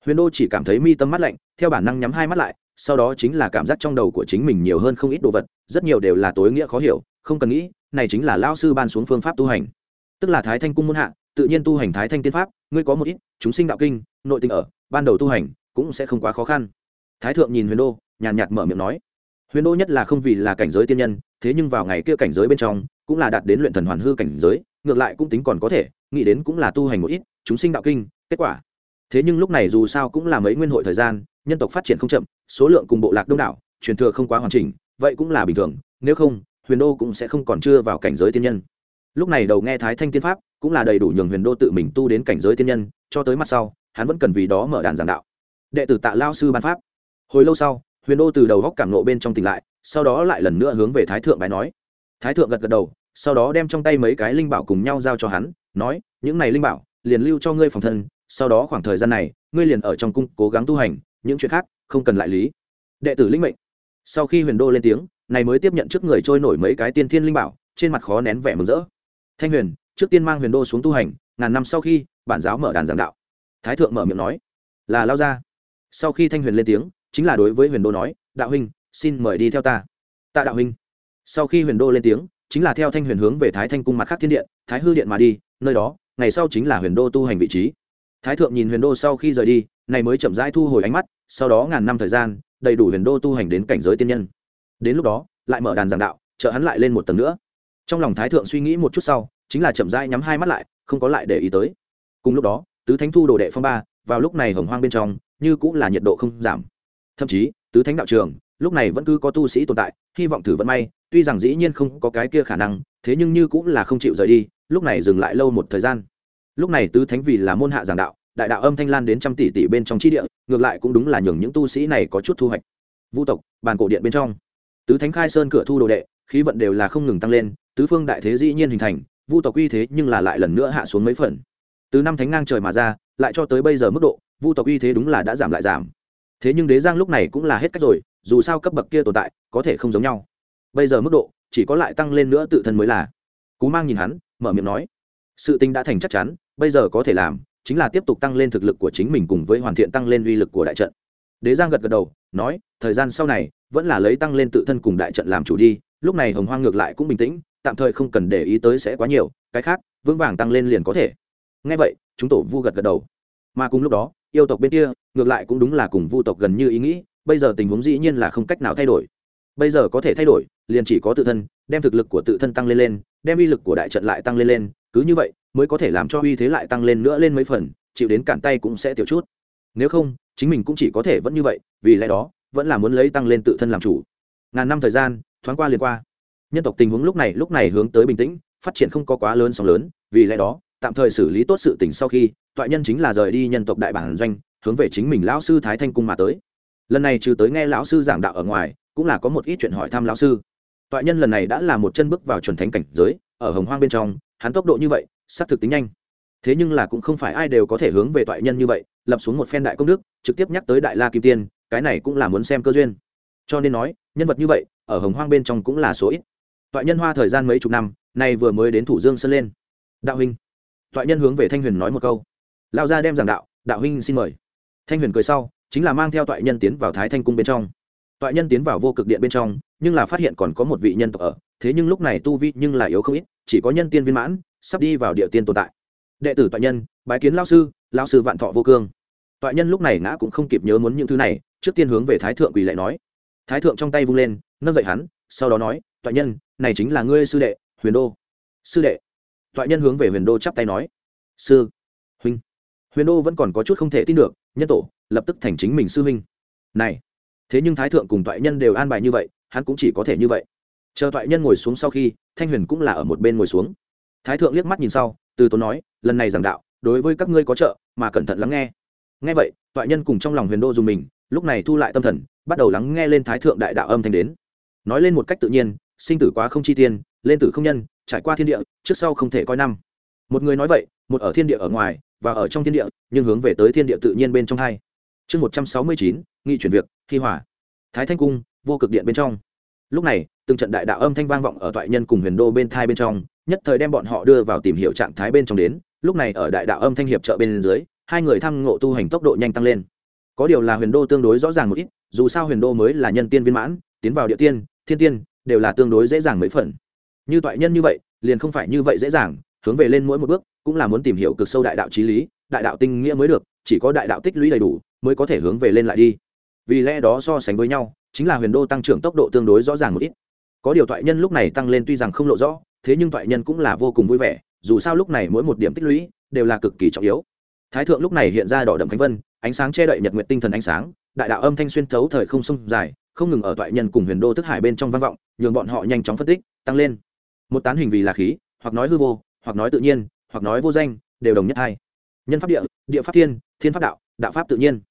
Huyền đô chỉ cảm thấy mi tâm mắt lạnh, theo bản năng nhắm hai mắt lại sau đó chính là cảm giác trong đầu của chính mình nhiều hơn không ít đồ vật, rất nhiều đều là tối nghĩa khó hiểu, không cần nghĩ, này chính là lao sư ban xuống phương pháp tu hành. Tức là thái thanh cung muôn hạ, tự nhiên tu hành thái thanh tiên pháp, ngươi có một ít, chúng sinh đạo kinh, nội tình ở, ban đầu tu hành, cũng sẽ không quá khó khăn. Thái thượng nhìn huyền đô, nhàn nhạt mở miệng nói, huyền đô nhất là không vì là cảnh giới tiên nhân, thế nhưng vào ngày kia cảnh giới bên trong, cũng là đạt đến luyện thần hoàn hư cảnh giới, ngược lại cũng tính còn có thể, nghĩ đến cũng là tu hành một ít, chúng sinh đạo kinh, kết quả. Thế nhưng lúc này dù sao cũng là mấy nguyên hội thời gian nhân tộc phát triển không chậm, số lượng cùng bộ lạc đông đảo, truyền thừa không quá hoàn chỉnh, vậy cũng là bình thường, nếu không, huyền đô cũng sẽ không còn chưa vào cảnh giới tiên nhân. Lúc này đầu nghe thái thanh tiên pháp, cũng là đầy đủ nhường huyền đô tự mình tu đến cảnh giới tiên nhân, cho tới mặt sau, hắn vẫn cần vì đó mở đàn giảng đạo. Đệ tử tạ lao sư ban pháp. Hồi lâu sau, huyền đô từ đầu góc cảm nộ bên trong tỉnh lại, sau đó lại lần nữa hướng về thái thượng bài nói. Thái thượng gật gật đầu, sau đó đem trong tay mấy cái linh bảo cùng nhau giao cho hắn, nói, những này linh bảo, liền lưu cho ngươi phòng thân, sau đó khoảng thời gian này, ngươi liền ở trong cung cố gắng tu hành những chuyện khác, không cần lại lý. Đệ tử linh mệnh. Sau khi huyền đô lên tiếng, này mới tiếp nhận trước người trôi nổi mấy cái tiên thiên linh bảo, trên mặt khó nén vẻ mừng rỡ. Thanh huyền, trước tiên mang huyền đô xuống tu hành, ngàn năm sau khi, bản giáo mở đàn giảng đạo. Thái thượng mở miệng nói, là lao ra sau khi thanh huyền lên tiếng, chính là đối với huyền đô nói, đạo huynh, xin mời đi theo ta. Tạ đạo huynh. Sau khi huyền đô lên tiếng, chính là theo thanh huyền hướng về thái thanh cung mặt khác thiên điện, thái hư điện mà đi, nơi đó, ngày sau chính là huyền đô tu hành vị trí. Thái thượng nhìn huyền đô sau khi rời đi này mới chậm rãi thu hồi ánh mắt, sau đó ngàn năm thời gian, đầy đủ huyền đô tu hành đến cảnh giới tiên nhân. Đến lúc đó, lại mở đàn giảng đạo trợ hắn lại lên một tầng nữa. Trong lòng thái thượng suy nghĩ một chút sau, chính là chậm rãi nhắm hai mắt lại, không có lại để ý tới. Cùng lúc đó, tứ thánh thu đồ đệ phong ba, vào lúc này hồng hoang bên trong, như cũng là nhiệt độ không giảm. Thậm chí, tứ thánh đạo trường, lúc này vẫn cứ có tu sĩ tồn tại, hy vọng thử vận may, tuy rằng dĩ nhiên không có cái kia khả năng, thế nhưng như cũng là không chịu rời đi, lúc này dừng lại lâu một thời gian. Lúc này tứ thánh vì là môn hạ giảng đạo đại đạo âm thanh lan đến trăm tỷ tỷ bên trong chi địa, ngược lại cũng đúng là nhường những tu sĩ này có chút thu hoạch. Vũ tộc, bàn cổ điện bên trong. Tứ thánh khai sơn cửa thu đồ đệ, khí vận đều là không ngừng tăng lên, tứ phương đại thế dĩ nhiên hình thành, vu tộc uy thế nhưng là lại lần nữa hạ xuống mấy phần. Từ năm thánh ngang trời mà ra, lại cho tới bây giờ mức độ, vu tộc uy thế đúng là đã giảm lại giảm. Thế nhưng đế giang lúc này cũng là hết cách rồi, dù sao cấp bậc kia tồn tại, có thể không giống nhau. Bây giờ mức độ, chỉ có lại tăng lên nữa tự thân mới là. Cú mang nhìn hắn, mở miệng nói, sự tình đã thành chắc chắn, bây giờ có thể làm chính là tiếp tục tăng lên thực lực của chính mình cùng với hoàn thiện tăng lên uy lực của đại trận. Đế giang gật gật đầu, nói, thời gian sau này, vẫn là lấy tăng lên tự thân cùng đại trận làm chủ đi. Lúc này hồng hoang ngược lại cũng bình tĩnh, tạm thời không cần để ý tới sẽ quá nhiều, cái khác, vững vàng tăng lên liền có thể. Ngay vậy, chúng tổ vu gật gật đầu. Mà cùng lúc đó, yêu tộc bên kia, ngược lại cũng đúng là cùng vu tộc gần như ý nghĩ, bây giờ tình huống dĩ nhiên là không cách nào thay đổi. Bây giờ có thể thay đổi, liền chỉ có tự thân, đem thực lực của tự thân tăng lên lên, đem uy lực của đại trận lại tăng lên lên cứ như vậy mới có thể làm cho uy thế lại tăng lên nữa lên mấy phần, chịu đến cản tay cũng sẽ tiểu chút. Nếu không, chính mình cũng chỉ có thể vẫn như vậy, vì lẽ đó, vẫn là muốn lấy tăng lên tự thân làm chủ. Ngàn năm thời gian, thoáng qua liền qua. Nhân tộc tình huống lúc này lúc này hướng tới bình tĩnh, phát triển không có quá lớn sóng lớn, vì lẽ đó, tạm thời xử lý tốt sự tình sau khi, toại nhân chính là rời đi nhân tộc đại bản doanh, hướng về chính mình lão sư thái thanh cung mà tới. Lần này trừ tới nghe lão sư giảng đạo ở ngoài, cũng là có một ít chuyện hỏi thăm lão sư. Toại nhân lần này đã là một chân bước vào chuẩn thánh cảnh giới, ở hồng hoang bên trong hắn tốc độ như vậy, xác thực tính nhanh. Thế nhưng là cũng không phải ai đều có thể hướng về toại nhân như vậy, lập xuống một phen đại công đức, trực tiếp nhắc tới đại la kim tiên, cái này cũng là muốn xem cơ duyên. Cho nên nói, nhân vật như vậy, ở hồng hoang bên trong cũng là số ít. Toại nhân hoa thời gian mấy chục năm, nay vừa mới đến thủ dương sơn lên. Đạo huynh. Toại nhân hướng về thanh huyền nói một câu. Lao ra đem giảng đạo đạo huynh xin mời. Thanh huyền cười sau, chính là mang theo toại nhân tiến vào thái thanh cung bên trong. Toại nhân tiến vào vô cực điện bên trong, nhưng là phát hiện còn có một vị nhân tộc ở, thế nhưng lúc này tu vi nhưng là yếu không ít chỉ có nhân tiên viên mãn, sắp đi vào địa tiên tồn tại. Đệ tử toại nhân, bái kiến lao sư lao sư vạn thọ vô cương. Toại nhân lúc này ngã cũng không kịp nhớ muốn những thứ này, trước tiên hướng về thái thượng quỳ lại nói. Thái thượng trong tay vung lên, nâng dậy hắn, sau đó nói, toại nhân, này chính là ngươi sư đệ, huyền đô. Sư đệ? Toại nhân hướng về huyền đô chắp tay nói. Sư huynh. Huyền đô vẫn còn có chút không thể tin được, nhân tổ, lập tức thành chính mình sư huynh. Này, thế nhưng thái thượng cùng toại nhân đều an bài như vậy, hắn cũng chỉ có thể như vậy. Chờ toại nhân ngồi xuống sau khi thanh huyền cũng là ở một bên ngồi xuống. Thái thượng liếc mắt nhìn sau, từ tốn nói, lần này giảng đạo, đối với các ngươi có trợ, mà cẩn thận lắng nghe. Nghe vậy, toại nhân cùng trong lòng huyền đô dùng mình, lúc này thu lại tâm thần, bắt đầu lắng nghe lên thái thượng đại đạo âm thanh đến. Nói lên một cách tự nhiên, sinh tử quá không chi tiên, lên tử không nhân, trải qua thiên địa, trước sau không thể coi năm. Một người nói vậy, một ở thiên địa ở ngoài, và ở trong thiên địa, nhưng hướng về tới thiên địa tự nhiên bên trong hai. Chương một trăm sáu mươi chín, nghị chuyển việc thi hỏa. Thái thanh cung, vô cực điện bên trong lúc này, từng trận đại đạo âm thanh vang vọng ở toại nhân cùng huyền đô bên thai bên trong, nhất thời đem bọn họ đưa vào tìm hiểu trạng thái bên trong đến. Lúc này ở đại đạo âm thanh hiệp trợ bên dưới, hai người thăm ngộ tu hành tốc độ nhanh tăng lên. Có điều là huyền đô tương đối rõ ràng một ít, dù sao huyền đô mới là nhân tiên viên mãn, tiến vào địa tiên, thiên tiên, đều là tương đối dễ dàng mấy phần. Như toại nhân như vậy, liền không phải như vậy dễ dàng, hướng về lên mỗi một bước, cũng là muốn tìm hiểu cực sâu đại đạo trí lý, đại đạo tinh nghĩa mới được, chỉ có đại đạo tích lũy đầy đủ, mới có thể hướng về lên lại đi. Vì lẽ đó so sánh với nhau chính là huyền đô tăng trưởng tốc độ tương đối rõ ràng một ít. Có điều thoại nhân lúc này tăng lên tuy rằng không lộ rõ, thế nhưng thoại nhân cũng là vô cùng vui vẻ, dù sao lúc này mỗi một điểm tích lũy đều là cực kỳ trọng yếu. Thái thượng lúc này hiện ra đỏ đậm khánh vân, ánh sáng che đậy nhật nguyện tinh thần ánh sáng, đại đạo âm thanh xuyên thấu thời không sông dài, không ngừng ở thoại nhân cùng huyền đô thức hải bên trong vang vọng, nhường bọn họ nhanh chóng phân tích, tăng lên. Một tán hình vì là khí, hoặc nói hư vô, hoặc nói tự nhiên, hoặc nói vô danh, đều đồng nhất hai. Nhân pháp địa địa pháp thiên thiên pháp đạo đạo pháp tự nhiên.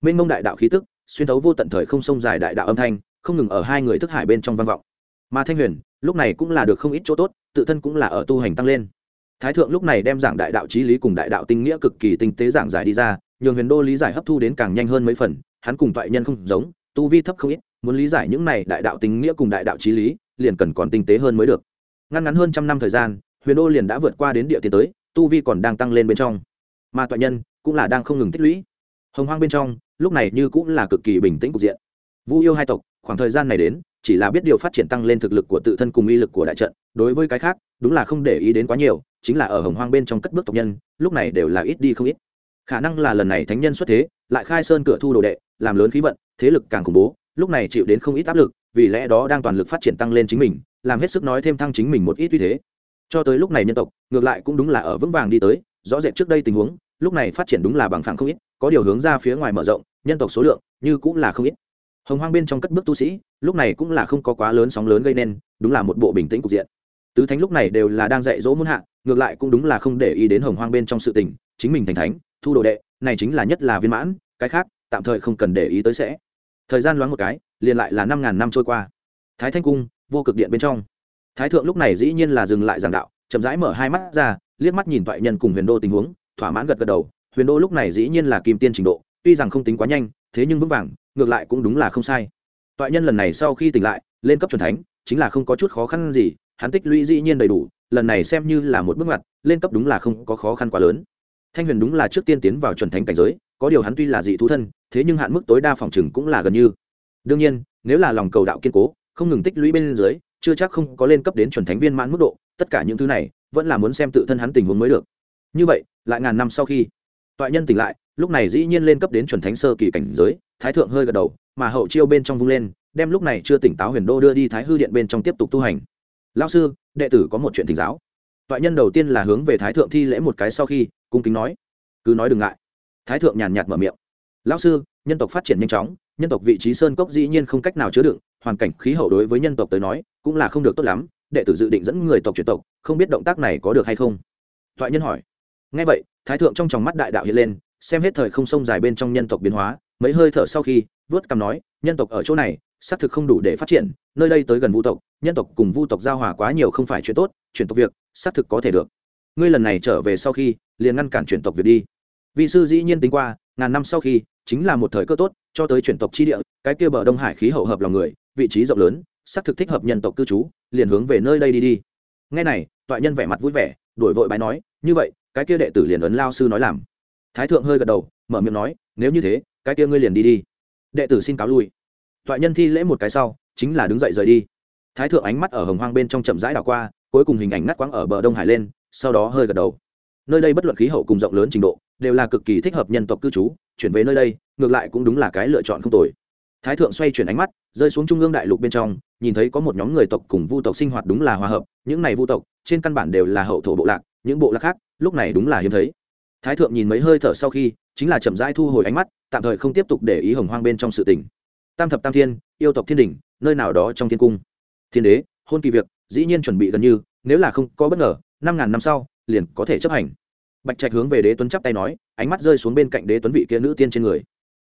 Minh mông đại đạo khí tức xuyên thấu vô tận thời không sông dài đại đạo âm thanh, không ngừng ở hai người thức hải bên trong vang vọng. Mà thanh huyền, lúc này cũng là được không ít chỗ tốt, tự thân cũng là ở tu hành tăng lên. Thái thượng lúc này đem giảng đại đạo trí lý cùng đại đạo tinh nghĩa cực kỳ tinh tế giảng giải đi ra, nhường huyền đô lý giải hấp thu đến càng nhanh hơn mấy phần, hắn cùng toại nhân không giống, tu vi thấp không ít, muốn lý giải những này đại đạo tinh nghĩa cùng đại đạo trí lý, liền cần còn tinh tế hơn mới được. Ngăn ngắn hơn trăm năm thời gian, huyền đô liền đã vượt qua đến địa tiến tới, tu vi còn đang tăng lên bên trong. Mà toại nhân cũng là đang không ngừng tích lũy. Hồng hoang bên trong lúc này như cũng là cực kỳ bình tĩnh cục diện. Vu yêu hai tộc, khoảng thời gian này đến, chỉ là biết điều phát triển tăng lên thực lực của tự thân cùng y lực của đại trận, đối với cái khác, đúng là không để ý đến quá nhiều, chính là ở hồng hoang bên trong cất bước tộc nhân, lúc này đều là ít đi không ít. Khả năng là lần này thánh nhân xuất thế, lại khai sơn cửa thu đồ đệ, làm lớn khí vận, thế lực càng khủng bố, lúc này chịu đến không ít áp lực, vì lẽ đó đang toàn lực phát triển tăng lên chính mình, làm hết sức nói thêm thăng chính mình một ít uy thế. Cho tới lúc này nhân tộc, ngược lại cũng đúng là ở vững vàng đi tới, rõ rệt trước đây tình huống lúc này phát triển đúng là bằng phẳng không ít, có điều hướng ra phía ngoài mở rộng, nhân tộc số lượng như cũng là không ít. Hồng hoang bên trong cất bước tu sĩ, lúc này cũng là không có quá lớn sóng lớn gây nên, đúng là một bộ bình tĩnh cục diện. Tứ thánh lúc này đều là đang dạy dỗ muôn hạ, ngược lại cũng đúng là không để ý đến hồng hoang bên trong sự tình, chính mình thành thánh, thu đồ đệ, này chính là nhất là viên mãn, cái khác, tạm thời không cần để ý tới sẽ. Thời gian loáng một cái, liền lại là năm ngàn năm trôi qua. Thái thanh cung, vô cực điện bên trong. Thái thượng lúc này dĩ nhiên là dừng lại giảng đạo, chậm rãi mở hai mắt ra, liếc mắt nhìn toại nhân cùng huyền đô tình huống thỏa mãn gật gật đầu, huyền đô lúc này dĩ nhiên là kim tiên trình độ, tuy rằng không tính quá nhanh, thế nhưng vững vàng, ngược lại cũng đúng là không sai. Toại nhân lần này sau khi tỉnh lại, lên cấp c thánh, chính là không có chút khó khăn gì, hắn tích lũy dĩ nhiên đầy đủ, lần này xem như là một bước ngoặt, lên cấp đúng là không có khó khăn quá lớn. Thanh huyền đúng là trước tiên tiến vào chuẩn thánh cảnh giới, có điều hắn tuy là dị thú thân, thế nhưng hạn mức tối đa phòng chừng cũng là gần như. Đương nhiên, nếu là lòng cầu đạo kiên cố, không ngừng tích lũy bên dưới, chưa chắc không có lên cấp đến chuẩn thánh viên mãn mức độ, tất cả những thứ này, vẫn là muốn xem tự thân hắn tình huống mới được. Như vậy lại ngàn năm sau khi. Toại nhân tỉnh lại, lúc này dĩ nhiên lên cấp đến chuẩn thánh sơ kỳ cảnh giới, thái thượng hơi gật đầu, mà hậu chiêu bên trong vung lên, đem lúc này chưa tỉnh táo huyền đô đưa đi thái hư điện bên trong tiếp tục tu hành. Lao sư, đệ tử có một chuyện thỉnh giáo. Toại nhân đầu tiên là hướng về thái thượng thi lễ một cái sau khi, cung kính nói, cứ nói đừng ngại. Thái thượng nhàn nhạt mở miệng, lão sư, nhân tộc phát triển nhanh chóng, nhân tộc vị trí sơn cốc dĩ nhiên không cách nào chứa đựng, hoàn cảnh khí hậu đối với nhân tộc tới nói, cũng là không được tốt lắm, đệ tử dự định dẫn người tộc truyền tộc, không biết động tác này có được hay không? Toại nhân hỏi ngay vậy, thái thượng trong tròng mắt đại đạo hiện lên, xem hết thời không sông dài bên trong nhân tộc biến hóa, mấy hơi thở sau khi, vớt cằm nói, nhân tộc ở chỗ này, xác thực không đủ để phát triển, nơi đây tới gần vu tộc, nhân tộc cùng vu tộc giao hòa quá nhiều không phải chuyện tốt, chuyển tộc việc, xác thực có thể được. Ngươi lần này trở về sau khi, liền ngăn cản chuyển tộc việc đi. Vị sư dĩ nhiên tính qua, ngàn năm sau khi, chính là một thời cơ tốt, cho tới chuyển tộc chi địa, cái kia bờ đông hải khí hậu hợp lòng người, vị trí rộng lớn, xác thực thích hợp nhân tộc cư trú, liền hướng về nơi đây đi đi. Ngay này tọa nhân vẻ mặt vui vẻ, đổi vội bái nói, như vậy cái kia đệ tử liền ấn lao sư nói làm. Thái thượng hơi gật đầu, mở miệng nói, nếu như thế, cái kia ngươi liền đi đi. Đệ tử xin cáo lui. Thoại nhân thi lễ một cái sau, chính là đứng dậy rời đi. Thái thượng ánh mắt ở hồng hoang bên trong chậm rãi đảo qua, cuối cùng hình ảnh ngắt quãng ở bờ đông hải lên, sau đó hơi gật đầu. Nơi đây bất luận khí hậu cùng rộng lớn trình độ, đều là cực kỳ thích hợp nhân tộc cư trú, chuyển về nơi đây, ngược lại cũng đúng là cái lựa chọn không tồi. Thái thượng xoay chuyển ánh mắt, rơi xuống trung ương đại lục bên trong, nhìn thấy có một nhóm người tộc cùng vu tộc sinh hoạt đúng là hòa hợp, những này vu tộc, trên căn bản đều là hậu thổ bộ lạc, những bộ lạc khác lúc này đúng là hiếm thấy. Thái thượng nhìn mấy hơi thở sau khi, chính là chậm rãi thu hồi ánh mắt, tạm thời không tiếp tục để ý hồng hoang bên trong sự tình. Tam thập tam thiên, yêu tộc thiên đình nơi nào đó trong thiên cung. Thiên đế, hôn kỳ việc, dĩ nhiên chuẩn bị gần như, nếu là không có bất ngờ, năm ngàn năm sau, liền có thể chấp hành. Bạch trạch hướng về đế tuấn chắp tay nói, ánh mắt rơi xuống bên cạnh đế tuấn vị kia nữ tiên trên người.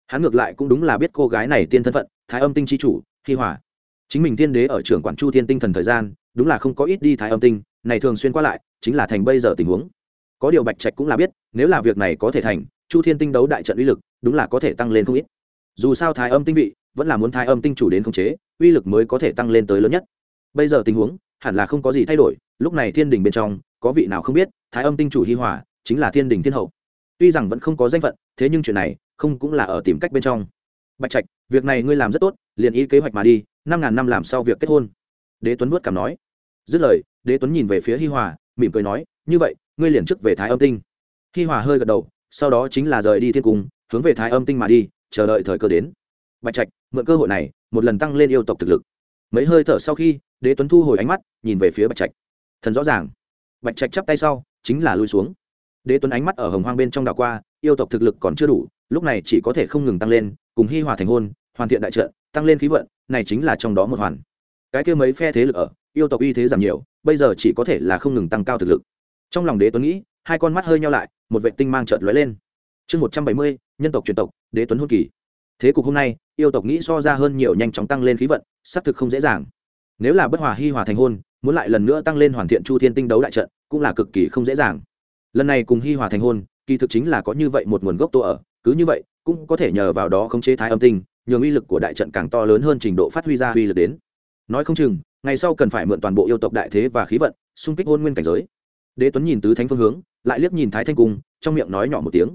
Hắn ngược lại cũng đúng là biết cô gái này tiên thân phận, thái âm tinh c h i chủ, hi hòa chính mình tiên đế ở trưởng quản chu thiên tinh thần thời gian, đúng là không có ít đi thái âm tinh, này thường xuyên qua lại, chính là thành bây giờ tình huống có điều bạch trạch cũng là biết, nếu là việc này có thể thành, chu thiên tinh đấu đại trận uy lực đúng là có thể tăng lên không ít. Dù sao thái âm tinh vị, vẫn là muốn thái âm tinh chủ đến khống chế, uy lực mới có thể tăng lên tới lớn nhất. Bây giờ tình huống, hẳn là không có gì thay đổi, lúc này thiên đình bên trong, có vị nào không biết, thái âm tinh chủ hi hòa, chính là thiên đình thiên hậu. Tuy rằng vẫn không có danh phận, thế nhưng chuyện này, không cũng là ở tìm cách bên trong. Bạch trạch, việc này ngươi làm rất tốt, liền ý kế hoạch mà đi, năm ngàn năm làm sau việc kết hôn. Đế tuấn vuốt cảm nói. Dứt lời, đế tuấn nhìn về phía hi hòa, mỉm cười nói, như vậy ngươi liền trước về thái âm tinh. Hi hòa hơi gật đầu, sau đó chính là rời đi thiên cung, hướng về thái âm tinh mà đi, chờ đợi thời cơ đến. Bạch trạch, mượn cơ hội này, một lần tăng lên yêu tộc thực lực. Mấy hơi thở sau khi, đế tuấn thu hồi ánh mắt, nhìn về phía bạch trạch. Thần rõ ràng. Bạch trạch chắp tay sau, chính là lui xuống. Đế tuấn ánh mắt ở hồng hoang bên trong đảo qua, yêu tộc thực lực còn chưa đủ, lúc này chỉ có thể không ngừng tăng lên, cùng hi hòa thành hôn, hoàn thiện đại trợ tăng lên khí vận, này chính là trong đó một hoàn. Cái kia mấy phe thế lực ở, yêu tộc uy thế giảm nhiều, bây giờ chỉ có thể là không ngừng tăng cao thực lực trong lòng đế tuấn nghĩ, hai con mắt hơi nhau lại, một vệ tinh mang trợt lóe lên. Chương một trăm bảy mươi, nhân tộc truyền tộc, đế tuấn hôn kỳ. Thế cục hôm nay, yêu tộc nghĩ so ra hơn nhiều nhanh chóng tăng lên khí vận, xác thực không dễ dàng. Nếu là bất hòa hi hòa thành hôn, muốn lại lần nữa tăng lên hoàn thiện chu thiên tinh đấu đại trận, cũng là cực kỳ không dễ dàng. Lần này cùng hi hòa thành hôn, kỳ thực chính là có như vậy một nguồn gốc tô ở. Cứ như vậy, cũng có thể nhờ vào đó khống chế thái âm tinh nhường uy lực của đại trận càng to lớn hơn trình độ phát huy ra uy lực đến. Nói không chừng, ngày sau cần phải mượn toàn bộ yêu tộc đại thế và khí vận, xung kích hôn nguyên cảnh giới đế tuấn nhìn tứ thánh phương hướng, lại liếc nhìn thái thanh cung, trong miệng nói nhỏ một tiếng.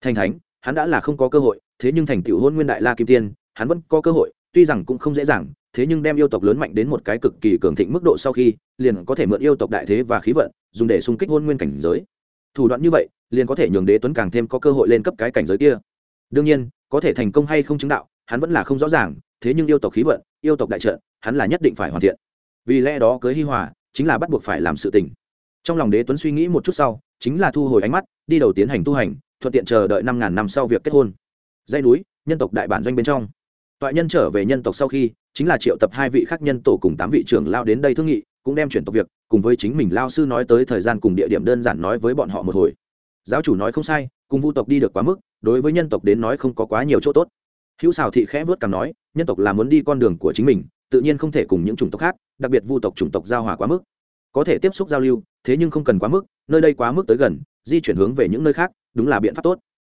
Thanh thánh, hắn đã là không có cơ hội, thế nhưng thành tựu hôn nguyên đại la kim tiên, hắn vẫn có cơ hội, tuy rằng cũng không dễ dàng, thế nhưng đem yêu tộc lớn mạnh đến một cái cực kỳ cường thịnh mức độ sau khi, liền có thể mượn yêu tộc đại thế và khí vận, dùng để xung kích hôn nguyên cảnh giới. Thủ đoạn như vậy, liền có thể nhường đế tuấn càng thêm có cơ hội lên cấp cái cảnh giới kia. Đương nhiên, có thể thành công hay không chứng đạo, hắn vẫn là không rõ ràng, thế nhưng yêu tộc khí vận, yêu tộc đại trợ hắn là nhất định phải hoàn thiện. Vì lẽ đó cưới hi hòa, chính là bắt buộc phải làm sự tình trong lòng đế tuấn suy nghĩ một chút sau, chính là thu hồi ánh mắt, đi đầu tiến hành tu hành, thuận tiện chờ đợi năm ngàn năm sau việc kết hôn. Dây núi, nhân tộc đại bản doanh bên trong. Toại nhân trở về nhân tộc sau khi, chính là triệu tập hai vị khác nhân tổ cùng tám vị trưởng lao đến đây thương nghị, cũng đem chuyển tộc việc, cùng với chính mình lao sư nói tới thời gian cùng địa điểm đơn giản nói với bọn họ một hồi. Giáo chủ nói không sai, cùng vu tộc đi được quá mức, đối với nhân tộc đến nói không có quá nhiều chỗ tốt. Hữu xào thị khẽ vớt cằm nói, nhân tộc là muốn đi con đường của chính mình, tự nhiên không thể cùng những chủng tộc khác, đặc biệt vu tộc chủng tộc giao hòa quá mức có thể tiếp xúc giao lưu, thế nhưng không cần quá mức, nơi đây quá mức tới gần, di chuyển hướng về những nơi khác, đúng là biện pháp tốt.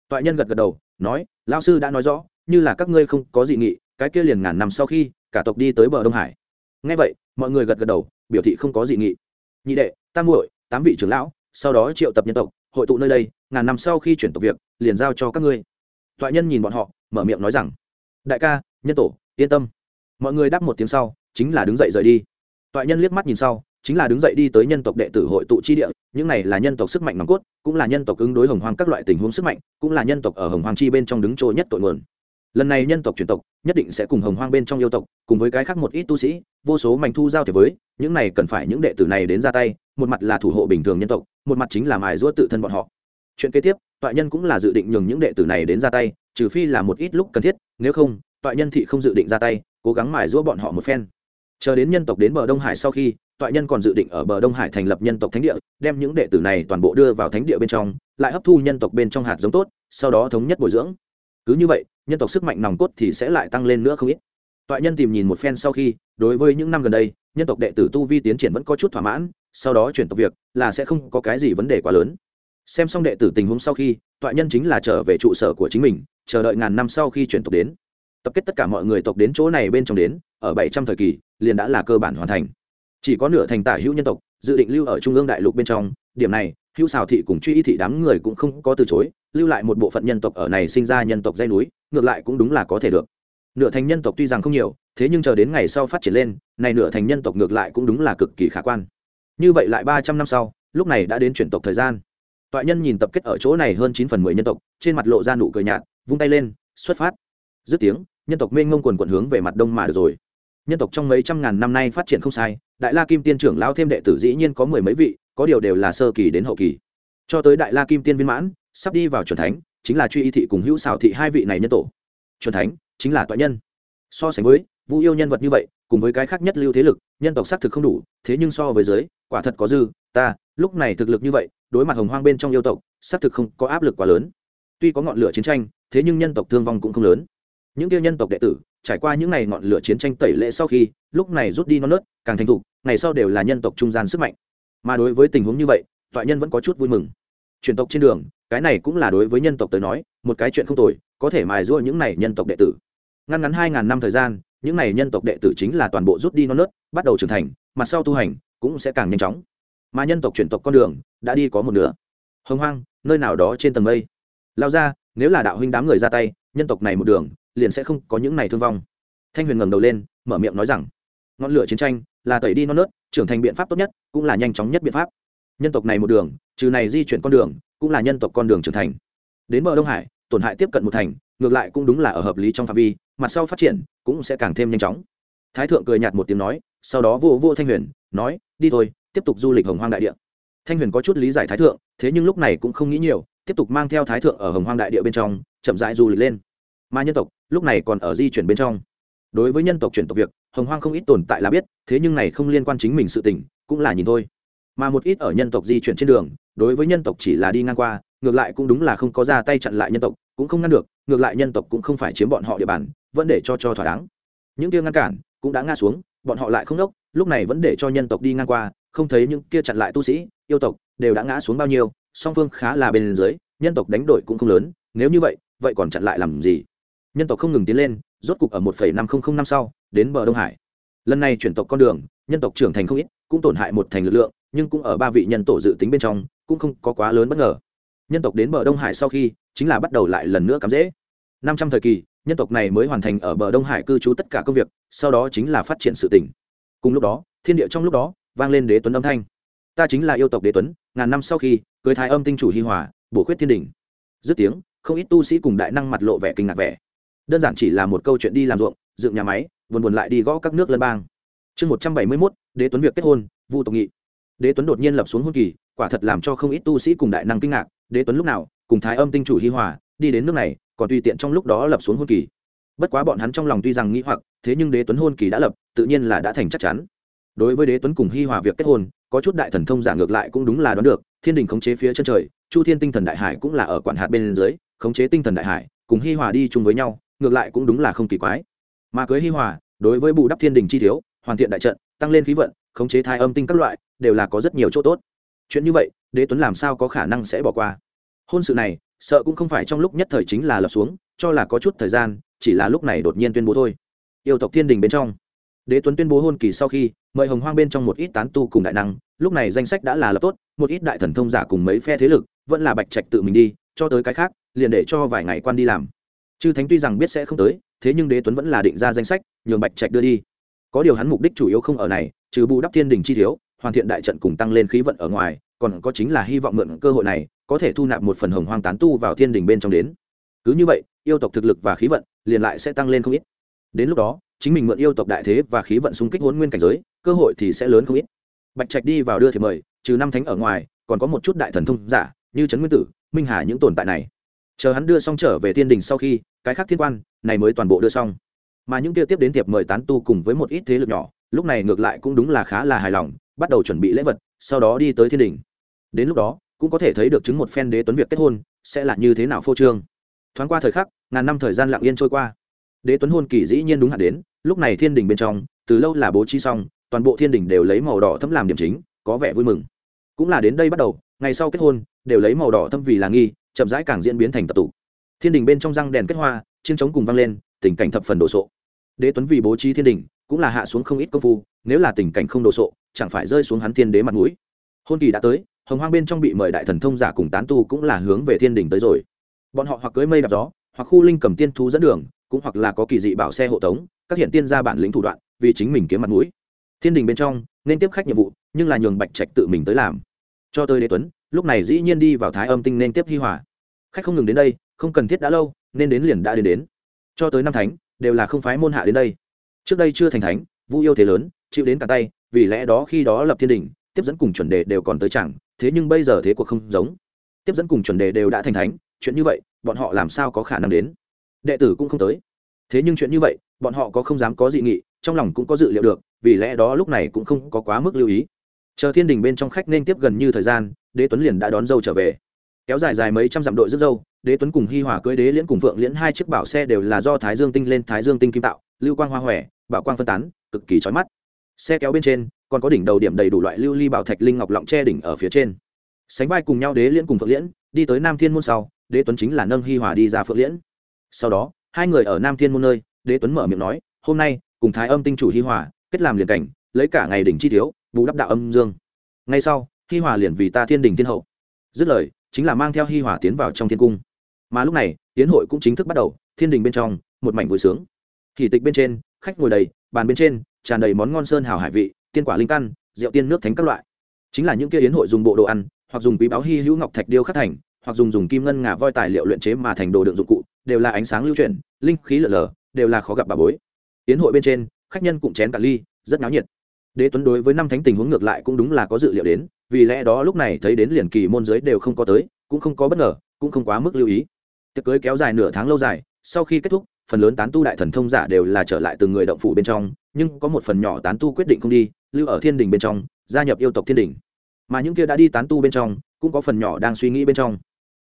Toại nhân gật gật đầu, nói lao sư đã nói rõ, như là các ngươi không có dị nghị, cái kia liền ngàn năm sau khi, cả tộc đi tới bờ đông hải. Ngay vậy, mọi người gật gật đầu, biểu thị không có dị nghị. Nhị đệ, tam muội, tám vị trưởng lão, sau đó triệu tập nhân tộc, hội tụ nơi đây, ngàn năm sau khi chuyển tộc việc, liền giao cho các ngươi. Toại nhân nhìn bọn họ, mở miệng nói rằng, đại ca, nhân tổ, yên tâm. Mọi người đáp một tiếng sau, chính là đứng dậy rời đi. Toại nhân liếc mắt nhìn sau chính là đứng dậy đi tới nhân tộc đệ tử hội tụ chi địa, những này là nhân tộc sức mạnh nòng cốt, cũng là nhân tộc ứng đối hồng hoang các loại tình huống sức mạnh, cũng là nhân tộc ở hồng hoang chi bên trong đứng trôi nhất tội nguồn. Lần này nhân tộc chuyển tộc, nhất định sẽ cùng hồng hoang bên trong yêu tộc, cùng với cái khác một ít tu sĩ, vô số mảnh thu giao thiệp với, những này cần phải những đệ tử này đến ra tay, một mặt là thủ hộ bình thường nhân tộc, một mặt chính là mài giũa tự thân bọn họ. Chuyện kế tiếp tọa nhân cũng là dự định nhường những đệ tử này đến ra tay, trừ phi là một ít lúc cần thiết, nếu không tọa nhân thị không dự định ra tay, cố gắng mài giũa bọn họ một phen. Chờ đến nhân tộc đến bờ đông hải sau khi toại nhân còn dự định ở bờ đông hải thành lập nhân tộc thánh địa, đem những đệ tử này toàn bộ đưa vào thánh địa bên trong, lại hấp thu nhân tộc bên trong hạt giống tốt, sau đó thống nhất bồi dưỡng. Cứ như vậy, nhân tộc sức mạnh nòng cốt thì sẽ lại tăng lên nữa không ít. Toại nhân tìm nhìn một phen sau khi, đối với những năm gần đây, nhân tộc đệ tử tu vi tiến triển vẫn có chút thỏa mãn, sau đó chuyển tộc việc, là sẽ không có cái gì vấn đề quá lớn. Xem xong đệ tử tình huống sau khi, toại nhân chính là trở về trụ sở của chính mình, chờ đợi ngàn năm sau khi chuyển tộc đến. Tập kết tất cả mọi người tộc đến chỗ này bên trong đến, ở bảy trăm thời kỳ, liền đã là cơ bản hoàn thành chỉ có nửa thành tả hữu nhân tộc, dự định lưu ở trung ương đại lục bên trong, điểm này, hữu xào thị cùng truy y thị đám người cũng không có từ chối, lưu lại một bộ phận nhân tộc ở này sinh ra nhân tộc dây núi, ngược lại cũng đúng là có thể được. Nửa thành nhân tộc tuy rằng không nhiều, thế nhưng chờ đến ngày sau phát triển lên, này nửa thành nhân tộc ngược lại cũng đúng là cực kỳ khả quan. Như vậy lại ba trăm năm sau, lúc này đã đến chuyển tộc thời gian. Toại nhân nhìn tập kết ở chỗ này hơn chín phần mười nhân tộc, trên mặt lộ ra nụ cười nhạt, vung tay lên, xuất phát. Dứt tiếng, nhân tộc mênh ngông quần quận hướng về mặt đông mà được rồi. Nhân tộc trong mấy trăm ngàn năm nay phát triển không sai đại la kim tiên trưởng lao thêm đệ tử dĩ nhiên có mười mấy vị, có điều đều là sơ kỳ đến hậu kỳ. Cho tới đại la kim tiên viên mãn, sắp đi vào c thánh, chính là truy y thị cùng hữu xào thị hai vị này nhân tổ. C thánh, chính là toại nhân. So sánh với, vu yêu nhân vật như vậy, cùng với cái khác nhất lưu thế lực, nhân tộc xác thực không đủ, thế nhưng so với giới, quả thật có dư, ta, lúc này thực lực như vậy, đối mặt hồng hoang bên trong yêu tộc, xác thực không có áp lực quá lớn. Tuy có ngọn lửa chiến tranh, thế nhưng nhân tộc thương vong cũng không lớn những tiêu nhân tộc đệ tử, trải qua những ngày ngọn lửa chiến tranh tẩy lệ sau khi, lúc này rút đi non nớt, càng thành thục, ngày sau đều là nhân tộc trung gian sức mạnh. Mà đối với tình huống như vậy, toại nhân vẫn có chút vui mừng. Truyền tộc trên đường, cái này cũng là đối với nhân tộc tới nói, một cái chuyện không tồi, có thể mài giũa những này nhân tộc đệ tử. Ngăn ngắn hai ngàn năm thời gian, những này nhân tộc đệ tử chính là toàn bộ rút đi non nớt, bắt đầu trưởng thành, mặt sau tu hành cũng sẽ càng nhanh chóng. Mà nhân tộc chuyển tộc con đường đã đi có một nửa. Hồng hoang, nơi nào đó trên tầng mây. Lao ra, nếu là đạo huynh đám người ra tay, nhân tộc này một đường liền sẽ không có những này thương vong. Thanh huyền ngẩng đầu lên, mở miệng nói rằng, ngọn lửa chiến tranh là tẩy đi non nớt, trưởng thành biện pháp tốt nhất cũng là nhanh chóng nhất biện pháp. Nhân tộc này một đường, trừ này di chuyển con đường, cũng là nhân tộc con đường trưởng thành. Đến bờ đông hải, tổn hại tiếp cận một thành, ngược lại cũng đúng là ở hợp lý trong phạm vi, mặt sau phát triển cũng sẽ càng thêm nhanh chóng. Thái thượng cười nhạt một tiếng nói, sau đó vô vô thanh huyền, nói, đi thôi, tiếp tục du lịch hồng hoang đại địa. Thanh huyền có chút lý giải thái thượng, thế nhưng lúc này cũng không nghĩ nhiều, tiếp tục mang theo thái thượng ở hồng hoang đại địa bên trong, chậm rãi du lịch lên. Mà nhân tộc lúc này còn ở di chuyển bên trong. Đối với nhân tộc chuyển tộc việc, hồng hoang không ít tồn tại là biết, thế nhưng này không liên quan chính mình sự tình, cũng là nhìn thôi. Mà một ít ở nhân tộc di chuyển trên đường, đối với nhân tộc chỉ là đi ngang qua, ngược lại cũng đúng là không có ra tay chặn lại nhân tộc, cũng không ngăn được, ngược lại nhân tộc cũng không phải chiếm bọn họ địa bàn, vẫn để cho cho thỏa đáng. Những kia ngăn cản cũng đã ngã xuống, bọn họ lại không đốc, lúc này vẫn để cho nhân tộc đi ngang qua, không thấy những kia chặn lại tu sĩ, yêu tộc đều đã ngã xuống bao nhiêu, song phương khá là bên dưới, nhân tộc đánh đổi cũng không lớn, nếu như vậy vậy còn chặn lại làm gì? Nhân tộc không ngừng tiến lên, rốt cục ở một năm nghìn năm sau, đến bờ đông hải. Lần này chuyển tộc con đường, nhân tộc trưởng thành không ít, cũng tổn hại một thành lực lượng, nhưng cũng ở ba vị nhân tổ dự tính bên trong, cũng không có quá lớn bất ngờ. Nhân tộc đến bờ đông hải sau khi, chính là bắt đầu lại lần nữa cắm dễ. Năm trăm thời kỳ, nhân tộc này mới hoàn thành ở bờ đông hải cư trú tất cả công việc, sau đó chính là phát triển sự tỉnh. Cùng lúc đó, thiên địa trong lúc đó, vang lên đế tuấn âm thanh. Ta chính là yêu tộc đế tuấn, ngàn năm sau khi, cưới thái âm tinh chủ hi hòa, bổ khuyết thiên đình dứt tiếng, không ít tu sĩ cùng đại năng mặt lộ vẻ kinh ngạc vẻ đơn giản chỉ là một câu chuyện đi làm ruộng, dựng nhà máy, buồn buồn lại đi gõ các nước lân bang. Chương một trăm bảy mươi mốt, đế tuấn việc kết hôn, vu tộc nghị. Đế tuấn đột nhiên lập xuống hôn kỳ, quả thật làm cho không ít tu sĩ cùng đại năng kinh ngạc. Đế tuấn lúc nào, cùng thái âm tinh chủ hi hòa, đi đến nước này, còn tùy tiện trong lúc đó lập xuống hôn kỳ. Bất quá bọn hắn trong lòng tuy rằng nghĩ hoặc, thế nhưng đế tuấn hôn kỳ đã lập, tự nhiên là đã thành chắc chắn. Đối với đế tuấn cùng hi hòa việc kết hôn, có chút đại thần thông giả ngược lại cũng đúng là đoán được, thiên đình khống chế phía chân trời, chu thiên tinh thần đại hải cũng là ở quản hạt bên dưới, khống chế tinh thần đại hải, cùng hi hòa đi chung với nhau ngược lại cũng đúng là không kỳ quái. Mà cưới hi hòa, đối với bù đắp thiên đình chi thiếu, hoàn thiện đại trận, tăng lên khí vận, khống chế thai âm tinh các loại, đều là có rất nhiều chỗ tốt. Chuyện như vậy, đế tuấn làm sao có khả năng sẽ bỏ qua? Hôn sự này, sợ cũng không phải trong lúc nhất thời chính là lập xuống, cho là có chút thời gian, chỉ là lúc này đột nhiên tuyên bố thôi. Yêu tộc thiên đình bên trong. Đế tuấn tuyên bố hôn kỳ sau khi, mời hồng hoang bên trong một ít tán tu cùng đại năng, lúc này danh sách đã là lập tốt, một ít đại thần thông giả cùng mấy phe thế lực, vẫn là bạch trạch tự mình đi, cho tới cái khác, liền để cho vài ngày quan đi làm chư thánh tuy rằng biết sẽ không tới, thế nhưng đế tuấn vẫn là định ra danh sách, nhường bạch trạch đưa đi. Có điều hắn mục đích chủ yếu không ở này, trừ bù đắp thiên đình chi thiếu, hoàn thiện đại trận cùng tăng lên khí vận ở ngoài, còn có chính là hy vọng mượn cơ hội này, có thể thu nạp một phần hồng hoang tán tu vào thiên đình bên trong đến. Cứ như vậy, yêu tộc thực lực và khí vận liền lại sẽ tăng lên không ít. Đến lúc đó, chính mình mượn yêu tộc đại thế và khí vận xung kích hôn nguyên cảnh giới, cơ hội thì sẽ lớn không ít. Bạch trạch đi vào đưa thì mời, trừ năm thánh ở ngoài, còn có một chút đại thần thông giả, như trấn nguyên tử, minh hà những tồn tại này. Chờ hắn đưa xong trở về thiên đình sau khi cái khác thiên quan, này mới toàn bộ đưa xong. Mà những kia tiếp đến tiệp mời tán tu cùng với một ít thế lực nhỏ, lúc này ngược lại cũng đúng là khá là hài lòng, bắt đầu chuẩn bị lễ vật, sau đó đi tới thiên đình. Đến lúc đó, cũng có thể thấy được chứng một phen đế tuấn việc kết hôn, sẽ là như thế nào phô trương. Thoáng qua thời khắc, ngàn năm thời gian lặng yên trôi qua. Đế tuấn hôn kỳ dĩ nhiên đúng hạn đến, lúc này thiên đình bên trong, từ lâu là bố trí xong, toàn bộ thiên đình đều lấy màu đỏ thấm làm điểm chính, có vẻ vui mừng. Cũng là đến đây bắt đầu, ngày sau kết hôn, đều lấy màu đỏ thâm vì là nghi, chậm rãi càng diễn biến thành tập tụ thiên đình bên trong răng đèn kết hoa, chiến trống cùng vang lên, tình cảnh thập phần đồ sộ. Đế tuấn vì bố trí thiên đình, cũng là hạ xuống không ít công phu, nếu là tình cảnh không đồ sộ, chẳng phải rơi xuống hắn thiên đế mặt mũi. Hôn kỳ đã tới, hồng hoang bên trong bị mời đại thần thông giả cùng tán tu cũng là hướng về thiên đình tới rồi. Bọn họ hoặc cưới mây đạp gió, hoặc khu linh cầm tiên thú dẫn đường, cũng hoặc là có kỳ dị bảo xe hộ tống, các hiện tiên ra bản lĩnh thủ đoạn, vì chính mình kiếm mặt mũi. Thiên đình bên trong, nên tiếp khách nhiệm vụ, nhưng là nhường bạch trạch tự mình tới làm. Cho tới đế tuấn, lúc này dĩ nhiên đi vào thái âm tinh nên tiếp hi hòa. Khách không ngừng đến đây không cần thiết đã lâu, nên đến liền đã đến đến. Cho tới năm thánh, đều là không phái môn hạ đến đây. Trước đây chưa thành thánh, vu yêu thế lớn, chịu đến cả tay, vì lẽ đó khi đó lập thiên đình, tiếp dẫn cùng chuẩn đề đều còn tới chẳng, thế nhưng bây giờ thế cuộc không giống. Tiếp dẫn cùng chuẩn đề đều đã thành thánh, chuyện như vậy, bọn họ làm sao có khả năng đến? Đệ tử cũng không tới. Thế nhưng chuyện như vậy, bọn họ có không dám có dị nghị, trong lòng cũng có dự liệu được, vì lẽ đó lúc này cũng không có quá mức lưu ý. Chờ thiên đình bên trong khách nên tiếp gần như thời gian, đế tuấn liền đã đón dâu trở về. Kéo dài dài mấy trăm dặm đội rước dâu đế tuấn cùng hi hòa cưới đế liễn cùng phượng liễn hai chiếc bảo xe đều là do thái dương tinh lên thái dương tinh kim tạo, lưu quang hoa hòe, bảo quang phân tán, cực kỳ trói mắt. Xe kéo bên trên, còn có đỉnh đầu điểm đầy đủ loại lưu ly bảo thạch linh ngọc lọng che đỉnh ở phía trên. Sánh vai cùng nhau đế liễn cùng phượng liễn, đi tới nam thiên môn sau, đế tuấn chính là nâng hi hòa đi ra phượng liễn. Sau đó, hai người ở nam thiên môn nơi, đế tuấn mở miệng nói, hôm nay, cùng thái âm tinh chủ hi hòa, kết làm liền cảnh, lấy cả ngày đỉnh chi thiếu vụ đắp đạo âm dương. Ngay sau, hi hòa liền vì ta thiên đình thiên hậu. Dứt lời, chính là mang theo hi hòa tiến vào trong thiên cung mà lúc này, tiến hội cũng chính thức bắt đầu, thiên đình bên trong, một mảnh vui sướng. Kỳ tịch bên trên, khách ngồi đầy, bàn bên trên, tràn đầy món ngon sơn hào hải vị, tiên quả linh căn, rượu tiên nước thánh các loại. Chính là những kia yến hội dùng bộ đồ ăn, hoặc dùng quý báo hy hữu ngọc thạch điêu khắc thành, hoặc dùng dùng kim ngân ngà voi tài liệu luyện chế mà thành đồ đựng dụng cụ, đều là ánh sáng lưu chuyển, linh khí lở lở, đều là khó gặp bà bối. Yến hội bên trên, khách nhân cũng chén cả ly, rất náo nhiệt. Đế tuấn đối với năm thánh tình huống ngược lại cũng đúng là có dự liệu đến, vì lẽ đó lúc này thấy đến liền kỳ môn giới đều không có tới, cũng không có bất ngờ, cũng không quá mức lưu ý tiệc cưới kéo dài nửa tháng lâu dài, sau khi kết thúc, phần lớn tán tu đại thần thông giả đều là trở lại từng người động phủ bên trong, nhưng có một phần nhỏ tán tu quyết định không đi, lưu ở thiên đình bên trong, gia nhập yêu tộc thiên đình. Mà những kia đã đi tán tu bên trong, cũng có phần nhỏ đang suy nghĩ bên trong.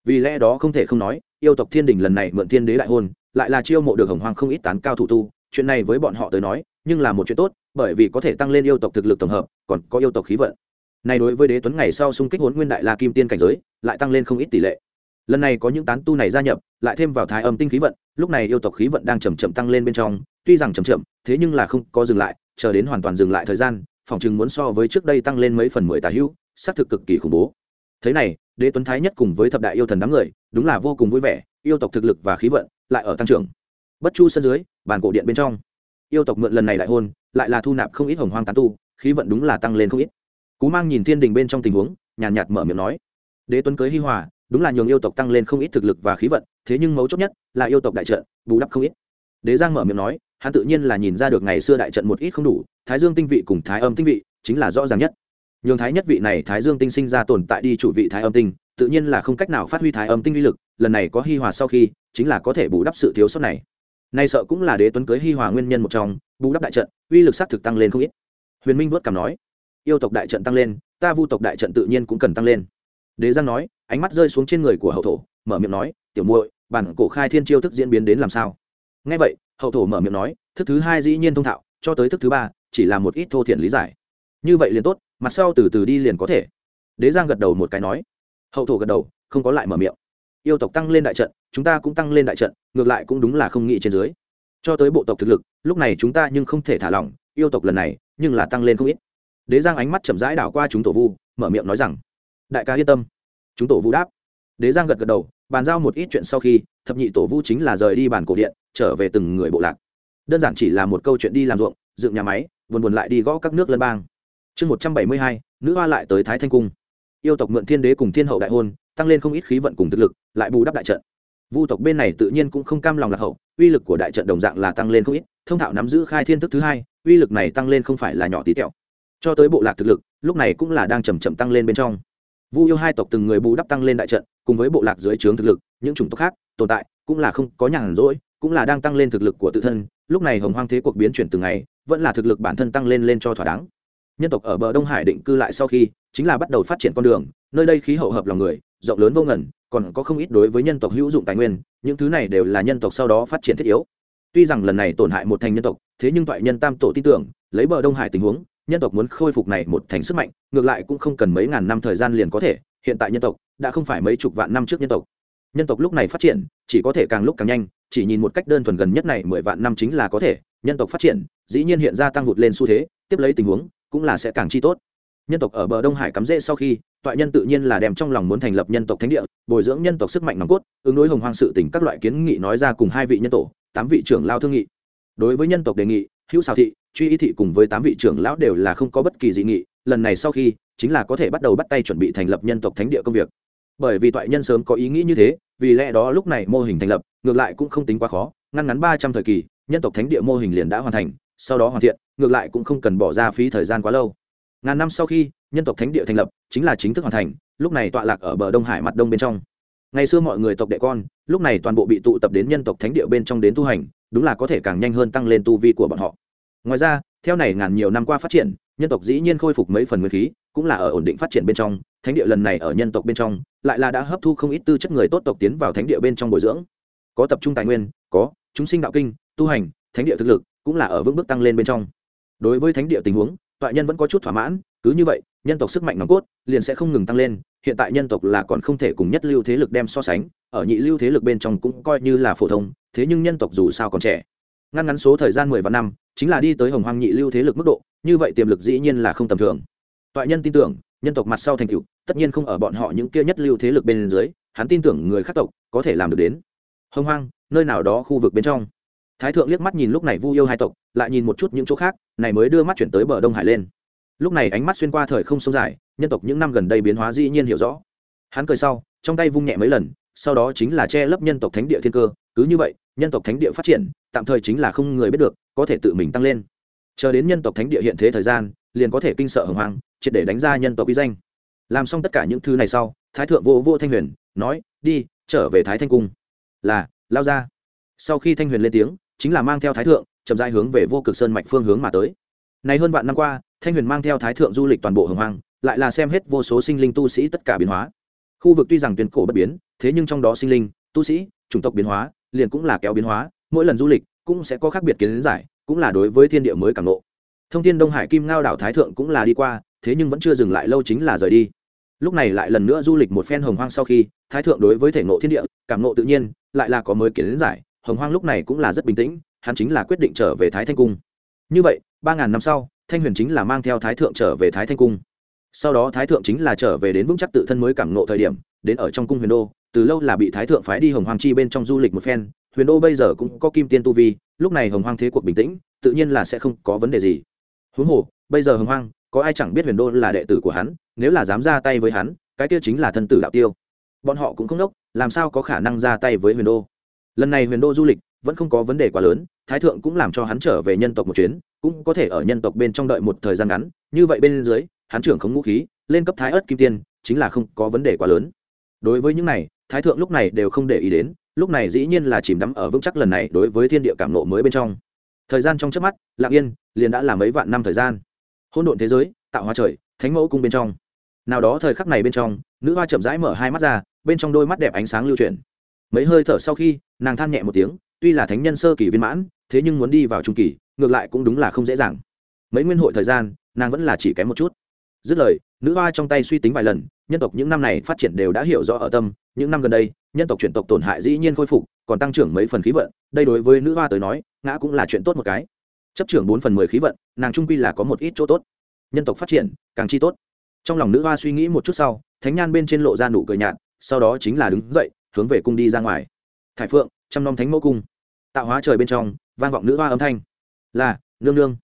Vì lẽ đó không thể không nói, yêu tộc thiên đình lần này mượn thiên đế đại hôn, lại là chiêu mộ được hồng hoàng không ít tán cao thủ tu. Chuyện này với bọn họ tới nói, nhưng là một chuyện tốt, bởi vì có thể tăng lên yêu tộc thực lực tổng hợp, còn có yêu tộc khí vận. Này đối với đế tuấn ngày sau xung kích huấn nguyên đại la kim tiên cảnh giới, lại tăng lên không ít tỷ lệ lần này có những tán tu này gia nhập, lại thêm vào thái âm tinh khí vận, lúc này yêu tộc khí vận đang chầm chậm tăng lên bên trong, tuy rằng chầm chậm, thế nhưng là không có dừng lại, chờ đến hoàn toàn dừng lại thời gian, phòng chừng muốn so với trước đây tăng lên mấy phần mười tà hữu, xác thực cực kỳ khủng bố. Thế này, đế tuấn thái nhất cùng với thập đại yêu thần đám người, đúng là vô cùng vui vẻ, yêu tộc thực lực và khí vận lại ở tăng trưởng. Bất chu sân dưới, bàn cổ điện bên trong. Yêu tộc mượn lần này đại hôn, lại là thu nạp không ít hồng hoang tán tu, khí vận đúng là tăng lên không ít. Cú mang nhìn thiên đình bên trong tình huống, nhàn nhạt mở miệng nói. Đế tuấn cưới hi hòa đúng là nhường yêu tộc tăng lên không ít thực lực và khí vận, thế nhưng mấu chốt nhất là yêu tộc đại trận, bù đắp không ít. Đế giang mở miệng nói, hắn tự nhiên là nhìn ra được ngày xưa đại trận một ít không đủ, thái dương tinh vị cùng thái âm tinh vị chính là rõ ràng nhất. Nhường thái nhất vị này thái dương tinh sinh ra tồn tại đi chủ vị thái âm tinh, tự nhiên là không cách nào phát huy thái âm tinh uy lực, lần này có hi hòa sau khi, chính là có thể bù đắp sự thiếu sót này. Nay sợ cũng là đế tuấn cưới hi hòa nguyên nhân một trong, bù đắp đại trận, uy lực xác thực tăng lên không ít. Huyền minh vớt cảm nói, yêu tộc đại trận tăng lên, ta vu tộc đại trận tự nhiên cũng cần tăng lên. Đế giang nói ánh mắt rơi xuống trên người của hậu thổ, mở miệng nói, tiểu muội, bản cổ khai thiên chiêu thức diễn biến đến làm sao? Ngay vậy, hậu thổ mở miệng nói, thức thứ hai dĩ nhiên thông thạo, cho tới thức thứ ba, chỉ là một ít thô thiện lý giải. Như vậy liền tốt, mặt sau từ từ đi liền có thể. Đế giang gật đầu một cái nói. Hậu thổ gật đầu, không có lại mở miệng. Yêu tộc tăng lên đại trận, chúng ta cũng tăng lên đại trận, ngược lại cũng đúng là không nghĩ trên dưới. Cho tới bộ tộc thực lực, lúc này chúng ta nhưng không thể thả lỏng, yêu tộc lần này, nhưng là tăng lên không ít. Đế giang ánh mắt chậm rãi đảo qua chúng tổ vu, mở miệng nói rằng, đại ca yên tâm chúng tổ vu đáp. Đế giang gật gật đầu, bàn giao một ít chuyện sau khi, thập nhị tổ vu chính là rời đi bản cổ điện, trở về từng người bộ lạc. Đơn giản chỉ là một câu chuyện đi làm ruộng, dựng nhà máy, buồn buồn lại đi gõ các nước lân bang. Chương một trăm bảy mươi hai, nữ hoa lại tới thái thanh cung. Yêu tộc mượn thiên đế cùng thiên hậu đại hôn, tăng lên không ít khí vận cùng thực lực, lại bù đắp đại trận. Vu tộc bên này tự nhiên cũng không cam lòng lạc hậu, uy lực của đại trận đồng dạng là tăng lên không ít, thông thạo nắm giữ khai thiên thức thứ hai, uy lực này tăng lên không phải là nhỏ tí tẹo. Cho tới bộ lạc thực lực, lúc này cũng là đang chầm chậm tăng lên bên trong vu yêu hai tộc từng người bù đắp tăng lên đại trận, cùng với bộ lạc dưới trướng thực lực, những chủng tộc khác, tồn tại, cũng là không có nhàn rỗi, cũng là đang tăng lên thực lực của tự thân. Lúc này hồng hoang thế cuộc biến chuyển từng ngày, vẫn là thực lực bản thân tăng lên lên cho thỏa đáng. Nhân tộc ở bờ đông hải định cư lại sau khi, chính là bắt đầu phát triển con đường, nơi đây khí hậu hợp lòng người, rộng lớn vô ngần, còn có không ít đối với nhân tộc hữu dụng tài nguyên, những thứ này đều là nhân tộc sau đó phát triển thiết yếu. Tuy rằng lần này tổn hại một thành nhân tộc, thế nhưng toại nhân tam tổ tin tưởng, lấy bờ đông hải tình huống nhân tộc muốn khôi phục này một thành sức mạnh, ngược lại cũng không cần mấy ngàn năm thời gian liền có thể, hiện tại nhân tộc đã không phải mấy chục vạn năm trước nhân tộc. Nhân tộc lúc này phát triển, chỉ có thể càng lúc càng nhanh, chỉ nhìn một cách đơn thuần gần nhất này mười vạn năm chính là có thể, nhân tộc phát triển, dĩ nhiên hiện ra tăng vụt lên xu thế, tiếp lấy tình huống cũng là sẽ càng chi tốt. Nhân tộc ở bờ đông hải cắm rễ sau khi, toại nhân tự nhiên là đem trong lòng muốn thành lập nhân tộc thánh địa, bồi dưỡng nhân tộc sức mạnh nòng cốt, ứng đối hồng hoang sự tỉnh các loại kiến nghị nói ra cùng hai vị nhân tổ, tám vị trưởng lao thương nghị. Đối với nhân tộc đề nghị, hữu xào thị truy ý thị cùng với tám vị trưởng lão đều là không có bất kỳ dị nghị, lần này sau khi, chính là có thể bắt đầu bắt tay chuẩn bị thành lập nhân tộc thánh địa công việc. Bởi vì toại nhân sớm có ý nghĩ như thế, vì lẽ đó lúc này mô hình thành lập, ngược lại cũng không tính quá khó, ngăn ngắn ba trăm thời kỳ, nhân tộc thánh địa mô hình liền đã hoàn thành, sau đó hoàn thiện, ngược lại cũng không cần bỏ ra phí thời gian quá lâu. Ngàn năm sau khi, nhân tộc thánh địa thành lập, chính là chính thức hoàn thành, lúc này tọa lạc ở bờ đông hải mặt đông bên trong. Ngày xưa mọi người tộc đệ con, lúc này toàn bộ bị tụ tập đến nhân tộc thánh địa bên trong đến tu hành, đúng là có thể càng nhanh hơn tăng lên tu vi của bọn họ ngoài ra, theo này ngàn nhiều năm qua phát triển, nhân tộc dĩ nhiên khôi phục mấy phần nguyên khí, cũng là ở ổn định phát triển bên trong, thánh địa lần này ở nhân tộc bên trong, lại là đã hấp thu không ít tư chất người tốt tộc tiến vào thánh địa bên trong bồi dưỡng. Có tập trung tài nguyên, có chúng sinh đạo kinh, tu hành, thánh địa thực lực cũng là ở vững bước tăng lên bên trong. Đối với thánh địa tình huống tọa nhân vẫn có chút thỏa mãn, cứ như vậy, nhân tộc sức mạnh nòng cốt liền sẽ không ngừng tăng lên, hiện tại nhân tộc là còn không thể cùng nhất lưu thế lực đem so sánh, ở nhị lưu thế lực bên trong cũng coi như là phổ thông, thế nhưng nhân tộc dù sao còn trẻ ngăn ngắn số thời gian mười vạn năm, chính là đi tới hồng hoang nhị lưu thế lực mức độ, như vậy tiềm lực dĩ nhiên là không tầm thường. Toại nhân tin tưởng, nhân tộc mặt sau thành cựu tất nhiên không ở bọn họ những kia nhất lưu thế lực bên dưới, hắn tin tưởng người khác tộc có thể làm được đến. Hồng hoang, nơi nào đó khu vực bên trong. Thái thượng liếc mắt nhìn lúc này vu yêu hai tộc, lại nhìn một chút những chỗ khác, này mới đưa mắt chuyển tới bờ đông hải lên. Lúc này ánh mắt xuyên qua thời không sông dài, nhân tộc những năm gần đây biến hóa dĩ nhiên hiểu rõ. Hắn cười sau, trong tay vung nhẹ mấy lần, sau đó chính là che lấp nhân tộc thánh địa thiên cơ, cứ như vậy nhân tộc thánh địa phát triển, tạm thời chính là không người biết được, có thể tự mình tăng lên. Chờ đến nhân tộc thánh địa hiện thế thời gian, liền có thể kinh sợ hồng hoàng triệt để đánh ra nhân tộc uy danh. Làm xong tất cả những thứ này sau, thái thượng vô vô thanh huyền nói, đi, trở về thái thanh cung. Là, lao ra. Sau khi thanh huyền lên tiếng, chính là mang theo thái thượng, chậm rãi hướng về vô cực sơn mạch phương hướng mà tới. Này hơn vạn năm qua, thanh huyền mang theo thái thượng du lịch toàn bộ hồng hoàng lại là xem hết vô số sinh linh tu sĩ tất cả biến hóa. Khu vực tuy rằng tuyến cổ bất biến, thế nhưng trong đó sinh linh, tu sĩ, chủng tộc biến hóa liền cũng là kéo biến hóa, mỗi lần du lịch cũng sẽ có khác biệt kiến giải, cũng là đối với thiên địa mới càng lộ thông tin đông hải kim ngao đảo thái thượng cũng là đi qua, thế nhưng vẫn chưa dừng lại, lâu chính là rời đi. Lúc này lại lần nữa du lịch một phen hồng hoang sau khi, thái thượng đối với thể ngộ thiên địa, cảm ngộ tự nhiên, lại là có mới kiến giải. Hồng hoang lúc này cũng là rất bình tĩnh, hắn chính là quyết định trở về thái thanh cung. Như vậy, ba ngàn năm sau, thanh huyền chính là mang theo thái thượng trở về thái thanh cung. Sau đó thái thượng chính là trở về đến vững chắc tự thân mới cảm ngộ thời điểm, đến ở trong cung huyền đô từ lâu là bị thái thượng phái đi hồng hoàng chi bên trong du lịch một phen huyền đô bây giờ cũng có kim tiên tu vi lúc này hồng hoàng thế cuộc bình tĩnh tự nhiên là sẽ không có vấn đề gì. Huống hồ bây giờ hồng hoàng, có ai chẳng biết huyền đô là đệ tử của hắn nếu là dám ra tay với hắn cái kia chính là thân tử đạo tiêu. Bọn họ cũng không đốc làm sao có khả năng ra tay với huyền đô? Lần này huyền đô du lịch vẫn không có vấn đề quá lớn thái thượng cũng làm cho hắn trở về nhân tộc một chuyến cũng có thể ở nhân tộc bên trong đợi một thời gian ngắn như vậy bên dưới hắn trưởng không ngũ khí lên cấp thái ớt kim tiên chính là không có vấn đề quá lớn. Đối với những này thái thượng lúc này đều không để ý đến, lúc này dĩ nhiên là chìm đắm ở vững chắc lần này đối với thiên địa cảm nộ mới bên trong. Thời gian trong trước mắt, lạng yên liền đã là mấy vạn năm thời gian. Hôn độn thế giới, tạo hóa trời, thánh mẫu cung bên trong. Nào đó thời khắc này bên trong, nữ hoa chậm rãi mở hai mắt ra, bên trong đôi mắt đẹp ánh sáng lưu chuyển. Mấy hơi thở sau khi, nàng than nhẹ một tiếng, tuy là thánh nhân sơ kỳ viên mãn, thế nhưng muốn đi vào trung kỳ, ngược lại cũng đúng là không dễ dàng. Mấy nguyên hội thời gian, nàng vẫn là chỉ kém một chút. Dứt lời nữ hoa trong tay suy tính vài lần, nhân tộc những năm này phát triển đều đã hiểu rõ ở tâm, những năm gần đây, nhân tộc chuyển tộc tổn hại dĩ nhiên khôi phục, còn tăng trưởng mấy phần khí vận, đây đối với nữ hoa tới nói, ngã cũng là chuyện tốt một cái. Chấp trưởng bốn phần mười khí vận, nàng trung quy là có một ít chỗ tốt. Nhân tộc phát triển, càng chi tốt. Trong lòng nữ hoa suy nghĩ một chút sau, thánh nhan bên trên lộ ra nụ cười nhạt, sau đó chính là đứng dậy, hướng về cung đi ra ngoài. Thải phượng chăm nom thánh mẫu cung. Tạo hóa trời bên trong, vang vọng nữ hoa âm thanh. Là, nương nương.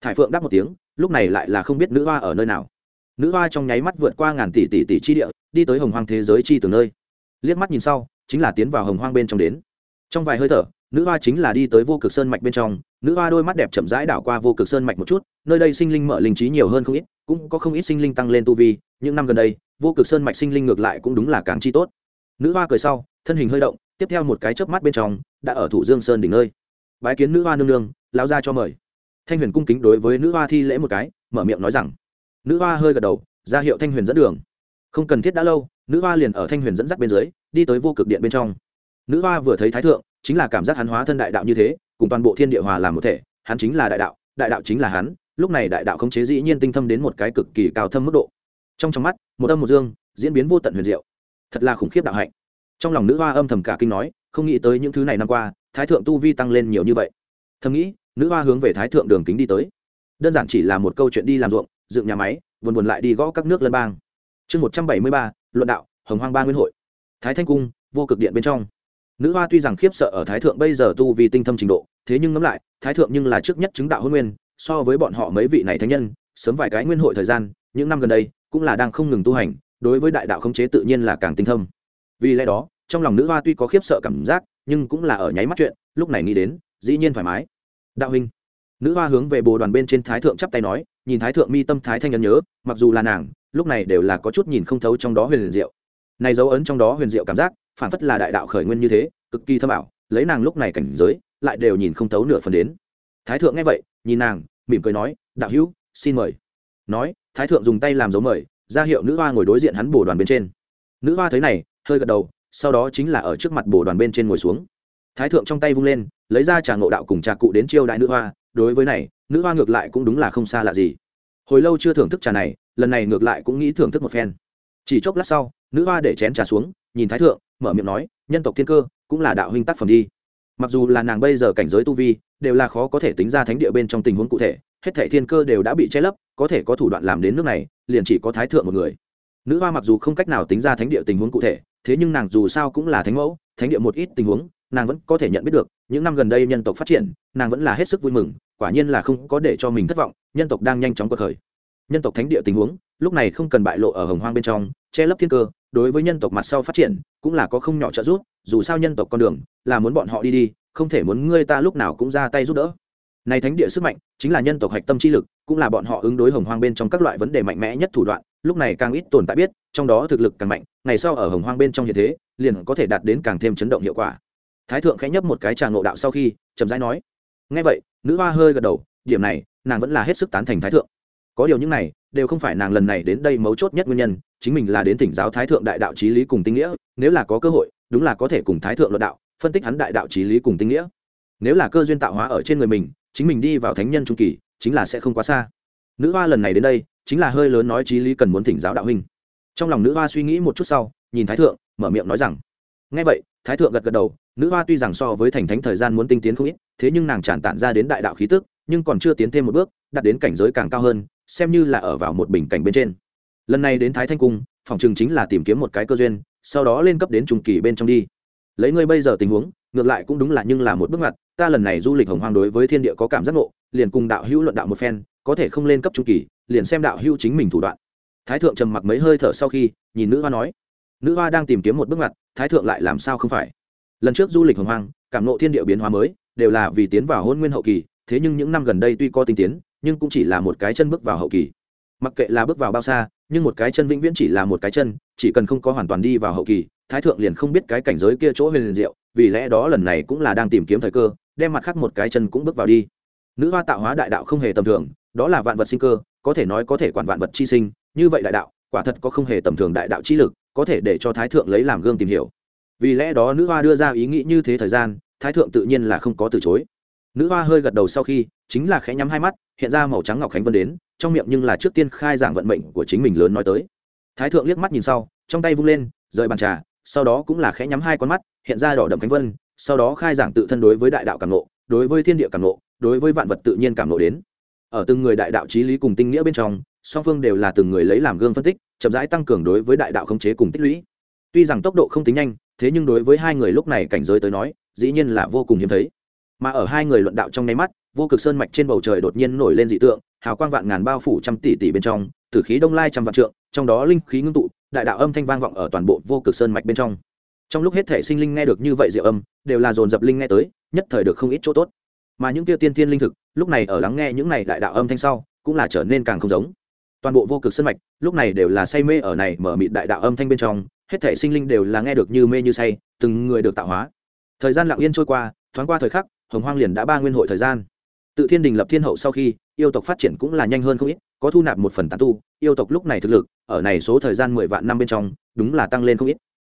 Thải phượng đáp một tiếng, lúc này lại là không biết nữ hoa ở nơi nào nữ hoa trong nháy mắt vượt qua ngàn tỷ tỷ tỷ chi địa, đi tới hồng hoang thế giới chi từ nơi. Liếc mắt nhìn sau, chính là tiến vào hồng hoang bên trong đến. Trong vài hơi thở, nữ hoa chính là đi tới vô cực sơn mạch bên trong. Nữ hoa đôi mắt đẹp chậm rãi đảo qua vô cực sơn mạch một chút, nơi đây sinh linh mở linh trí nhiều hơn không ít, cũng có không ít sinh linh tăng lên tu vi. Những năm gần đây, vô cực sơn mạch sinh linh ngược lại cũng đúng là càng chi tốt. Nữ hoa cười sau, thân hình hơi động, tiếp theo một cái chớp mắt bên trong, đã ở thủ dương sơn đỉnh nơi. Bái kiến nữ hoa nương nương lao ra cho mời. Thanh huyền cung kính đối với nữ hoa thi lễ một cái, mở miệng nói rằng nữ hoa hơi gật đầu, ra hiệu thanh huyền dẫn đường. Không cần thiết đã lâu, nữ hoa liền ở thanh huyền dẫn dắt bên dưới, đi tới vô cực điện bên trong. Nữ hoa vừa thấy thái thượng, chính là cảm giác hắn hóa thân đại đạo như thế, cùng toàn bộ thiên địa hòa làm một thể, hắn chính là đại đạo đại đạo chính là hắn, lúc này đại đạo khống chế dĩ nhiên tinh thâm đến một cái cực kỳ cao thâm mức độ. Trong trong mắt, một âm một dương, diễn biến vô tận huyền diệu. Thật là khủng khiếp đạo hạnh. Trong lòng nữ hoa âm thầm cả kinh nói, không nghĩ tới những thứ này năm qua, thái thượng tu vi tăng lên nhiều như vậy. Thầm nghĩ, nữ hoa hướng về thái thượng đường kính đi tới. Đơn giản chỉ là một câu chuyện đi làm ruộng dựng nhà máy, buồn buồn lại đi gõ các nước lân bang. Chương một trăm bảy mươi ba, luận đạo, hồng hoang ba nguyên hội. Thái thanh cung, vô cực điện bên trong. Nữ hoa tuy rằng khiếp sợ ở thái thượng bây giờ tu vì tinh thâm trình độ, thế nhưng ngẫm lại, thái thượng nhưng là trước nhất chứng đạo hôn nguyên, so với bọn họ mấy vị này thánh nhân, sớm vài cái nguyên hội thời gian, những năm gần đây, cũng là đang không ngừng tu hành, đối với đại đạo khống chế tự nhiên là càng tinh thâm. Vì lẽ đó, trong lòng nữ hoa tuy có khiếp sợ cảm giác, nhưng cũng là ở nháy mắt chuyện, lúc này nghĩ đến, dĩ nhiên thoải mái. Đạo huynh nữ hoa hướng về bồ đoàn bên trên thái thượng chắp tay nói, nhìn thái thượng mi tâm thái thanh nhân nhớ, mặc dù là nàng, lúc này đều là có chút nhìn không thấu trong đó huyền diệu. Này dấu ấn trong đó huyền diệu cảm giác, phản phất là đại đạo khởi nguyên như thế, cực kỳ thâm ảo, lấy nàng lúc này cảnh giới, lại đều nhìn không thấu nửa phần đến. Thái thượng nghe vậy, nhìn nàng, mỉm cười nói, đạo hữu, xin mời. Nói, thái thượng dùng tay làm dấu mời, ra hiệu nữ hoa ngồi đối diện hắn bồ đoàn bên trên. Nữ hoa thấy này, hơi gật đầu, sau đó chính là ở trước mặt bồ đoàn bên trên ngồi xuống. Thái thượng trong tay vung lên, lấy ra trà ngộ đạo cùng trà cụ đến chiêu đại nữ hoa đối với này, nữ hoa ngược lại cũng đúng là không xa lạ gì. Hồi lâu chưa thưởng thức trà này, lần này ngược lại cũng nghĩ thưởng thức một phen. Chỉ chốc lát sau, nữ hoa để chén trà xuống, nhìn thái thượng, mở miệng nói, nhân tộc thiên cơ, cũng là đạo huynh tác phẩm đi. Mặc dù là nàng bây giờ cảnh giới tu vi, đều là khó có thể tính ra thánh địa bên trong tình huống cụ thể, hết thể thiên cơ đều đã bị che lấp, có thể có thủ đoạn làm đến nước này, liền chỉ có thái thượng một người. Nữ hoa mặc dù không cách nào tính ra thánh địa tình huống cụ thể, thế nhưng nàng dù sao cũng là thánh mẫu, thánh địa một ít tình huống nàng vẫn có thể nhận biết được, những năm gần đây nhân tộc phát triển, nàng vẫn là hết sức vui mừng, quả nhiên là không có để cho mình thất vọng, nhân tộc đang nhanh chóng cuộc khởi. Nhân tộc thánh địa tình huống, lúc này không cần bại lộ ở hồng hoang bên trong, che lấp thiên cơ, đối với nhân tộc mặt sau phát triển, cũng là có không nhỏ trợ giúp, dù sao nhân tộc con đường, là muốn bọn họ đi đi, không thể muốn ngươi ta lúc nào cũng ra tay giúp đỡ. Này thánh địa sức mạnh, chính là nhân tộc hạch tâm chi lực, cũng là bọn họ ứng đối hồng hoang bên trong các loại vấn đề mạnh mẽ nhất thủ đoạn, lúc này càng ít tồn tại biết, trong đó thực lực càng mạnh, ngày sau ở hồng hoang bên trong hiện thế, liền có thể đạt đến càng thêm chấn động hiệu quả thái thượng khẽ nhấp một cái trà ngộ đạo sau khi, chậm rãi nói ngay vậy, nữ hoa hơi gật đầu, điểm này, nàng vẫn là hết sức tán thành thái thượng. Có điều những này, đều không phải nàng lần này đến đây mấu chốt nhất nguyên nhân, chính mình là đến tỉnh giáo thái thượng đại đạo trí lý cùng tinh nghĩa, nếu là có cơ hội, đúng là có thể cùng thái thượng luận đạo, phân tích hắn đại đạo trí lý cùng tinh nghĩa. Nếu là cơ duyên tạo hóa ở trên người mình, chính mình đi vào thánh nhân trung kỳ, chính là sẽ không quá xa. Nữ hoa lần này đến đây, chính là hơi lớn nói trí lý cần muốn thỉnh giáo đạo huynh. Trong lòng nữ hoa suy nghĩ một chút sau, nhìn thái thượng, mở miệng nói rằng ngay vậy, thái thượng gật gật đầu nữ hoa tuy rằng so với thành thánh thời gian muốn tinh tiến không ít, thế nhưng nàng tràn tản ra đến đại đạo khí tức, nhưng còn chưa tiến thêm một bước, đạt đến cảnh giới càng cao hơn, xem như là ở vào một bình cảnh bên trên. Lần này đến thái thanh cung, phòng trường chính là tìm kiếm một cái cơ duyên, sau đó lên cấp đến trung kỳ bên trong đi. Lấy ngươi bây giờ tình huống, ngược lại cũng đúng là nhưng là một bước ngoặt, ta lần này du lịch hồng hoang đối với thiên địa có cảm giác ngộ, liền cùng đạo hữu luận đạo một phen, có thể không lên cấp trung kỳ, liền xem đạo hữu chính mình thủ đoạn. Thái thượng trầm mặc mấy hơi thở sau khi, nhìn nữ hoa nói, nữ hoa đang tìm kiếm một bước ngoặt, thái thượng lại làm sao không phải? Lần trước du lịch hồng hoang, cảm nộ thiên địa biến hóa mới, đều là vì tiến vào hôn nguyên hậu kỳ, thế nhưng những năm gần đây tuy có tinh tiến, nhưng cũng chỉ là một cái chân bước vào hậu kỳ. Mặc kệ là bước vào bao xa, nhưng một cái chân vĩnh viễn chỉ là một cái chân, chỉ cần không có hoàn toàn đi vào hậu kỳ, thái thượng liền không biết cái cảnh giới kia chỗ huyền liền diệu, vì lẽ đó lần này cũng là đang tìm kiếm thời cơ, đem mặt khác một cái chân cũng bước vào đi. Nữ hoa tạo hóa đại đạo không hề tầm thường, đó là vạn vật sinh cơ, có thể nói có thể quản vạn vật chi sinh, như vậy đại đạo, quả thật có không hề tầm thường đại đạo chi lực, có thể để cho thái thượng lấy làm gương tìm hiểu vì lẽ đó nữ hoa đưa ra ý nghĩ như thế thời gian, thái thượng tự nhiên là không có từ chối. Nữ hoa hơi gật đầu sau khi, chính là khẽ nhắm hai mắt, hiện ra màu trắng ngọc khánh vân đến, trong miệng nhưng là trước tiên khai giảng vận mệnh của chính mình lớn nói tới. Thái thượng liếc mắt nhìn sau, trong tay vung lên, rời bàn trà, sau đó cũng là khẽ nhắm hai con mắt, hiện ra đỏ đậm khánh vân, sau đó khai giảng tự thân đối với đại đạo cảm nộ đối với thiên địa cảm nộ đối với vạn vật tự nhiên cảm nộ đến. Ở từng người đại đạo trí lý cùng tinh nghĩa bên trong, song phương đều là từng người lấy làm gương phân tích, chậm rãi tăng cường đối với đại đạo khống chế cùng tích lũy. Tuy rằng tốc độ không tính nhanh thế nhưng đối với hai người lúc này cảnh giới tới nói, dĩ nhiên là vô cùng hiếm thấy. Mà ở hai người luận đạo trong nháy mắt, vô cực sơn mạch trên bầu trời đột nhiên nổi lên dị tượng, hào quang vạn ngàn bao phủ trăm tỷ tỷ bên trong, tử khí đông lai trăm vạn trượng, trong đó linh khí ngưng tụ, đại đạo âm thanh vang vọng ở toàn bộ vô cực sơn mạch bên trong. Trong lúc hết thể sinh linh nghe được như vậy diệu âm, đều là dồn dập linh nghe tới, nhất thời được không ít chỗ tốt. Mà những tiêu tiên thiên linh thực, lúc này ở lắng nghe những này đại đạo âm thanh sau, cũng là trở nên càng không giống. Toàn bộ vô cực sơn mạch, lúc này đều là say mê ở này mở mịt đại đạo âm thanh bên trong hết thể sinh linh đều là nghe được như mê như say, từng người được tạo hóa. Thời gian lặng yên trôi qua, thoáng qua thời khắc, hồng hoang liền đã ba nguyên hội thời gian. Tự thiên đình lập thiên hậu sau khi, yêu tộc phát triển cũng là nhanh hơn không ít, có thu nạp một phần tán tu, yêu tộc lúc này thực lực, ở này số thời gian mười vạn năm bên trong, đúng là tăng lên không ít.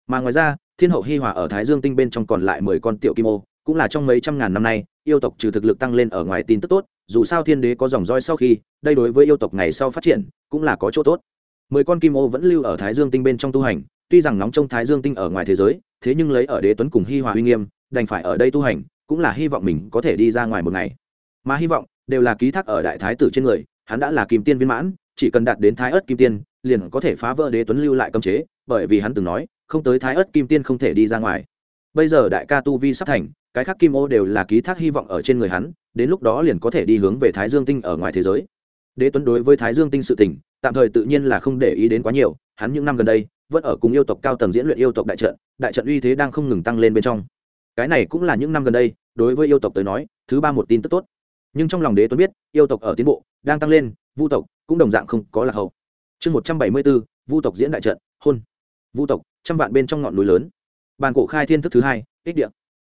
Mà ngoài ra, thiên hậu hi hòa ở thái dương tinh bên trong còn lại mười con tiểu kim ô, cũng là trong mấy trăm ngàn năm nay, yêu tộc trừ thực lực tăng lên ở ngoài tin tức tốt, dù sao thiên đế có dòng roi sau khi, đây đối với yêu tộc ngày sau phát triển, cũng là có chỗ tốt. Mười con kim ô vẫn lưu ở thái dương tinh bên trong tu hành tuy rằng nóng trong thái dương tinh ở ngoài thế giới, thế nhưng lấy ở đế tuấn cùng hi hòa uy nghiêm, đành phải ở đây tu hành, cũng là hy vọng mình có thể đi ra ngoài một ngày. Mà hy vọng, đều là ký thác ở đại thái tử trên người, hắn đã là kim tiên viên mãn, chỉ cần đạt đến thái ớt kim tiên, liền có thể phá vỡ đế tuấn lưu lại cấm chế, bởi vì hắn từng nói, không tới thái ớt kim tiên không thể đi ra ngoài. Bây giờ đại ca tu vi sắp thành, cái khác kim ô đều là ký thác hy vọng ở trên người hắn, đến lúc đó liền có thể đi hướng về thái dương tinh ở ngoài thế giới. Đế tuấn đối với thái dương tinh sự tỉnh tạm thời tự nhiên là không để ý đến quá nhiều, hắn những năm gần đây vẫn ở cùng yêu tộc cao tầng diễn luyện yêu tộc đại trận đại trận uy thế đang không ngừng tăng lên bên trong. Cái này cũng là những năm gần đây, đối với yêu tộc tới nói, thứ ba một tin tức tốt. Nhưng trong lòng đế tuấn biết, yêu tộc ở tiến bộ, đang tăng lên, vu tộc cũng đồng dạng không có lạc hậu. Chương một trăm bảy mươi bốn, vu tộc diễn đại trận, hôn. Vu tộc, trăm vạn bên trong ngọn núi lớn. Bàn cổ khai thiên thức thứ hai, ích địa.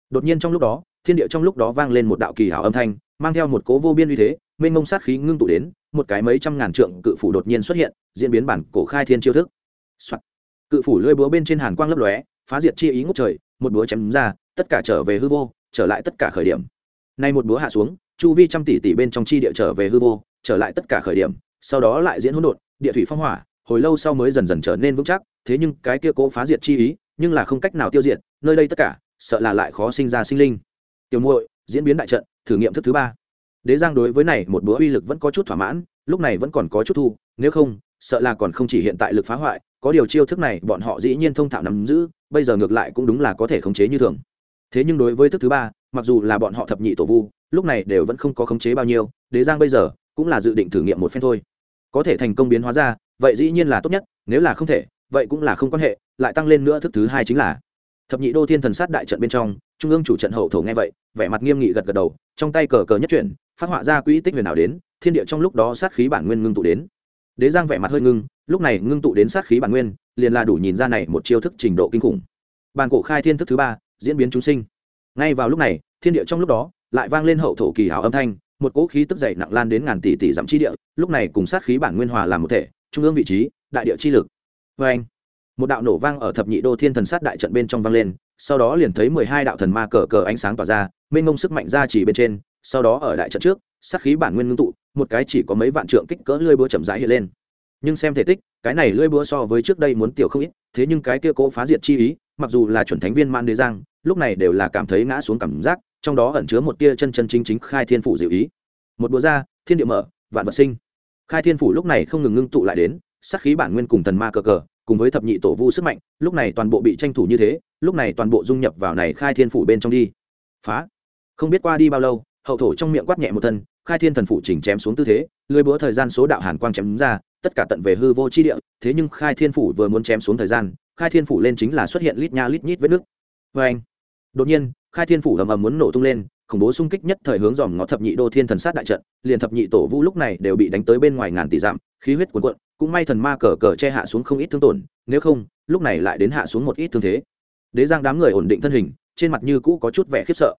Đột nhiên trong lúc đó, thiên địa trong lúc đó vang lên một đạo kỳ hảo âm thanh, mang theo một cố vô biên uy thế, mênh mông sát khí ngưng tụ đến, một cái mấy trăm ngàn trượng cự phủ đột nhiên xuất hiện, diễn biến bản cổ khai thiên chiêu thức、Soạn cự phủ lưỡi búa bên trên hàn quang lấp lóe, phá diệt chi ý ngút trời, một búa chém ra, tất cả trở về hư vô, trở lại tất cả khởi điểm. Nay một búa hạ xuống, chu vi trăm tỷ tỷ bên trong chi địa trở về hư vô, trở lại tất cả khởi điểm, sau đó lại diễn hỗn độn, địa thủy phong hỏa, hồi lâu sau mới dần dần trở nên vững chắc, thế nhưng cái kia cố phá diệt chi ý, nhưng là không cách nào tiêu diệt, nơi đây tất cả, sợ là lại khó sinh ra sinh linh. Tiểu muội, diễn biến đại trận, thử nghiệm thức thứ ba. Đế giang đối với này một bữa uy lực vẫn có chút thỏa mãn, lúc này vẫn còn có chút thu, nếu không, sợ là còn không chỉ hiện tại lực phá hoại có điều chiêu thức này bọn họ dĩ nhiên thông thạo nắm giữ, bây giờ ngược lại cũng đúng là có thể khống chế như thường. Thế nhưng đối với thức thứ ba, mặc dù là bọn họ thập nhị tổ vu, lúc này đều vẫn không có khống chế bao nhiêu, đế giang bây giờ cũng là dự định thử nghiệm một phen thôi. Có thể thành công biến hóa ra, vậy dĩ nhiên là tốt nhất, nếu là không thể, vậy cũng là không quan hệ, lại tăng lên nữa thức thứ hai chính là. Thập nhị đô thiên thần sát đại trận bên trong, trung ương chủ trận hậu thổ nghe vậy, vẻ mặt nghiêm nghị gật gật đầu, trong tay cờ cờ nhất chuyển, phát họa ra quỹ tích huyền nào đến, thiên địa trong lúc đó sát khí bản nguyên ngưng tụ đến đế giang vẻ mặt hơi ngưng, lúc này ngưng tụ đến sát khí bản nguyên, liền là đủ nhìn ra này một chiêu thức trình độ kinh khủng. Bàn cổ khai thiên thức thứ ba, diễn biến chúng sinh. Ngay vào lúc này, thiên địa trong lúc đó, lại vang lên hậu thổ kỳ hảo âm thanh, một cỗ khí tức dậy nặng lan đến ngàn tỷ tỷ dặm chi địa, lúc này cùng sát khí bản nguyên hòa làm một thể, trung ương vị trí, đại địa chi lực. Vê anh, một đạo nổ vang ở thập nhị đô thiên thần sát đại trận bên trong vang lên, sau đó liền thấy mười hai đạo thần ma cờ cờ ánh sáng tỏa ra, mênh mông sức mạnh ra chỉ bên trên, sau đó ở đại trận trước, sát khí bản nguyên ngưng tụ một cái chỉ có mấy vạn trượng kích cỡ lưỡi búa chậm rãi hiện lên. Nhưng xem thể tích, cái này lưỡi búa so với trước đây muốn tiểu không ít, thế nhưng cái kia cố phá diệt chi ý, mặc dù là chuẩn thánh viên man đế giang, lúc này đều là cảm thấy ngã xuống cảm giác, trong đó ẩn chứa một tia chân chân chính chính khai thiên phủ diệu ý. Một búa ra, thiên địa mở, vạn vật sinh. Khai thiên phủ lúc này không ngừng ngưng tụ lại đến, sát khí bản nguyên cùng thần ma cờ cờ, cùng với thập nhị tổ vu sức mạnh, lúc này toàn bộ bị tranh thủ như thế, lúc này toàn bộ dung nhập vào này khai thiên phủ bên trong đi. Phá. Không biết qua đi bao lâu, hậu thổ trong miệng quát nhẹ một thân khai thiên thần phủ chỉnh chém xuống tư thế, lưới búa thời gian số đạo hàn quang chém ra, tất cả tận về hư vô chi địa, thế nhưng khai thiên phủ vừa muốn chém xuống thời gian, khai thiên phủ lên chính là xuất hiện lít nha lít nhít vết nước. Vê anh đột nhiên, khai thiên phủ ầm ầm muốn nổ tung lên, khủng bố xung kích nhất thời hướng dòm ngõ thập nhị đô thiên thần sát đại trận, liền thập nhị tổ vũ lúc này đều bị đánh tới bên ngoài ngàn tỷ dặm, khí huyết cuồn cuộn, cũng may thần ma cờ cờ che hạ xuống không ít thương tổn, nếu không, lúc này lại đến hạ xuống một ít thương thế. Đế giang đám người ổn định thân hình, trên mặt như cũ có chút vẻ khiếp sợ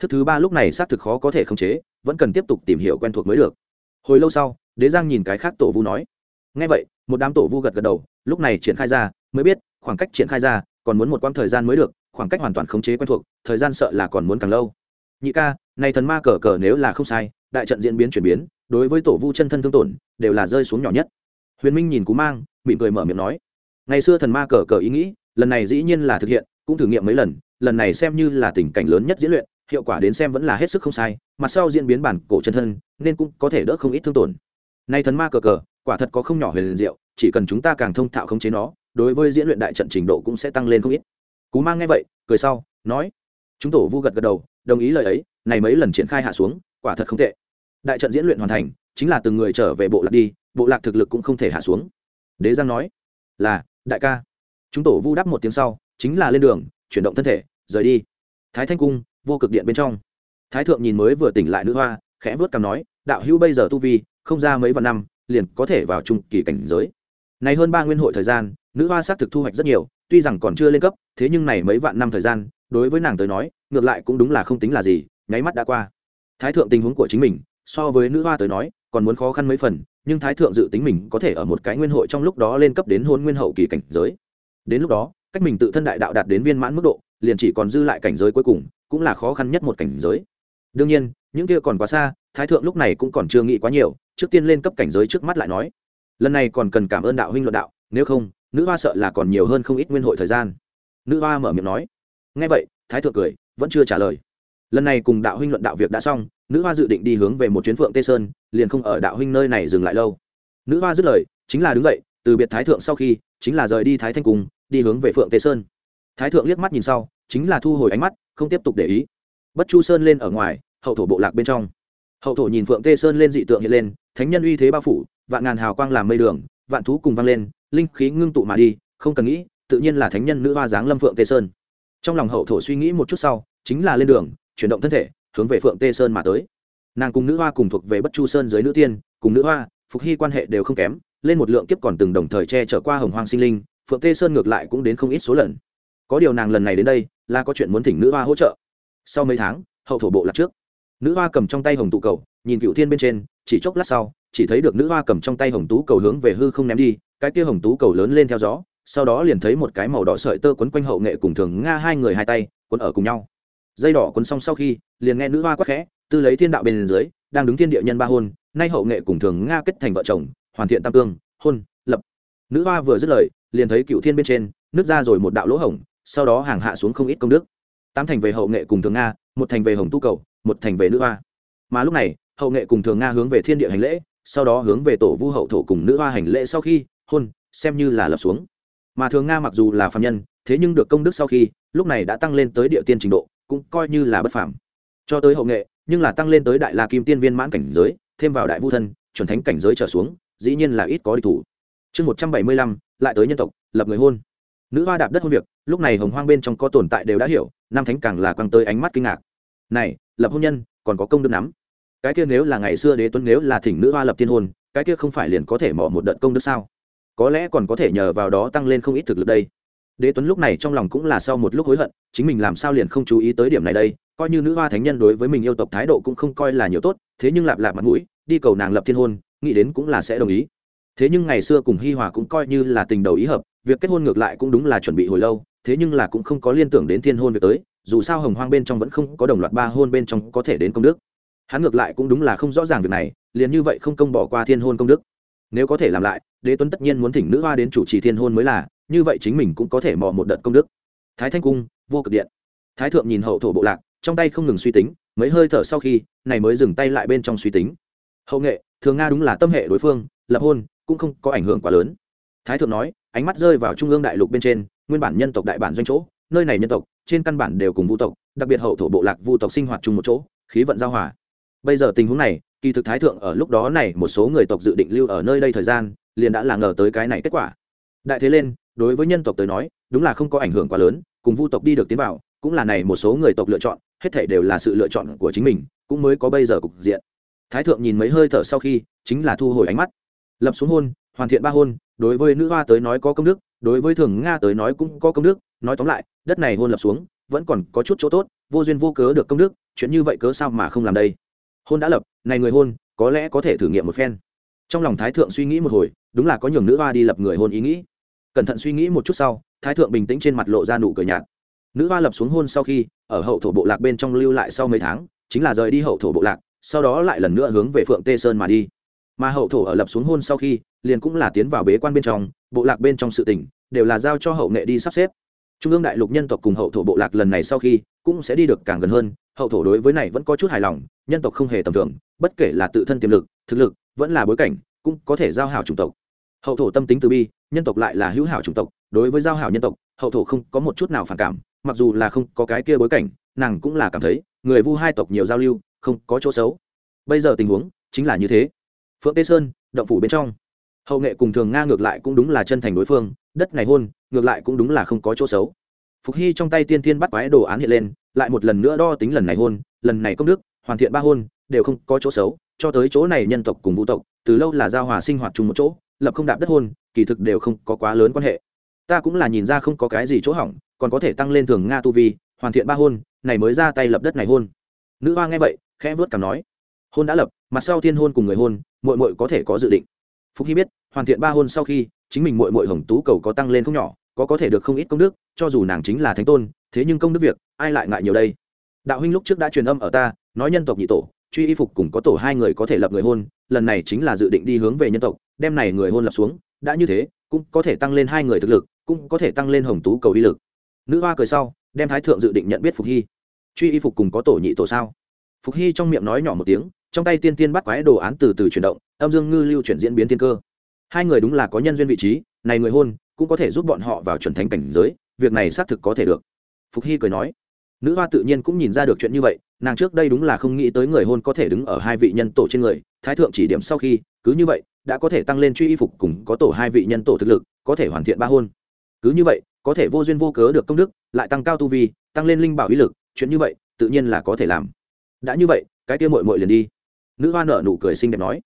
thức thứ ba lúc này xác thực khó có thể khống chế, vẫn cần tiếp tục tìm hiểu quen thuộc mới được. Hồi lâu sau, đế giang nhìn cái khác tổ vu nói. Ngay vậy, một đám tổ vu gật gật đầu, lúc này triển khai ra, mới biết, khoảng cách triển khai ra, còn muốn một quãng thời gian mới được, khoảng cách hoàn toàn khống chế quen thuộc, thời gian sợ là còn muốn càng lâu. Nhị ca, này thần ma cờ cờ nếu là không sai, đại trận diễn biến chuyển biến, đối với tổ vu chân thân thương tổn, đều là rơi xuống nhỏ nhất. Huyền minh nhìn cú mang, mỉm cười mở miệng nói. Ngày xưa thần ma cờ cờ ý nghĩ, lần này dĩ nhiên là thực hiện, cũng thử nghiệm mấy lần lần này xem như là tình cảnh lớn nhất diễn luyện hiệu quả đến xem vẫn là hết sức không sai mặt sau diễn biến bản cổ chân thân, nên cũng có thể đỡ không ít thương tổn. Nay thần ma cờ cờ, quả thật có không nhỏ huyền diệu, chỉ cần chúng ta càng thông thạo khống chế nó, đối với diễn luyện đại trận trình độ cũng sẽ tăng lên không ít. Cú mang nghe vậy, cười sau, nói, chúng tổ vu gật gật đầu, đồng ý lời ấy, này mấy lần triển khai hạ xuống, quả thật không tệ. Đại trận diễn luyện hoàn thành, chính là từng người trở về bộ lạc đi, bộ lạc thực lực cũng không thể hạ xuống. Đế giang nói, là, đại ca. Chúng tổ vu đáp một tiếng sau, chính là lên đường, chuyển động thân thể, rời đi. Thái thanh cung vô cực điện bên trong. Thái thượng nhìn mới vừa tỉnh lại nữ hoa, khẽ vớt cằm nói, đạo hữu bây giờ tu vi, không ra mấy vạn năm, liền có thể vào trung kỳ cảnh giới. Này hơn ba nguyên hội thời gian, nữ hoa xác thực thu hoạch rất nhiều, tuy rằng còn chưa lên cấp, thế nhưng này mấy vạn năm thời gian, đối với nàng tới nói, ngược lại cũng đúng là không tính là gì, nháy mắt đã qua. Thái thượng tình huống của chính mình, so với nữ hoa tới nói, còn muốn khó khăn mấy phần, nhưng thái thượng dự tính mình có thể ở một cái nguyên hội trong lúc đó lên cấp đến hôn nguyên hậu kỳ cảnh giới. Đến lúc đó, cách mình tự thân đại đạo đạt đến viên mãn mức độ, liền chỉ còn dư lại cảnh giới cuối cùng cũng là khó khăn nhất một cảnh giới. Đương nhiên, những kia còn quá xa, thái thượng lúc này cũng còn chưa nghĩ quá nhiều, trước tiên lên cấp cảnh giới trước mắt lại nói. Lần này còn cần cảm ơn đạo huynh luận đạo, nếu không, nữ hoa sợ là còn nhiều hơn không ít nguyên hội thời gian. Nữ hoa mở miệng nói. Ngay vậy, thái thượng cười, vẫn chưa trả lời. Lần này cùng đạo huynh luận đạo việc đã xong, nữ hoa dự định đi hướng về một chuyến phượng tê sơn, liền không ở đạo huynh nơi này dừng lại lâu. Nữ hoa dứt lời, chính là đứng dậy, từ biệt thái thượng sau khi, chính là rời đi thái thanh cung, đi hướng về phượng tê sơn. Thái thượng liếc mắt nhìn sau, chính là thu hồi ánh mắt không tiếp tục để ý. Bất chu sơn lên ở ngoài, hậu thổ bộ lạc bên trong. Hậu thổ nhìn phượng tê sơn lên dị tượng hiện lên, thánh nhân uy thế bao phủ, vạn ngàn hào quang làm mây đường, vạn thú cùng vang lên, linh khí ngưng tụ mà đi, không cần nghĩ, tự nhiên là thánh nhân nữ hoa giáng lâm phượng tê sơn. Trong lòng hậu thổ suy nghĩ một chút sau, chính là lên đường, chuyển động thân thể, hướng về phượng tê sơn mà tới. Nàng cùng nữ hoa cùng thuộc về bất chu sơn dưới nữ tiên, cùng nữ hoa, phục hy quan hệ đều không kém, lên một lượng kiếp còn từng đồng thời che chở qua hồng hoang sinh linh, phượng tê sơn ngược lại cũng đến không ít số lần có điều nàng lần này đến đây, là có chuyện muốn thỉnh nữ hoa hỗ trợ. Sau mấy tháng, hậu thổ bộ lạc trước, nữ hoa cầm trong tay hồng tụ cầu, nhìn cựu thiên bên trên, chỉ chốc lát sau, chỉ thấy được nữ hoa cầm trong tay hồng tú cầu hướng về hư không ném đi, cái kia hồng tú cầu lớn lên theo gió, sau đó liền thấy một cái màu đỏ sợi tơ quấn quanh hậu nghệ cùng thường nga hai người hai tay, quấn ở cùng nhau. Dây đỏ quấn xong sau khi, liền nghe nữ hoa quắc khẽ, tư lấy thiên đạo bên dưới, đang đứng thiên địa nhân ba hôn, nay hậu nghệ cùng thường nga kết thành vợ chồng, hoàn thiện tam cương, hôn, lập. Nữ hoa vừa dứt lời, liền thấy cựu thiên bên trên nước ra rồi một đạo lỗ hổng sau đó hàng hạ xuống không ít công đức. Tám thành về hậu nghệ cùng thường nga, một thành về hồng tu cầu, một thành về nữ hoa. Mà lúc này, hậu nghệ cùng thường nga hướng về thiên địa hành lễ, sau đó hướng về tổ vu hậu thổ cùng nữ hoa hành lễ sau khi, hôn, xem như là lập xuống. Mà thường nga mặc dù là phạm nhân, thế nhưng được công đức sau khi, lúc này đã tăng lên tới địa tiên trình độ, cũng coi như là bất phạm cho tới hậu nghệ, nhưng là tăng lên tới đại la kim tiên viên mãn cảnh giới, thêm vào đại vu thân, chuẩn thánh cảnh giới trở xuống, dĩ nhiên là ít có địch thủ. Chương một trăm bảy mươi lăm, lại tới nhân tộc, lập người hôn nữ hoa đạp đất hôn việc, lúc này hồng hoang bên trong có tồn tại đều đã hiểu, nam thánh càng là quăng tới ánh mắt kinh ngạc. Này, lập hôn nhân, còn có công đức nắm. Cái kia nếu là ngày xưa đế tuấn nếu là thỉnh nữ hoa lập thiên hôn, cái kia không phải liền có thể mỏ một đợt công đức sao? Có lẽ còn có thể nhờ vào đó tăng lên không ít thực lực đây. Đế tuấn lúc này trong lòng cũng là sau một lúc hối hận, chính mình làm sao liền không chú ý tới điểm này đây, coi như nữ hoa thánh nhân đối với mình yêu tộc thái độ cũng không coi là nhiều tốt, thế nhưng lạp lạp mặt mũi, đi cầu nàng lập thiên hôn, nghĩ đến cũng là sẽ đồng ý thế nhưng ngày xưa cùng hi hòa cũng coi như là tình đầu ý hợp, việc kết hôn ngược lại cũng đúng là chuẩn bị hồi lâu, thế nhưng là cũng không có liên tưởng đến thiên hôn việc tới, dù sao hồng hoang bên trong vẫn không có đồng loạt ba hôn bên trong có thể đến công đức. Hắn ngược lại cũng đúng là không rõ ràng việc này, liền như vậy không công bỏ qua thiên hôn công đức. Nếu có thể làm lại, đế tuấn tất nhiên muốn thỉnh nữ hoa đến chủ trì thiên hôn mới là, như vậy chính mình cũng có thể mò một đợt công đức. Thái thanh cung, vô cực điện. Thái thượng nhìn hậu thổ bộ lạc, trong tay không ngừng suy tính, mấy hơi thở sau khi, này mới dừng tay lại bên trong suy tính. Hậu nghệ, thường nga đúng là tâm hệ đối phương, lập hôn cũng không có ảnh hưởng quá lớn. Thái thượng nói, ánh mắt rơi vào trung ương đại lục bên trên, nguyên bản nhân tộc đại bản doanh chỗ, nơi này nhân tộc, trên căn bản đều cùng vu tộc, đặc biệt hậu thổ bộ lạc vu tộc sinh hoạt chung một chỗ, khí vận giao hòa. Bây giờ tình huống này, kỳ thực thái thượng ở lúc đó này, một số người tộc dự định lưu ở nơi đây thời gian, liền đã là ngờ tới cái này kết quả. Đại thế lên, đối với nhân tộc tới nói, đúng là không có ảnh hưởng quá lớn, cùng vu tộc đi được tiến vào, cũng là này một số người tộc lựa chọn, hết thể đều là sự lựa chọn của chính mình, cũng mới có bây giờ cục diện. Thái thượng nhìn mấy hơi thở sau khi, chính là thu hồi ánh mắt lập xuống hôn, hoàn thiện ba hôn, đối với nữ hoa tới nói có công đức, đối với thường nga tới nói cũng có công đức. Nói tóm lại, đất này hôn lập xuống, vẫn còn có chút chỗ tốt, vô duyên vô cớ được công đức, chuyện như vậy cớ sao mà không làm đây? Hôn đã lập, này người hôn, có lẽ có thể thử nghiệm một phen. Trong lòng thái thượng suy nghĩ một hồi, đúng là có nhường nữ hoa đi lập người hôn ý nghĩ. Cẩn thận suy nghĩ một chút sau, thái thượng bình tĩnh trên mặt lộ ra nụ cười nhạt. Nữ hoa lập xuống hôn sau khi, ở hậu thổ bộ lạc bên trong lưu lại sau mấy tháng, chính là rời đi hậu thổ bộ lạc, sau đó lại lần nữa hướng về phượng tê sơn mà đi mà hậu thổ ở lập xuống hôn sau khi, liền cũng là tiến vào bế quan bên trong, bộ lạc bên trong sự tỉnh đều là giao cho hậu nghệ đi sắp xếp. Trung ương đại lục nhân tộc cùng hậu thổ bộ lạc lần này sau khi, cũng sẽ đi được càng gần hơn, hậu thổ đối với này vẫn có chút hài lòng, nhân tộc không hề tầm thường, bất kể là tự thân tiềm lực, thực lực, vẫn là bối cảnh, cũng có thể giao hảo chủng tộc. Hậu thổ tâm tính từ bi, nhân tộc lại là hữu hảo chủng tộc, đối với giao hảo nhân tộc, hậu thổ không có một chút nào phản cảm, mặc dù là không có cái kia bối cảnh, nàng cũng là cảm thấy, người vu hai tộc nhiều giao lưu, không có chỗ xấu. Bây giờ tình huống, chính là như thế phượng tê sơn, động phủ bên trong. Hậu nghệ cùng thường nga ngược lại cũng đúng là chân thành đối phương, đất này hôn, ngược lại cũng đúng là không có chỗ xấu. Phục hy trong tay tiên tiên bắt quái đồ án hiện lên, lại một lần nữa đo tính lần này hôn, lần này công đức, hoàn thiện ba hôn, đều không có chỗ xấu, cho tới chỗ này nhân tộc cùng vũ tộc, từ lâu là giao hòa sinh hoạt chung một chỗ, lập không đạp đất hôn, kỳ thực đều không có quá lớn quan hệ. Ta cũng là nhìn ra không có cái gì chỗ hỏng, còn có thể tăng lên thường nga tu vi, hoàn thiện ba hôn, này mới ra tay lập đất này hôn. Nữ hoa nghe vậy, khẽ vớt cảm nói hôn đã lập, mặt sau thiên hôn cùng người hôn mội mội có thể có dự định. Phúc hy biết, hoàn thiện ba hôn sau khi, chính mình mội mội hồng tú cầu có tăng lên không nhỏ, có có thể được không ít công đức, cho dù nàng chính là thánh tôn, thế nhưng công đức việc, ai lại ngại nhiều đây? Đạo huynh lúc trước đã truyền âm ở ta, nói nhân tộc nhị tổ, truy y phục cùng có tổ hai người có thể lập người hôn, lần này chính là dự định đi hướng về nhân tộc, đem này người hôn lập xuống, đã như thế, cũng có thể tăng lên hai người thực lực, cũng có thể tăng lên hồng tú cầu uy lực. Nữ hoa cười sau, đem thái thượng dự định nhận biết phục hy. Truy y phục cùng có tổ nhị tổ sao? Phục hy trong miệng nói nhỏ một tiếng trong tay tiên tiên bắt quái đồ án từ từ chuyển động, âm dương ngư lưu chuyển diễn biến tiên cơ. Hai người đúng là có nhân duyên vị trí, này người hôn cũng có thể giúp bọn họ vào chuẩn thánh cảnh giới, việc này xác thực có thể được. Phục hy cười nói, nữ hoa tự nhiên cũng nhìn ra được chuyện như vậy, nàng trước đây đúng là không nghĩ tới người hôn có thể đứng ở hai vị nhân tổ trên người, thái thượng chỉ điểm sau khi, cứ như vậy, đã có thể tăng lên truy y phục cùng có tổ hai vị nhân tổ thực lực, có thể hoàn thiện ba hôn. Cứ như vậy, có thể vô duyên vô cớ được công đức, lại tăng cao tu vi, tăng lên linh bảo uy lực, chuyện như vậy, tự nhiên là có thể làm. Đã như vậy, cái kia mội mội liền đi nữ hoa nở nụ cười xinh đẹp nói.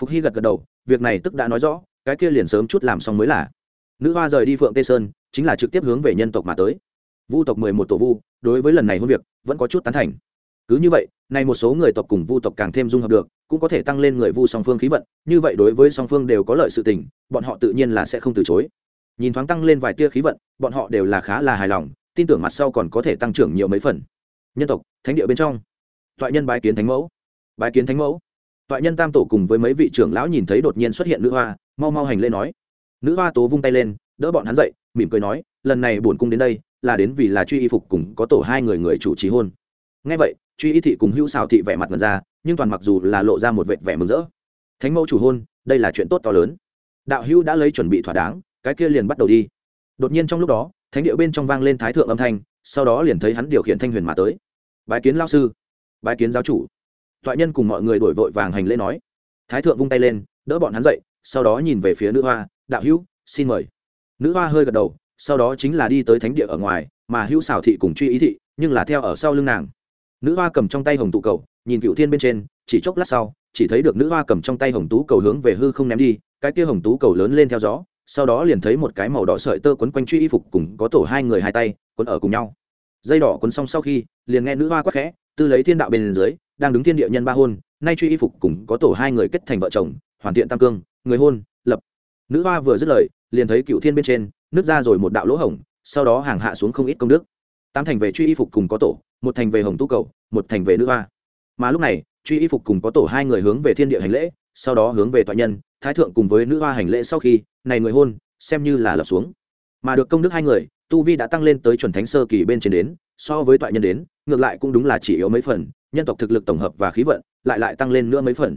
Phục hy gật gật đầu, việc này tức đã nói rõ, cái kia liền sớm chút làm xong mới là. Nữ hoa rời đi phượng tây sơn, chính là trực tiếp hướng về nhân tộc mà tới. Vu tộc mười một tổ vu, đối với lần này hôn việc, vẫn có chút tán thành. Cứ như vậy, nay một số người tộc cùng vu tộc càng thêm dung hợp được, cũng có thể tăng lên người vu song phương khí vận, như vậy đối với song phương đều có lợi sự tình, bọn họ tự nhiên là sẽ không từ chối. Nhìn thoáng tăng lên vài tia khí vận, bọn họ đều là khá là hài lòng, tin tưởng mặt sau còn có thể tăng trưởng nhiều mấy phần. Nhân tộc, thánh địa bên trong. Toại nhân bái kiến thánh mẫu bái kiến thánh mẫu. Toại nhân tam tổ cùng với mấy vị trưởng lão nhìn thấy đột nhiên xuất hiện nữ hoa, mau mau hành lễ nói. Nữ hoa tố vung tay lên, đỡ bọn hắn dậy, mỉm cười nói, lần này bổn cung đến đây, là đến vì là truy y phục cùng có tổ hai người người chủ trì hôn. Ngay vậy, truy y thị cùng hữu xào thị vẻ mặt ngần ra, nhưng toàn mặc dù là lộ ra một vệt vẻ mừng rỡ. Thánh mẫu chủ hôn, đây là chuyện tốt to lớn. Đạo hữu đã lấy chuẩn bị thỏa đáng, cái kia liền bắt đầu đi. Đột nhiên trong lúc đó, thánh điệu bên trong vang lên thái thượng âm thanh, sau đó liền thấy hắn điều khiển thanh huyền mà tới. Bái kiến lao sư, bái kiến giáo chủ toại nhân cùng mọi người đổi vội vàng hành lễ nói. Thái thượng vung tay lên, đỡ bọn hắn dậy, sau đó nhìn về phía nữ hoa, đạo hữu, xin mời. Nữ hoa hơi gật đầu, sau đó chính là đi tới thánh địa ở ngoài, mà hữu xảo thị cùng truy ý thị, nhưng là theo ở sau lưng nàng. Nữ hoa cầm trong tay hồng tụ cầu, nhìn cựu thiên bên trên, chỉ chốc lát sau, chỉ thấy được nữ hoa cầm trong tay hồng tú cầu hướng về hư không ném đi, cái kia hồng tú cầu lớn lên theo gió, sau đó liền thấy một cái màu đỏ sợi tơ quấn quanh truy y phục cùng có tổ hai người hai tay, quấn ở cùng nhau dây đỏ quấn xong sau khi, liền nghe nữ hoa quắc khẽ, tư lấy thiên đạo bên dưới, đang đứng thiên địa nhân ba hôn, nay truy y phục cùng có tổ hai người kết thành vợ chồng, hoàn thiện tam cương, người hôn, lập. Nữ hoa vừa dứt lời, liền thấy cựu thiên bên trên, nứt ra rồi một đạo lỗ hổng, sau đó hàng hạ xuống không ít công đức. Tám thành về truy y phục cùng có tổ, một thành về hồng tu cầu, một thành về nữ hoa. Mà lúc này, truy y phục cùng có tổ hai người hướng về thiên địa hành lễ, sau đó hướng về thoại nhân, thái thượng cùng với nữ hoa hành lễ sau khi, này người hôn, xem như là lập xuống. Mà được công đức hai người tu vi đã tăng lên tới chuẩn thánh sơ kỳ bên trên đến, so với toại nhân đến, ngược lại cũng đúng là chỉ yếu mấy phần, nhân tộc thực lực tổng hợp và khí vận lại lại tăng lên nữa mấy phần.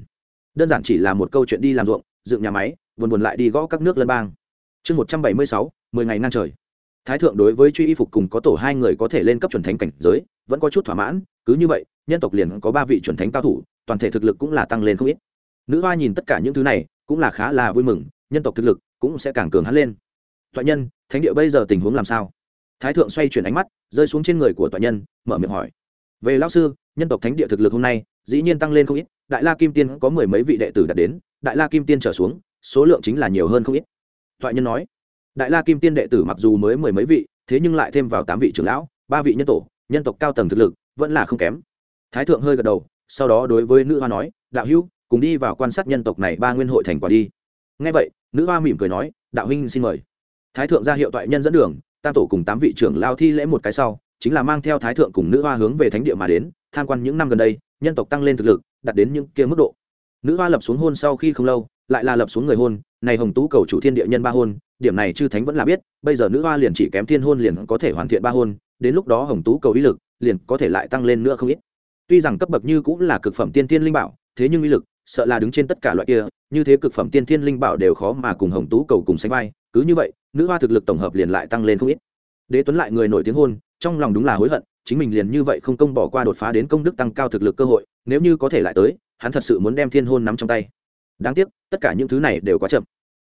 Đơn giản chỉ là một câu chuyện đi làm ruộng, dựng nhà máy, buồn buồn lại đi gõ các nước lân bang. Chương một trăm bảy mươi sáu, mười ngày ngang trời. Thái thượng đối với truy y phục cùng có tổ hai người có thể lên cấp chuẩn thánh cảnh giới, vẫn có chút thỏa mãn, cứ như vậy, nhân tộc liền có ba vị chuẩn thánh cao thủ, toàn thể thực lực cũng là tăng lên không ít. Nữ hoa nhìn tất cả những thứ này, cũng là khá là vui mừng, nhân tộc thực lực cũng sẽ càng cường hắn lên toại nhân, thánh địa bây giờ tình huống làm sao? Thái thượng xoay chuyển ánh mắt, rơi xuống trên người của toại nhân, mở miệng hỏi. Về lão sư, nhân tộc thánh địa thực lực hôm nay, dĩ nhiên tăng lên không ít, đại la kim tiên có mười mấy vị đệ tử đạt đến, đại la kim tiên trở xuống, số lượng chính là nhiều hơn không ít. Toại nhân nói. Đại la kim tiên đệ tử mặc dù mới mười mấy vị, thế nhưng lại thêm vào tám vị trưởng lão, ba vị nhân tổ, nhân tộc cao tầng thực lực, vẫn là không kém. Thái thượng hơi gật đầu, sau đó đối với nữ hoa nói, đạo hữu, cùng đi vào quan sát nhân tộc này ba nguyên hội thành quả đi. Ngay vậy, nữ hoa mỉm cười nói, đạo huynh xin mời thái thượng ra hiệu toại nhân dẫn đường, tam tổ cùng tám vị trưởng lao thi lễ một cái sau, chính là mang theo thái thượng cùng nữ hoa hướng về thánh địa mà đến, tham quan những năm gần đây, nhân tộc tăng lên thực lực, đạt đến những kia mức độ. Nữ hoa lập xuống hôn sau khi không lâu, lại là lập xuống người hôn, này hồng tú cầu chủ thiên địa nhân ba hôn, điểm này chư thánh vẫn là biết, bây giờ nữ hoa liền chỉ kém thiên hôn liền có thể hoàn thiện ba hôn, đến lúc đó hồng tú cầu ý lực liền có thể lại tăng lên nữa không ít. Tuy rằng cấp bậc như cũng là cực phẩm tiên tiên linh bảo, thế nhưng ý lực, sợ là đứng trên tất cả loại kia, như thế cực phẩm tiên thiên linh bảo đều khó mà cùng hồng tú cầu cùng sánh vai cứ như vậy, nữ hoa thực lực tổng hợp liền lại tăng lên không ít. Đế tuấn lại người nổi tiếng hôn, trong lòng đúng là hối hận, chính mình liền như vậy không công bỏ qua đột phá đến công đức tăng cao thực lực cơ hội, nếu như có thể lại tới, hắn thật sự muốn đem thiên hôn nắm trong tay. Đáng tiếc, tất cả những thứ này đều quá chậm.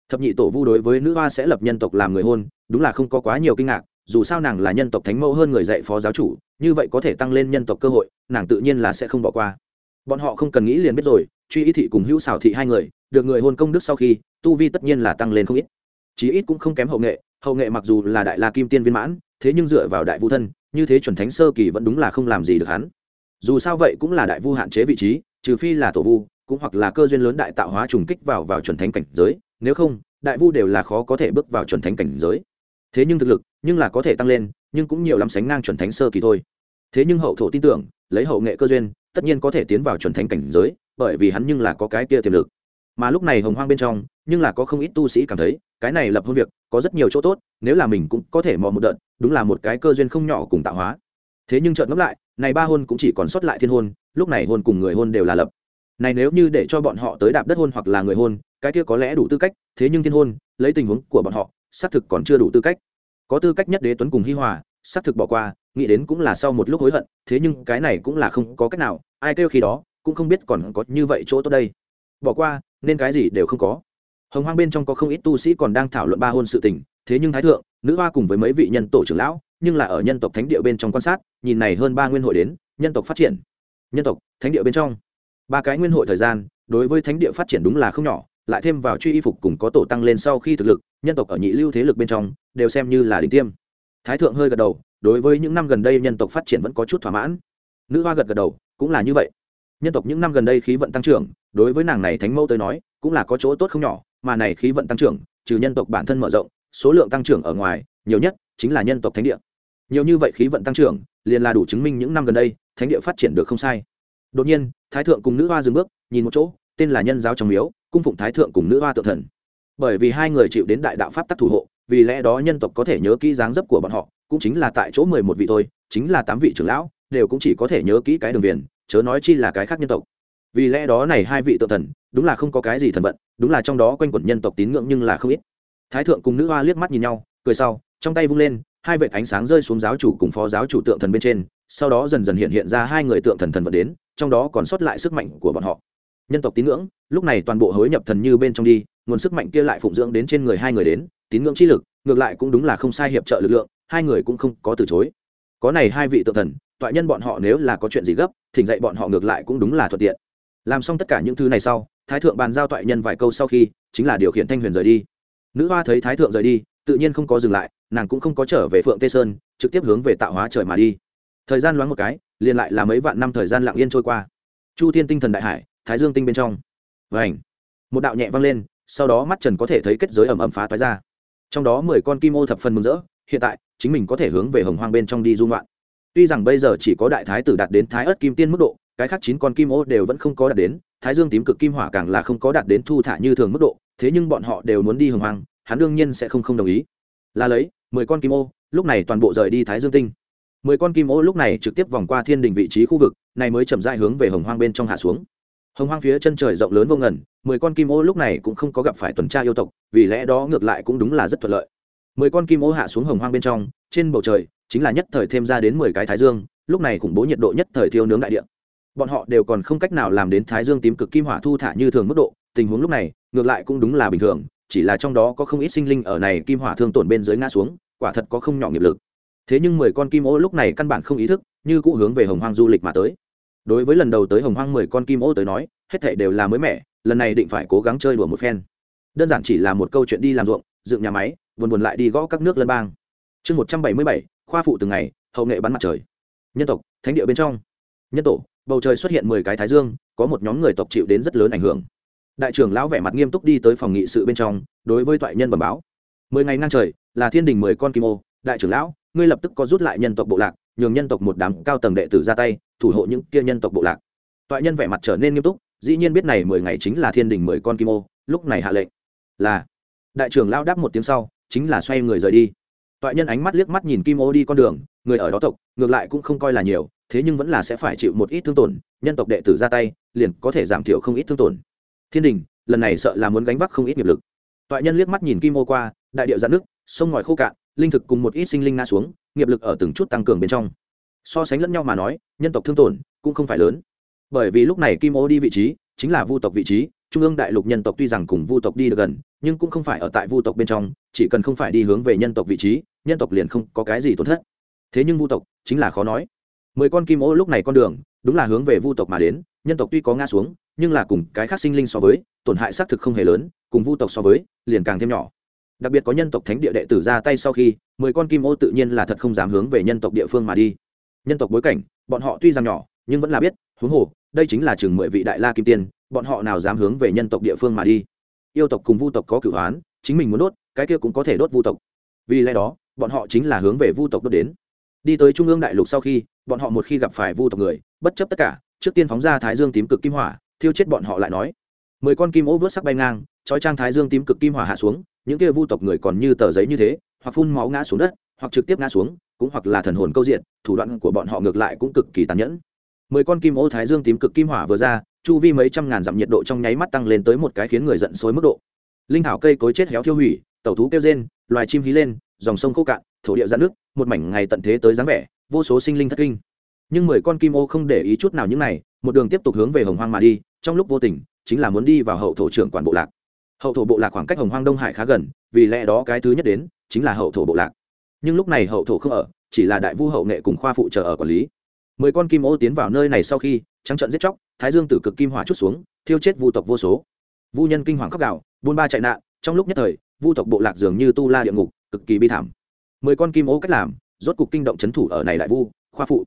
Thập nhị tổ vu đối với nữ hoa sẽ lập nhân tộc làm người hôn, đúng là không có quá nhiều kinh ngạc, dù sao nàng là nhân tộc thánh mẫu hơn người dạy phó giáo chủ, như vậy có thể tăng lên nhân tộc cơ hội, nàng tự nhiên là sẽ không bỏ qua. Bọn họ không cần nghĩ liền biết rồi, truy ý thị cùng hữu xảo thị hai người, được người hôn công đức sau khi, tu vi tất nhiên là tăng lên không ít chí ít cũng không kém hậu nghệ hậu nghệ mặc dù là đại la kim tiên viên mãn, thế nhưng dựa vào đại vu thân, như thế chuẩn thánh sơ kỳ vẫn đúng là không làm gì được hắn. Dù sao vậy cũng là đại vu hạn chế vị trí, trừ phi là tổ vu, cũng hoặc là cơ duyên lớn đại tạo hóa trùng kích vào vào chuẩn thánh cảnh giới, nếu không, đại vu đều là khó có thể bước vào chuẩn thánh cảnh giới. Thế nhưng thực lực, nhưng là có thể tăng lên, nhưng cũng nhiều lắm sánh ngang chuẩn thánh sơ kỳ thôi. Thế nhưng hậu thổ tin tưởng, lấy hậu nghệ cơ duyên, tất nhiên có thể tiến vào chuẩn thánh cảnh giới, bởi vì hắn nhưng là có cái kia tiềm lực mà lúc này hồng hoang bên trong, nhưng là có không ít tu sĩ cảm thấy, cái này lập hôn việc, có rất nhiều chỗ tốt, nếu là mình cũng có thể mò một đợt, đúng là một cái cơ duyên không nhỏ cùng tạo hóa. Thế nhưng chợt ngẫm lại, này ba hôn cũng chỉ còn sót lại thiên hôn, lúc này hôn cùng người hôn đều là lập. Này nếu như để cho bọn họ tới đạp đất hôn hoặc là người hôn, cái kia có lẽ đủ tư cách, thế nhưng thiên hôn, lấy tình huống của bọn họ, xác thực còn chưa đủ tư cách. Có tư cách nhất đế tuấn cùng hi hòa, xác thực bỏ qua, nghĩ đến cũng là sau một lúc hối hận, thế nhưng cái này cũng là không có cách nào, ai kêu khi đó, cũng không biết còn có như vậy chỗ tốt đây. Bỏ qua nên cái gì đều không có. Hồng hoang bên trong có không ít tu sĩ còn đang thảo luận ba hôn sự tình, thế nhưng thái thượng, nữ hoa cùng với mấy vị nhân tổ trưởng lão, nhưng là ở nhân tộc thánh địa bên trong quan sát, nhìn này hơn ba nguyên hội đến, nhân tộc phát triển. Nhân tộc, thánh địa bên trong. Ba cái nguyên hội thời gian, đối với thánh địa phát triển đúng là không nhỏ, lại thêm vào truy y phục cùng có tổ tăng lên sau khi thực lực, nhân tộc ở nhị lưu thế lực bên trong, đều xem như là đỉnh tiêm. Thái thượng hơi gật đầu, đối với những năm gần đây nhân tộc phát triển vẫn có chút thỏa mãn. Nữ hoa gật gật đầu, cũng là như vậy nhân tộc những năm gần đây khí vận tăng trưởng, đối với nàng này thánh mẫu tới nói, cũng là có chỗ tốt không nhỏ, mà này khí vận tăng trưởng, trừ nhân tộc bản thân mở rộng, số lượng tăng trưởng ở ngoài, nhiều nhất chính là nhân tộc thánh địa. Nhiều như vậy khí vận tăng trưởng, liền là đủ chứng minh những năm gần đây, thánh địa phát triển được không sai. Đột nhiên, thái thượng cùng nữ hoa dừng bước, nhìn một chỗ, tên là nhân giáo trong miếu, cung phụng thái thượng cùng nữ hoa tự thần. Bởi vì hai người chịu đến đại đạo pháp tắc thủ hộ, vì lẽ đó nhân tộc có thể nhớ kỹ dáng dấp của bọn họ, cũng chính là tại chỗ mười một vị thôi, chính là tám vị trưởng lão, đều cũng chỉ có thể nhớ kỹ cái đường viền chớ nói chi là cái khác nhân tộc. Vì lẽ đó này hai vị tự thần, đúng là không có cái gì thần vận, đúng là trong đó quanh quẩn nhân tộc tín ngưỡng nhưng là không ít. Thái thượng cùng nữ hoa liếc mắt nhìn nhau, cười sau, trong tay vung lên, hai vệt ánh sáng rơi xuống giáo chủ cùng phó giáo chủ tượng thần bên trên, sau đó dần dần hiện hiện ra hai người tượng thần thần vật đến, trong đó còn sót lại sức mạnh của bọn họ. Nhân tộc tín ngưỡng, lúc này toàn bộ hối nhập thần như bên trong đi, nguồn sức mạnh kia lại phụng dưỡng đến trên người hai người đến, tín ngưỡng chi lực, ngược lại cũng đúng là không sai hiệp trợ lực lượng, hai người cũng không có từ chối. Có này hai vị tượng thần toại nhân bọn họ nếu là có chuyện gì gấp, thỉnh dạy bọn họ ngược lại cũng đúng là thuận tiện. Làm xong tất cả những thứ này sau, thái thượng bàn giao toại nhân vài câu sau khi, chính là điều khiển thanh huyền rời đi. Nữ hoa thấy thái thượng rời đi, tự nhiên không có dừng lại, nàng cũng không có trở về phượng tê sơn, trực tiếp hướng về tạo hóa trời mà đi. Thời gian loáng một cái, liền lại là mấy vạn năm thời gian lặng yên trôi qua. Chu thiên tinh thần đại hải, thái dương tinh bên trong. Và ảnh một đạo nhẹ vang lên, sau đó mắt trần có thể thấy kết giới ẩm ẩm phá toái ra. Trong đó mười con kim ô thập phần mừng rỡ, hiện tại, chính mình có thể hướng về hồng hoang bên trong đi dung loạn tuy rằng bây giờ chỉ có đại thái tử đạt đến thái ớt kim tiên mức độ, cái khác chín con kim ô đều vẫn không có đạt đến, thái dương tím cực kim hỏa càng là không có đạt đến thu thả như thường mức độ, thế nhưng bọn họ đều muốn đi hồng hoang, hắn đương nhiên sẽ không không đồng ý. Là lấy, mười con kim ô, lúc này toàn bộ rời đi thái dương tinh. Mười con kim ô lúc này trực tiếp vòng qua thiên đình vị trí khu vực, này mới chậm dại hướng về hồng hoang bên trong hạ xuống. Hồng hoang phía chân trời rộng lớn vô ngần, mười con kim ô lúc này cũng không có gặp phải tuần tra yêu tộc, vì lẽ đó ngược lại cũng đúng là rất thuận lợi. Mười con kim ô hạ xuống hồng hoang bên trong, trên bầu trời chính là nhất thời thêm ra đến mười cái thái dương, lúc này khủng bố nhiệt độ nhất thời thiêu nướng đại địa. Bọn họ đều còn không cách nào làm đến thái dương tím cực kim hỏa thu thả như thường mức độ, tình huống lúc này, ngược lại cũng đúng là bình thường, chỉ là trong đó có không ít sinh linh ở này kim hỏa thương tổn bên dưới ngã xuống, quả thật có không nhỏ nghiệp lực. Thế nhưng mười con kim ô lúc này căn bản không ý thức, như cũ hướng về hồng hoang du lịch mà tới. Đối với lần đầu tới hồng hoang mười con kim ô tới nói, hết thảy đều là mới mẻ, lần này định phải cố gắng chơi đùa một phen. Đơn giản chỉ là một câu chuyện đi làm ruộng, dựng nhà máy, buồn buồn lại đi gõ các nước lân bang. Chương một trăm bảy mươi bảy khoa phụ từng ngày, hậu nghệ bắn mặt trời. Nhân tộc, thánh địa bên trong. Nhân tổ, bầu trời xuất hiện mười cái thái dương, có một nhóm người tộc chịu đến rất lớn ảnh hưởng. Đại trưởng lão vẻ mặt nghiêm túc đi tới phòng nghị sự bên trong, đối với toại nhân bẩm báo. Mười ngày ngang trời, là thiên đình mười con kim ô, đại trưởng lão, ngươi lập tức có rút lại nhân tộc bộ lạc, nhường nhân tộc một đám cao tầng đệ tử ra tay, thủ hộ những kia nhân tộc bộ lạc. Toại nhân vẻ mặt trở nên nghiêm túc, dĩ nhiên biết này mười ngày chính là thiên đình mười con kim ô, lúc này hạ lệnh. Là, đại trưởng lão đáp một tiếng sau, chính là xoay người rời đi toại nhân ánh mắt liếc mắt nhìn kim ô đi con đường, người ở đó tộc, ngược lại cũng không coi là nhiều, thế nhưng vẫn là sẽ phải chịu một ít thương tổn, nhân tộc đệ tử ra tay, liền có thể giảm thiểu không ít thương tổn. Thiên đình, lần này sợ là muốn gánh vác không ít nghiệp lực. Toại nhân liếc mắt nhìn kim ô qua, đại điệu dạn nước, sông ngòi khô cạn, linh thực cùng một ít sinh linh ngã xuống, nghiệp lực ở từng chút tăng cường bên trong. So sánh lẫn nhau mà nói, nhân tộc thương tổn cũng không phải lớn. Bởi vì lúc này kim ô đi vị trí chính là vu tộc vị trí, trung ương đại lục nhân tộc tuy rằng cùng vu tộc đi được gần nhưng cũng không phải ở tại vu tộc bên trong, chỉ cần không phải đi hướng về nhân tộc vị trí, nhân tộc liền không có cái gì tổn thất. Thế nhưng vu tộc chính là khó nói. Mười con kim ô lúc này con đường, đúng là hướng về vu tộc mà đến, nhân tộc tuy có ngã xuống, nhưng là cùng cái khác sinh linh so với, tổn hại xác thực không hề lớn, cùng vu tộc so với, liền càng thêm nhỏ. Đặc biệt có nhân tộc thánh địa đệ tử ra tay sau khi, mười con kim ô tự nhiên là thật không dám hướng về nhân tộc địa phương mà đi. Nhân tộc bối cảnh, bọn họ tuy rằng nhỏ, nhưng vẫn là biết, huống hồ, đây chính là chừng mười vị đại la kim tiên, bọn họ nào dám hướng về nhân tộc địa phương mà đi yêu tộc cùng vu tộc có cửu hoán, chính mình muốn đốt, cái kia cũng có thể đốt vu tộc. Vì lẽ đó, bọn họ chính là hướng về vu tộc đốt đến. Đi tới trung ương đại lục sau khi, bọn họ một khi gặp phải vu tộc người, bất chấp tất cả, trước tiên phóng ra thái dương tím cực kim hỏa, thiêu chết bọn họ lại nói. Mười con kim ố vớt sắc bay ngang, trói trang thái dương tím cực kim hỏa hạ xuống, những kia vu tộc người còn như tờ giấy như thế, hoặc phun máu ngã xuống đất, hoặc trực tiếp ngã xuống, cũng hoặc là thần hồn câu diện, thủ đoạn của bọn họ ngược lại cũng cực kỳ tàn nhẫn. Mười con kim ô thái dương tím cực kim hỏa vừa ra chu vi mấy trăm ngàn dặm nhiệt độ trong nháy mắt tăng lên tới một cái khiến người giận xối mức độ. Linh thảo cây cối chết héo thiêu hủy, tẩu thú kêu rên, loài chim hí lên, dòng sông khô cạn, thổ địa giãn nước một mảnh ngày tận thế tới dáng vẻ, vô số sinh linh thất kinh. Nhưng mười con kim ô không để ý chút nào những này, một đường tiếp tục hướng về hồng hoang mà đi, trong lúc vô tình, chính là muốn đi vào hậu thổ trưởng quản bộ lạc. Hậu thổ bộ lạc khoảng cách hồng hoang đông hải khá gần, vì lẽ đó cái thứ nhất đến, chính là hậu thổ bộ lạc. Nhưng lúc này hậu thổ không ở, chỉ là đại vu hậu nghệ cùng khoa phụ trợ ở quản lý mười con kim ô tiến vào nơi này sau khi, trắng trận giết chóc, thái dương tử cực kim hỏa chút xuống, thiêu chết vu tộc vô số. Vu nhân kinh hoàng khóc gạo buôn ba chạy nạn, trong lúc nhất thời, vu tộc bộ lạc dường như tu la địa ngục, cực kỳ bi thảm. Mười con kim ô cách làm, rốt cục kinh động c h ấ n thủ ở này đại vu, khoa phụ.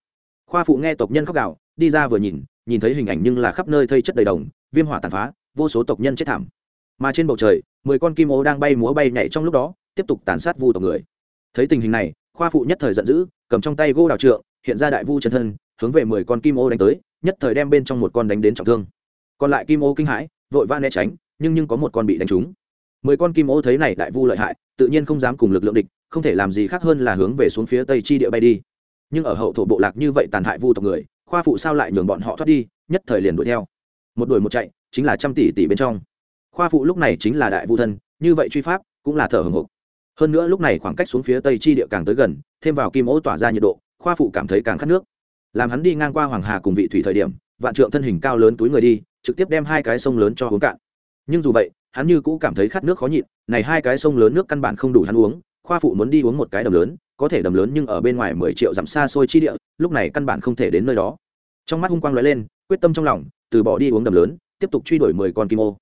Khoa phụ nghe tộc nhân khóc gạo đi ra vừa nhìn nhìn thấy hình ảnh nhưng là khắp nơi thây chất đầy đồng, viêm hỏa tàn phá, vô số tộc nhân chết thảm. Mà trên bầu trời, mười con kim ô đang bay múa bay nhảy trong lúc đó, tiếp tục tàn sát vu tộc người. Thấy tình hình này, khoa phụ nhất thời giận dữ, cầm trong tay gô đào trượng hiện ra đại vu chân thân, hướng về mười con kim ô đánh tới, nhất thời đem bên trong một con đánh đến trọng thương. Còn lại kim ô kinh hãi, vội va né tránh, nhưng nhưng có một con bị đánh trúng. Mười con kim ô thấy này đại vu lợi hại, tự nhiên không dám cùng lực lượng địch, không thể làm gì khác hơn là hướng về xuống phía tây chi địa bay đi. Nhưng ở hậu thổ bộ lạc như vậy tàn hại vu tộc người, khoa phụ sao lại nhường bọn họ thoát đi, nhất thời liền đuổi theo. Một đuổi một chạy, chính là trăm tỷ tỷ bên trong. Khoa phụ lúc này chính là đại vu thân, như vậy truy pháp cũng là thở hồng hộc. Hơn nữa lúc này khoảng cách xuống phía tây chi địa càng tới gần, thêm vào kim ô tỏa ra nhiệt độ khoa phụ cảm thấy càng khát nước. Làm hắn đi ngang qua hoàng hà cùng vị thủy thời điểm, vạn trượng thân hình cao lớn túi người đi, trực tiếp đem hai cái sông lớn cho uống cạn. Nhưng dù vậy, hắn như cũ cảm thấy khát nước khó nhịn, này hai cái sông lớn nước căn bản không đủ hắn uống, khoa phụ muốn đi uống một cái đầm lớn, có thể đầm lớn nhưng ở bên ngoài mười triệu dặm xa xôi chi địa, lúc này căn bản không thể đến nơi đó. Trong mắt hung quang lóe lên, quyết tâm trong lòng, từ bỏ đi uống đầm lớn, tiếp tục truy đuổi mười con kim ô.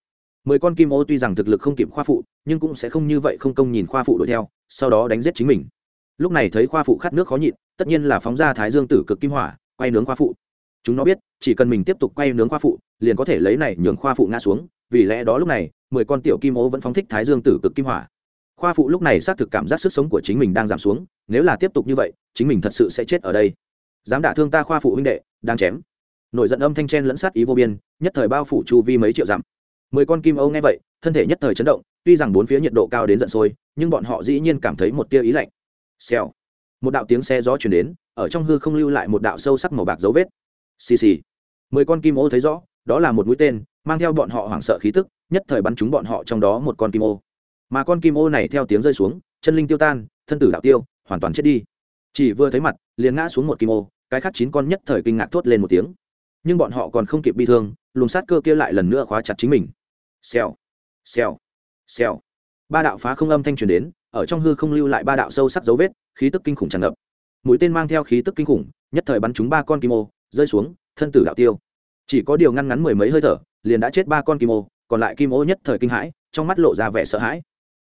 Mười con kim ô tuy rằng thực lực không kịp khoa phụ, nhưng cũng sẽ không như vậy không công nhìn khoa phụ đuổi theo, sau đó đánh giết chính mình lúc này thấy khoa phụ khát nước khó nhịn, tất nhiên là phóng ra thái dương tử cực kim hỏa, quay nướng khoa phụ. Chúng nó biết, chỉ cần mình tiếp tục quay nướng khoa phụ, liền có thể lấy này nhường khoa phụ ngã xuống, vì lẽ đó lúc này, mười con tiểu kim ố vẫn phóng thích thái dương tử cực kim hỏa. Khoa phụ lúc này xác thực cảm giác sức sống của chính mình đang giảm xuống, nếu là tiếp tục như vậy, chính mình thật sự sẽ chết ở đây. Dám đả thương ta khoa phụ huynh đệ, đang chém. Nổi giận âm thanh chen lẫn sát ý vô biên, nhất thời bao phủ chu vi mấy triệu dặm. Mười con kim âu nghe vậy, thân thể nhất thời chấn động, tuy rằng bốn phía nhiệt độ cao đến giận sôi, nhưng bọn họ dĩ nhiên cảm thấy một tia ý lạnh xèo. Một đạo tiếng xe gió chuyển đến, ở trong hư không lưu lại một đạo sâu sắc màu bạc dấu vết. Xì xì. Mười con kim ô thấy rõ, đó là một mũi tên, mang theo bọn họ hoảng sợ khí tức, nhất thời bắn trúng bọn họ trong đó một con kim ô. Mà con kim ô này theo tiếng rơi xuống, chân linh tiêu tan, thân tử đạo tiêu, hoàn toàn chết đi. Chỉ vừa thấy mặt, liền ngã xuống một kim ô, cái khác chín con nhất thời kinh ngạc thốt lên một tiếng. Nhưng bọn họ còn không kịp bi thương, luồng sát cơ kia lại lần nữa khóa chặt chính mình. Xèo. Xèo. Xèo. Ba đạo phá không âm thanh truyền đến ở trong hư không lưu lại ba đạo sâu sắc dấu vết, khí tức kinh khủng tràn ngập. Mũi tên mang theo khí tức kinh khủng, nhất thời bắn chúng ba con kim ô, rơi xuống, thân tử đạo tiêu. Chỉ có điều ngăn ngắn mười mấy hơi thở, liền đã chết ba con kim ô, còn lại kim ô nhất thời kinh hãi, trong mắt lộ ra vẻ sợ hãi.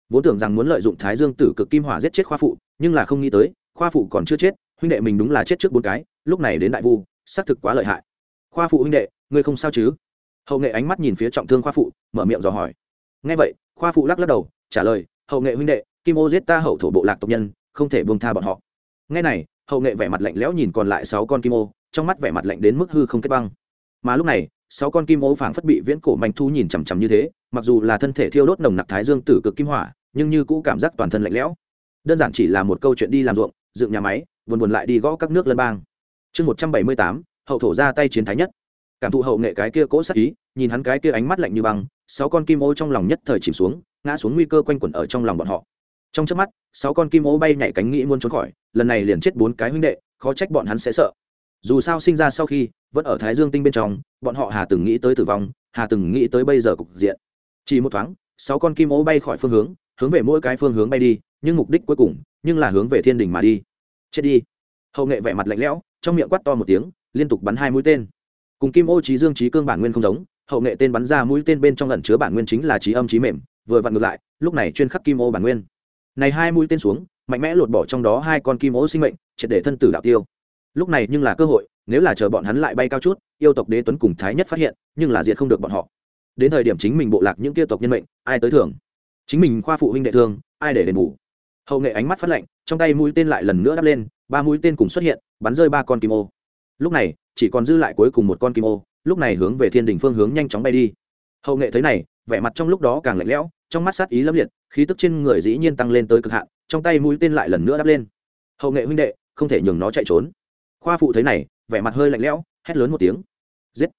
Vốn tưởng rằng muốn lợi dụng thái dương tử cực kim hỏa giết chết khoa phụ, nhưng là không nghĩ tới, khoa phụ còn chưa chết, huynh đệ mình đúng là chết trước bốn cái, lúc này đến đại vu, xác thực quá lợi hại. Khoa phụ huynh đệ, ngươi không sao chứ? Hậu nghệ ánh mắt nhìn phía trọng thương khoa phụ, mở miệng dò hỏi. Ngay vậy, khoa phụ lắc lắc đầu, trả lời, hậu nghệ huynh đệ kim ô giết ta hậu thổ bộ lạc tộc nhân, không thể buông tha bọn họ. Ngay này, hậu nghệ vẻ mặt lạnh lẽo nhìn còn lại sáu con kim ô, trong mắt vẻ mặt lạnh đến mức hư không kết băng. Mà lúc này, sáu con kim ô phảng phất bị viễn cổ manh thu nhìn chằm chằm như thế, mặc dù là thân thể thiêu đốt nồng nặc thái dương tử cực kim hỏa, nhưng như cũ cảm giác toàn thân lạnh lẽo. Đơn giản chỉ là một câu chuyện đi làm ruộng, dựng nhà máy, buồn buồn lại đi gõ các nước lân bang. Chương một trăm bảy mươi tám, hậu thổ ra tay chiến thái nhất. Cảm thụ hậu nghệ cái kia cỗ sắc ý, nhìn hắn cái kia ánh mắt lạnh như băng, sáu con kim ô trong lòng nhất thời chìm xuống, ngã xuống nguy cơ quanh quẩn ở trong lòng bọn họ trong trước mắt, sáu con kim ô bay nhảy cánh nghĩ muốn trốn khỏi, lần này liền chết bốn cái huynh đệ, khó trách bọn hắn sẽ sợ. Dù sao sinh ra sau khi, vẫn ở thái dương tinh bên trong, bọn họ hà từng nghĩ tới tử vong, hà từng nghĩ tới bây giờ cục diện. Chỉ một thoáng, sáu con kim ô bay khỏi phương hướng hướng về mỗi cái phương hướng bay đi, nhưng mục đích cuối cùng, nhưng là hướng về thiên đình mà đi. Chết đi. Hậu nghệ vẻ mặt lạnh lẽo, trong miệng quát to một tiếng, liên tục bắn hai mũi tên. Cùng kim ô trí dương trí cương bản nguyên không giống, hậu nghệ tên bắn ra mũi tên bên trong lần chứa bản nguyên chính là trí âm trí mềm, vừa vặn ngược lại, lúc này chuyên khắc kim ô bản nguyên này hai mũi tên xuống, mạnh mẽ lột bỏ trong đó hai con kim ô sinh mệnh, triệt để thân tử đạo tiêu. Lúc này nhưng là cơ hội, nếu là chờ bọn hắn lại bay cao chút, yêu tộc đế tuấn cùng thái nhất phát hiện, nhưng là diệt không được bọn họ. Đến thời điểm chính mình bộ lạc những kia tộc nhân mệnh, ai tới thường chính mình khoa phụ huynh đệ thương, ai để đền bù? Hậu nghệ ánh mắt phát lạnh, trong tay mũi tên lại lần nữa đắp lên, ba mũi tên cùng xuất hiện, bắn rơi ba con kim ô. Lúc này, chỉ còn dư lại cuối cùng một con kim ô, lúc này hướng về thiên đình phương hướng nhanh chóng bay đi. Hậu nghệ thấy này, vẻ mặt trong lúc đó càng lạnh lẽo trong mắt sát ý lâm liệt, khí tức trên người dĩ nhiên tăng lên tới cực hạn, trong tay mũi tên lại lần nữa đắp lên. Hậu nghệ huynh đệ, không thể nhường nó chạy trốn. Khoa phụ thấy này, vẻ mặt hơi lạnh lẽo, hét lớn một tiếng. Giết!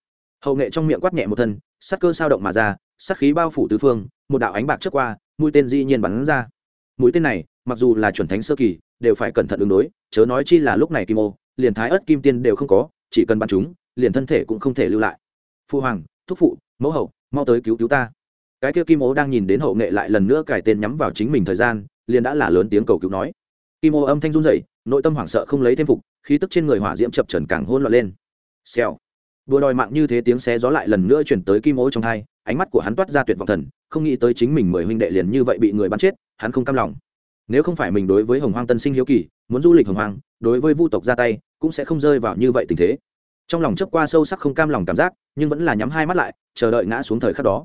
Hậu nghệ trong miệng quát nhẹ một thân sắc cơ sao động mà ra sắc khí bao phủ tứ phương, một đạo ánh bạc trước qua, mũi tên dĩ nhiên bắn ra. Mũi tên này, mặc dù là chuẩn thánh sơ kỳ, đều phải cẩn thận ứng đối, chớ nói chi là lúc này kim ô, liền thái ớt kim tiên đều không có, chỉ cần bắn chúng, liền thân thể cũng không thể lưu lại. Phu hoàng, thúc phụ, mẫu hậu, mau tới cứu cứu ta cái kia kim ô đang nhìn đến hậu nghệ lại lần nữa cải tên nhắm vào chính mình thời gian, liền đã là lớn tiếng cầu cứu nói. Kim ô âm thanh run rẩy, nội tâm hoảng sợ không lấy thêm phục, khí tức trên người hỏa diễm chập trần càng hôn loạn lên. Xèo. Đùa đòi mạng như thế tiếng xé gió lại lần nữa chuyển tới kim ô trong hai, ánh mắt của hắn toát ra tuyệt vọng thần, không nghĩ tới chính mình mười huynh đệ liền như vậy bị người bắn chết, hắn không cam lòng. Nếu không phải mình đối với hồng hoang tân sinh hiếu kỳ, muốn du lịch hồng hoang, đối với vu tộc ra tay, cũng sẽ không rơi vào như vậy tình thế. Trong lòng chấp qua sâu sắc không cam lòng cảm giác, nhưng vẫn là nhắm hai mắt lại, chờ đợi ngã xuống thời khắc đó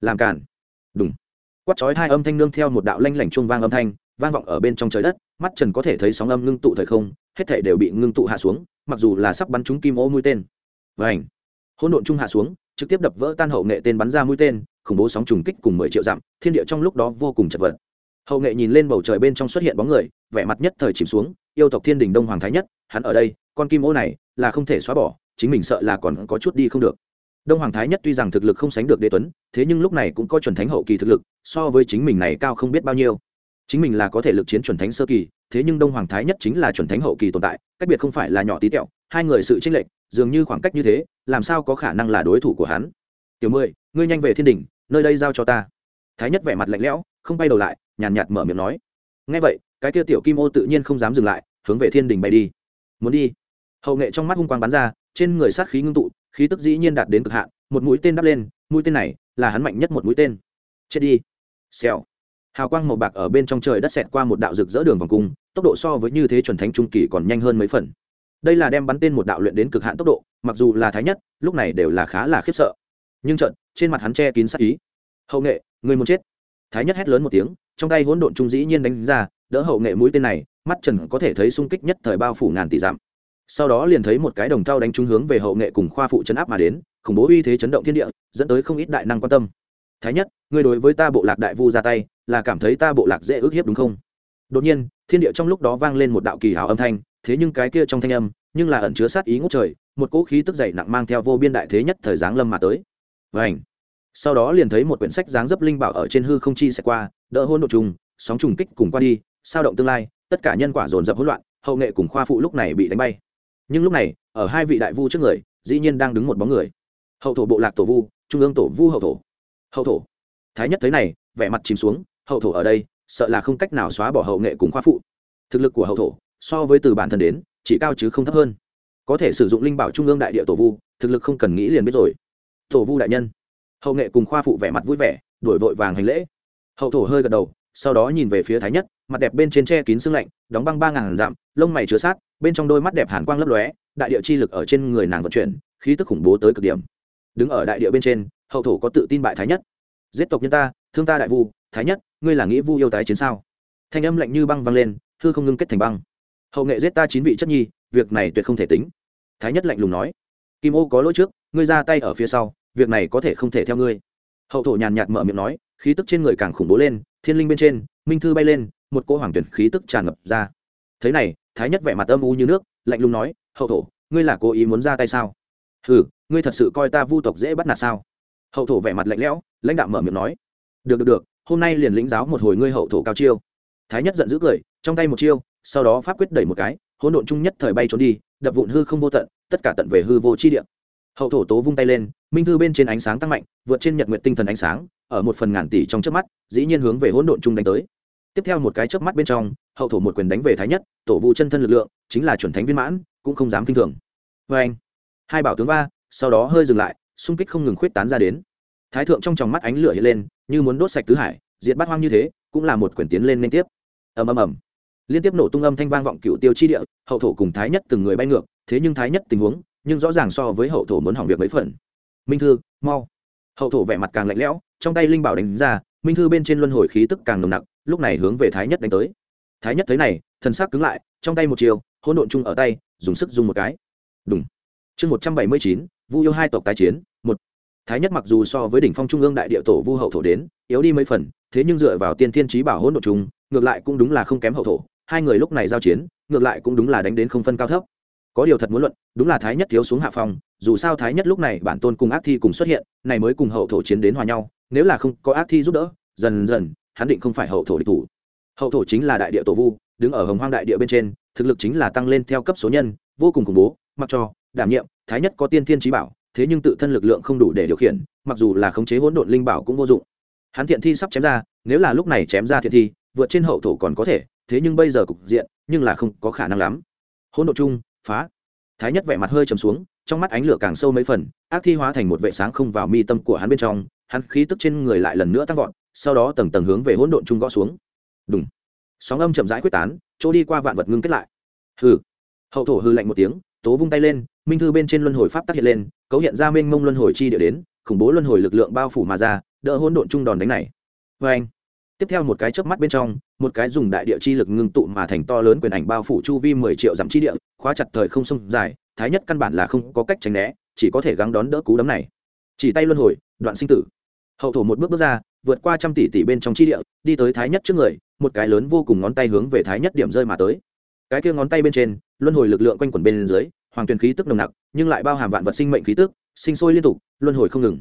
làm cản đúng quát chói hai âm thanh nương theo một đạo lanh lảnh chuông vang âm thanh, vang vọng ở bên trong trời đất, mắt trần có thể thấy sóng âm ngưng tụ thời không, hết thể đều bị ngưng tụ hạ xuống, mặc dù là sắp bắn trúng kim ô mũi tên. Và ảnh hỗn độn trung hạ xuống, trực tiếp đập vỡ tan hậu nghệ tên bắn ra mũi tên, khủng bố sóng trùng kích cùng mười triệu dặm, thiên địa trong lúc đó vô cùng chật vật. Hậu nghệ nhìn lên bầu trời bên trong xuất hiện bóng người, vẻ mặt nhất thời chìm xuống, yêu tộc thiên đình đông hoàng thái nhất, hắn ở đây, con kim ô này là không thể xóa bỏ, chính mình sợ là còn có chút đi không được đông hoàng thái nhất tuy rằng thực lực không sánh được đế tuấn, thế nhưng lúc này cũng có chuẩn thánh hậu kỳ thực lực, so với chính mình này cao không biết bao nhiêu. Chính mình là có thể lực chiến chuẩn thánh sơ kỳ, thế nhưng đông hoàng thái nhất chính là chuẩn thánh hậu kỳ tồn tại, cách biệt không phải là nhỏ tí tẹo, hai người sự tranh lệch, dường như khoảng cách như thế, làm sao có khả năng là đối thủ của hắn? Tiểu mười, ngươi nhanh về thiên đình nơi đây giao cho ta. Thái nhất vẻ mặt lạnh lẽo, không bay đầu lại, nhàn nhạt mở miệng nói. Ngay vậy, cái kia tiểu kim ô tự nhiên không dám dừng lại, hướng về thiên đình bay đi. Muốn đi. Hậu nghệ trong mắt hung quang bắn ra, trên người sát khí ngưng tụ khí tức dĩ nhiên đạt đến cực hạn, một mũi tên đắp lên, mũi tên này là hắn mạnh nhất một mũi tên. Chết đi. Xèo. Hào quang màu bạc ở bên trong trời đất xẹt qua một đạo rực rỡ đường vòng cung, tốc độ so với như thế chuẩn thánh trung kỳ còn nhanh hơn mấy phần. Đây là đem bắn tên một đạo luyện đến cực hạn tốc độ, mặc dù là thái nhất, lúc này đều là khá là khiếp sợ. Nhưng trận trên mặt hắn che kín sát ý. Hậu nghệ, người muốn chết. Thái nhất hét lớn một tiếng, trong tay hỗn độn trung dĩ nhiên đánh ra, đỡ hậu nghệ mũi tên này, mắt trần có thể thấy sung kích nhất thời bao phủ ngàn tỷ dặm sau đó liền thấy một cái đồng thau đánh trúng hướng về hậu nghệ cùng khoa phụ chấn áp mà đến, khủng bố uy thế chấn động thiên địa, dẫn tới không ít đại năng quan tâm. Thái nhất, ngươi đối với ta bộ lạc đại vu ra tay, là cảm thấy ta bộ lạc dễ ước hiếp đúng không? Đột nhiên, thiên địa trong lúc đó vang lên một đạo kỳ hào âm thanh, thế nhưng cái kia trong thanh âm, nhưng là ẩn chứa sát ý ngút trời, một cỗ khí tức dày nặng mang theo vô biên đại thế nhất thời giáng lâm mà tới. Vảnh sau đó liền thấy một quyển sách dáng dấp linh bảo ở trên hư không chi sẽ qua, đỡ hôn độ trùng, sóng trùng kích cùng qua đi, sao động tương lai, tất cả nhân quả dồn dập hỗn loạn, hậu nghệ cùng khoa phụ lúc này bị đánh bay nhưng lúc này, ở hai vị đại vu trước người, dĩ nhiên đang đứng một bóng người. Hậu thổ bộ lạc tổ vu, trung ương tổ vu hậu thổ. Hậu thổ. Thái nhất thấy này, vẻ mặt chìm xuống, hậu thổ ở đây, sợ là không cách nào xóa bỏ hậu nghệ cùng khoa phụ. Thực lực của hậu thổ, so với từ bản thân đến, chỉ cao chứ không thấp hơn. Có thể sử dụng linh bảo trung ương đại địa tổ vu, thực lực không cần nghĩ liền biết rồi. Tổ vu đại nhân. Hậu nghệ cùng khoa phụ vẻ mặt vui vẻ, đổi vội vàng hành lễ. Hậu thổ hơi gật đầu, sau đó nhìn về phía thái nhất mặt đẹp bên trên tre kín xương lạnh, đóng băng ba ngàn dặm, lông mày chứa sát, bên trong đôi mắt đẹp hàn quang lấp lóe, đại địa chi lực ở trên người nàng vận chuyển, khí tức khủng bố tới cực điểm. Đứng ở đại địa bên trên, hậu thổ có tự tin bại thái nhất. Giết tộc nhân ta, thương ta đại vu, thái nhất, ngươi là nghĩa vu yêu tái chiến sao? Thanh âm lạnh như băng vang lên, hư không ngưng kết thành băng. Hậu nghệ giết ta chín vị chất nhi, việc này tuyệt không thể tính. Thái nhất lạnh lùng nói, kim ô có lỗi trước, ngươi ra tay ở phía sau, việc này có thể không thể theo ngươi. Hậu thổ nhàn nhạt mở miệng nói, khí tức trên người càng khủng bố lên, thiên linh bên trên, minh thư bay lên một cỗ hoàng tuyển khí tức tràn ngập ra. Thế này, thái nhất vẻ mặt âm u như nước, lạnh lùng nói, hậu thổ, ngươi là cố ý muốn ra tay sao? Ừ ngươi thật sự coi ta vu tộc dễ bắt nạt sao? Hậu thổ vẻ mặt lạnh lẽo, lãnh đạo mở miệng nói, được được được, hôm nay liền lĩnh giáo một hồi ngươi hậu thổ cao chiêu. Thái nhất giận dữ cười, trong tay một chiêu, sau đó pháp quyết đẩy một cái, hỗn độn chung nhất thời bay trốn đi, đập vụn hư không vô tận, tất cả tận về hư vô chi địa. Hậu thổ tố vung tay lên, minh thư bên trên ánh sáng tăng mạnh, vượt trên nhật nguyện tinh thần ánh sáng, ở một phần ngàn tỷ trong trước mắt, dĩ nhiên hướng về hỗn độn chung đánh tới tiếp theo một cái chớp mắt bên trong, hậu thổ một quyền đánh về thái nhất, tổ vu chân thân lực lượng, chính là chuẩn thánh viên mãn, cũng không dám kinh thường. Vê anh hai bảo tướng va, sau đó hơi dừng lại, xung kích không ngừng khuyết tán ra đến. Thái thượng trong tròng mắt ánh lửa hiện lên, như muốn đốt sạch tứ hải, diệt bát hoang như thế, cũng là một quyền tiến lên liên tiếp. Ầm ầm ầm. Liên tiếp nổ tung âm thanh vang vọng cựu tiêu chi địa, hậu thổ cùng thái nhất từng người bay ngược, thế nhưng thái nhất tình huống, nhưng rõ ràng so với hậu thổ muốn hỏng việc mấy phần. Minh thư, mau. Hậu thổ vẻ mặt càng lạnh lẽo, trong tay linh bảo đánh ra minh thư bên trên luân hồi khí tức càng nồng nặc, lúc này hướng về thái nhất đánh tới. Thái nhất thấy này, thần sắc cứng lại, trong tay một chiều hỗn độn chung ở tay, dùng sức dùng một cái. Đúng chương một trăm bảy mươi chín, vu yêu hai tộc tái chiến, một. Thái nhất mặc dù so với đỉnh phong trung ương đại địa tổ vu hậu thổ đến, yếu đi mấy phần, thế nhưng dựa vào tiên thiên trí bảo hỗn độn chung, ngược lại cũng đúng là không kém hậu thổ. Hai người lúc này giao chiến, ngược lại cũng đúng là đánh đến không phân cao thấp. Có điều thật muốn luận, đúng là thái nhất thiếu xuống hạ phong, dù sao thái nhất lúc này bản tôn cùng ác thi cùng xuất hiện, này mới cùng hậu thổ chiến đến hòa nhau nếu là không có ác thi giúp đỡ, dần dần, hắn định không phải hậu thổ địch thủ. Hậu thổ chính là đại địa tổ vu, đứng ở hồng hoang đại địa bên trên, thực lực chính là tăng lên theo cấp số nhân, vô cùng khủng bố, mặc cho, đảm nhiệm, thái nhất có tiên thiên trí bảo, thế nhưng tự thân lực lượng không đủ để điều khiển, mặc dù là khống chế hỗn độn linh bảo cũng vô dụng. Hắn thiện thi sắp chém ra, nếu là lúc này chém ra thiện thi, vượt trên hậu thổ còn có thể, thế nhưng bây giờ cục diện, nhưng là không có khả năng lắm. Hỗn độn chung, phá. Thái nhất vẻ mặt hơi trầm xuống, trong mắt ánh lửa càng sâu mấy phần, ác thi hóa thành một vệ sáng không vào mi tâm của hắn bên trong hắn khí tức trên người lại lần nữa tăng vọt, sau đó tầng tầng hướng về hỗn độn chung gõ xuống. Đúng sóng âm chậm rãi quyết tán, chỗ đi qua vạn vật ngưng kết lại. Hừ. Hậu thổ hư lạnh một tiếng, tố vung tay lên, minh thư bên trên luân hồi pháp tác hiện lên, cấu hiện ra mênh mông luân hồi chi địa đến, khủng bố luân hồi lực lượng bao phủ mà ra, đỡ hỗn độn chung đòn đánh này. Vê anh. Tiếp theo một cái chớp mắt bên trong, một cái dùng đại địa chi lực ngưng tụ mà thành to lớn quyền ảnh bao phủ chu vi mười triệu dặm chi địa, khóa chặt thời không sông dài, thái nhất căn bản là không có cách tránh né, chỉ có thể gắng đón đỡ cú đấm này. Chỉ tay luân hồi, đoạn sinh tử hậu thổ một bước bước ra, vượt qua trăm tỷ tỷ bên trong chi địa, đi tới thái nhất trước người, một cái lớn vô cùng ngón tay hướng về thái nhất điểm rơi mà tới. Cái kia ngón tay bên trên, luân hồi lực lượng quanh quẩn bên dưới, hoàng tuyền khí tức nồng nặc, nhưng lại bao hàm vạn vật sinh mệnh khí tức, sinh sôi liên tục, luân hồi không ngừng.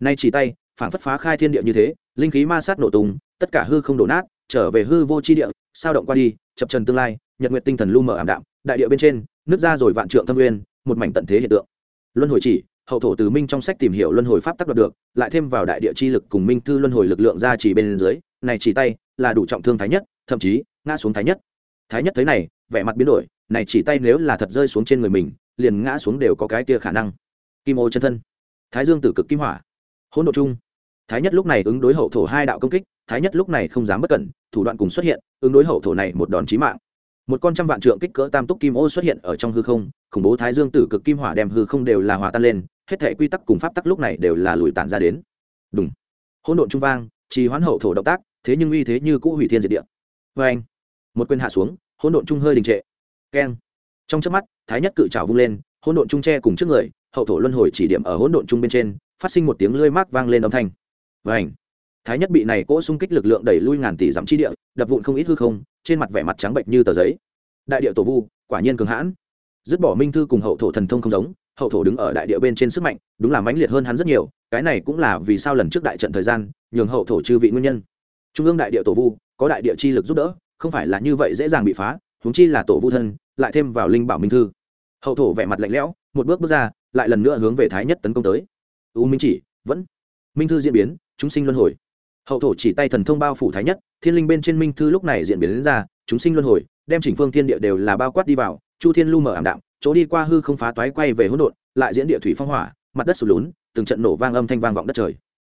Nay chỉ tay, phản phất phá khai thiên địa như thế, linh khí ma sát nổ tung, tất cả hư không đổ nát, trở về hư vô chi địa, sao động qua đi, chập trần tương lai, nhật nguyệt tinh thần lu mờ ảm đạm, đại địa bên trên nước ra rồi vạn trượng thâm nguyên, một mảnh tận thế hiện tượng. Luân hồi chỉ hậu thổ từ minh trong sách tìm hiểu luân hồi pháp tác đoạt được, lại thêm vào đại địa chi lực cùng minh thư luân hồi lực lượng ra chỉ bên dưới, này chỉ tay là đủ trọng thương thái nhất, thậm chí ngã xuống thái nhất. Thái nhất thấy này, vẻ mặt biến đổi, này chỉ tay nếu là thật rơi xuống trên người mình, liền ngã xuống đều có cái kia khả năng. Kim ô chân thân, thái dương tử cực kim hỏa, hỗn độ chung. Thái nhất lúc này ứng đối hậu thổ hai đạo công kích, thái nhất lúc này không dám bất cẩn, thủ đoạn cùng xuất hiện, ứng đối hậu thổ này một đòn chí mạng một con trăm vạn trượng kích cỡ tam túc kim ô xuất hiện ở trong hư không, khủng bố thái dương tử cực kim hỏa đem hư không đều là hòa tan lên, hết thể quy tắc cùng pháp tắc lúc này đều là lùi tản ra đến. Đúng hỗn độn trung vang, trì hoãn hậu thổ động tác, thế nhưng uy thế như cũ hủy thiên diệt địa. Vê anh một quyền hạ xuống, hỗn độn trung hơi đình trệ. Keng. Trong chớp mắt, thái nhất cự trào vung lên, hỗn độn trung tre cùng trước người, hậu thổ luân hồi chỉ điểm ở hỗn độn trung bên trên, phát sinh một tiếng lưỡi mát vang lên âm thanh. Vê anh thái nhất bị này cỗ xung kích lực lượng đẩy lui ngàn tỷ dặm chi địa, đập vụn không ít hư không trên mặt vẻ mặt trắng bệnh như tờ giấy. Đại địa tổ vu, quả nhiên cường hãn. Dứt bỏ minh thư cùng hậu thổ thần thông không giống, hậu thổ đứng ở đại địa bên trên sức mạnh, đúng là mãnh liệt hơn hắn rất nhiều, cái này cũng là vì sao lần trước đại trận thời gian, nhường hậu thổ chư vị nguyên nhân. Trung ương đại địa tổ vu, có đại địa chi lực giúp đỡ, không phải là như vậy dễ dàng bị phá, huống chi là tổ vu thân, lại thêm vào linh bảo minh thư. Hậu thổ vẻ mặt lạnh lẽo, một bước bước ra, lại lần nữa hướng về thái nhất tấn công tới. U minh chỉ, vẫn. Minh thư diễn biến, chúng sinh luân hồi hậu thổ chỉ tay thần thông bao phủ thái nhất, thiên linh bên trên minh thư lúc này diễn biến đến ra, chúng sinh luân hồi, đem chỉnh phương thiên địa đều là bao quát đi vào, chu thiên lu mở ảm đạm, chỗ đi qua hư không phá toái quay về hỗn độn, lại diễn địa thủy phong hỏa, mặt đất sụt lún, từng trận nổ vang âm thanh vang vọng đất trời.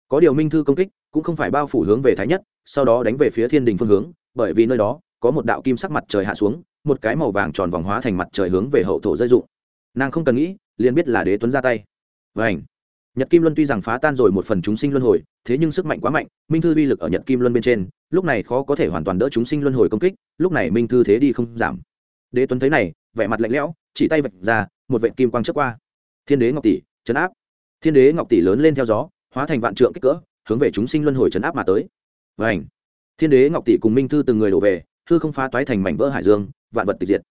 Có điều minh thư công kích, cũng không phải bao phủ hướng về thái nhất, sau đó đánh về phía thiên đình phương hướng, bởi vì nơi đó, có một đạo kim sắc mặt trời hạ xuống, một cái màu vàng tròn vòng hóa thành mặt trời hướng về hậu thổ rơi dụng. Nàng không cần nghĩ, liền biết là đế tuấn ra tay. Vảnh nhật kim luân tuy rằng phá tan rồi một phần chúng sinh luân hồi, thế nhưng sức mạnh quá mạnh, minh thư uy lực ở nhật kim luân bên trên, lúc này khó có thể hoàn toàn đỡ chúng sinh luân hồi công kích, lúc này minh thư thế đi không giảm. Đế tuấn thấy này, vẻ mặt lạnh lẽo, chỉ tay vạch ra, một vệ kim quang chớp qua. Thiên đế ngọc tỷ, chấn áp. Thiên đế ngọc tỷ lớn lên theo gió, hóa thành vạn trượng kích cỡ, hướng về chúng sinh luân hồi chấn áp mà tới. Vảnh thiên đế ngọc tỷ cùng minh thư từng người đổ về thư không phá toái thành mảnh vỡ hải dương, vạn vật tịch diệt.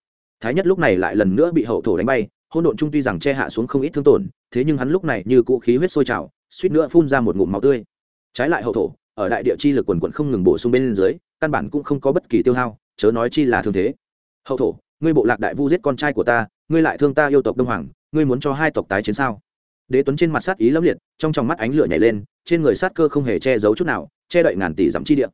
Thái nhất lúc này lại lần nữa bị hậu thổ đánh bay hôn độn trung tuy rằng che hạ xuống không ít thương tổn, thế nhưng hắn lúc này như cũ khí huyết sôi trào, suýt nữa phun ra một ngụm máu tươi. Trái lại hậu thổ, ở đại địa chi lực quần quận không ngừng bổ sung bên dưới, căn bản cũng không có bất kỳ tiêu hao, chớ nói chi là thương thế. Hậu thổ, ngươi bộ lạc đại vu giết con trai của ta, ngươi lại thương ta yêu tộc đông hoàng, ngươi muốn cho hai tộc tái chiến sao? Đế tuấn trên mặt sát ý lẫm liệt, trong tròng mắt ánh lửa nhảy lên, trên người sát cơ không hề che giấu chút nào, che đậy ngàn tỷ dặm chi địa.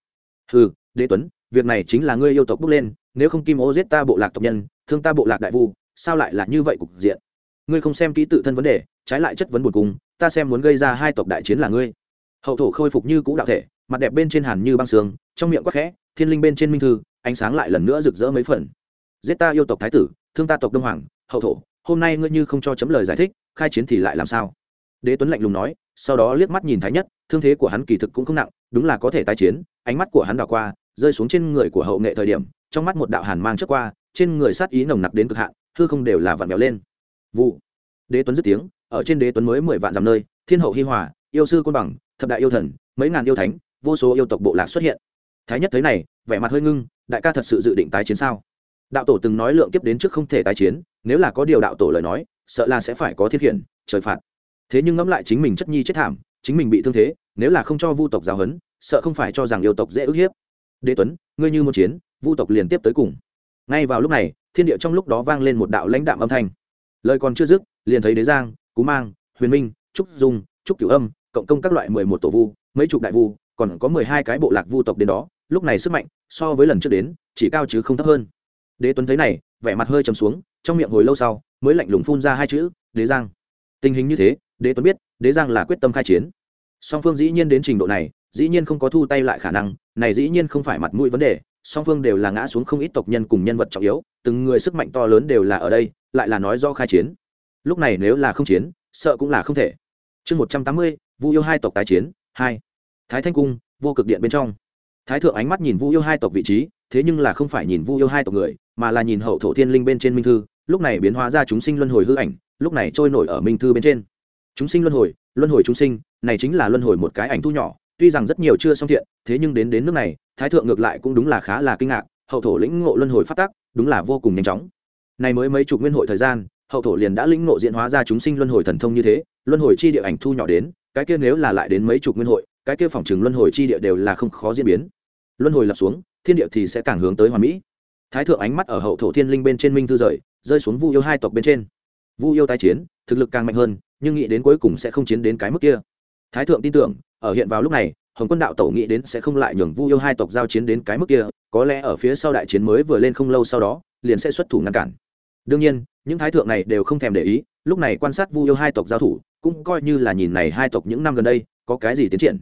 Ừ đế tuấn, việc này chính là ngươi yêu tộc bước lên, nếu không kim ô giết ta bộ lạc tộc nhân, thương ta bộ lạc đại vu sao lại là như vậy cục diện? Ngươi không xem kỹ tự thân vấn đề, trái lại chất vấn buồn cùng, ta xem muốn gây ra hai tộc đại chiến là ngươi. Hậu thổ khôi phục như cũ đạo thể, mặt đẹp bên trên hàn như băng sương, trong miệng quắc khẽ, thiên linh bên trên minh thư, ánh sáng lại lần nữa rực rỡ mấy phần. Giết ta yêu tộc thái tử, thương ta tộc đông hoàng, hậu thổ, hôm nay ngươi như không cho chấm lời giải thích, khai chiến thì lại làm sao? Đế tuấn lạnh lùng nói, sau đó liếc mắt nhìn thái nhất, thương thế của hắn kỳ thực cũng không nặng, đúng là có thể tái chiến, ánh mắt của hắn đảo qua, rơi xuống trên người của hậu nghệ thời điểm, trong mắt một đạo hàn mang trước qua, trên người sát ý nồng nặc đến cực hạn hư không đều là vặn vẹo lên. Vụ. Đế tuấn dứt tiếng ở trên đế tuấn mới mười vạn dặm nơi thiên hậu hi hòa yêu sư côn bằng thập đại yêu thần mấy ngàn yêu thánh vô số yêu tộc bộ lạc xuất hiện. Thái nhất thấy này vẻ mặt hơi ngưng đại ca thật sự dự định tái chiến sao? Đạo tổ từng nói lượng kiếp đến trước không thể tái chiến nếu là có điều đạo tổ lời nói sợ là sẽ phải có thiên hiển, trời phạt. Thế nhưng ngẫm lại chính mình chất nhi chết thảm chính mình bị thương thế nếu là không cho vu tộc giáo huấn sợ không phải cho rằng yêu tộc dễ ức hiếp. Đế tuấn ngươi như một chiến vu tộc liền tiếp tới cùng. Ngay vào lúc này thiên địa trong lúc đó vang lên một đạo lãnh đạm âm thanh. Lời còn chưa dứt, liền thấy đế giang, cú mang, huyền minh, trúc dung, trúc cửu âm, cộng công các loại mười một tổ vu, mấy chục đại vu, còn có mười hai cái bộ lạc vu tộc đến đó, lúc này sức mạnh, so với lần trước đến, chỉ cao chứ không thấp hơn. Đế tuấn thấy này, vẻ mặt hơi trầm xuống, trong miệng hồi lâu sau, mới lạnh lùng phun ra hai chữ, đế giang. Tình hình như thế, đế tuấn biết, đế giang là quyết tâm khai chiến. Song phương dĩ nhiên đến trình độ này, dĩ nhiên không có thu tay lại khả năng, này dĩ nhiên không phải mặt mũi vấn đề song phương đều là ngã xuống không ít tộc nhân cùng nhân vật trọng yếu, từng người sức mạnh to lớn đều là ở đây, lại là nói do khai chiến. Lúc này nếu là không chiến, sợ cũng là không thể. Chương một trăm tám mươi, vu yêu hai tộc tái chiến, hai. Thái thanh cung, vô cực điện bên trong. Thái thượng ánh mắt nhìn vu yêu hai tộc vị trí, thế nhưng là không phải nhìn vu yêu hai tộc người, mà là nhìn hậu thổ thiên linh bên trên minh thư, lúc này biến hóa ra chúng sinh luân hồi hư ảnh, lúc này trôi nổi ở minh thư bên trên. Chúng sinh luân hồi luân hồi chúng sinh, này chính là luân hồi một cái ảnh thu nhỏ tuy rằng rất nhiều chưa xong thiện, thế nhưng đến đến nước này, thái thượng ngược lại cũng đúng là khá là kinh ngạc, hậu thổ lĩnh ngộ luân hồi phát tác đúng là vô cùng nhanh chóng. Này mới mấy chục nguyên hội thời gian, hậu thổ liền đã lĩnh ngộ diễn hóa ra chúng sinh luân hồi thần thông như thế, luân hồi chi địa ảnh thu nhỏ đến, cái kia nếu là lại đến mấy chục nguyên hội, cái kia phòng chừng luân hồi chi địa đều là không khó diễn biến. Luân hồi lập xuống, thiên địa thì sẽ càng hướng tới hoàn mỹ. Thái thượng ánh mắt ở hậu thổ thiên linh bên trên minh thư rời, rơi xuống vu yêu hai tộc bên trên. Vu yêu tái chiến, thực lực càng mạnh hơn, nhưng nghĩ đến cuối cùng sẽ không chiến đến cái mức kia. Thái thượng tin tưởng ở hiện vào lúc này, hồng quân đạo tổ nghĩ đến sẽ không lại nhường vu yêu hai tộc giao chiến đến cái mức kia, có lẽ ở phía sau đại chiến mới vừa lên không lâu sau đó, liền sẽ xuất thủ ngăn cản. Đương nhiên, những thái thượng này đều không thèm để ý, lúc này quan sát vu yêu hai tộc giao thủ, cũng coi như là nhìn này hai tộc những năm gần đây, có cái gì tiến triển.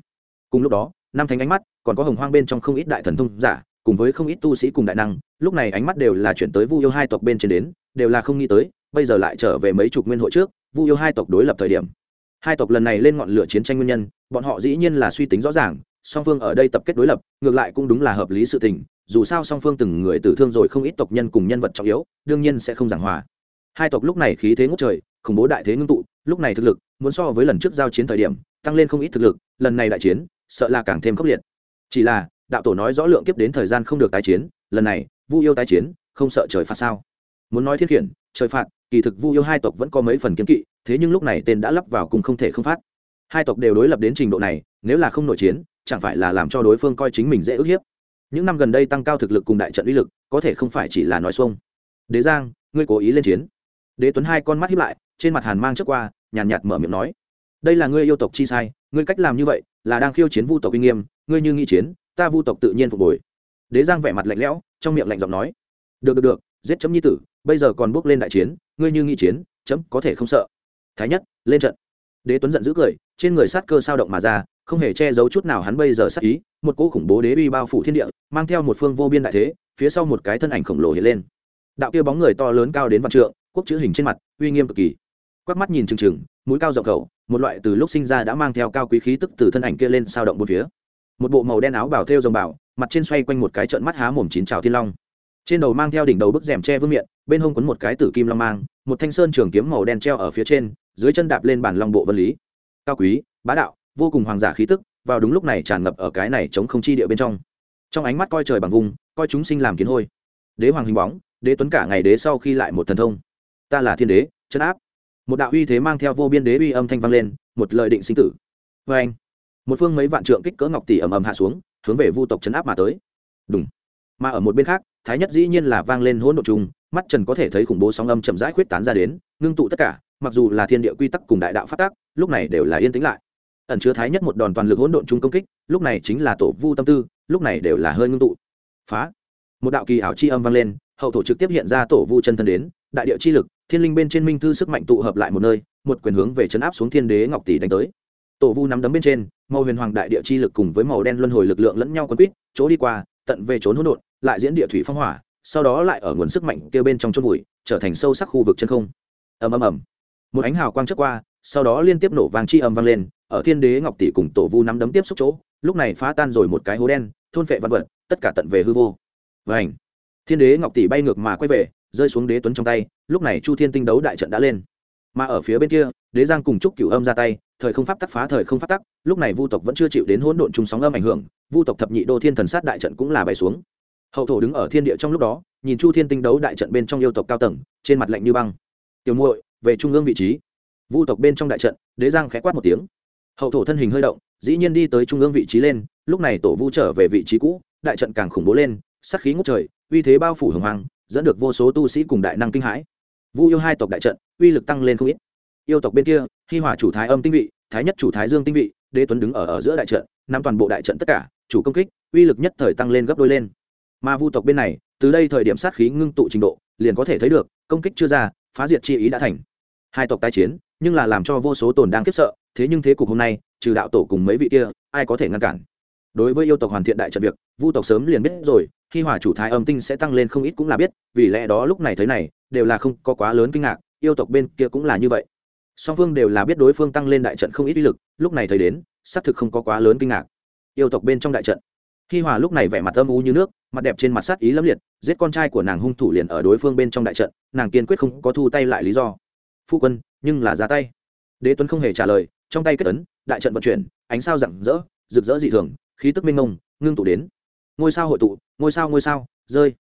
Cùng lúc đó, năm thánh ánh mắt, còn có hồng hoang bên trong không ít đại thần thông giả, cùng với không ít tu sĩ cùng đại năng, lúc này ánh mắt đều là chuyển tới vu yêu hai tộc bên trên đến, đều là không nghĩ tới, bây giờ lại trở về mấy chục nguyên hội trước, vu yêu hai tộc đối lập thời điểm hai tộc lần này lên ngọn lửa chiến tranh nguyên nhân, bọn họ dĩ nhiên là suy tính rõ ràng, song phương ở đây tập kết đối lập, ngược lại cũng đúng là hợp lý sự tình, dù sao song phương từng người tử thương rồi không ít tộc nhân cùng nhân vật trọng yếu, đương nhiên sẽ không giảng hòa. Hai tộc lúc này khí thế ngút trời, khủng bố đại thế ngưng tụ, lúc này thực lực, muốn so với lần trước giao chiến thời điểm, tăng lên không ít thực lực, lần này đại chiến, sợ là càng thêm khốc liệt. Chỉ là, đạo tổ nói rõ lượng kiếp đến thời gian không được tái chiến, lần này, vu yêu tái chiến, không sợ trời phạt sao? Muốn nói thiết khiển trời phạt, kỳ thực vu yêu hai tộc vẫn có mấy phần kiếm kỵ, thế nhưng lúc này tên đã lắp vào cùng không thể không phát. Hai tộc đều đối lập đến trình độ này, nếu là không nội chiến, chẳng phải là làm cho đối phương coi chính mình dễ ức hiếp. Những năm gần đây tăng cao thực lực cùng đại trận uy lực, có thể không phải chỉ là nói xuông. Đế giang, ngươi cố ý lên chiến. Đế tuấn hai con mắt hiếp lại, trên mặt hàn mang trước qua, nhàn nhạt mở miệng nói. Đây là ngươi yêu tộc chi sai, ngươi cách làm như vậy, là đang khiêu chiến vu tộc uy nghiêm, ngươi như nghĩ chiến, ta vu tộc tự nhiên phục hồi. Đế giang vẻ mặt lạnh lẽo, trong miệng lạnh giọng nói. Được được được, giết chấm nhi tử bây giờ còn bước lên đại chiến, ngươi như nghĩ chiến, chấm có thể không sợ. Thái nhất, lên trận. Đế tuấn giận dữ cười, trên người sát cơ sao động mà ra, không hề che giấu chút nào hắn bây giờ sát ý, một cỗ khủng bố đế uy bao phủ thiên địa, mang theo một phương vô biên đại thế, phía sau một cái thân ảnh khổng lồ hiện lên. Đạo kia bóng người to lớn cao đến vạn trượng, quốc chữ hình trên mặt, uy nghiêm cực kỳ. Quắc mắt nhìn chừng chừng mũi cao rộng khẩu, một loại từ lúc sinh ra đã mang theo cao quý khí tức từ thân ảnh kia lên sao động bốn phía. Một bộ màu đen áo bảo thêu rồng bảo mặt trên xoay quanh một cái trận mắt há mồm chín trào thiên long trên đầu mang theo đỉnh đầu bức rèm che vương miện, bên hông quấn một cái tử kim long mang, một thanh sơn trường kiếm màu đen treo ở phía trên, dưới chân đạp lên bản long bộ vân lý. Cao quý, bá đạo, vô cùng hoàng giả khí tức, vào đúng lúc này tràn ngập ở cái này chống không chi địa bên trong. Trong ánh mắt coi trời bằng vùng, coi chúng sinh làm kiến hôi. Đế hoàng hình bóng, đế tuấn cả ngày đế sau khi lại một thần thông. Ta là thiên đế chấn áp. Một đạo uy thế mang theo vô biên đế uy âm thanh vang lên, một lời định sinh tử. Vê anh, một phương mấy vạn trượng kích cỡ ngọc tỷ ầm ầm hạ xuống, hướng về vu tộc chấn áp mà tới. Đúng mà ở một bên khác thái nhất dĩ nhiên là vang lên hỗn độn chung, mắt trần có thể thấy khủng bố sóng âm chậm rãi khuyết tán ra đến, ngưng tụ tất cả, mặc dù là thiên địa quy tắc cùng đại đạo phát tác, lúc này đều là yên tĩnh lại. Ẩn chứa thái nhất một đòn toàn lực hỗn độn chung công kích, lúc này chính là tổ vu tâm tư, lúc này đều là hơi ngưng tụ. Phá! Một đạo kỳ ảo chi âm vang lên, hậu thổ trực tiếp hiện ra tổ vu chân thân đến, đại địa chi lực, thiên linh bên trên minh thư sức mạnh tụ hợp lại một nơi, một quyền hướng về chấn áp xuống thiên đế ngọc tỷ đánh tới. Tổ vu nắm đấm bên trên, màu huyền hoàng đại địa chi lực cùng với màu đen luân hồi lực lượng lẫn nhau quấn quýt, chỗ đi qua, tận về trốn hỗn độn lại diễn địa thủy phong hỏa, sau đó lại ở nguồn sức mạnh kia bên trong chôn bụi trở thành sâu sắc khu vực chân không. Ầm ầm ầm. Một ánh hào quang chớp qua, sau đó liên tiếp nổ vàng chi âm vang lên, ở thiên đế ngọc tỷ cùng tổ vu nắm đấm tiếp xúc chỗ, lúc này phá tan rồi một cái hố đen, thôn phệ văn vật, tất cả tận về hư vô. Vảnh thiên đế ngọc tỷ bay ngược mà quay về, rơi xuống đế tuấn trong tay, lúc này chu thiên tinh đấu đại trận đã lên. Mà ở phía bên kia, đế giang cùng trúc cửu âm ra tay, thời không pháp tắc phá thời không pháp tắc, lúc này vu tộc vẫn chưa chịu đến hỗn độn trùng sóng âm ảnh hưởng, vu tộc thập nhị đô thiên thần sát đại trận cũng là bày xuống hậu thổ đứng ở thiên địa trong lúc đó, nhìn chu thiên tinh đấu đại trận bên trong yêu tộc cao tầng, trên mặt lạnh như băng. Tiểu muội, về trung ương vị trí. Vu tộc bên trong đại trận, đế giang khẽ quát một tiếng. Hậu thổ thân hình hơi động, dĩ nhiên đi tới trung ương vị trí lên, lúc này tổ vu trở về vị trí cũ, đại trận càng khủng bố lên sắc khí ngút trời, uy thế bao phủ hồng hoàng dẫn được vô số tu sĩ cùng đại năng kinh hãi. Vu yêu hai tộc đại trận, uy lực tăng lên không ít. Yêu tộc bên kia, hi Hòa chủ thái âm tinh vị, thái nhất chủ thái dương tinh vị, đế tuấn đứng ở ở giữa đại trận, nắm toàn bộ đại trận tất cả, chủ công kích, uy lực nhất thời tăng lên gấp đôi lên mà vu tộc bên này, từ đây thời điểm sát khí ngưng tụ trình độ, liền có thể thấy được, công kích chưa ra, phá diệt chi ý đã thành. Hai tộc tái chiến, nhưng là làm cho vô số tồn đang kiếp sợ, thế nhưng thế cục hôm nay, trừ đạo tổ cùng mấy vị kia, ai có thể ngăn cản? Đối với yêu tộc hoàn thiện đại trận việc, vu tộc sớm liền biết rồi, khi hỏa chủ thái âm tinh sẽ tăng lên không ít cũng là biết, vì lẽ đó lúc này thấy này, đều là không có quá lớn kinh ngạc, yêu tộc bên kia cũng là như vậy. Song phương đều là biết đối phương tăng lên đại trận không ít uy lực, lúc này thấy đến, xác thực không có quá lớn kinh ngạc. Yêu tộc bên trong đại trận hi hòa lúc này vẻ mặt âm u như nước mặt đẹp trên mặt sát ý lâm liệt giết con trai của nàng hung thủ liền ở đối phương bên trong đại trận nàng kiên quyết không có thu tay lại lý do. Phu quân nhưng là ra tay. Đế tuấn không hề trả lời trong tay kết tấn đại trận vận chuyển ánh sao rạng rỡ rực rỡ dị thường khí tức minh mông, ngưng tụ đến. Ngôi sao hội tụ ngôi sao ngôi sao rơi.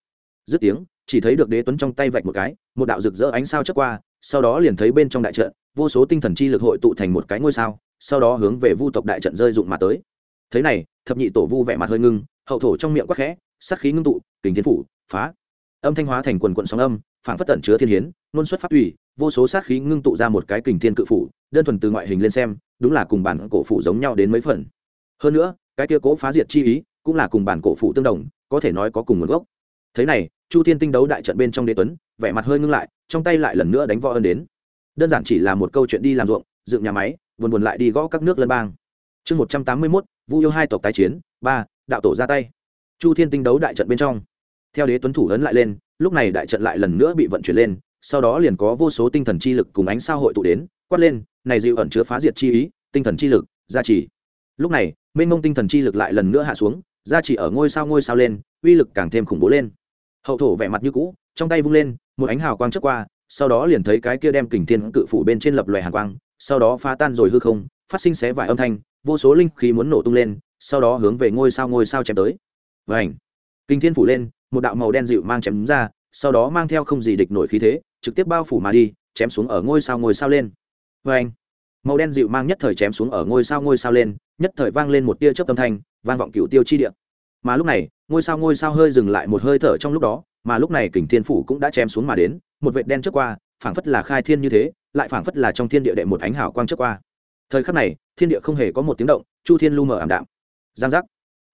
Dứt tiếng chỉ thấy được đế tuấn trong tay vạch một cái một đạo rực rỡ ánh sao chớp qua sau đó liền thấy bên trong đại trận vô số tinh thần chi lực hội tụ thành một cái ngôi sao sau đó hướng về vu tộc đại trận rơi dụng mà tới. Thế này thập nhị tổ vu vẻ mặt hơi ngưng, hậu thổ trong miệng quắc khẽ, sát khí ngưng tụ, kình thiên phủ, phá. Âm thanh hóa thành quần quận sóng âm phản phất tẩn chứa thiên hiến, nôn xuất phát ủy vô số sát khí ngưng tụ ra một cái kình thiên cự phủ, đơn thuần từ ngoại hình lên xem, đúng là cùng bản cổ phủ giống nhau đến mấy phần. Hơn nữa, cái kia cố phá diệt chi ý, cũng là cùng bản cổ phủ tương đồng, có thể nói có cùng nguồn gốc. Thế này, chu thiên tinh đấu đại trận bên trong đế tuấn, vẻ mặt hơi ngưng lại, trong tay lại lần nữa đánh võ ân đến. Đơn giản chỉ là một câu chuyện đi làm ruộng, dựng nhà máy, buồn buồn lại đi gõ các nước lân bang. Chương một trăm tám mươi mốt vu yêu hai tộc tái chiến, ba, đạo tổ ra tay. Chu thiên tinh đấu đại trận bên trong. Theo đế tuấn thủ ấn lại lên, lúc này đại trận lại lần nữa bị vận chuyển lên, sau đó liền có vô số tinh thần chi lực cùng ánh sao hội tụ đến, quát lên, này dịu ẩn chứa phá diệt chi ý, tinh thần chi lực, gia trì. Lúc này, mênh mông tinh thần chi lực lại lần nữa hạ xuống, gia trì ở ngôi sao ngôi sao lên, uy lực càng thêm khủng bố lên. Hậu thổ vẻ mặt như cũ, trong tay vung lên, một ánh hào quang chớp qua, sau đó liền thấy cái kia đem kình thiên cự phủ bên trên lập loè hàng quang, sau đó phá tan rồi hư không, phát sinh xé vải âm thanh vô số linh khí muốn nổ tung lên sau đó hướng về ngôi sao ngôi sao chém tới. Và ảnh kinh thiên phủ lên một đạo màu đen dịu mang chém ra sau đó mang theo không gì địch nổi khí thế trực tiếp bao phủ mà đi chém xuống ở ngôi sao ngôi sao lên. Vành, màu đen dịu mang nhất thời chém xuống ở ngôi sao ngôi sao lên nhất thời vang lên một tia chớp tâm thanh vang vọng cựu tiêu chi địa. Mà lúc này ngôi sao ngôi sao hơi dừng lại một hơi thở trong lúc đó mà lúc này kình thiên phủ cũng đã chém xuống mà đến một vệt đen trước qua phảng phất là khai thiên như thế lại phảng phất là trong thiên địa đệ một ánh hào quang trước qua thời khắc này, thiên địa không hề có một tiếng động, chu thiên lu mờ ảm đạm. Giang giác.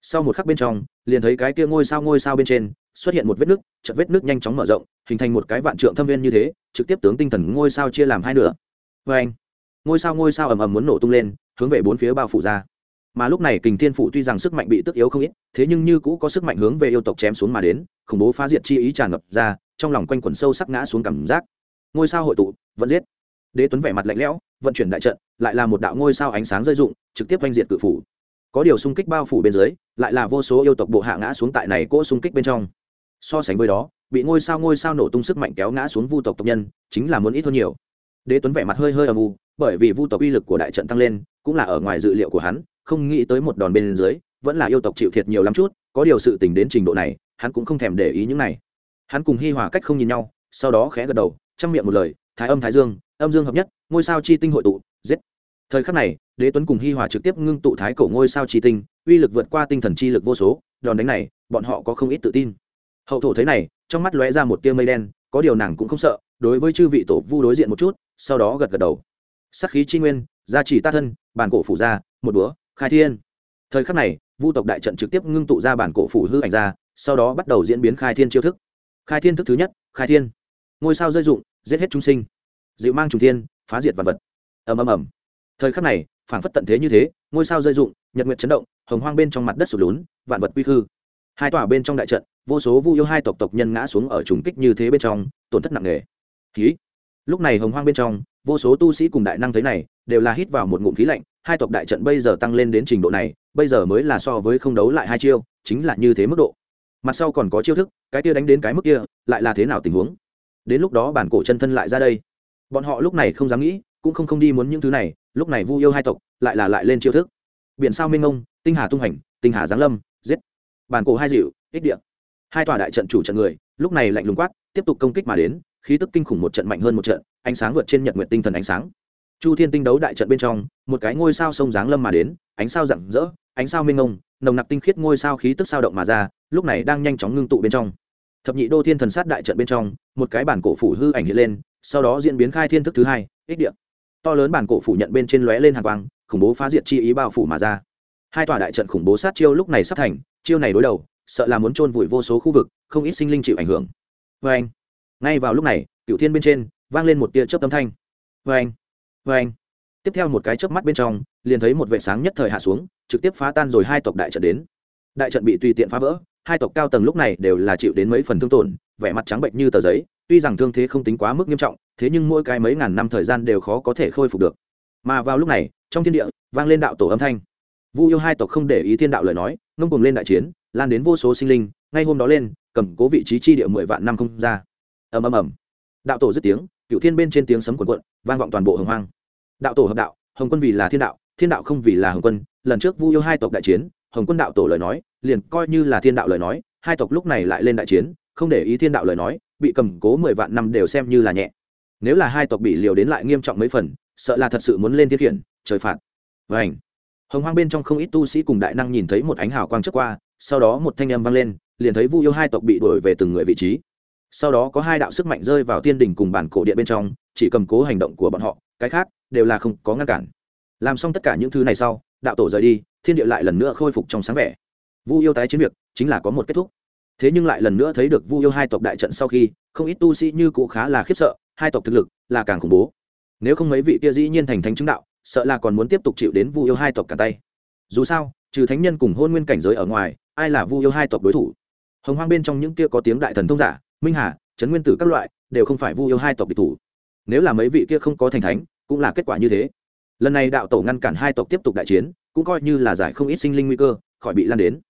Sau một khắc bên trong, liền thấy cái kia ngôi sao ngôi sao bên trên xuất hiện một vết nước chật vết nước nhanh chóng mở rộng, hình thành một cái vạn trượng thâm viên như thế, trực tiếp tướng tinh thần ngôi sao chia làm hai nửa. Vê anh, ngôi sao ngôi sao ầm ầm muốn nổ tung lên, hướng về bốn phía bao phủ ra. Mà lúc này kình thiên phụ tuy rằng sức mạnh bị tức yếu không ít, thế nhưng như cũ có sức mạnh hướng về yêu tộc chém xuống mà đến, khủng bố phá diệt chi ý tràn ngập ra, trong lòng quanh quẩn sâu sắc ngã xuống cảm giác. Ngôi sao hội tụ, vẫn giết đế tuấn vẻ mặt lạnh lẽo vận chuyển đại trận lại là một đạo ngôi sao ánh sáng rơi rụng, trực tiếp oanh diệt cự phủ. Có điều xung kích bao phủ bên dưới lại là vô số yêu tộc bộ hạ ngã xuống tại này cỗ xung kích bên trong. So sánh với đó bị ngôi sao ngôi sao nổ tung sức mạnh kéo ngã xuống vu tộc tộc nhân chính là muốn ít hơn nhiều. Đế tuấn vẻ mặt hơi hơi âm u bởi vì vu tộc uy lực của đại trận tăng lên cũng là ở ngoài dự liệu của hắn không nghĩ tới một đòn bên dưới vẫn là yêu tộc chịu thiệt nhiều lắm chút có điều sự tình đến trình độ này hắn cũng không thèm để ý những này. Hắn cùng hi hòa cách không nhìn nhau sau đó khẽ gật đầu trong miệng một lời thái âm thái dương âm dương hợp nhất, ngôi sao chi tinh hội tụ, giết. Thời khắc này, đế tuấn cùng hi hòa trực tiếp ngưng tụ thái cổ ngôi sao chi tinh, uy lực vượt qua tinh thần chi lực vô số, đòn đánh này, bọn họ có không ít tự tin. Hậu thổ thấy này, trong mắt lóe ra một tia mây đen, có điều nàng cũng không sợ, đối với chư vị tổ vu đối diện một chút, sau đó gật gật đầu. Sắc khí chi nguyên, gia trì ta thân, bản cổ phủ ra, một búa khai thiên. Thời khắc này, vu tộc đại trận trực tiếp ngưng tụ ra bản cổ phủ hư ảnh ra, sau đó bắt đầu diễn biến khai thiên chiêu thức. Khai thiên thức thứ nhất, khai thiên. Ngôi sao rơi dụng giết hết chúng sinh dịu mang trùng thiên phá diệt vật vật. Ầm ầm ầm. Thời khắc này phảng phất tận thế như thế ngôi sao rơi rụng, nhật nguyệt chấn động hồng hoang bên trong mặt đất sụt lún vạn vật quy khư. Hai tòa bên trong đại trận vô số vu yêu hai tộc tộc nhân ngã xuống ở trùng kích như thế bên trong tổn thất nặng nề. Khí. Lúc này hồng hoang bên trong vô số tu sĩ cùng đại năng thế này đều là hít vào một ngụm khí lạnh hai tộc đại trận bây giờ tăng lên đến trình độ này bây giờ mới là so với không đấu lại hai chiêu chính là như thế mức độ. Mặt sau còn có chiêu thức cái kia đánh đến cái mức kia lại là thế nào tình huống? Đến lúc đó bản cổ chân thân lại ra đây bọn họ lúc này không dám nghĩ, cũng không không đi muốn những thứ này, lúc này vu yêu hai tộc lại là lại lên chiêu thức. Biển sao minh ông tinh hà tung hành tinh hà giáng lâm, giết. Bản cổ hai dịu, ích địa. Hai tòa đại trận chủ trận người, lúc này lạnh lùng quát, tiếp tục công kích mà đến, khí tức kinh khủng một trận mạnh hơn một trận, ánh sáng vượt trên nhật nguyện tinh thần ánh sáng. Chu thiên tinh đấu đại trận bên trong, một cái ngôi sao sông giáng lâm mà đến, ánh sao rạng rỡ, ánh sao minh ông nồng nặc tinh khiết ngôi sao khí tức sao động mà ra, lúc này đang nhanh chóng ngưng tụ bên trong. Thập nhị đô thiên thần sát đại trận bên trong, một cái bản cổ phủ hư ảnh hiện lên sau đó diễn biến khai thiên thức thứ hai, ích địa. To lớn bản cổ phủ nhận bên trên lóe lên hàng quang, khủng bố phá diệt chi ý bao phủ mà ra. Hai tòa đại trận khủng bố sát chiêu lúc này sắp thành, chiêu này đối đầu, sợ là muốn chôn vùi vô số khu vực, không ít sinh linh chịu ảnh hưởng. Vê anh, ngay vào lúc này cựu thiên bên trên, vang lên một tia chớp âm thanh. Vê anh vê anh. Tiếp theo một cái chớp mắt bên trong, liền thấy một vệ sáng nhất thời hạ xuống, trực tiếp phá tan rồi hai tộc đại trận đến. Đại trận bị tùy tiện phá vỡ, hai tộc cao tầng lúc này đều là chịu đến mấy phần thương tổn, vẻ mặt trắng bệnh như tờ giấy tuy rằng thương thế không tính quá mức nghiêm trọng, thế nhưng mỗi cái mấy ngàn năm thời gian đều khó có thể khôi phục được. Mà vào lúc này, trong thiên địa, vang lên đạo tổ âm thanh. Vu yêu hai tộc không để ý thiên đạo lời nói, ngông cùng lên đại chiến, lan đến vô số sinh linh, ngay hôm đó lên, cầm cố vị trí chi địa mười vạn năm không ra. Ầm ầm ầm. Đạo tổ dứt tiếng cựu thiên bên trên tiếng sấm cuộn cuộn, vang vọng toàn bộ hồng hoang. Đạo tổ hợp đạo, hồng quân vì là thiên đạo thiên đạo không vì là hồng quân. Lần trước vu yêu hai tộc đại chiến, hồng quân đạo tổ lời nói, liền coi như là thiên đạo lời nói, hai tộc lúc này lại lên đại chiến, không để ý thiên đạo lời nói bị cầm cố mười vạn năm đều xem như là nhẹ. Nếu là hai tộc bị liều đến lại nghiêm trọng mấy phần, sợ là thật sự muốn lên thiên khiển, trời phạt. Vảnh hồng hoang bên trong không ít tu sĩ cùng đại năng nhìn thấy một ánh hào quang trước qua, sau đó một thanh âm vang lên, liền thấy vu yêu hai tộc bị đuổi về từng người vị trí. Sau đó có hai đạo sức mạnh rơi vào thiên đình cùng bản cổ điện bên trong, chỉ cầm cố hành động của bọn họ, cái khác đều là không có ngăn cản. Làm xong tất cả những thứ này sau, đạo tổ rời đi, thiên địa lại lần nữa khôi phục trong sáng vẻ. Vu yêu tái chiến việc chính là có một kết thúc thế nhưng lại lần nữa thấy được vu yêu hai tộc đại trận sau khi, không ít tu sĩ như cũ khá là khiếp sợ, hai tộc thực lực là càng khủng bố. Nếu không mấy vị kia dĩ nhiên thành thánh chứng đạo, sợ là còn muốn tiếp tục chịu đến vu yêu hai tộc cả tay. Dù sao, trừ thánh nhân cùng hôn nguyên cảnh giới ở ngoài, ai là vu yêu hai tộc đối thủ? Hồng hoang bên trong những kia có tiếng đại thần thông giả, minh hà trấn nguyên tử các loại, đều không phải vu yêu hai tộc địch thủ. Nếu là mấy vị kia không có thành thánh, cũng là kết quả như thế. Lần này đạo tổ ngăn cản hai tộc tiếp tục đại chiến, cũng coi như là giải không ít sinh linh nguy cơ, khỏi bị lan đến.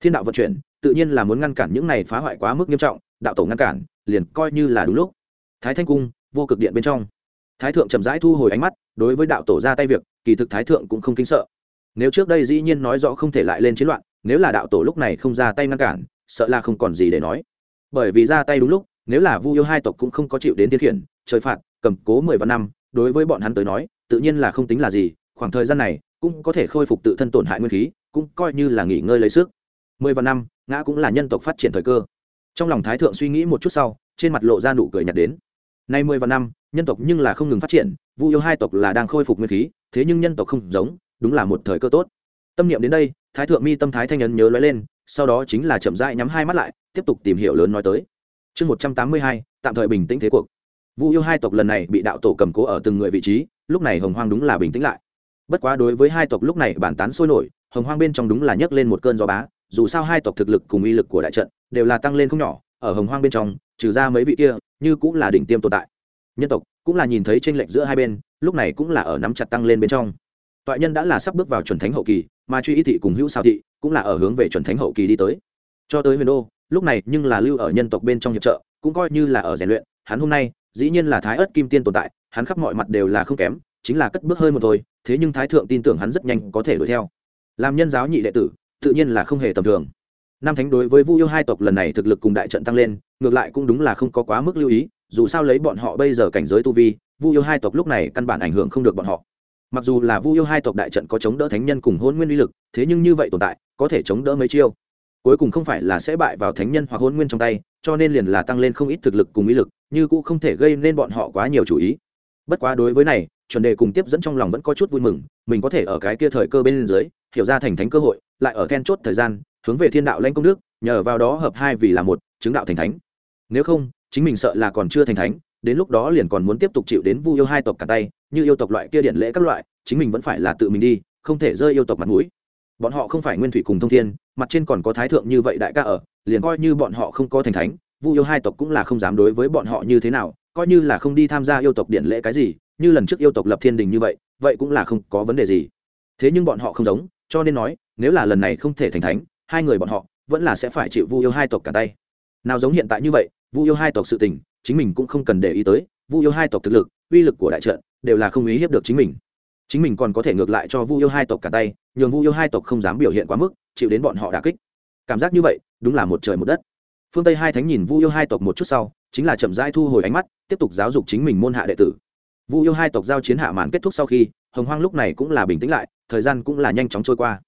Thiên đạo vận chuyển tự nhiên là muốn ngăn cản những này phá hoại quá mức nghiêm trọng, đạo tổ ngăn cản, liền coi như là đúng lúc. Thái thanh cung, vô cực điện bên trong. Thái thượng chậm rãi thu hồi ánh mắt, đối với đạo tổ ra tay việc, kỳ thực thái thượng cũng không kính sợ. Nếu trước đây dĩ nhiên nói rõ không thể lại lên chiến loạn, nếu là đạo tổ lúc này không ra tay ngăn cản, sợ là không còn gì để nói. Bởi vì ra tay đúng lúc, nếu là vu yêu hai tộc cũng không có chịu đến thiên khiển, trời phạt, cầm cố mười vạn năm, đối với bọn hắn tới nói, tự nhiên là không tính là gì, khoảng thời gian này cũng có thể khôi phục tự thân tổn hại nguyên khí, cũng coi như là nghỉ ngơi lấy sức mười vạn năm, ngã cũng là nhân tộc phát triển thời cơ. Trong lòng thái thượng suy nghĩ một chút sau, trên mặt lộ ra nụ cười nhạt đến. Nay mười vạn năm, nhân tộc nhưng là không ngừng phát triển, vu yêu hai tộc là đang khôi phục nguyên khí, thế nhưng nhân tộc không giống, đúng là một thời cơ tốt. Tâm niệm đến đây, thái thượng mi tâm thái thanh ấn nhớ lóe lên, sau đó chính là chậm rãi nhắm hai mắt lại, tiếp tục tìm hiểu lớn nói tới. Chương một trăm tám mươi hai, tạm thời bình tĩnh thế cuộc. Vu yêu hai tộc lần này bị đạo tổ cầm cố ở từng người vị trí, lúc này hồng hoang đúng là bình tĩnh lại. Bất quá đối với hai tộc lúc này bản tán sôi nổi, hồng hoang bên trong đúng là nhấc lên một cơn gió bá dù sao hai tộc thực lực cùng uy lực của đại trận đều là tăng lên không nhỏ, ở hồng hoang bên trong, trừ ra mấy vị kia, như cũng là đỉnh tiêm tồn tại. Nhân tộc cũng là nhìn thấy tranh lệch giữa hai bên, lúc này cũng là ở nắm chặt tăng lên bên trong. Toại nhân đã là sắp bước vào chuẩn thánh hậu kỳ, mà truy y thị cùng hữu sao thị cũng là ở hướng về chuẩn thánh hậu kỳ đi tới. Cho tới huyền đô, lúc này nhưng là lưu ở nhân tộc bên trong hiệp trợ, cũng coi như là ở rèn luyện. Hắn hôm nay, dĩ nhiên là thái ớt kim tiên tồn tại, hắn khắp mọi mặt đều là không kém, chính là cất bước hơi một thôi, thế nhưng thái thượng tin tưởng hắn rất nhanh có thể đuổi theo. Làm nhân giáo nhị đệ tử tự nhiên là không hề tầm thường. Nam thánh đối với vu yêu hai tộc lần này thực lực cùng đại trận tăng lên, ngược lại cũng đúng là không có quá mức lưu ý, dù sao lấy bọn họ bây giờ cảnh giới tu vi, vu yêu hai tộc lúc này căn bản ảnh hưởng không được bọn họ. Mặc dù là vu yêu hai tộc đại trận có chống đỡ thánh nhân cùng hôn nguyên uy lực, thế nhưng như vậy tồn tại, có thể chống đỡ mấy chiêu. Cuối cùng không phải là sẽ bại vào thánh nhân hoặc hôn nguyên trong tay, cho nên liền là tăng lên không ít thực lực cùng uy lực, như cũng không thể gây nên bọn họ quá nhiều chủ ý. Bất quá đối với này, chuẩn đề cùng tiếp dẫn trong lòng vẫn có chút vui mừng, mình có thể ở cái kia thời cơ bên dưới hiểu ra thành thánh cơ hội, lại ở then chốt thời gian, hướng về thiên đạo lãnh công đức, nhờ vào đó hợp hai vì là một, chứng đạo thành thánh. Nếu không, chính mình sợ là còn chưa thành thánh, đến lúc đó liền còn muốn tiếp tục chịu đến vu yêu hai tộc cả tay, như yêu tộc loại kia điện lễ các loại, chính mình vẫn phải là tự mình đi, không thể rơi yêu tộc mặt mũi. Bọn họ không phải nguyên thủy cùng thông thiên, mặt trên còn có thái thượng như vậy đại ca ở, liền coi như bọn họ không có thành thánh, vu yêu hai tộc cũng là không dám đối với bọn họ như thế nào, coi như là không đi tham gia yêu tộc điện lễ cái gì, như lần trước yêu tộc lập thiên đình như vậy vậy cũng là không có vấn đề gì. Thế nhưng bọn họ không giống cho nên nói, nếu là lần này không thể thành thánh, hai người bọn họ vẫn là sẽ phải chịu vu yêu hai tộc cả tay. Nào giống hiện tại như vậy, vu yêu hai tộc sự tình, chính mình cũng không cần để ý tới, vu yêu hai tộc thực lực, uy lực của đại trận đều là không ý hiếp được chính mình. Chính mình còn có thể ngược lại cho vu yêu hai tộc cả tay, nhường vu yêu hai tộc không dám biểu hiện quá mức, chịu đến bọn họ đà kích. Cảm giác như vậy, đúng là một trời một đất. Phương tây hai thánh nhìn vu yêu hai tộc một chút sau, chính là chậm rãi thu hồi ánh mắt, tiếp tục giáo dục chính mình môn hạ đệ tử. Vu yêu hai tộc giao chiến hạ màn kết thúc sau khi, hồng hoang lúc này cũng là bình tĩnh lại thời gian cũng là nhanh chóng trôi qua.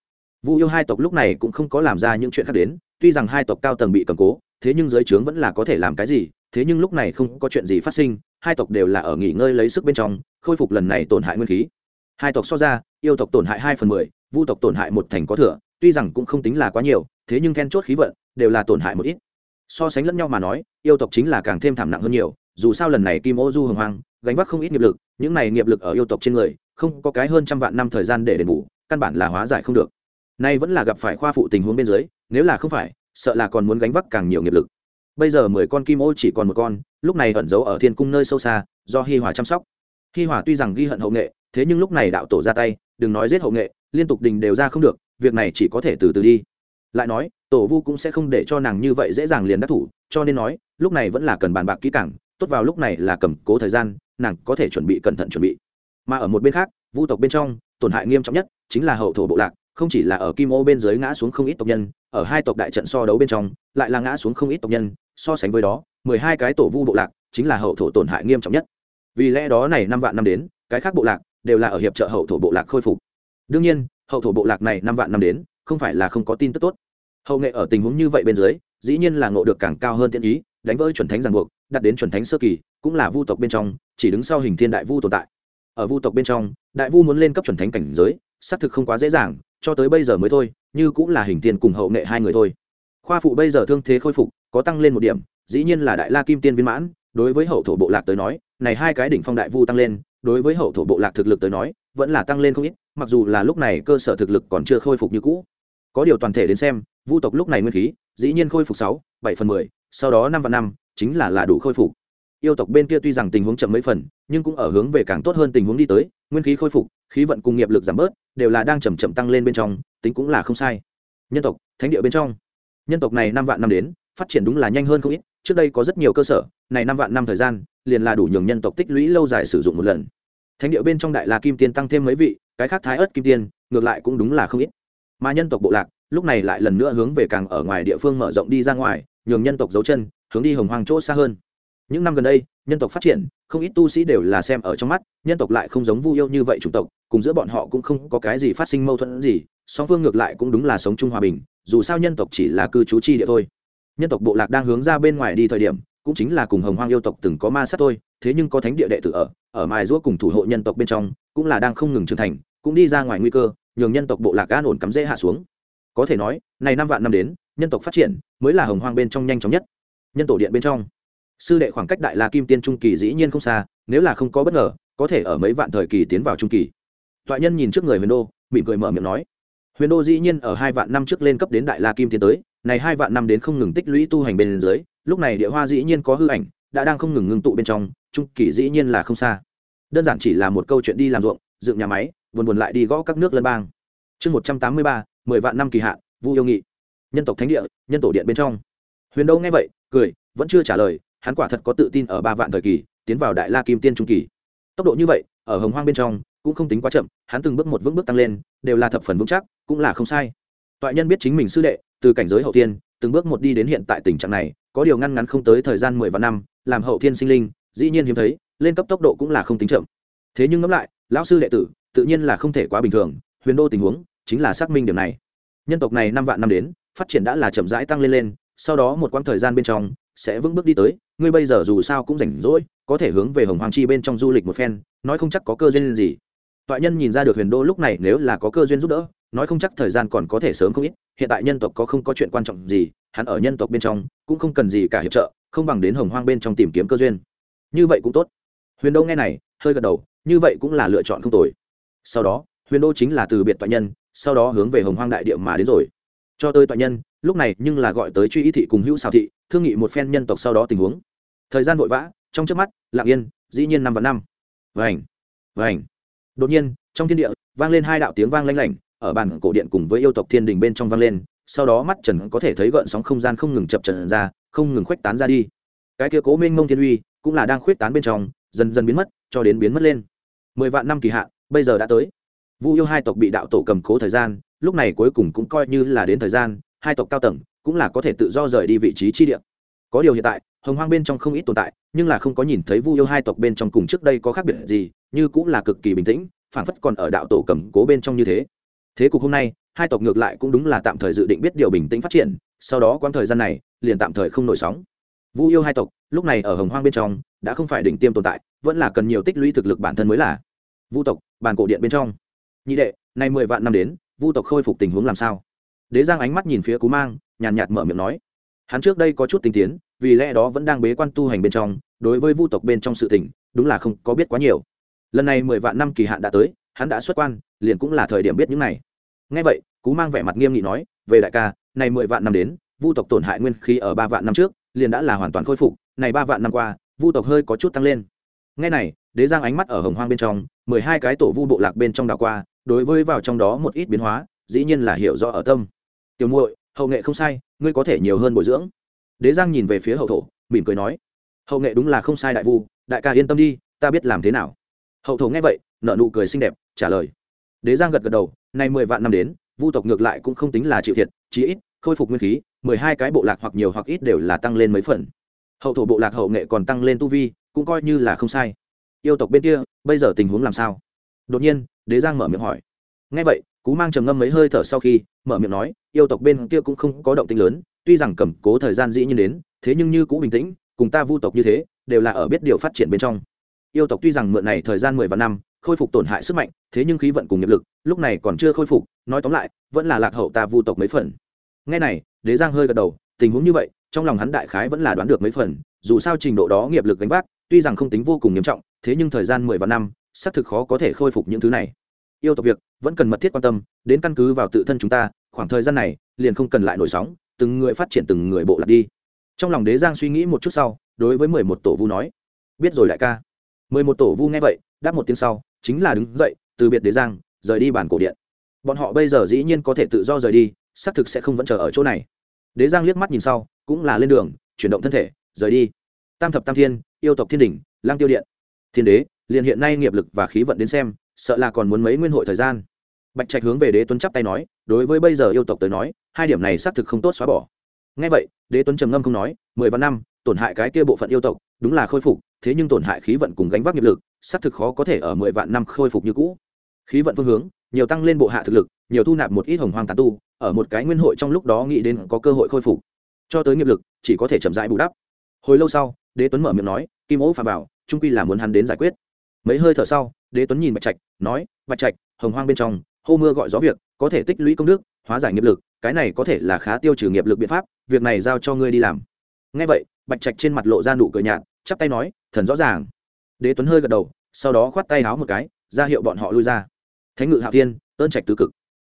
Vu yêu hai tộc lúc này cũng không có làm ra những chuyện khác đến, tuy rằng hai tộc cao tầng bị cầm cố, thế nhưng giới trướng vẫn là có thể làm cái gì, thế nhưng lúc này không có chuyện gì phát sinh, hai tộc đều là ở nghỉ ngơi lấy sức bên trong, khôi phục lần này tổn hại nguyên khí. Hai tộc so ra, yêu tộc tổn hại hai phần mười, vu tộc tổn hại một thành có thừa, tuy rằng cũng không tính là quá nhiều, thế nhưng then chốt khí vận đều là tổn hại một ít. So sánh lẫn nhau mà nói, yêu tộc chính là càng thêm thảm nặng hơn nhiều, dù sao lần này kim ô du hồng hoang gánh vác không ít nghiệp lực, những này nghiệp lực ở yêu tộc trên người, không có cái hơn trăm vạn năm thời gian để đền bù, căn bản là hóa giải không được. Nay vẫn là gặp phải khoa phụ tình huống bên dưới, nếu là không phải, sợ là còn muốn gánh vác càng nhiều nghiệp lực. Bây giờ mười con kim ô chỉ còn một con, lúc này ẩn giấu ở thiên cung nơi sâu xa, do hi hòa chăm sóc. Hi hòa tuy rằng ghi hận hậu nghệ, thế nhưng lúc này đạo tổ ra tay, đừng nói giết hậu nghệ, liên tục đình đều ra không được, việc này chỉ có thể từ từ đi. Lại nói, tổ vu cũng sẽ không để cho nàng như vậy dễ dàng liền đắc thủ, cho nên nói, lúc này vẫn là cần bàn bạc kỹ càng, tốt vào lúc này là cầm cố thời gian nàng có thể chuẩn bị cẩn thận chuẩn bị. Mà ở một bên khác, vu tộc bên trong, tổn hại nghiêm trọng nhất chính là hậu thổ bộ lạc, không chỉ là ở kim ô bên dưới ngã xuống không ít tộc nhân, ở hai tộc đại trận so đấu bên trong, lại là ngã xuống không ít tộc nhân, so sánh với đó, mười hai cái tổ vu bộ lạc chính là hậu thổ tổn hại nghiêm trọng nhất. Vì lẽ đó này năm vạn năm đến, cái khác bộ lạc đều là ở hiệp trợ hậu thổ bộ lạc khôi phục. Đương nhiên, hậu thổ bộ lạc này năm vạn năm đến, không phải là không có tin tức tốt. Hậu nghệ ở tình huống như vậy bên dưới, dĩ nhiên là ngộ được càng cao hơn tiện ý, đánh vỡ chuẩn thánh ràng buộc đặt đến chuẩn thánh sơ kỳ, cũng là vu tộc bên trong, chỉ đứng sau hình thiên đại vu tồn tại. Ở vu tộc bên trong, đại vu muốn lên cấp chuẩn thánh cảnh giới, xác thực không quá dễ dàng, cho tới bây giờ mới thôi, như cũng là hình Thiên cùng hậu nghệ hai người thôi. Khoa phụ bây giờ thương thế khôi phục, có tăng lên một điểm, dĩ nhiên là đại la kim tiên viên mãn, đối với hậu thổ bộ lạc tới nói, này hai cái đỉnh phong đại vu tăng lên, đối với hậu thổ bộ lạc thực lực tới nói, vẫn là tăng lên không ít, mặc dù là lúc này cơ sở thực lực còn chưa khôi phục như cũ. Có điều toàn thể đến xem, vu tộc lúc này nguyên khí, dĩ nhiên khôi phục sáu, bảy phần mười, sau đó năm và năm chính là là đủ khôi phục. Yêu tộc bên kia tuy rằng tình huống chậm mấy phần, nhưng cũng ở hướng về càng tốt hơn tình huống đi tới, nguyên khí khôi phục, khí vận cùng nghiệp lực giảm bớt, đều là đang chậm chậm tăng lên bên trong, tính cũng là không sai. Nhân tộc, thánh địa bên trong. Nhân tộc này năm vạn năm đến, phát triển đúng là nhanh hơn không ít, trước đây có rất nhiều cơ sở, này năm vạn năm thời gian, liền là đủ nhường nhân tộc tích lũy lâu dài sử dụng một lần. Thánh địa bên trong đại la kim tiên tăng thêm mấy vị, cái khác thái ớt kim tiên, ngược lại cũng đúng là không ít. Mà nhân tộc bộ lạc, lúc này lại lần nữa hướng về càng ở ngoài địa phương mở rộng đi ra ngoài, nhường nhân tộc dấu chân hướng đi hồng hoàng chỗ xa hơn. Những năm gần đây, nhân tộc phát triển, không ít tu sĩ đều là xem ở trong mắt, nhân tộc lại không giống vu yêu như vậy chủng tộc, cùng giữa bọn họ cũng không có cái gì phát sinh mâu thuẫn gì, song phương ngược lại cũng đúng là sống chung hòa bình, dù sao nhân tộc chỉ là cư trú chi địa thôi. Nhân tộc bộ lạc đang hướng ra bên ngoài đi thời điểm, cũng chính là cùng hồng hoang yêu tộc từng có ma sát thôi, thế nhưng có thánh địa đệ tử ở ở mài giũa cùng thủ hộ nhân tộc bên trong, cũng là đang không ngừng trưởng thành, cũng đi ra ngoài nguy cơ, nhường nhân tộc bộ lạc an ổn cắm dễ hạ xuống. Có thể nói, này năm vạn năm đến, nhân tộc phát triển mới là hồng hoang bên trong nhanh chóng nhất nhân tổ điện bên trong. Sư đệ khoảng cách đại la kim tiên trung kỳ dĩ nhiên không xa, nếu là không có bất ngờ, có thể ở mấy vạn thời kỳ tiến vào trung kỳ. Toại nhân nhìn trước người huyền đô, mỉm cười mở miệng nói, huyền đô dĩ nhiên ở hai vạn năm trước lên cấp đến đại la kim tiến tới, này hai vạn năm đến không ngừng tích lũy tu hành bên dưới, lúc này địa hoa dĩ nhiên có hư ảnh, đã đang không ngừng ngưng tụ bên trong, trung kỳ dĩ nhiên là không xa. Đơn giản chỉ là một câu chuyện đi làm ruộng, dựng nhà máy, buồn buồn lại đi gõ các nước lân bang. Chương một trăm tám mươi ba, mười vạn năm kỳ hạn, vu yêu nghị. Nhân tộc thánh địa, nhân tổ điện bên trong huyền đô nghe vậy, cười, vẫn chưa trả lời, hắn quả thật có tự tin ở ba vạn thời kỳ, tiến vào đại la kim tiên trung kỳ. Tốc độ như vậy, ở hồng hoang bên trong, cũng không tính quá chậm, hắn từng bước một vững bước tăng lên, đều là thập phần vững chắc, cũng là không sai. Toại nhân biết chính mình sư đệ, từ cảnh giới hậu tiên từng bước một đi đến hiện tại tình trạng này, có điều ngăn ngắn không tới thời gian mười vạn năm, làm hậu thiên sinh linh, dĩ nhiên hiếm thấy, lên cấp tốc độ cũng là không tính chậm. Thế nhưng ngẫm lại, lão sư đệ tử, tự nhiên là không thể quá bình thường, huyền đô tình huống, chính là xác minh điểm này. Nhân tộc này năm vạn năm đến, phát triển đã là chậm rãi tăng lên lên sau đó một quãng thời gian bên trong, sẽ vững bước đi tới. Ngươi bây giờ dù sao cũng rảnh rỗi, có thể hướng về hồng hoàng chi bên trong du lịch một phen, nói không chắc có cơ duyên gì. Toại nhân nhìn ra được huyền đô lúc này nếu là có cơ duyên giúp đỡ, nói không chắc thời gian còn có thể sớm không ít. Hiện tại nhân tộc có không có chuyện quan trọng gì, hắn ở nhân tộc bên trong cũng không cần gì cả hiệp trợ, không bằng đến hồng hoang bên trong tìm kiếm cơ duyên. Như vậy cũng tốt. Huyền đô nghe này, hơi gật đầu, như vậy cũng là lựa chọn không tồi. Sau đó, huyền đô chính là từ biệt toại nhân, sau đó hướng về hồng hoang đại địa mà đến rồi. Cho tới toại nhân lúc này nhưng là gọi tới truy ý thị cùng hữu xào thị, thương nghị một phen nhân tộc sau đó tình huống. Thời gian vội vã, trong trước mắt lạng yên, dĩ nhiên năm và năm. Vảnh vảnh đột nhiên, trong thiên địa, vang lên hai đạo tiếng vang lanh lảnh, ở bàn cổ điện cùng với yêu tộc thiên đình bên trong vang lên, sau đó mắt trần có thể thấy gợn sóng không gian không ngừng chập trần ra, không ngừng khuếch tán ra đi. Cái kia cố minh mông thiên uy, cũng là đang khuếch tán bên trong, dần dần biến mất, cho đến biến mất lên. Mười vạn năm kỳ hạn, bây giờ đã tới. Vu yêu hai tộc bị đạo tổ cầm cố thời gian, lúc này cuối cùng cũng coi như là đến thời gian hai tộc cao tầng cũng là có thể tự do rời đi vị trí chi địa. Có điều hiện tại, hồng hoang bên trong không ít tồn tại, nhưng là không có nhìn thấy vu yêu hai tộc bên trong cùng trước đây có khác biệt gì, như cũng là cực kỳ bình tĩnh phản phất còn ở đạo tổ cầm cố bên trong như thế. Thế cục hôm nay, hai tộc ngược lại cũng đúng là tạm thời dự định biết điều bình tĩnh phát triển, sau đó quãng thời gian này, liền tạm thời không nổi sóng. Vu yêu hai tộc, lúc này ở hồng hoang bên trong, đã không phải đỉnh tiêm tồn tại, vẫn là cần nhiều tích lũy thực lực bản thân mới là. Vu tộc, bàn cổ điện bên trong. Nhị đệ, nay mười vạn năm đến, vu tộc khôi phục tình huống làm sao? Đế giang ánh mắt nhìn phía cú mang, nhàn nhạt mở miệng nói. Hắn trước đây có chút tinh tiến, vì lẽ đó vẫn đang bế quan tu hành bên trong, đối với vu tộc bên trong sự tình, đúng là không có biết quá nhiều. Lần này mười vạn năm kỳ hạn đã tới, hắn đã xuất quan, liền cũng là thời điểm biết những này. Ngay vậy, cú mang vẻ mặt nghiêm nghị nói, về đại ca, này mười vạn năm đến, vu tộc tổn hại nguyên khí ở ba vạn năm trước, liền đã là hoàn toàn khôi phục, này ba vạn năm qua, vu tộc hơi có chút tăng lên. Ngay này, đế giang ánh mắt ở hồng hoang bên trong, mười hai cái tổ vu bộ lạc bên trong đảo qua, đối với vào trong đó một ít biến hóa, dĩ nhiên là hiểu rõ ở tâm tiểu muội, hậu nghệ không sai, ngươi có thể nhiều hơn bồi dưỡng. Đế giang nhìn về phía hậu thổ, mỉm cười nói, hậu nghệ đúng là không sai đại vu, đại ca yên tâm đi, ta biết làm thế nào. Hậu thổ nghe vậy nợ nụ cười xinh đẹp, trả lời. Đế giang gật gật đầu, nay mười vạn năm đến, vu tộc ngược lại cũng không tính là chịu thiệt, chí ít, khôi phục nguyên khí, mười hai cái bộ lạc hoặc nhiều hoặc ít đều là tăng lên mấy phần. Hậu thổ bộ lạc hậu nghệ còn tăng lên tu vi, cũng coi như là không sai. Yêu tộc bên kia, bây giờ tình huống làm sao? Đột nhiên, đế giang mở miệng hỏi. Ngay vậy, cú mang trầm ngâm mấy hơi thở sau khi, mở miệng nói yêu tộc bên kia cũng không có động tĩnh lớn, tuy rằng cầm cố thời gian dĩ nhiên đến, thế nhưng như cũ bình tĩnh, cùng ta vu tộc như thế, đều là ở biết điều phát triển bên trong. Yêu tộc tuy rằng mượn này thời gian mười vạn năm, khôi phục tổn hại sức mạnh, thế nhưng khí vận cùng nghiệp lực, lúc này còn chưa khôi phục, nói tóm lại, vẫn là lạc hậu ta vu tộc mấy phần. Ngay này, đế giang hơi gật đầu, tình huống như vậy, trong lòng hắn đại khái vẫn là đoán được mấy phần, dù sao trình độ đó nghiệp lực gánh vác, tuy rằng không tính vô cùng nghiêm trọng, thế nhưng thời gian mười vạn năm, xác thực khó có thể khôi phục những thứ này yêu tộc việc, vẫn cần mật thiết quan tâm, đến căn cứ vào tự thân chúng ta, khoảng thời gian này, liền không cần lại nổi sóng, từng người phát triển từng người bộ lạc đi. Trong lòng đế giang suy nghĩ một chút sau, đối với mười một tổ vu nói, biết rồi đại ca. mười một tổ vu nghe vậy, đáp một tiếng sau, chính là đứng dậy, từ biệt đế giang, rời đi bản cổ điện. Bọn họ bây giờ dĩ nhiên có thể tự do rời đi, xác thực sẽ không vẫn chờ ở chỗ này. Đế giang liếc mắt nhìn sau, cũng là lên đường, chuyển động thân thể, rời đi. Tam thập tam thiên, yêu tộc thiên đình lang tiêu điện. Thiên đế, liền hiện nay nghiệp lực và khí vận đến xem sợ là còn muốn mấy nguyên hội thời gian. Bạch trạch hướng về đế tuấn chắp tay nói, đối với bây giờ yêu tộc tới nói, hai điểm này xác thực không tốt xóa bỏ. Ngay vậy, đế tuấn trầm ngâm không nói, mười vạn năm, tổn hại cái kia bộ phận yêu tộc, đúng là khôi phục, thế nhưng tổn hại khí vận cùng gánh vác nghiệp lực, xác thực khó có thể ở mười vạn năm khôi phục như cũ. Khí vận phương hướng, nhiều tăng lên bộ hạ thực lực, nhiều thu nạp một ít hồng hoang tán tu, ở một cái nguyên hội trong lúc đó nghĩ đến có cơ hội khôi phục. Cho tới nghiệp lực, chỉ có thể chậm rãi bù đắp. Hồi lâu sau, đế tuấn mở miệng nói, kim ố phàm bảo trung quy là muốn hắn đến giải quyết. Mấy hơi thở sau đế tuấn nhìn bạch trạch, nói, bạch trạch, hồng hoang bên trong, hô mưa gọi gió việc, có thể tích lũy công đức, hóa giải nghiệp lực, cái này có thể là khá tiêu trừ nghiệp lực biện pháp, việc này giao cho ngươi đi làm. Ngay vậy, bạch trạch trên mặt lộ ra nụ cười nhạt, chắp tay nói, thần rõ ràng. Đế tuấn hơi gật đầu, sau đó khoát tay háo một cái, ra hiệu bọn họ lui ra. Thánh ngự hạ thiên, ơn trạch tứ cực.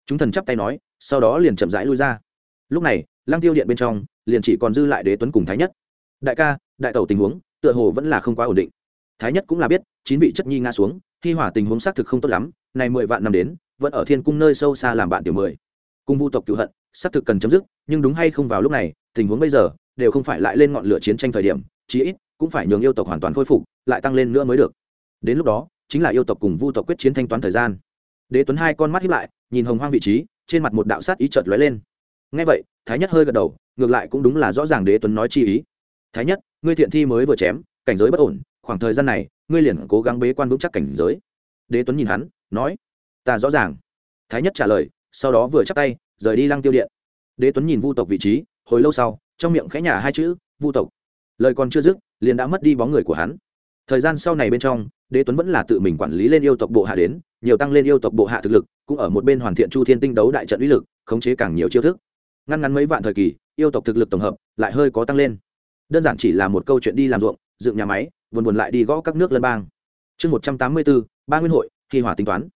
Chúng thần chắp tay nói, sau đó liền chậm rãi lui ra. Lúc này, lăng tiêu điện bên trong, liền chỉ còn dư lại đế tuấn cùng thái nhất. Đại ca, đại tẩu tình huống, tựa hồ vẫn là không quá ổn định. Thái nhất cũng là biết, chín vị chất nhi nga xuống hi hỏa tình huống xác thực không tốt lắm, này mười vạn năm đến, vẫn ở thiên cung nơi sâu xa làm bạn tiểu mười. Cung vu tộc cựu hận, xác thực cần chấm dứt, nhưng đúng hay không vào lúc này, tình huống bây giờ, đều không phải lại lên ngọn lửa chiến tranh thời điểm, chí ít, cũng phải nhường yêu tộc hoàn toàn khôi phục, lại tăng lên nữa mới được. Đến lúc đó, chính là yêu tộc cùng vu tộc quyết chiến thanh toán thời gian. Đế tuấn hai con mắt hiếp lại, nhìn hồng hoang vị trí, trên mặt một đạo sát ý chợt lóe lên. Ngay vậy, thái nhất hơi gật đầu, ngược lại cũng đúng là rõ ràng đế tuấn nói chi ý. Thái nhất, ngươi thiện thi mới vừa chém, cảnh giới bất ổn, khoảng thời gian này ngươi liền cố gắng bế quan vững chắc cảnh giới. Đế tuấn nhìn hắn, nói, ta rõ ràng. Thái nhất trả lời, sau đó vừa chắc tay, rời đi lăng tiêu điện. Đế tuấn nhìn vu tộc vị trí, hồi lâu sau, trong miệng khẽ nhả hai chữ, vu tộc. Lời còn chưa dứt, liền đã mất đi bóng người của hắn. Thời gian sau này bên trong, đế tuấn vẫn là tự mình quản lý lên yêu tộc bộ hạ đến, nhiều tăng lên yêu tộc bộ hạ thực lực, cũng ở một bên hoàn thiện chu thiên tinh đấu đại trận uy lực, khống chế càng nhiều chiêu thức. Ngăn ngắn mấy vạn thời kỳ, yêu tộc thực lực tổng hợp lại hơi có tăng lên. Đơn giản chỉ là một câu chuyện đi làm ruộng dựng nhà máy, buồn buồn lại đi gõ các nước lân bang. Chương một trăm tám mươi bốn, ba nguyên hội khi hỏa tính toán.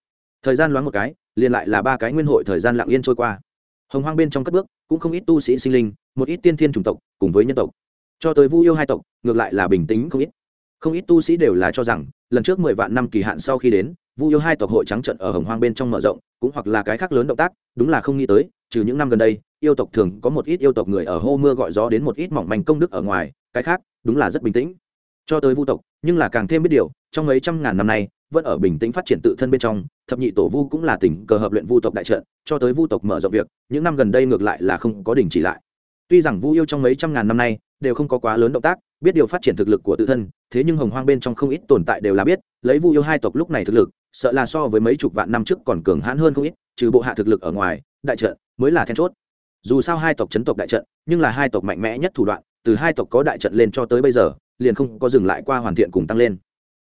Thời gian loáng một cái, liền lại là ba cái nguyên hội thời gian lặng yên trôi qua. Hồng hoang bên trong các bước, cũng không ít tu sĩ sinh linh, một ít tiên thiên chủng tộc, cùng với nhân tộc. Cho tới vu yêu hai tộc, ngược lại là bình tĩnh không ít. Không ít tu sĩ đều là cho rằng, lần trước mười vạn năm kỳ hạn sau khi đến, vu yêu hai tộc hội trắng trận ở hồng hoang bên trong mở rộng, cũng hoặc là cái khác lớn động tác, đúng là không nghĩ tới, trừ những năm gần đây, yêu tộc thường có một ít yêu tộc người ở hô mưa gọi gió đến một ít mỏng manh công đức ở ngoài, cái khác, đúng là rất bình tĩnh cho tới vu tộc, nhưng là càng thêm biết điều, trong mấy trăm ngàn năm nay, vẫn ở bình tĩnh phát triển tự thân bên trong, thập nhị tổ vu cũng là tỉnh cờ hợp luyện vu tộc đại trận, cho tới vu tộc mở rộng việc, những năm gần đây ngược lại là không có đình chỉ lại. Tuy rằng vu yêu trong mấy trăm ngàn năm nay, đều không có quá lớn động tác, biết điều phát triển thực lực của tự thân, thế nhưng hồng hoang bên trong không ít tồn tại đều là biết, lấy vu yêu hai tộc lúc này thực lực, sợ là so với mấy chục vạn năm trước còn cường hãn hơn không ít, trừ bộ hạ thực lực ở ngoài, đại trận mới là then chốt. Dù sao hai tộc chấn tộc đại trận, nhưng là hai tộc mạnh mẽ nhất thủ đoạn, từ hai tộc có đại trận lên cho tới bây giờ liền không có dừng lại qua hoàn thiện cùng tăng lên.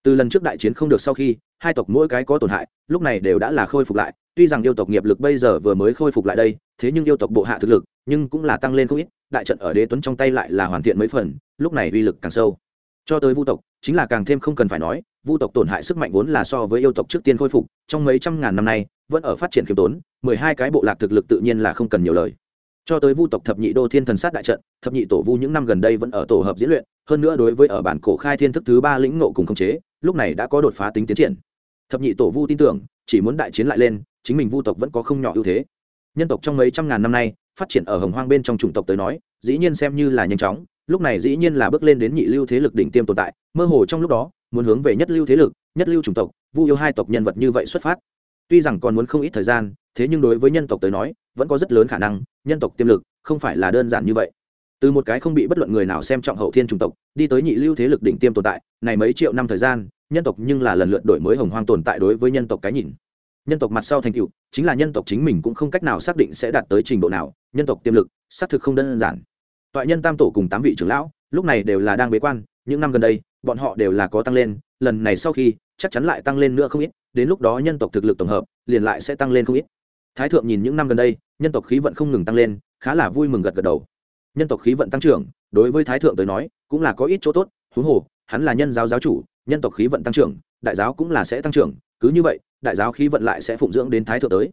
Từ lần trước đại chiến không được sau khi, hai tộc mỗi cái có tổn hại, lúc này đều đã là khôi phục lại. Tuy rằng yêu tộc nghiệp lực bây giờ vừa mới khôi phục lại đây, thế nhưng yêu tộc bộ hạ thực lực, nhưng cũng là tăng lên không ít, đại trận ở đế tuấn trong tay lại là hoàn thiện mấy phần, lúc này uy lực càng sâu. Cho tới vu tộc, chính là càng thêm không cần phải nói, vu tộc tổn hại sức mạnh vốn là so với yêu tộc trước tiên khôi phục, trong mấy trăm ngàn năm nay, vẫn ở phát triển khiêm tốn, mười hai cái bộ lạc thực lực tự nhiên là không cần nhiều lời cho tới vu tộc thập nhị đô thiên thần sát đại trận, thập nhị tổ vu những năm gần đây vẫn ở tổ hợp diễn luyện, hơn nữa đối với ở bản cổ khai thiên thức thứ ba lĩnh nộ cùng khống chế, lúc này đã có đột phá tính tiến triển. Thập nhị tổ vu tin tưởng, chỉ muốn đại chiến lại lên, chính mình vu tộc vẫn có không nhỏ ưu thế. Nhân tộc trong mấy trăm ngàn năm nay, phát triển ở hồng hoang bên trong chủng tộc tới nói, dĩ nhiên xem như là nhanh chóng, lúc này dĩ nhiên là bước lên đến nhị lưu thế lực đỉnh tiêm tồn tại, mơ hồ trong lúc đó, muốn hướng về nhất lưu thế lực, nhất lưu chủng tộc, vu yêu hai tộc nhân vật như vậy xuất phát. Tuy rằng còn muốn không ít thời gian thế nhưng đối với nhân tộc tới nói, vẫn có rất lớn khả năng, nhân tộc tiềm lực không phải là đơn giản như vậy. Từ một cái không bị bất luận người nào xem trọng hậu thiên chủng tộc, đi tới nhị lưu thế lực đỉnh tiêm tồn tại, này mấy triệu năm thời gian, nhân tộc nhưng là lần lượt đổi mới hồng hoang tồn tại đối với nhân tộc cái nhìn. Nhân tộc mặt sau thành tựu, chính là nhân tộc chính mình cũng không cách nào xác định sẽ đạt tới trình độ nào, nhân tộc tiềm lực, xác thực không đơn giản. Toại nhân tam tổ cùng tám vị trưởng lão, lúc này đều là đang bế quan, những năm gần đây, bọn họ đều là có tăng lên, lần này sau khi, chắc chắn lại tăng lên nữa không ít, đến lúc đó nhân tộc thực lực tổng hợp, liền lại sẽ tăng lên không ít thái thượng nhìn những năm gần đây, nhân tộc khí vận không ngừng tăng lên, khá là vui mừng gật gật đầu. Nhân tộc khí vận tăng trưởng, đối với thái thượng tới nói, cũng là có ít chỗ tốt, huống hồ, hắn là nhân giáo giáo chủ, nhân tộc khí vận tăng trưởng, đại giáo cũng là sẽ tăng trưởng, cứ như vậy, đại giáo khí vận lại sẽ phụng dưỡng đến thái thượng tới.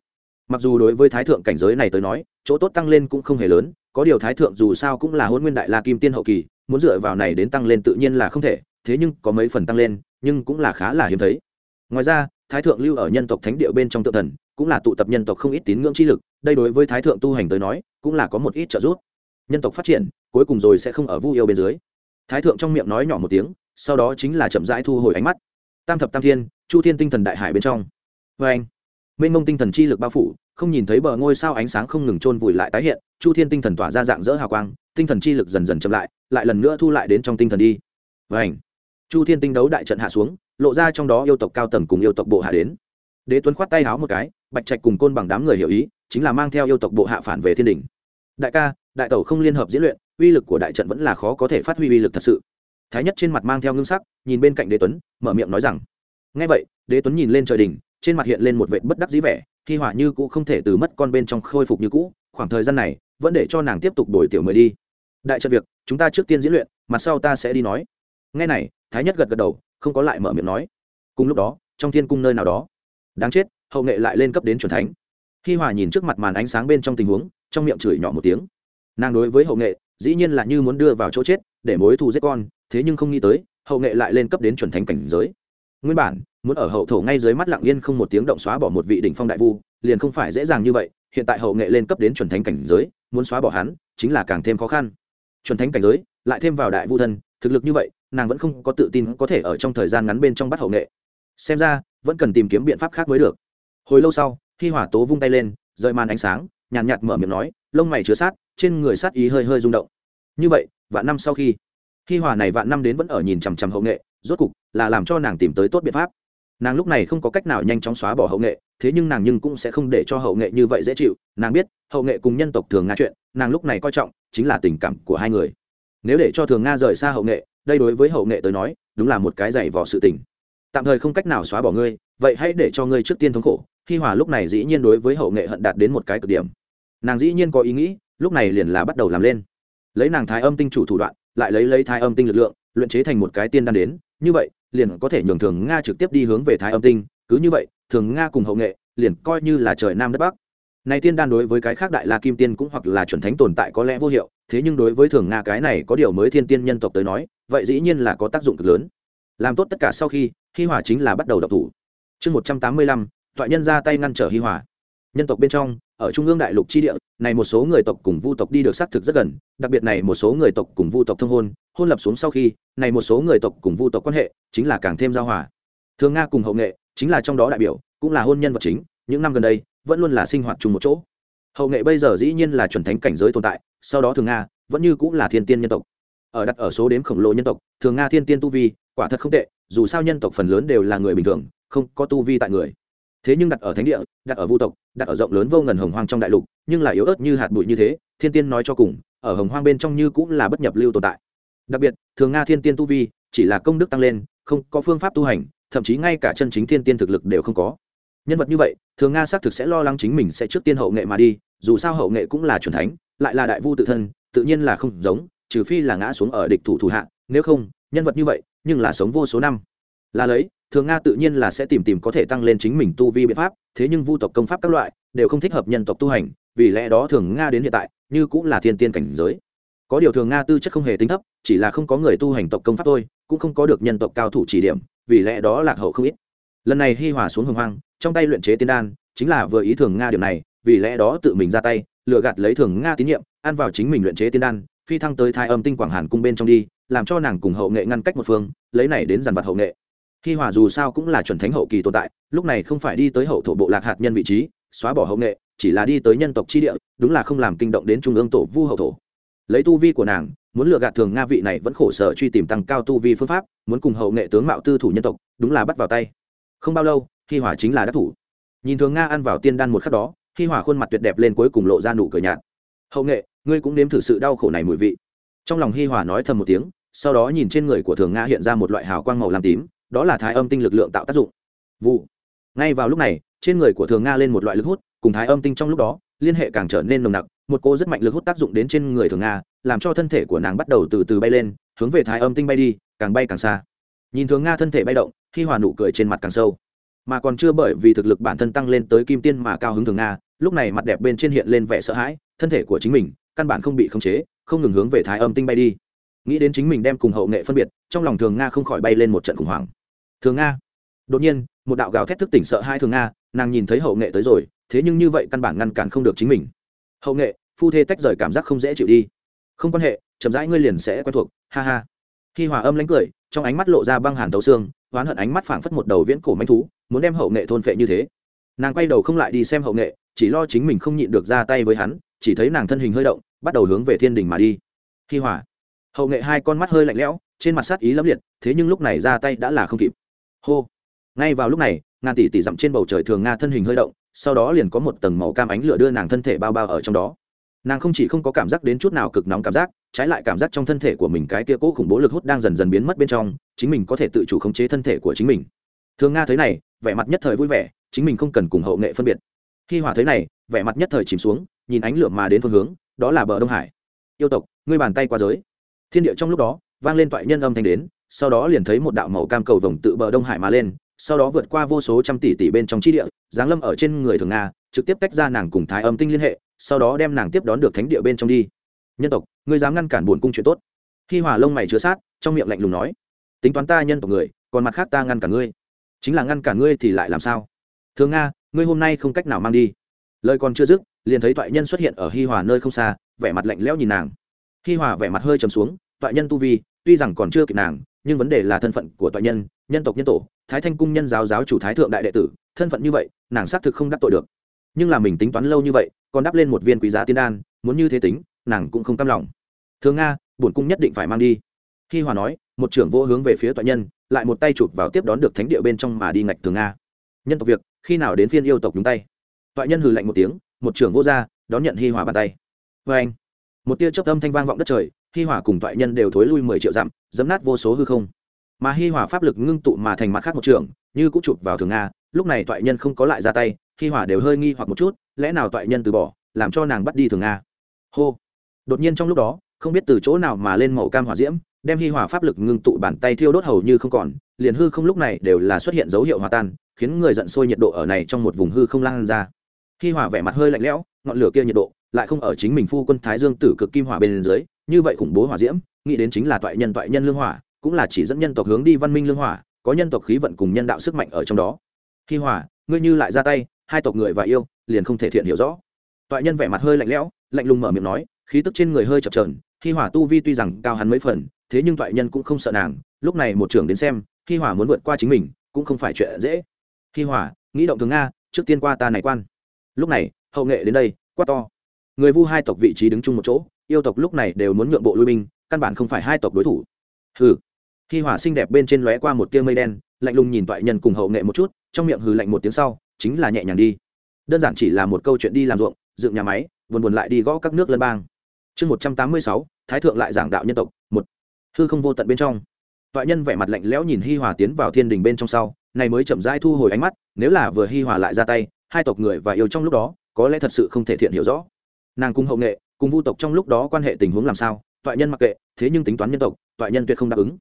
Mặc dù đối với thái thượng cảnh giới này tới nói, chỗ tốt tăng lên cũng không hề lớn, có điều thái thượng dù sao cũng là hôn nguyên đại la kim tiên hậu kỳ, muốn dựa vào này đến tăng lên tự nhiên là không thể, thế nhưng có mấy phần tăng lên, nhưng cũng là khá là hiếm thấy. Ngoài ra, thái thượng lưu ở nhân tộc thánh địa bên trong tự thần cũng là tụ tập nhân tộc không ít tín ngưỡng chi lực, đây đối với thái thượng tu hành tới nói, cũng là có một ít trợ giúp. Nhân tộc phát triển, cuối cùng rồi sẽ không ở vu yêu bên dưới. Thái thượng trong miệng nói nhỏ một tiếng, sau đó chính là chậm rãi thu hồi ánh mắt. Tam thập tam thiên, chu thiên tinh thần đại hải bên trong. Vê anh. Mênh mông tinh thần chi lực bao phủ, không nhìn thấy bờ ngôi sao ánh sáng không ngừng trôn vùi lại tái hiện, chu thiên tinh thần tỏa ra dạng dỡ hào quang, tinh thần chi lực dần dần chậm lại lại lần nữa thu lại đến trong tinh thần đi. Vê anh. Chu thiên tinh đấu đại trận hạ xuống, lộ ra trong đó yêu tộc cao tầng cùng yêu tộc bộ hạ đến đế tuấn khoát tay háo một cái, bạch trạch cùng côn bằng đám người hiểu ý, chính là mang theo yêu tộc bộ hạ phản về thiên đình. Đại ca, đại tẩu không liên hợp diễn luyện, uy lực của đại trận vẫn là khó có thể phát huy uy lực thật sự. Thái nhất trên mặt mang theo ngưng sắc, nhìn bên cạnh đế tuấn, mở miệng nói rằng ngay vậy, đế tuấn nhìn lên trời đình trên mặt hiện lên một vẻ bất đắc dĩ vẻ, khi hỏa như cũ không thể từ mất con bên trong khôi phục như cũ, khoảng thời gian này, vẫn để cho nàng tiếp tục đổi tiểu mới đi. Đại trận việc, chúng ta trước tiên diễn luyện, mặt sau ta sẽ đi nói. Ngay này, thái nhất gật gật đầu, không có lại mở miệng nói. Cùng lúc đó, trong thiên cung nơi nào đó đáng chết, hậu nghệ lại lên cấp đến c thánh. Khi hòa nhìn trước mặt màn ánh sáng bên trong tình huống, trong miệng chửi nhỏ một tiếng. Nàng đối với hậu nghệ, dĩ nhiên là như muốn đưa vào chỗ chết, để mối thù giết con, thế nhưng không nghĩ tới, hậu nghệ lại lên cấp đến chuẩn thánh cảnh giới. Nguyên bản, muốn ở hậu thổ ngay dưới mắt lặng yên không một tiếng động xóa bỏ một vị đỉnh phong đại vu, liền không phải dễ dàng như vậy, hiện tại hậu nghệ lên cấp đến chuẩn thánh cảnh giới, muốn xóa bỏ hắn, chính là càng thêm khó khăn. Chuẩn thánh cảnh giới, lại thêm vào đại vu thân, thực lực như vậy, nàng vẫn không có tự tin có thể ở trong thời gian ngắn bên trong bắt hậu nghệ. Xem ra vẫn cần tìm kiếm biện pháp khác mới được. Hồi lâu sau khi hỏa tố vung tay lên, rời màn ánh sáng, nhàn nhạt mở miệng nói, lông mày chứa sát, trên người sát ý hơi hơi rung động. Như vậy, vạn năm sau khi khi hỏa này vạn năm đến vẫn ở nhìn chằm chằm hậu nghệ, rốt cục là làm cho nàng tìm tới tốt biện pháp. Nàng lúc này không có cách nào nhanh chóng xóa bỏ hậu nghệ, thế nhưng nàng nhưng cũng sẽ không để cho hậu nghệ như vậy dễ chịu. Nàng biết, hậu nghệ cùng nhân tộc thường nga chuyện, nàng lúc này coi trọng, chính là tình cảm của hai người. Nếu để cho thường nga rời xa hậu nghệ, đây đối với hậu nghệ tới nói, đúng là một cái giày vò sự tình tạm thời không cách nào xóa bỏ ngươi, vậy hãy để cho ngươi trước tiên thống khổ. Hi hòa lúc này dĩ nhiên đối với hậu nghệ hận đạt đến một cái cực điểm. Nàng dĩ nhiên có ý nghĩ, lúc này liền là bắt đầu làm lên. Lấy nàng thái âm tinh chủ thủ đoạn, lại lấy lấy thái âm tinh lực lượng, luyện chế thành một cái tiên đan đến, như vậy, liền có thể nhường thường nga trực tiếp đi hướng về thái âm tinh. Cứ như vậy, thường nga cùng hậu nghệ, liền coi như là trời nam đất bắc. Này tiên đan đối với cái khác đại la kim tiên cũng hoặc là chuẩn thánh tồn tại có lẽ vô hiệu, thế nhưng đối với thường nga cái này có điều mới thiên tiên nhân tộc tới nói, vậy dĩ nhiên là có tác dụng cực lớn. Làm tốt tất cả sau khi hi hòa chính là bắt đầu độc thủ. Chương một trăm tám mươi lăm, toại nhân ra tay ngăn trở hi hòa. Nhân tộc bên trong, ở trung ương đại lục chi địa, này một số người tộc cùng vu tộc đi được xác thực rất gần, đặc biệt này một số người tộc cùng vu tộc thông hôn hôn lập xuống sau khi, này một số người tộc cùng vu tộc quan hệ chính là càng thêm giao hòa. Thường nga cùng hậu nghệ chính là trong đó đại biểu, cũng là hôn nhân vật chính, những năm gần đây, vẫn luôn là sinh hoạt chung một chỗ. Hậu nghệ bây giờ dĩ nhiên là chuẩn thánh cảnh giới tồn tại, sau đó thường nga vẫn như cũng là thiên tiên nhân tộc. Ở đặt ở số đếm khổng lồ nhân tộc, thường nga thiên tiên tu vi, quả thật không tệ dù sao nhân tộc phần lớn đều là người bình thường, không có tu vi tại người. Thế nhưng đặt ở thánh địa, đặt ở vu tộc, đặt ở rộng lớn vô ngần hồng hoang trong đại lục, nhưng là yếu ớt như hạt bụi như thế, thiên tiên nói cho cùng, ở hồng hoang bên trong như cũng là bất nhập lưu tồn tại. Đặc biệt, thường nga thiên tiên tu vi, chỉ là công đức tăng lên, không có phương pháp tu hành, thậm chí ngay cả chân chính thiên tiên thực lực đều không có. Nhân vật như vậy, thường nga xác thực sẽ lo lắng chính mình sẽ trước tiên hậu nghệ mà đi, dù sao hậu nghệ cũng là c thánh, lại là đại vu tự thân, tự nhiên là không giống, trừ phi là ngã xuống ở địch thủ thủ hạ, nếu không, nhân vật như vậy nhưng là sống vô số năm. Là lấy, thường nga tự nhiên là sẽ tìm tìm có thể tăng lên chính mình tu vi biện pháp, thế nhưng vu tộc công pháp các loại đều không thích hợp nhân tộc tu hành, vì lẽ đó thường nga đến hiện tại, như cũng là thiên tiên cảnh giới. Có điều thường nga tư chất không hề tính thấp, chỉ là không có người tu hành tộc công pháp thôi, cũng không có được nhân tộc cao thủ chỉ điểm, vì lẽ đó lạc hậu không ít. Lần này hi hòa xuống hồng hoang, trong tay luyện chế tiên đan, chính là vừa ý thường nga điều này, vì lẽ đó tự mình ra tay, lừa gạt lấy thường nga tín nhiệm, ăn vào chính mình luyện chế tiên đan phi thăng tới thái âm tinh quảng hàn cung bên trong đi, làm cho nàng cùng hậu nghệ ngăn cách một phương, lấy này đến dàn vật hậu nghệ. Hi hòa dù sao cũng là chuẩn thánh hậu kỳ tồn tại, lúc này không phải đi tới hậu thổ bộ lạc hạt nhân vị trí, xóa bỏ hậu nghệ, chỉ là đi tới nhân tộc chi địa, đúng là không làm kinh động đến trung ương tổ vu hậu thổ. Lấy tu vi của nàng, muốn lừa gạt thường nga vị này vẫn khổ sở truy tìm tăng cao tu vi phương pháp, muốn cùng hậu nghệ tướng mạo tư thủ nhân tộc, đúng là bắt vào tay. Không bao lâu, hi hòa chính là đắc thủ. Nhìn thường nga ăn vào tiên đan một khắc đó, hi hòa khuôn mặt tuyệt đẹp lên cuối cùng lộ ra nụ cười nhạt hậu nghệ, ngươi cũng nếm thử sự đau khổ này mùi vị. Trong lòng hi hòa nói thầm một tiếng, sau đó nhìn trên người của thường nga hiện ra một loại hào quang màu lam tím, đó là thái âm tinh lực lượng tạo tác dụng. Vụ. Ngay vào lúc này, trên người của thường nga lên một loại lực hút, cùng thái âm tinh trong lúc đó, liên hệ càng trở nên nồng nặc, một cô rất mạnh lực hút tác dụng đến trên người thường nga, làm cho thân thể của nàng bắt đầu từ từ bay lên, hướng về thái âm tinh bay đi, càng bay càng xa. Nhìn thường nga thân thể bay động khi hòa nụ cười trên mặt càng sâu. Mà còn chưa bởi vì thực lực bản thân tăng lên tới kim tiên mà cao hứng thường nga, lúc này mặt đẹp bên trên hiện lên vẻ sợ hãi thân thể của chính mình, căn bản không bị khống chế, không ngừng hướng về thái âm tinh bay đi. Nghĩ đến chính mình đem cùng hậu nghệ phân biệt, trong lòng thường nga không khỏi bay lên một trận khủng hoảng. Thường nga, đột nhiên, một đạo gào thét thức tỉnh sợ hai thường nga, nàng nhìn thấy hậu nghệ tới rồi, thế nhưng như vậy căn bản ngăn cản không được chính mình. Hậu nghệ, phu thê tách rời cảm giác không dễ chịu đi. Không quan hệ, chậm rãi ngươi liền sẽ quen thuộc, ha ha. Khi hòa âm lánh cười, trong ánh mắt lộ ra băng hàn tấu xương, oán hận ánh mắt phảng phất một đầu viễn cổ manh thú, muốn đem hậu nghệ thôn phệ như thế. Nàng quay đầu không lại đi xem hậu nghệ, chỉ lo chính mình không nhịn được ra tay với hắn chỉ thấy nàng thân hình hơi động bắt đầu hướng về thiên đình mà đi. Khi hỏa, hậu nghệ hai con mắt hơi lạnh lẽo trên mặt sát ý lẫm liệt thế nhưng lúc này ra tay đã là không kịp. Hô. Ngay vào lúc này ngàn tỷ tỷ dặm trên bầu trời thường nga thân hình hơi động sau đó liền có một tầng màu cam ánh lửa đưa nàng thân thể bao bao ở trong đó. Nàng không chỉ không có cảm giác đến chút nào cực nóng cảm giác trái lại cảm giác trong thân thể của mình cái kia cố khủng bố lực hút đang dần dần biến mất bên trong chính mình có thể tự chủ khống chế thân thể của chính mình. Thường nga thấy này vẻ mặt nhất thời vui vẻ chính mình không cần cùng hậu nghệ phân biệt khi hỏa thấy này, vẻ mặt nhất thời chìm xuống, nhìn ánh lửa mà đến phương hướng, đó là bờ đông hải. Yêu tộc, ngươi bàn tay qua giới. Thiên địa trong lúc đó, vang lên toại nhân âm thanh đến, sau đó liền thấy một đạo màu cam cầu vồng tự bờ đông hải mà lên, sau đó vượt qua vô số trăm tỷ tỷ bên trong chi địa, giáng lâm ở trên người thường nga, trực tiếp tách ra nàng cùng thái âm tinh liên hệ, sau đó đem nàng tiếp đón được thánh địa bên trong đi. Nhân tộc, ngươi dám ngăn cản buồn cung chuyện tốt. Khi hòa lông mày chứa sát, trong miệng lạnh lùng nói, tính toán ta nhân tộc người, còn mặt khác ta ngăn cả ngươi. Chính là ngăn cả ngươi thì lại làm sao? Thường nga ngươi hôm nay không cách nào mang đi. Lời còn chưa dứt, liền thấy toại nhân xuất hiện ở hi hòa nơi không xa, vẻ mặt lạnh lẽo nhìn nàng. Hi hòa vẻ mặt hơi trầm xuống, toại nhân tu vi, tuy rằng còn chưa kịp nàng, nhưng vấn đề là thân phận của toại nhân nhân tộc nhân tổ, thái thanh cung nhân giáo giáo chủ thái thượng đại đệ tử, thân phận như vậy, nàng xác thực không đắc tội được. Nhưng là mình tính toán lâu như vậy, còn đắp lên một viên quý giá tiên đan, muốn như thế tính, nàng cũng không cam lòng. Thường nga, bổn cung nhất định phải mang đi. Hi hòa nói, một trưởng vô hướng về phía toại nhân, lại một tay chụp vào tiếp đón được thánh địa bên trong mà đi ngạch thường nga. Nhân tộc việc khi nào đến phiên yêu tộc nhúng tay? Toại nhân hừ lạnh một tiếng, một trưởng vô gia, đón nhận hi hỏa bàn tay. Vê anh, một tia chớp âm thanh vang vọng đất trời, hi hỏa cùng toại nhân đều thối lui mười triệu dặm dấm nát vô số hư không. Mà hi hỏa pháp lực ngưng tụ mà thành mặt khác một trường như cũng chụp vào thường nga, lúc này toại nhân không có lại ra tay, hi hỏa đều hơi nghi hoặc một chút, lẽ nào toại nhân từ bỏ, làm cho nàng bắt đi thường nga? Hô. Đột nhiên trong lúc đó, không biết từ chỗ nào mà lên màu cam hỏa diễm, đem hi hỏa pháp lực ngưng tụ bàn tay thiêu đốt hầu như không còn, liền hư không lúc này đều là xuất hiện dấu hiệu hòa tan khiến người giận sôi nhiệt độ ở này trong một vùng hư không lan ra. Khi hỏa vẻ mặt hơi lạnh lẽo, ngọn lửa kia nhiệt độ lại không ở chính mình phu quân thái dương tử cực kim hỏa bên dưới, như vậy khủng bố hỏa diễm, nghĩ đến chính là toại nhân toại nhân lương hỏa, cũng là chỉ dẫn nhân tộc hướng đi văn minh lương hỏa, có nhân tộc khí vận cùng nhân đạo sức mạnh ở trong đó. Khi hỏa, ngươi như lại ra tay, hai tộc người và yêu, liền không thể thiện hiểu rõ. Toại nhân vẻ mặt hơi lạnh lẽo, lạnh lùng mở miệng nói, khí tức trên người hơi chập trờn Khi hỏa tu vi tuy rằng cao hắn mấy phần, thế nhưng toại nhân cũng không sợ nàng, lúc này một trưởng đến xem, khi hỏa muốn vượt qua chính mình, cũng không phải chuyện dễ hi hỏa nghĩ động thường nga, trước tiên qua ta này quan. Lúc này, hậu nghệ đến đây quát to. Người vu hai tộc vị trí đứng chung một chỗ, yêu tộc lúc này đều muốn nhượng bộ lui binh, căn bản không phải hai tộc đối thủ. Hừ. Hi hỏa xinh đẹp bên trên lóe qua một tia mây đen, lạnh lùng nhìn toại nhân cùng hậu nghệ một chút, trong miệng hừ lạnh một tiếng sau, chính là nhẹ nhàng đi. Đơn giản chỉ là một câu chuyện đi làm ruộng, dựng nhà máy, buồn buồn lại đi gõ các nước lân bang. Chương một trăm tám mươi sáu, thái thượng lại giảng đạo nhân tộc, một. Hư không vô tận bên trong. Toại nhân vẻ mặt lạnh lẽo nhìn hi hòa tiến vào thiên đình bên trong sau này mới chậm rãi thu hồi ánh mắt, nếu là vừa hi hòa lại ra tay, hai tộc người và yêu trong lúc đó, có lẽ thật sự không thể thiện hiểu rõ. Nàng cung hậu nghệ cùng vu tộc trong lúc đó quan hệ tình huống làm sao, toại nhân mặc kệ, thế nhưng tính toán nhân tộc, toại nhân tuyệt không đáp ứng.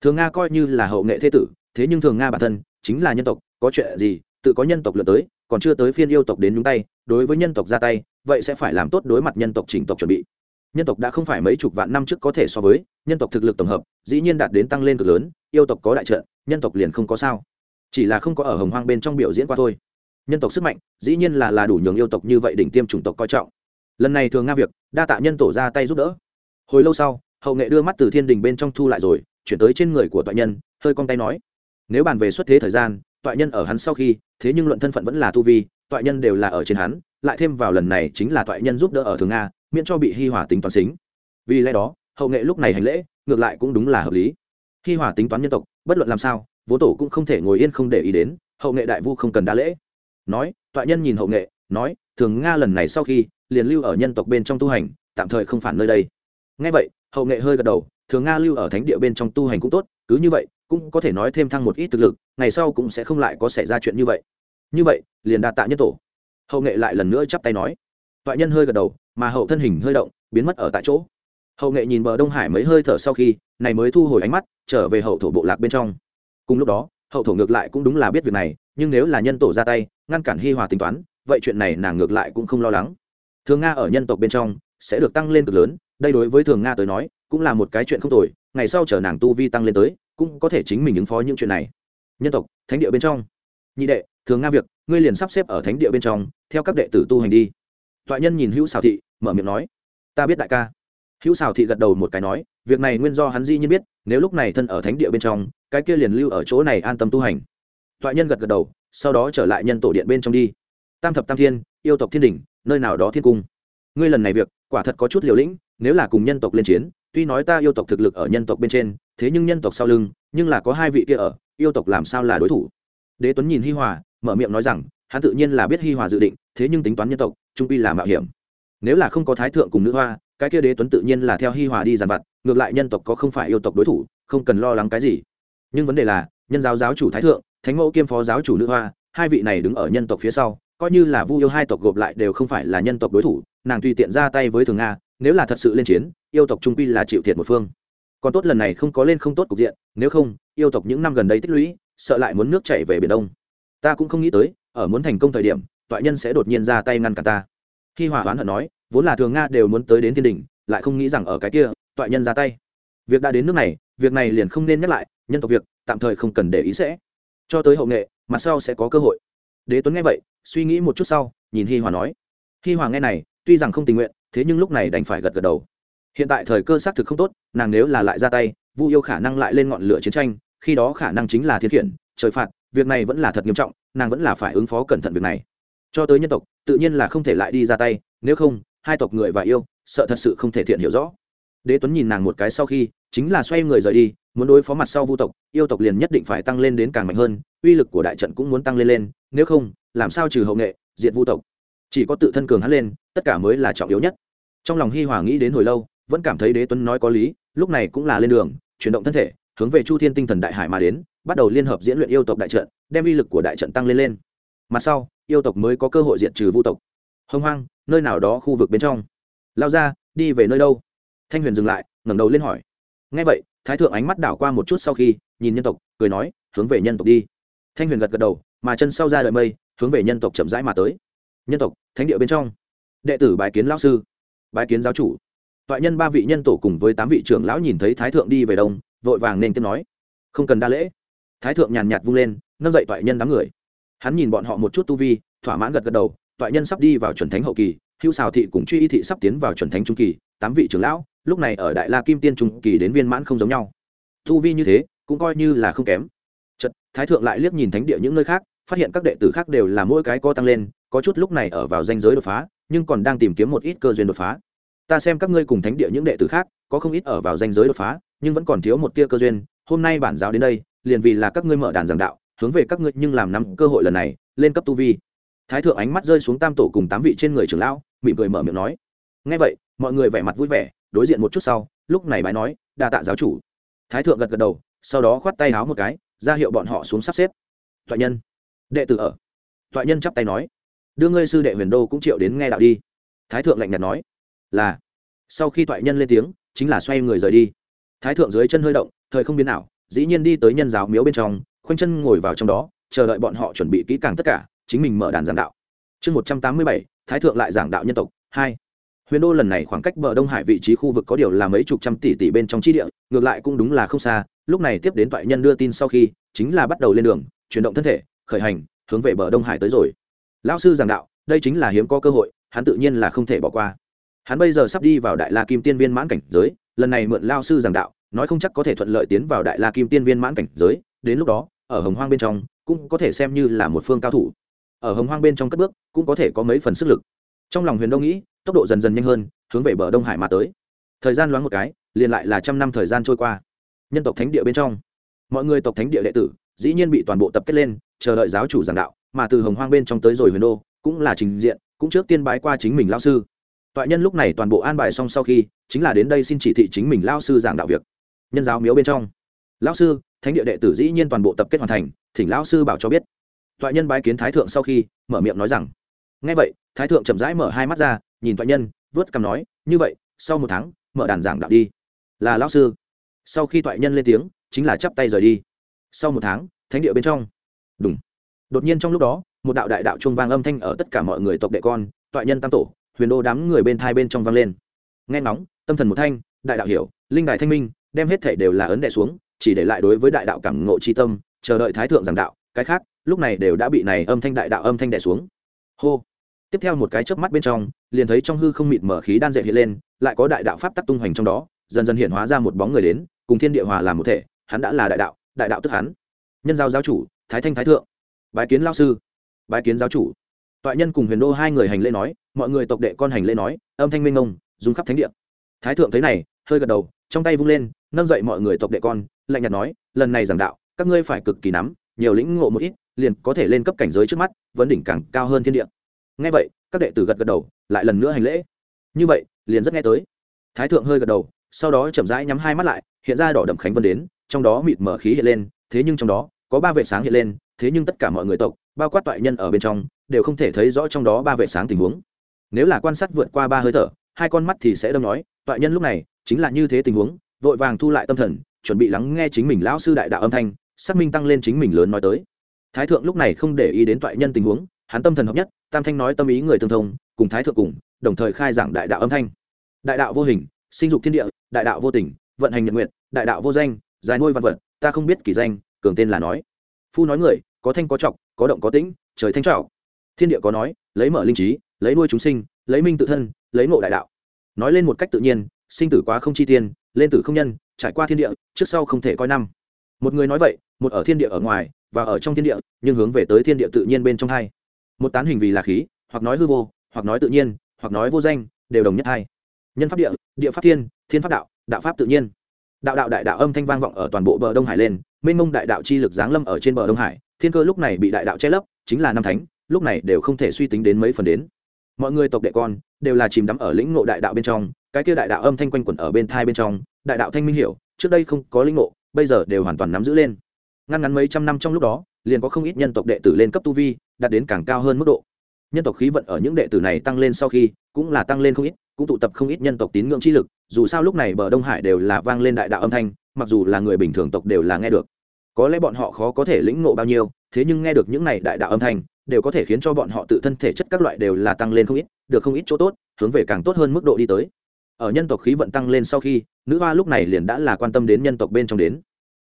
Thường nga coi như là hậu nghệ thế tử, thế nhưng thường nga bản thân chính là nhân tộc, có chuyện gì, tự có nhân tộc lượt tới, còn chưa tới phiên yêu tộc đến nhúng tay, đối với nhân tộc ra tay, vậy sẽ phải làm tốt đối mặt nhân tộc chỉnh tộc chuẩn bị. Nhân tộc đã không phải mấy chục vạn năm trước có thể so với, nhân tộc thực lực tổng hợp, dĩ nhiên đạt đến tăng lên cực lớn, yêu tộc có đại trận, nhân tộc liền không có sao chỉ là không có ở hồng hoang bên trong biểu diễn qua thôi. Nhân tộc sức mạnh, dĩ nhiên là là đủ nhường yêu tộc như vậy đỉnh tiêm chủng tộc coi trọng. Lần này thường nga việc, đa tạ nhân tổ ra tay giúp đỡ. Hồi lâu sau, hậu nghệ đưa mắt từ thiên đình bên trong thu lại rồi, chuyển tới trên người của toại nhân, hơi cong tay nói. Nếu bàn về xuất thế thời gian, toại nhân ở hắn sau khi, thế nhưng luận thân phận vẫn là tu vi, toại nhân đều là ở trên hắn, lại thêm vào lần này chính là toại nhân giúp đỡ ở thường nga, miễn cho bị hi hòa tính toán xính. Vì lẽ đó, hậu nghệ lúc này hành lễ, ngược lại cũng đúng là hợp lý. Hi hòa tính toán nhân tộc, bất luận làm sao vốn tổ cũng không thể ngồi yên không để ý đến, hậu nghệ đại vu không cần đa lễ. Nói, tọa nhân nhìn hậu nghệ, nói, thường nga lần này sau khi, liền lưu ở nhân tộc bên trong tu hành, tạm thời không phản nơi đây. Ngay vậy, hậu nghệ hơi gật đầu, thường nga lưu ở thánh địa bên trong tu hành cũng tốt, cứ như vậy, cũng có thể nói thêm thăng một ít thực lực, ngày sau cũng sẽ không lại có xảy ra chuyện như vậy. Như vậy, liền đa tạ nhất tổ. Hậu nghệ lại lần nữa chắp tay nói. Tọa nhân hơi gật đầu, mà hậu thân hình hơi động, biến mất ở tại chỗ. Hậu nghệ nhìn bờ đông hải mấy hơi thở sau khi, này mới thu hồi ánh mắt, trở về hậu thổ bộ lạc bên trong cùng lúc đó, hậu thổ ngược lại cũng đúng là biết việc này, nhưng nếu là nhân tổ ra tay, ngăn cản hi hòa tính toán, vậy chuyện này nàng ngược lại cũng không lo lắng. Thường nga ở nhân tộc bên trong, sẽ được tăng lên cực lớn, đây đối với thường nga tới nói, cũng là một cái chuyện không tồi, ngày sau chờ nàng tu vi tăng lên tới, cũng có thể chính mình ứng phó những chuyện này. Nhân tộc, thánh địa bên trong. Nhị đệ, thường nga việc, ngươi liền sắp xếp ở thánh địa bên trong, theo các đệ tử tu hành đi. Toại nhân nhìn hữu xào thị, mở miệng nói, ta biết đại ca. Hữu xào thị gật đầu một cái nói việc này nguyên do hắn di nhiên biết, nếu lúc này thân ở thánh địa bên trong, cái kia liền lưu ở chỗ này an tâm tu hành. Toại nhân gật gật đầu, sau đó trở lại nhân tổ điện bên trong đi. Tam thập tam thiên, yêu tộc thiên đình nơi nào đó thiên cung. Ngươi lần này việc, quả thật có chút liều lĩnh, nếu là cùng nhân tộc lên chiến, tuy nói ta yêu tộc thực lực ở nhân tộc bên trên, thế nhưng nhân tộc sau lưng, nhưng là có hai vị kia ở, yêu tộc làm sao là đối thủ? Đế tuấn nhìn hi hòa, mở miệng nói rằng, hắn tự nhiên là biết hi hòa dự định, thế nhưng tính toán nhân tộc, trung quy là mạo hiểm. Nếu là không có thái thượng cùng nữ hoa cái kia đế tuấn tự nhiên là theo hi hòa đi dàn vặt, ngược lại nhân tộc có không phải yêu tộc đối thủ, không cần lo lắng cái gì. Nhưng vấn đề là, nhân giáo giáo chủ thái thượng, thánh mẫu kiêm phó giáo chủ nữ hoa, hai vị này đứng ở nhân tộc phía sau, coi như là vu yêu hai tộc gộp lại đều không phải là nhân tộc đối thủ, nàng tùy tiện ra tay với thường nga, nếu là thật sự lên chiến, yêu tộc trung quy là chịu thiệt một phương. Còn tốt lần này không có lên không tốt cục diện, nếu không, yêu tộc những năm gần đây tích lũy, sợ lại muốn nước chảy về biển đông. Ta cũng không nghĩ tới, ở muốn thành công thời điểm tọa nhân sẽ đột nhiên ra tay ngăn cả ta. Khi hỏa hoán hận nói vốn là thường nga đều muốn tới đến thiên đình, lại không nghĩ rằng ở cái kia, toại nhân ra tay. Việc đã đến nước này, việc này liền không nên nhắc lại, nhân tộc việc, tạm thời không cần để ý sẽ. Cho tới hậu nghệ, mặt sau sẽ có cơ hội. Đế tuấn nghe vậy, suy nghĩ một chút sau, nhìn hi hòa nói. Hi hòa nghe này, tuy rằng không tình nguyện, thế nhưng lúc này đành phải gật gật đầu. Hiện tại thời cơ xác thực không tốt, nàng nếu là lại ra tay, vu yêu khả năng lại lên ngọn lửa chiến tranh, khi đó khả năng chính là thiên khiển, trời phạt, việc này vẫn là thật nghiêm trọng, nàng vẫn là phải ứng phó cẩn thận việc này. Cho tới nhân tộc, tự nhiên là không thể lại đi ra tay, nếu không hai tộc người và yêu, sợ thật sự không thể thiện hiểu rõ. Đế tuấn nhìn nàng một cái sau khi, chính là xoay người rời đi, muốn đối phó mặt sau vu tộc, yêu tộc liền nhất định phải tăng lên đến càng mạnh hơn, uy lực của đại trận cũng muốn tăng lên lên, nếu không, làm sao trừ hậu nghệ, diệt vu tộc. Chỉ có tự thân cường hắn lên, tất cả mới là trọng yếu nhất. Trong lòng hi hòa nghĩ đến hồi lâu, vẫn cảm thấy đế tuấn nói có lý, lúc này cũng là lên đường, chuyển động thân thể, hướng về chu thiên tinh thần đại hải mà đến, bắt đầu liên hợp diễn luyện yêu tộc đại trận, đem uy lực của đại trận tăng lên lên. Mặt sau, yêu tộc mới có cơ hội diệt trừ vu tộc. Hông hoang nơi nào đó khu vực bên trong. Lao ra, đi về nơi đâu? Thanh huyền dừng lại, ngẩng đầu lên hỏi. Ngay vậy, thái thượng ánh mắt đảo qua một chút sau khi, nhìn nhân tộc, cười nói, hướng về nhân tộc đi. Thanh huyền gật gật đầu, mà chân sau ra đợi mây, hướng về nhân tộc chậm rãi mà tới. Nhân tộc, thánh địa bên trong. Đệ tử bài kiến lão sư bài kiến giáo chủ. Toại nhân ba vị nhân tổ cùng với tám vị trưởng lão nhìn thấy thái thượng đi về đông, vội vàng nên tiếp nói. Không cần đa lễ. Thái thượng nhàn nhạt vung lên, nâng dậy toại nhân đám người. Hắn nhìn bọn họ một chút tu vi, thỏa mãn gật gật đầu toại nhân sắp đi vào chuẩn thánh hậu kỳ, Hưu xào thị cùng truy y thị sắp tiến vào chuẩn thánh trung kỳ, tám vị trưởng lão, lúc này ở đại la kim tiên trung kỳ đến viên mãn không giống nhau. Tu vi như thế, cũng coi như là không kém. Chật thái thượng lại liếc nhìn thánh địa những nơi khác, phát hiện các đệ tử khác đều là mỗi cái co tăng lên, có chút lúc này ở vào danh giới đột phá, nhưng còn đang tìm kiếm một ít cơ duyên đột phá. Ta xem các ngươi cùng thánh địa những đệ tử khác, có không ít ở vào danh giới đột phá, nhưng vẫn còn thiếu một tia cơ duyên. Hôm nay bản giáo đến đây, liền vì là các ngươi mở đàn giảng đạo, hướng về các ngươi nhưng làm nắm cơ hội lần này, lên cấp tu vi thái thượng ánh mắt rơi xuống tam tổ cùng tám vị trên người trưởng lão, mỉm cười mở miệng nói. Ngay vậy, mọi người vẻ mặt vui vẻ, đối diện một chút sau, lúc này bái nói, đa tạ giáo chủ. Thái thượng gật gật đầu, sau đó khoát tay háo một cái, ra hiệu bọn họ xuống sắp xếp. Thoại nhân. Đệ tử ở. Thoại nhân chắp tay nói. Đưa ngươi sư đệ huyền đô cũng triệu đến nghe đạo đi. Thái thượng lạnh nhạt nói. Là. Sau khi thoại nhân lên tiếng, chính là xoay người rời đi. Thái thượng dưới chân hơi động, thời không biến nào dĩ nhiên đi tới nhân giáo miếu bên trong, khoanh chân ngồi vào trong đó, chờ đợi bọn họ chuẩn bị kỹ càng tất cả chính mình mở đàn giảng đạo. Chương một trăm tám mươi bảy, thái thượng lại giảng đạo nhân tộc, hai. Huyền đô lần này khoảng cách bờ đông hải vị trí khu vực có điều là mấy chục trăm tỷ tỷ bên trong chi địa, ngược lại cũng đúng là không xa, lúc này tiếp đến toại nhân đưa tin sau khi, chính là bắt đầu lên đường, chuyển động thân thể, khởi hành, hướng về bờ đông hải tới rồi. Lão sư giảng đạo, đây chính là hiếm có cơ hội, hắn tự nhiên là không thể bỏ qua. Hắn bây giờ sắp đi vào đại la kim tiên viên mãn cảnh giới, lần này mượn lao sư giảng đạo, nói không chắc có thể thuận lợi tiến vào đại la kim tiên viên mãn cảnh giới, đến lúc đó, ở hồng hoang bên trong, cũng có thể xem như là một phương cao thủ ở hồng hoang bên trong cất bước, cũng có thể có mấy phần sức lực. Trong lòng huyền đông nghĩ, tốc độ dần dần nhanh hơn, hướng về bờ đông hải mà tới. Thời gian loáng một cái, liền lại là trăm năm thời gian trôi qua. Nhân tộc thánh địa bên trong, mọi người tộc thánh địa đệ tử, dĩ nhiên bị toàn bộ tập kết lên, chờ đợi giáo chủ giảng đạo, mà từ hồng hoang bên trong tới rồi huyền đô, cũng là trình diện, cũng trước tiên bái qua chính mình lao sư. Toại nhân lúc này toàn bộ an bài xong sau khi, chính là đến đây xin chỉ thị chính mình lao sư giảng đạo việc. Nhân giáo miếu bên trong lao sư, thánh địa đệ tử dĩ nhiên toàn bộ tập kết hoàn thành, thỉnh lao sư bảo cho biết toại nhân bái kiến thái thượng sau khi, mở miệng nói rằng ngay vậy, thái thượng chậm rãi mở hai mắt ra, nhìn toại nhân, vớt cằm nói, như vậy, sau một tháng, mở đàn giảng đạo đi. Là lão sư. Sau khi toại nhân lên tiếng, chính là chắp tay rời đi. Sau một tháng, thánh địa bên trong. Đúng đột nhiên trong lúc đó, một đạo đại đạo chuông vang âm thanh ở tất cả mọi người tộc đệ con, toại nhân tam tổ, huyền đô đám người bên thai bên trong vang lên. Nghe nóng tâm thần một thanh, đại đạo hiểu, linh đài thanh minh, đem hết thể đều là ấn đệ xuống, chỉ để lại đối với đại đạo cảm ngộ chi tâm, chờ đợi thái thượng giảng đạo, cái khác lúc này đều đã bị này âm thanh đại đạo âm thanh đè xuống. Hô. Tiếp theo một cái chớp mắt bên trong, liền thấy trong hư không mịt mở khí đan dệt hiện lên, lại có đại đạo pháp tắc tung hoành trong đó, dần dần hiện hóa ra một bóng người đến, cùng thiên địa hòa làm một thể, hắn đã là đại đạo đại đạo tức hắn. Nhân giao giáo chủ, thái thanh thái thượng. Bái kiến lao sư. Bái kiến giáo chủ. Toại nhân cùng huyền đô hai người hành lễ nói, mọi người tộc đệ con hành lễ nói, âm thanh minh ngông dùng khắp thánh địa. Thái thượng thấy này, hơi gật đầu, trong tay vung lên, nâng dậy mọi người tộc đệ con, lạnh nhạt nói, lần này giảng đạo, các ngươi phải cực kỳ nắm, nhiều lĩnh ngộ một ít liền có thể lên cấp cảnh giới trước mắt, vấn đỉnh càng cao hơn thiên địa. Ngay vậy, các đệ tử gật gật đầu, lại lần nữa hành lễ. Như vậy, liền rất nghe tới. Thái thượng hơi gật đầu, sau đó chậm rãi nhắm hai mắt lại, hiện ra đỏ đậm khánh vân đến, trong đó mịt mở khí hiện lên, thế nhưng trong đó có ba vệ sáng hiện lên, thế nhưng tất cả mọi người tộc, bao quát toại nhân ở bên trong, đều không thể thấy rõ trong đó ba vệ sáng tình huống. Nếu là quan sát vượt qua ba hơi thở, hai con mắt thì sẽ đâm nói, toại nhân lúc này chính là như thế tình huống, vội vàng thu lại tâm thần, chuẩn bị lắng nghe chính mình lão sư đại đạo âm thanh, xác minh tăng lên chính mình lớn nói tới thái thượng lúc này không để ý đến toại nhân tình huống, hắn tâm thần hợp nhất, tam thanh nói tâm ý người tương thông, cùng thái thượng cùng, đồng thời khai giảng đại đạo âm thanh. Đại đạo vô hình, sinh dục thiên địa, đại đạo vô tình, vận hành nhật nguyện, đại đạo vô danh, dài nuôi văn vật, ta không biết kỳ danh, cường tên là nói. Phu nói người, có thanh có trọc, có động có tĩnh, trời thanh trạo thiên địa có nói, lấy mở linh trí, lấy nuôi chúng sinh, lấy minh tự thân, lấy ngộ đại đạo. Nói lên một cách tự nhiên, sinh tử quá không chi tiên lên tử không nhân, trải qua thiên địa, trước sau không thể coi năm. Một người nói vậy, một ở thiên địa ở ngoài và ở trong thiên địa, nhưng hướng về tới thiên địa tự nhiên bên trong hai. Một tán hình vì là khí, hoặc nói hư vô, hoặc nói tự nhiên, hoặc nói vô danh, đều đồng nhất hai. Nhân pháp địa địa pháp thiên thiên pháp đạo đạo pháp tự nhiên. Đạo đạo đại đạo âm thanh vang vọng ở toàn bộ bờ đông hải lên, mênh mông đại đạo chi lực giáng lâm ở trên bờ đông hải. Thiên cơ lúc này bị đại đạo che lấp, chính là năm thánh, lúc này đều không thể suy tính đến mấy phần đến. Mọi người tộc đệ con, đều là chìm đắm ở lĩnh ngộ đại đạo bên trong, cái kia đại đạo âm thanh quanh quẩn ở bên thai bên trong, đại đạo thanh minh hiểu, trước đây không có lĩnh ngộ, bây giờ đều hoàn toàn nắm giữ lên ngăn ngắn mấy trăm năm trong lúc đó, liền có không ít nhân tộc đệ tử lên cấp tu vi, đạt đến càng cao hơn mức độ. Nhân tộc khí vận ở những đệ tử này tăng lên sau khi, cũng là tăng lên không ít, cũng tụ tập không ít nhân tộc tín ngưỡng chi lực, dù sao lúc này bờ đông hải đều là vang lên đại đạo âm thanh, mặc dù là người bình thường tộc đều là nghe được. Có lẽ bọn họ khó có thể lĩnh ngộ bao nhiêu, thế nhưng nghe được những này đại đạo âm thanh, đều có thể khiến cho bọn họ tự thân thể chất các loại đều là tăng lên không ít, được không ít chỗ tốt, hướng về càng tốt hơn mức độ đi tới. Ở nhân tộc khí vận tăng lên sau khi, nữ hoa lúc này liền đã là quan tâm đến nhân tộc bên trong đến.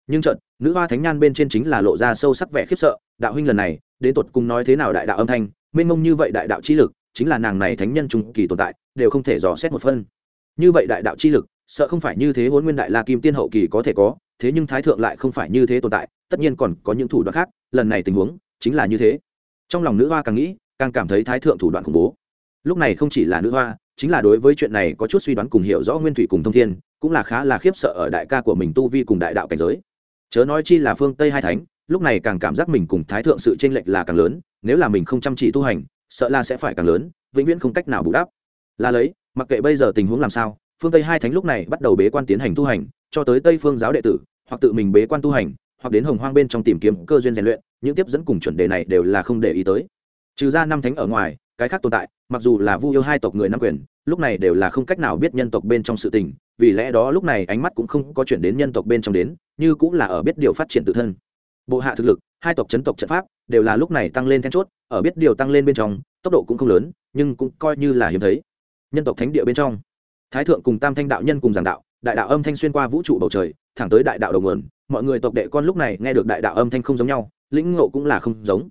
Nhưng trận nữ hoa thánh nhan bên trên chính là lộ ra sâu sắc vẻ khiếp sợ, đạo huynh lần này, đến tột cùng nói thế nào đại đạo âm thanh, mênh mông như vậy đại đạo chi lực, chính là nàng này thánh nhân trung kỳ tồn tại, đều không thể dò xét một phân. Như vậy đại đạo chi lực, sợ không phải như thế huấn nguyên đại la kim tiên hậu kỳ có thể có, thế nhưng thái thượng lại không phải như thế tồn tại, tất nhiên còn có những thủ đoạn khác, lần này tình huống chính là như thế. Trong lòng nữ hoa càng nghĩ, càng cảm thấy thái thượng thủ đoạn khủng bố. Lúc này không chỉ là nữ hoa, chính là đối với chuyện này có chút suy đoán cùng hiểu rõ nguyên thủy cùng thông thiên, cũng là khá là khiếp sợ ở đại ca của mình tu vi cùng đại đạo cảnh giới chớ nói chi là phương tây hai thánh, lúc này càng cảm giác mình cùng thái thượng sự tranh lệch là càng lớn, nếu là mình không chăm chỉ tu hành, sợ là sẽ phải càng lớn, vĩnh viễn không cách nào bù đắp. Là lấy, mặc kệ bây giờ tình huống làm sao, phương tây hai thánh lúc này bắt đầu bế quan tiến hành tu hành, cho tới tây phương giáo đệ tử, hoặc tự mình bế quan tu hành, hoặc đến hồng hoang bên trong tìm kiếm cơ duyên rèn luyện, những tiếp dẫn cùng chuẩn đề này đều là không để ý tới. Trừ ra năm thánh ở ngoài, cái khác tồn tại, mặc dù là vu yêu hai tộc người nam quyền, lúc này đều là không cách nào biết nhân tộc bên trong sự tình, vì lẽ đó lúc này ánh mắt cũng không có chuyển đến nhân tộc bên trong đến như cũng là ở biết điều phát triển tự thân. Bộ hạ thực lực, hai tộc chấn tộc trận pháp, đều là lúc này tăng lên then chốt, ở biết điều tăng lên bên trong, tốc độ cũng không lớn, nhưng cũng coi như là hiếm thấy. Nhân tộc thánh địa bên trong, thái thượng cùng tam thanh đạo nhân cùng giảng đạo, đại đạo âm thanh xuyên qua vũ trụ bầu trời, thẳng tới đại đạo đầu nguồn, mọi người tộc đệ con lúc này nghe được đại đạo âm thanh không giống nhau, lĩnh ngộ cũng là không giống.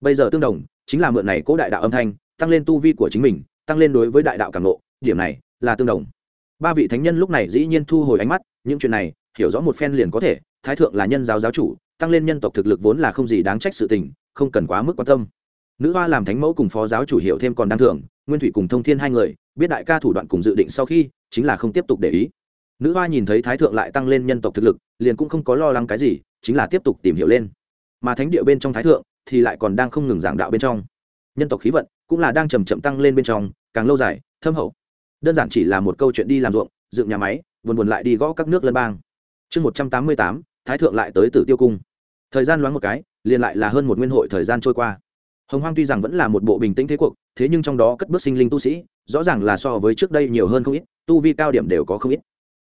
Bây giờ tương đồng, chính là mượn này cố đại đạo âm thanh, tăng lên tu vi của chính mình, tăng lên đối với đại đạo cảm ngộ, điểm này là tương đồng. Ba vị thánh nhân lúc này dĩ nhiên thu hồi ánh mắt, những chuyện này hiểu rõ một phen liền có thể, thái thượng là nhân giáo giáo chủ, tăng lên nhân tộc thực lực vốn là không gì đáng trách sự tình, không cần quá mức quan tâm. Nữ hoa làm thánh mẫu cùng phó giáo chủ hiểu thêm còn đang thưởng, nguyên thủy cùng thông thiên hai người, biết đại ca thủ đoạn cùng dự định sau khi, chính là không tiếp tục để ý. Nữ hoa nhìn thấy thái thượng lại tăng lên nhân tộc thực lực, liền cũng không có lo lắng cái gì, chính là tiếp tục tìm hiểu lên. Mà thánh địa bên trong thái thượng, thì lại còn đang không ngừng giảng đạo bên trong. Nhân tộc khí vận cũng là đang chầm chậm tăng lên bên trong, càng lâu dài, thâm hậu. Đơn giản chỉ là một câu chuyện đi làm ruộng, dựng nhà máy, buồn buồn lại đi gõ các nước lân bang chương một trăm tám mươi tám, thái thượng lại tới tử tiêu cung. Thời gian loáng một cái, liền lại là hơn một nguyên hội thời gian trôi qua. Hồng hoang tuy rằng vẫn là một bộ bình tĩnh thế cuộc, thế nhưng trong đó cất bước sinh linh tu sĩ, rõ ràng là so với trước đây nhiều hơn không ít, tu vi cao điểm đều có không ít.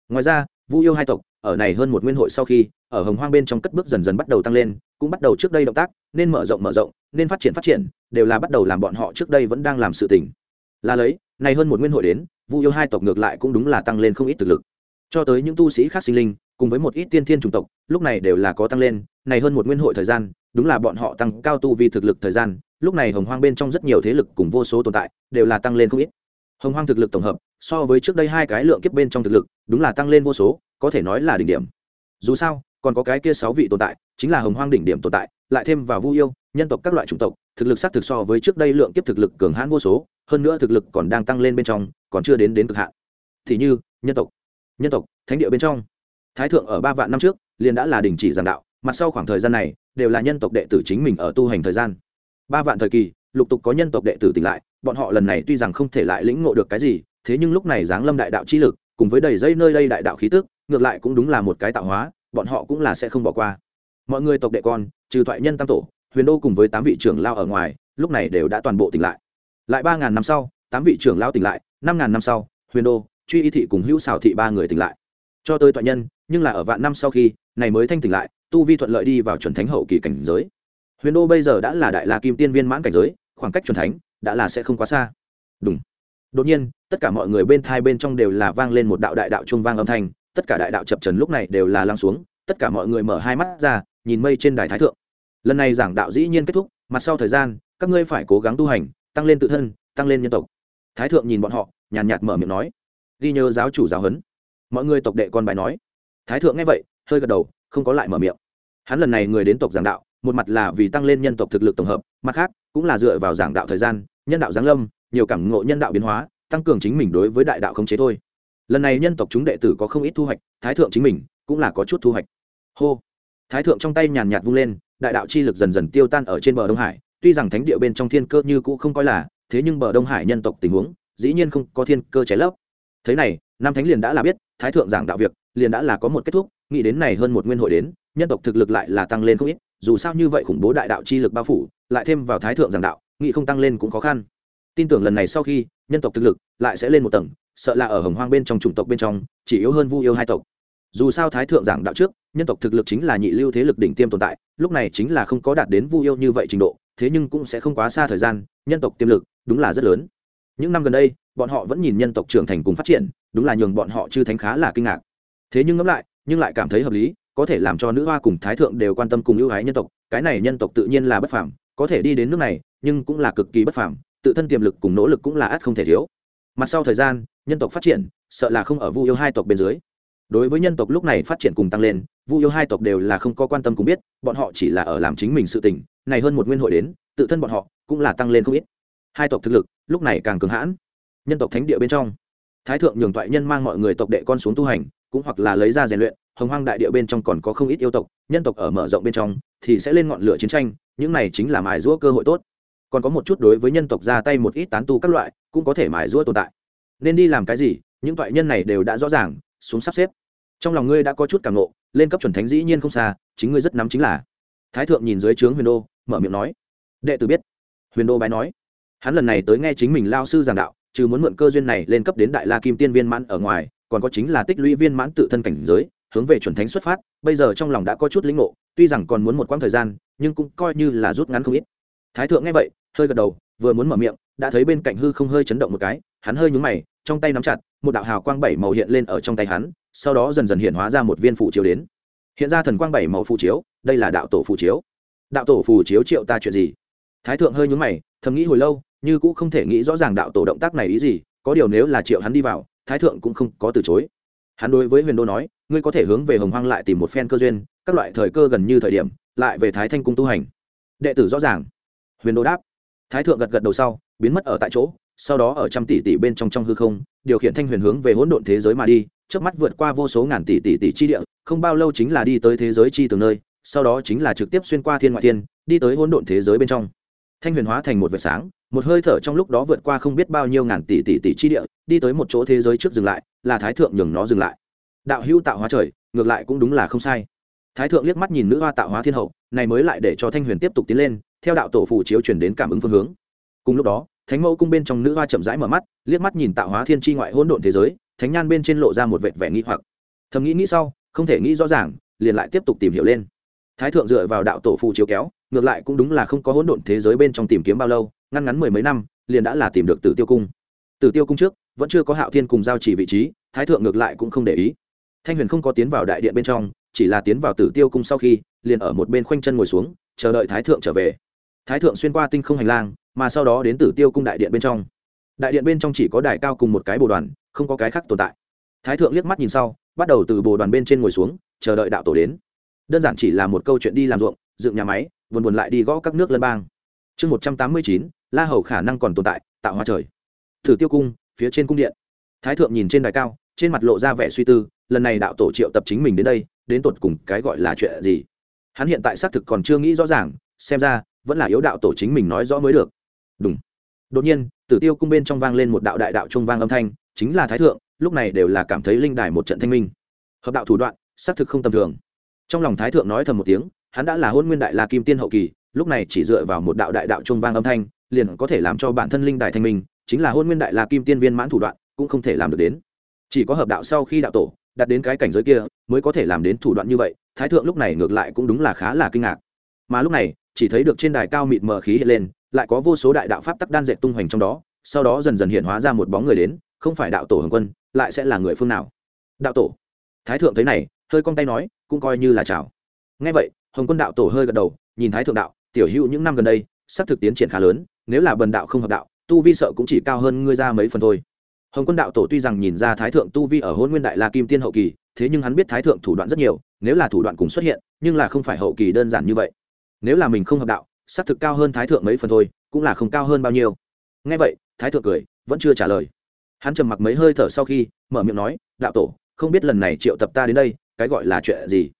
Ngoài ra, vu yêu hai tộc, ở này hơn một nguyên hội sau khi, ở hồng hoang bên trong cất bước dần dần bắt đầu tăng lên, cũng bắt đầu trước đây động tác, nên mở rộng mở rộng, nên phát triển phát triển, đều là bắt đầu làm bọn họ trước đây vẫn đang làm sự tình. Là lấy, này hơn một nguyên hội đến, vu yêu hai tộc ngược lại cũng đúng là tăng lên không ít thực lực. Cho tới những tu sĩ khác sinh linh cùng với một ít tiên thiên chủng tộc, lúc này đều là có tăng lên, này hơn một nguyên hội thời gian, đúng là bọn họ tăng cao tu vi thực lực thời gian, lúc này hồng hoang bên trong rất nhiều thế lực cùng vô số tồn tại, đều là tăng lên không ít. Hồng hoang thực lực tổng hợp, so với trước đây hai cái lượng kiếp bên trong thực lực, đúng là tăng lên vô số, có thể nói là đỉnh điểm. Dù sao, còn có cái kia sáu vị tồn tại, chính là hồng hoang đỉnh điểm tồn tại, lại thêm vào vu yêu, nhân tộc các loại chủng tộc, thực lực xác thực so với trước đây lượng kiếp thực lực cường hãn vô số, hơn nữa thực lực còn đang tăng lên bên trong, còn chưa đến đến cực hạn. Thì như, nhân tộc nhân tộc, thánh địa bên trong thái thượng ở ba vạn năm trước, liền đã là đình chỉ giảng đạo, mặt sau khoảng thời gian này, đều là nhân tộc đệ tử chính mình ở tu hành thời gian. Ba vạn thời kỳ, lục tục có nhân tộc đệ tử tỉnh lại, bọn họ lần này tuy rằng không thể lại lĩnh ngộ được cái gì, thế nhưng lúc này giáng lâm đại đạo chi lực, cùng với đầy dây nơi đây đại đạo khí tức, ngược lại cũng đúng là một cái tạo hóa, bọn họ cũng là sẽ không bỏ qua. Mọi người tộc đệ con, trừ thoại nhân tam tổ, huyền đô cùng với tám vị trưởng lao ở ngoài, lúc này đều đã toàn bộ tỉnh lại. Lại ba ngàn năm sau, tám vị trưởng lao tỉnh lại, năm ngàn năm sau, huyền đô, truy y thị cùng hữu xào thị ba người tỉnh lại. Cho tới thoại nhân nhưng là ở vạn năm sau khi, này mới thanh tỉnh lại, tu vi thuận lợi đi vào chuẩn thánh hậu kỳ cảnh giới. Huyền đô bây giờ đã là đại la kim tiên viên mãn cảnh giới, khoảng cách chuẩn thánh đã là sẽ không quá xa. Đúng đột nhiên, tất cả mọi người bên thai bên trong đều là vang lên một đạo đại đạo trung vang âm thanh, tất cả đại đạo chập trần lúc này đều là lăng xuống, tất cả mọi người mở hai mắt ra, nhìn mây trên đài thái thượng. Lần này giảng đạo dĩ nhiên kết thúc, mặt sau thời gian, các ngươi phải cố gắng tu hành, tăng lên tự thân, tăng lên nhân tộc. Thái thượng nhìn bọn họ, nhàn nhạt mở miệng nói. Ghi nhớ giáo chủ giáo huấn. Mọi người tộc đệ con bài nói thái thượng nghe vậy, hơi gật đầu, không có lại mở miệng. Hắn lần này người đến tộc giảng đạo, một mặt là vì tăng lên nhân tộc thực lực tổng hợp, mặt khác, cũng là dựa vào giảng đạo thời gian, nhân đạo giáng lâm, nhiều cảm ngộ nhân đạo biến hóa, tăng cường chính mình đối với đại đạo không chế thôi. Lần này nhân tộc chúng đệ tử có không ít thu hoạch, thái thượng chính mình cũng là có chút thu hoạch. Hô. Thái thượng trong tay nhàn nhạt vung lên, đại đạo chi lực dần dần tiêu tan ở trên bờ đông hải, tuy rằng thánh địa bên trong thiên cơ như cũ không coi là, thế nhưng bờ đông hải nhân tộc tình huống, dĩ nhiên không có thiên cơ cháy lấp. Thế này nam thánh liền đã là biết, thái thượng giảng đạo việc liền đã là có một kết thúc, nghĩ đến này hơn một nguyên hội đến, nhân tộc thực lực lại là tăng lên không ít, dù sao như vậy khủng bố đại đạo chi lực bao phủ, lại thêm vào thái thượng giảng đạo, nghĩ không tăng lên cũng khó khăn. Tin tưởng lần này sau khi, nhân tộc thực lực lại sẽ lên một tầng, sợ là ở hồng hoang bên trong chủng tộc bên trong, chỉ yếu hơn vu yêu hai tộc. Dù sao thái thượng giảng đạo trước, nhân tộc thực lực chính là nhị lưu thế lực đỉnh tiêm tồn tại, lúc này chính là không có đạt đến vu yêu như vậy trình độ, thế nhưng cũng sẽ không quá xa thời gian, nhân tộc tiềm lực đúng là rất lớn. Những năm gần đây, bọn họ vẫn nhìn nhân tộc trưởng thành cùng phát triển, đúng là nhường bọn họ chư thánh khá là kinh ngạc thế nhưng ngẫm lại, nhưng lại cảm thấy hợp lý, có thể làm cho nữ hoa cùng thái thượng đều quan tâm cùng ưu ái nhân tộc, cái này nhân tộc tự nhiên là bất phàm, có thể đi đến nước này, nhưng cũng là cực kỳ bất phàm, tự thân tiềm lực cùng nỗ lực cũng là ắt không thể thiếu. Mặt sau thời gian, nhân tộc phát triển, sợ là không ở vu yêu hai tộc bên dưới. Đối với nhân tộc lúc này phát triển cùng tăng lên, vu yêu hai tộc đều là không có quan tâm cùng biết, bọn họ chỉ là ở làm chính mình sự tình, này hơn một nguyên hội đến, tự thân bọn họ cũng là tăng lên không ít. Hai tộc thực lực, lúc này càng cường hãn. Nhân tộc thánh địa bên trong, thái thượng nhường toại nhân mang mọi người tộc đệ con xuống tu hành cũng hoặc là lấy ra rèn luyện, hồng hoang đại địa bên trong còn có không ít yêu tộc, nhân tộc ở mở rộng bên trong thì sẽ lên ngọn lửa chiến tranh, những này chính là mài rũa cơ hội tốt. Còn có một chút đối với nhân tộc ra tay một ít tán tu các loại, cũng có thể mài rũa tồn tại. Nên đi làm cái gì, những toại nhân này đều đã rõ ràng, xuống sắp xếp. Trong lòng ngươi đã có chút cảm nộ lên cấp chuẩn thánh dĩ nhiên không xa, chính ngươi rất nắm chính là. Thái thượng nhìn dưới trướng huyền đô, mở miệng nói. Đệ tử biết. Huyền đô bái nói. Hắn lần này tới nghe chính mình lao sư giảng đạo, trừ muốn mượn cơ duyên này lên cấp đến đại la kim tiên viên mãn ở ngoài còn có chính là tích lũy viên mãn tự thân cảnh giới, hướng về chuẩn thánh xuất phát, bây giờ trong lòng đã có chút lĩnh ngộ, tuy rằng còn muốn một quãng thời gian, nhưng cũng coi như là rút ngắn không ít. Thái thượng nghe vậy, hơi gật đầu, vừa muốn mở miệng, đã thấy bên cạnh hư không hơi chấn động một cái, hắn hơi nhúng mày, trong tay nắm chặt, một đạo hào quang bảy màu hiện lên ở trong tay hắn, sau đó dần dần hiện hóa ra một viên phụ chiếu đến. Hiện ra thần quang bảy màu phụ chiếu, đây là đạo tổ phụ chiếu. Đạo tổ phù chiếu triệu ta chuyện gì? Thái thượng hơi nhúng mày, thầm nghĩ hồi lâu, như cũng không thể nghĩ rõ ràng đạo tổ động tác này ý gì, có điều nếu là triệu hắn đi vào thái thượng cũng không có từ chối. Hắn đối với huyền đô nói, ngươi có thể hướng về hồng hoang lại tìm một phen cơ duyên, các loại thời cơ gần như thời điểm, lại về thái thanh cung tu hành. Đệ tử rõ ràng. Huyền đô đáp. Thái thượng gật gật đầu sau, biến mất ở tại chỗ, sau đó ở trăm tỷ tỷ bên trong trong hư không, điều khiển thanh huyền hướng về hỗn độn thế giới mà đi trước mắt vượt qua vô số ngàn tỷ tỷ tỷ chi địa, không bao lâu chính là đi tới thế giới chi từng nơi, sau đó chính là trực tiếp xuyên qua thiên ngoại thiên, đi tới hỗn độn thế giới bên trong. Thanh huyền hóa thành một vệt sáng một hơi thở trong lúc đó vượt qua không biết bao nhiêu ngàn tỷ tỷ tỷ chi địa, đi tới một chỗ thế giới trước dừng lại, là thái thượng nhường nó dừng lại. Đạo hữu tạo hóa trời, ngược lại cũng đúng là không sai. Thái thượng liếc mắt nhìn nữ hoa tạo hóa thiên hậu, này mới lại để cho thanh huyền tiếp tục tiến lên, theo đạo tổ phù chiếu chuyển đến cảm ứng phương hướng. Cùng lúc đó, thánh mẫu cung bên trong nữ hoa chậm rãi mở mắt, liếc mắt nhìn tạo hóa thiên tri ngoại hỗn độn thế giới, thánh nhan bên trên lộ ra một vệt vẻ nghi hoặc. Thầm nghĩ nghĩ sau, không thể nghĩ rõ ràng, liền lại tiếp tục tìm hiểu lên. Thái thượng dựa vào đạo tổ phù chiếu kéo ngược lại cũng đúng là không có hỗn độn thế giới bên trong tìm kiếm bao lâu, ngăn ngắn mười mấy năm, liền đã là tìm được tử tiêu cung. Tử tiêu cung trước, vẫn chưa có hạo thiên cùng giao chỉ vị trí, thái thượng ngược lại cũng không để ý. Thanh huyền không có tiến vào đại điện bên trong, chỉ là tiến vào tử tiêu cung sau khi, liền ở một bên khoanh chân ngồi xuống, chờ đợi thái thượng trở về. Thái thượng xuyên qua tinh không hành lang, mà sau đó đến tử tiêu cung đại điện bên trong. Đại điện bên trong chỉ có đài cao cùng một cái bồ đoàn, không có cái khác tồn tại. Thái thượng liếc mắt nhìn sau, bắt đầu từ bồ đoàn bên trên ngồi xuống, chờ đợi đạo tổ đến. Đơn giản chỉ là một câu chuyện đi làm ruộng, dựng nhà máy buồn buồn lại đi gõ các nước lân bang. Chương một trăm tám mươi chín, la hầu khả năng còn tồn tại, tạo hóa trời. Thử tiêu cung, phía trên cung điện. Thái thượng nhìn trên đài cao, trên mặt lộ ra vẻ suy tư, lần này đạo tổ triệu tập chính mình đến đây, đến tột cùng cái gọi là chuyện gì? Hắn hiện tại xác thực còn chưa nghĩ rõ ràng, xem ra, vẫn là yếu đạo tổ chính mình nói rõ mới được. Đúng đột nhiên tử tiêu cung bên trong vang lên một đạo đại đạo trung vang âm thanh, chính là thái thượng, lúc này đều là cảm thấy linh đài một trận thanh minh. Hợp đạo thủ đoạn, xác thực không tầm thường. Trong lòng thái thượng nói thầm một tiếng hắn đã là hôn nguyên đại la kim tiên hậu kỳ, lúc này chỉ dựa vào một đạo đại đạo trung vang âm thanh, liền có thể làm cho bản thân linh đài thanh minh, chính là hôn nguyên đại la kim tiên viên mãn thủ đoạn, cũng không thể làm được đến. Chỉ có hợp đạo sau khi đạo tổ đạt đến cái cảnh giới kia, mới có thể làm đến thủ đoạn như vậy, thái thượng lúc này ngược lại cũng đúng là khá là kinh ngạc. Mà lúc này, chỉ thấy được trên đài cao mịt mờ khí hiện lên, lại có vô số đại đạo pháp tắc đan dệt tung hoành trong đó, sau đó dần dần hiện hóa ra một bóng người đến, không phải đạo tổ hồng quân, lại sẽ là người phương nào? Đạo tổ. Thái thượng thấy này, hơi cong tay nói, cũng coi như là chào. Ngay vậy hồng quân đạo tổ hơi gật đầu, nhìn thái thượng đạo, tiểu hữu, những năm gần đây, sắp thực tiến triển khá lớn, nếu là bần đạo không hợp đạo, tu vi sợ cũng chỉ cao hơn ngươi ra mấy phần thôi. Hồng quân đạo tổ tuy rằng nhìn ra thái thượng tu vi ở hôn nguyên đại la kim tiên hậu kỳ, thế nhưng hắn biết thái thượng thủ đoạn rất nhiều, nếu là thủ đoạn cùng xuất hiện, nhưng là không phải hậu kỳ đơn giản như vậy. Nếu là mình không hợp đạo xác thực cao hơn thái thượng mấy phần thôi, cũng là không cao hơn bao nhiêu. Ngay vậy, thái thượng cười, vẫn chưa trả lời. Hắn trầm mặc mấy hơi thở sau khi, mở miệng nói, đạo tổ, không biết lần này triệu tập ta đến đây, cái gọi là chuyện gì?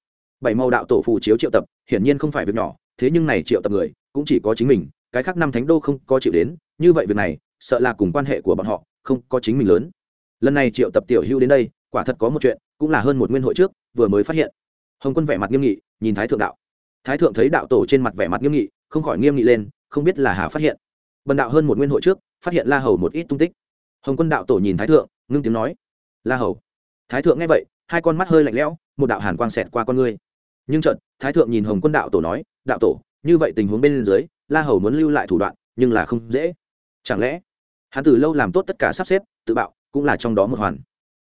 Bảy màu đạo tổ phù chiếu triệu tập, hiển nhiên không phải việc nhỏ, thế nhưng này triệu tập người, cũng chỉ có chính mình, cái khác năm thánh đô không có chịu đến, như vậy việc này, sợ là cùng quan hệ của bọn họ không có chính mình lớn. Lần này triệu tập tiểu hưu đến đây, quả thật có một chuyện, cũng là hơn một nguyên hội trước, vừa mới phát hiện. Hồng quân vẻ mặt nghiêm nghị, nhìn thái thượng đạo. Thái thượng thấy đạo tổ trên mặt vẻ mặt nghiêm nghị, không khỏi nghiêm nghị lên, không biết là hà phát hiện. Bần đạo hơn một nguyên hội trước, phát hiện la hầu một ít tung tích. Hồng quân đạo tổ nhìn thái thượng, ngưng tiếng nói. La hầu. Thái thượng nghe vậy, hai con mắt hơi lạnh lẽo, một đạo hàn quang xẹt qua con ngươi nhưng trận thái thượng nhìn hồng quân đạo tổ nói, đạo tổ, như vậy tình huống bên dưới, la hầu muốn lưu lại thủ đoạn, nhưng là không dễ. Chẳng lẽ hắn từ lâu làm tốt tất cả sắp xếp, tự bạo, cũng là trong đó một hoàn.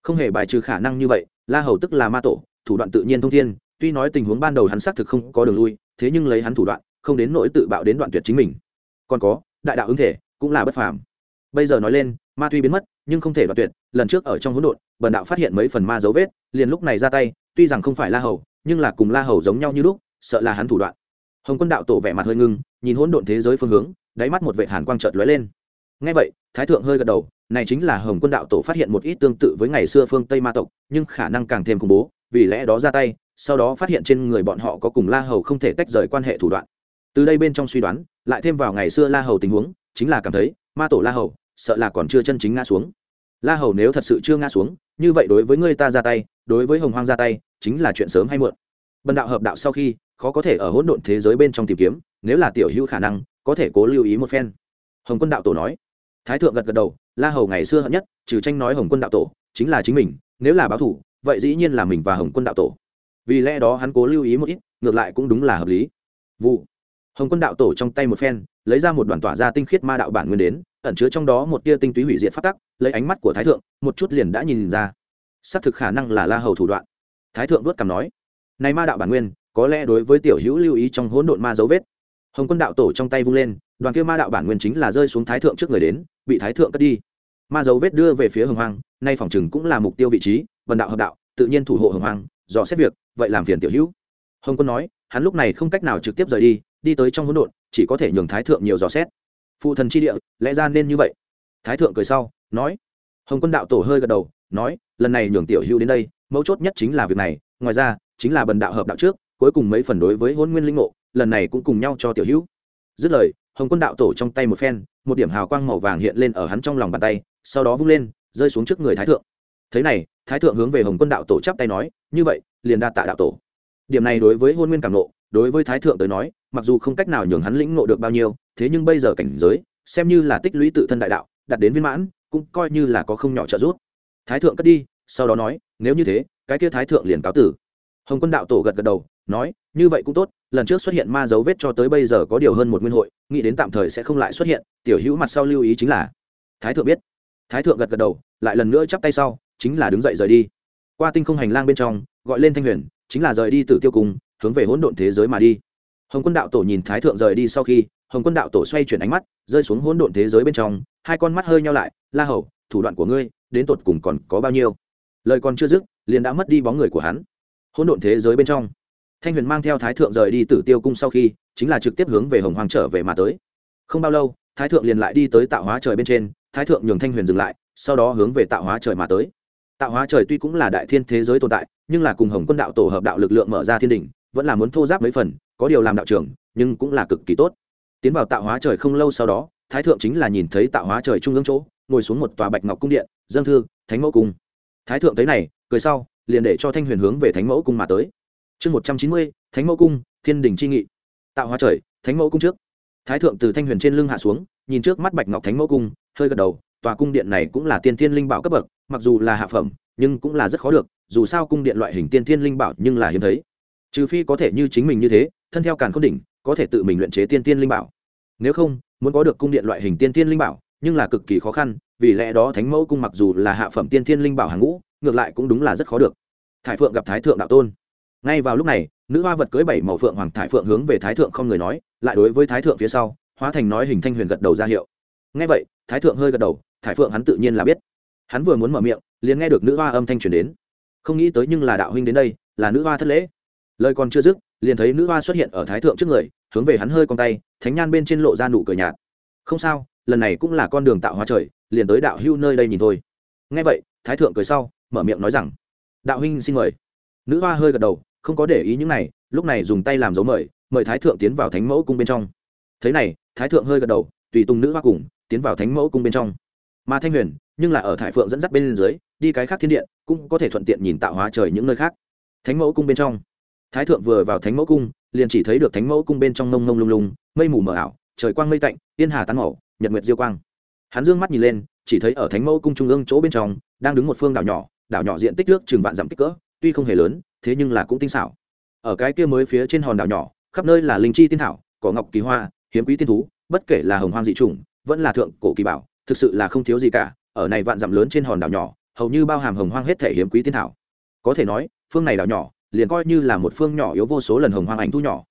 Không hề bài trừ khả năng như vậy, la hầu tức là ma tổ, thủ đoạn tự nhiên thông thiên, tuy nói tình huống ban đầu hắn xác thực không có đường lui, thế nhưng lấy hắn thủ đoạn, không đến nỗi tự bạo đến đoạn tuyệt chính mình. Còn có, đại đạo ứng thể, cũng là bất phàm. Bây giờ nói lên, ma tuy biến mất, nhưng không thể đoạn tuyệt, lần trước ở trong hỗn độn, bần đạo phát hiện mấy phần ma dấu vết, liền lúc này ra tay, tuy rằng không phải la hầu nhưng là cùng la hầu giống nhau như lúc, sợ là hắn thủ đoạn. Hồng quân đạo tổ vẻ mặt hơi ngưng, nhìn hỗn độn thế giới phương hướng, đáy mắt một vệ hàn quang trợt lóe lên. Ngay vậy, thái thượng hơi gật đầu, này chính là hồng quân đạo tổ phát hiện một ít tương tự với ngày xưa phương tây ma tộc, nhưng khả năng càng thêm khủng bố, vì lẽ đó ra tay, sau đó phát hiện trên người bọn họ có cùng la hầu không thể tách rời quan hệ thủ đoạn. Từ đây bên trong suy đoán, lại thêm vào ngày xưa la hầu tình huống, chính là cảm thấy, ma tổ la hầu, sợ là còn chưa chân chính ngã xuống. La hầu nếu thật sự chưa ngã xuống, như vậy đối với người ta ra tay đối với hồng hoang ra tay, chính là chuyện sớm hay muộn. Bần đạo hợp đạo sau khi, khó có thể ở hỗn độn thế giới bên trong tìm kiếm, nếu là tiểu hữu khả năng, có thể cố lưu ý một phen. Hồng quân đạo tổ nói. Thái thượng gật gật đầu, la hầu ngày xưa hận nhất, trừ tranh nói hồng quân đạo tổ, chính là chính mình, nếu là báo thủ, vậy dĩ nhiên là mình và hồng quân đạo tổ. Vì lẽ đó hắn cố lưu ý một ít, ngược lại cũng đúng là hợp lý. Vụ. Hồng quân đạo tổ trong tay một phen, lấy ra một đoàn tỏa ra tinh khiết ma đạo bản nguyên đến, ẩn chứa trong đó một tia tinh túy hủy diệt phát tắc, lấy ánh mắt của thái thượng, một chút liền đã nhìn ra xác thực khả năng là la hầu thủ đoạn. Thái thượng vớt cằm nói, này ma đạo bản nguyên, có lẽ đối với tiểu hữu lưu ý trong hỗn độn ma dấu vết. Hồng quân đạo tổ trong tay vung lên, đoàn kia ma đạo bản nguyên chính là rơi xuống thái thượng trước người đến, bị thái thượng cất đi. Ma dấu vết đưa về phía hồng hoang, nay phòng chừng cũng là mục tiêu vị trí, vần đạo hợp đạo, tự nhiên thủ hộ hồng hoang, dò xét việc, vậy làm phiền tiểu hữu. Hồng quân nói, hắn lúc này không cách nào trực tiếp rời đi đi tới trong hỗn độn, chỉ có thể nhường thái thượng nhiều dò xét. Phụ thần chi địa, lẽ ra nên như vậy. Thái thượng cười sau, nói, hồng quân đạo tổ hơi gật đầu nói, lần này nhường tiểu hữu đến đây, mấu chốt nhất chính là việc này, ngoài ra, chính là bần đạo hợp đạo trước, cuối cùng mấy phần đối với hôn nguyên linh ngộ, lần này cũng cùng nhau cho tiểu hữu. Dứt lời, hồng quân đạo tổ trong tay một phen, một điểm hào quang màu vàng hiện lên ở hắn trong lòng bàn tay, sau đó vung lên, rơi xuống trước người thái thượng. Thế này, thái thượng hướng về hồng quân đạo tổ chắp tay nói, như vậy, liền đa tạ đạo tổ. Điểm này đối với hôn nguyên cảm nộ, đối với thái thượng tới nói, mặc dù không cách nào nhường hắn lĩnh ngộ được bao nhiêu, thế nhưng bây giờ cảnh giới, xem như là tích lũy tự thân đại đạo đặt đến viên mãn, cũng coi như là có không nhỏ trợ giúp thái thượng cất đi, sau đó nói, nếu như thế, cái kia thái thượng liền cáo tử. Hồng quân đạo tổ gật gật đầu, nói, như vậy cũng tốt, lần trước xuất hiện ma dấu vết cho tới bây giờ có điều hơn một nguyên hội, nghĩ đến tạm thời sẽ không lại xuất hiện, tiểu hữu mặt sau lưu ý chính là thái thượng biết. Thái thượng gật gật đầu, lại lần nữa chắp tay sau, chính là đứng dậy rời đi. Qua tinh không hành lang bên trong, gọi lên thanh huyền, chính là rời đi từ tiêu cung, hướng về hỗn độn thế giới mà đi. Hồng quân đạo tổ nhìn thái thượng rời đi sau khi, hồng quân đạo tổ xoay chuyển ánh mắt, rơi xuống hỗn độn thế giới bên trong, hai con mắt hơi nhau lại, la hầu thủ đoạn của ngươi, đến tột cùng còn có bao nhiêu? Lời còn chưa dứt, liền đã mất đi bóng người của hắn. Hỗn độn thế giới bên trong, thanh huyền mang theo thái thượng rời đi tử tiêu cung sau khi, chính là trực tiếp hướng về hồng hoàng trở về mà tới. Không bao lâu, thái thượng liền lại đi tới tạo hóa trời bên trên, thái thượng nhường thanh huyền dừng lại, sau đó hướng về tạo hóa trời mà tới. Tạo hóa trời tuy cũng là đại thiên thế giới tồn tại, nhưng là cùng hồng quân đạo tổ hợp đạo lực lượng mở ra thiên đình vẫn là muốn thô giáp mấy phần, có điều làm đạo trưởng, nhưng cũng là cực kỳ tốt. Tiến vào tạo hóa trời không lâu sau đó, thái thượng chính là nhìn thấy tạo hóa trời trung ương chỗ ngồi xuống một tòa bạch ngọc cung điện dân thư, thánh mẫu cung. Thái thượng thấy này, cười sau, liền để cho thanh huyền hướng về thánh mẫu cung mà tới. Chương một trăm chín mươi, thánh mẫu cung, thiên đình c h i nghị. Tạo hóa trời, thánh mẫu cung trước. Thái thượng từ thanh huyền trên lưng hạ xuống, nhìn trước mắt bạch ngọc thánh mẫu cung, hơi gật đầu, tòa cung điện này cũng là tiên thiên linh bảo cấp bậc, mặc dù là hạ phẩm, nhưng cũng là rất khó được, dù sao cung điện loại hình tiên thiên linh bảo nhưng là hiếm thấy. Trừ phi có thể như chính mình như thế, thân theo càn k h ô n đỉnh, có thể tự mình luyện chế tiên thiên linh bảo. Nếu không, muốn có được cung điện loại hình tiên thiên linh bảo nhưng là cực kỳ khó khăn, vì lẽ đó thánh mẫu cung mặc dù là hạ phẩm tiên thiên linh bảo hàng ngũ, ngược lại cũng đúng là rất khó được. Thải phượng gặp thái thượng đạo tôn. Ngay vào lúc này, nữ hoa vật cưới bảy màu phượng hoàng thải phượng hướng về thái thượng không người nói, lại đối với thái thượng phía sau, hóa thành nói hình thanh huyền gật đầu ra hiệu. Ngay vậy, thái thượng hơi gật đầu, thải phượng hắn tự nhiên là biết. Hắn vừa muốn mở miệng, liền nghe được nữ hoa âm thanh truyền đến. Không nghĩ tới nhưng là đạo huynh đến đây, là nữ hoa thất lễ. Lời còn chưa dứt, liền thấy nữ hoa xuất hiện ở thái thượng trước người, hướng về hắn hơi con tay, thánh nhan bên trên lộ ra nụ cười nhạt. Không sao lần này cũng là con đường tạo hóa trời, liền tới đạo hưu nơi đây nhìn thôi. Ngay vậy, thái thượng cười sau, mở miệng nói rằng, đạo huynh xin mời. Nữ hoa hơi gật đầu, không có để ý những này, lúc này dùng tay làm dấu mời mời thái thượng tiến vào thánh mẫu cung bên trong. Thế này, thái thượng hơi gật đầu, tùy tùng nữ hoa cùng, tiến vào thánh mẫu cung bên trong. Mà thanh huyền, nhưng là ở thải phượng dẫn dắt bên dưới, đi cái khác thiên điện, cũng có thể thuận tiện nhìn tạo hóa trời những nơi khác. Thánh mẫu cung bên trong. Thái thượng vừa vào thánh mẫu cung, liền chỉ thấy được thánh mẫu cung bên trong mông mông lung lung, mây mù mờ ảo, trời quang mây tạnh, yên hà tán màu nhật nguyệt diêu quang. Hắn dương mắt nhìn lên, chỉ thấy ở thánh mẫu cung trung ương chỗ bên trong, đang đứng một phương đảo nhỏ đảo nhỏ diện tích nước chừng vạn dặm kích cỡ, tuy không hề lớn, thế nhưng là cũng tinh xảo. Ở cái kia mới phía trên hòn đảo nhỏ, khắp nơi là linh chi tiên thảo, cỏ ngọc kỳ hoa, hiếm quý tiên thú, bất kể là hồng hoang dị chủng, vẫn là thượng cổ kỳ bảo, thực sự là không thiếu gì cả, ở này vạn dặm lớn trên hòn đảo nhỏ, hầu như bao hàm hồng hoang hết thể hiếm quý tiên thảo. Có thể nói, phương này đảo nhỏ, liền coi như là một phương nhỏ yếu vô số lần hồng hoang ảnh thu nhỏ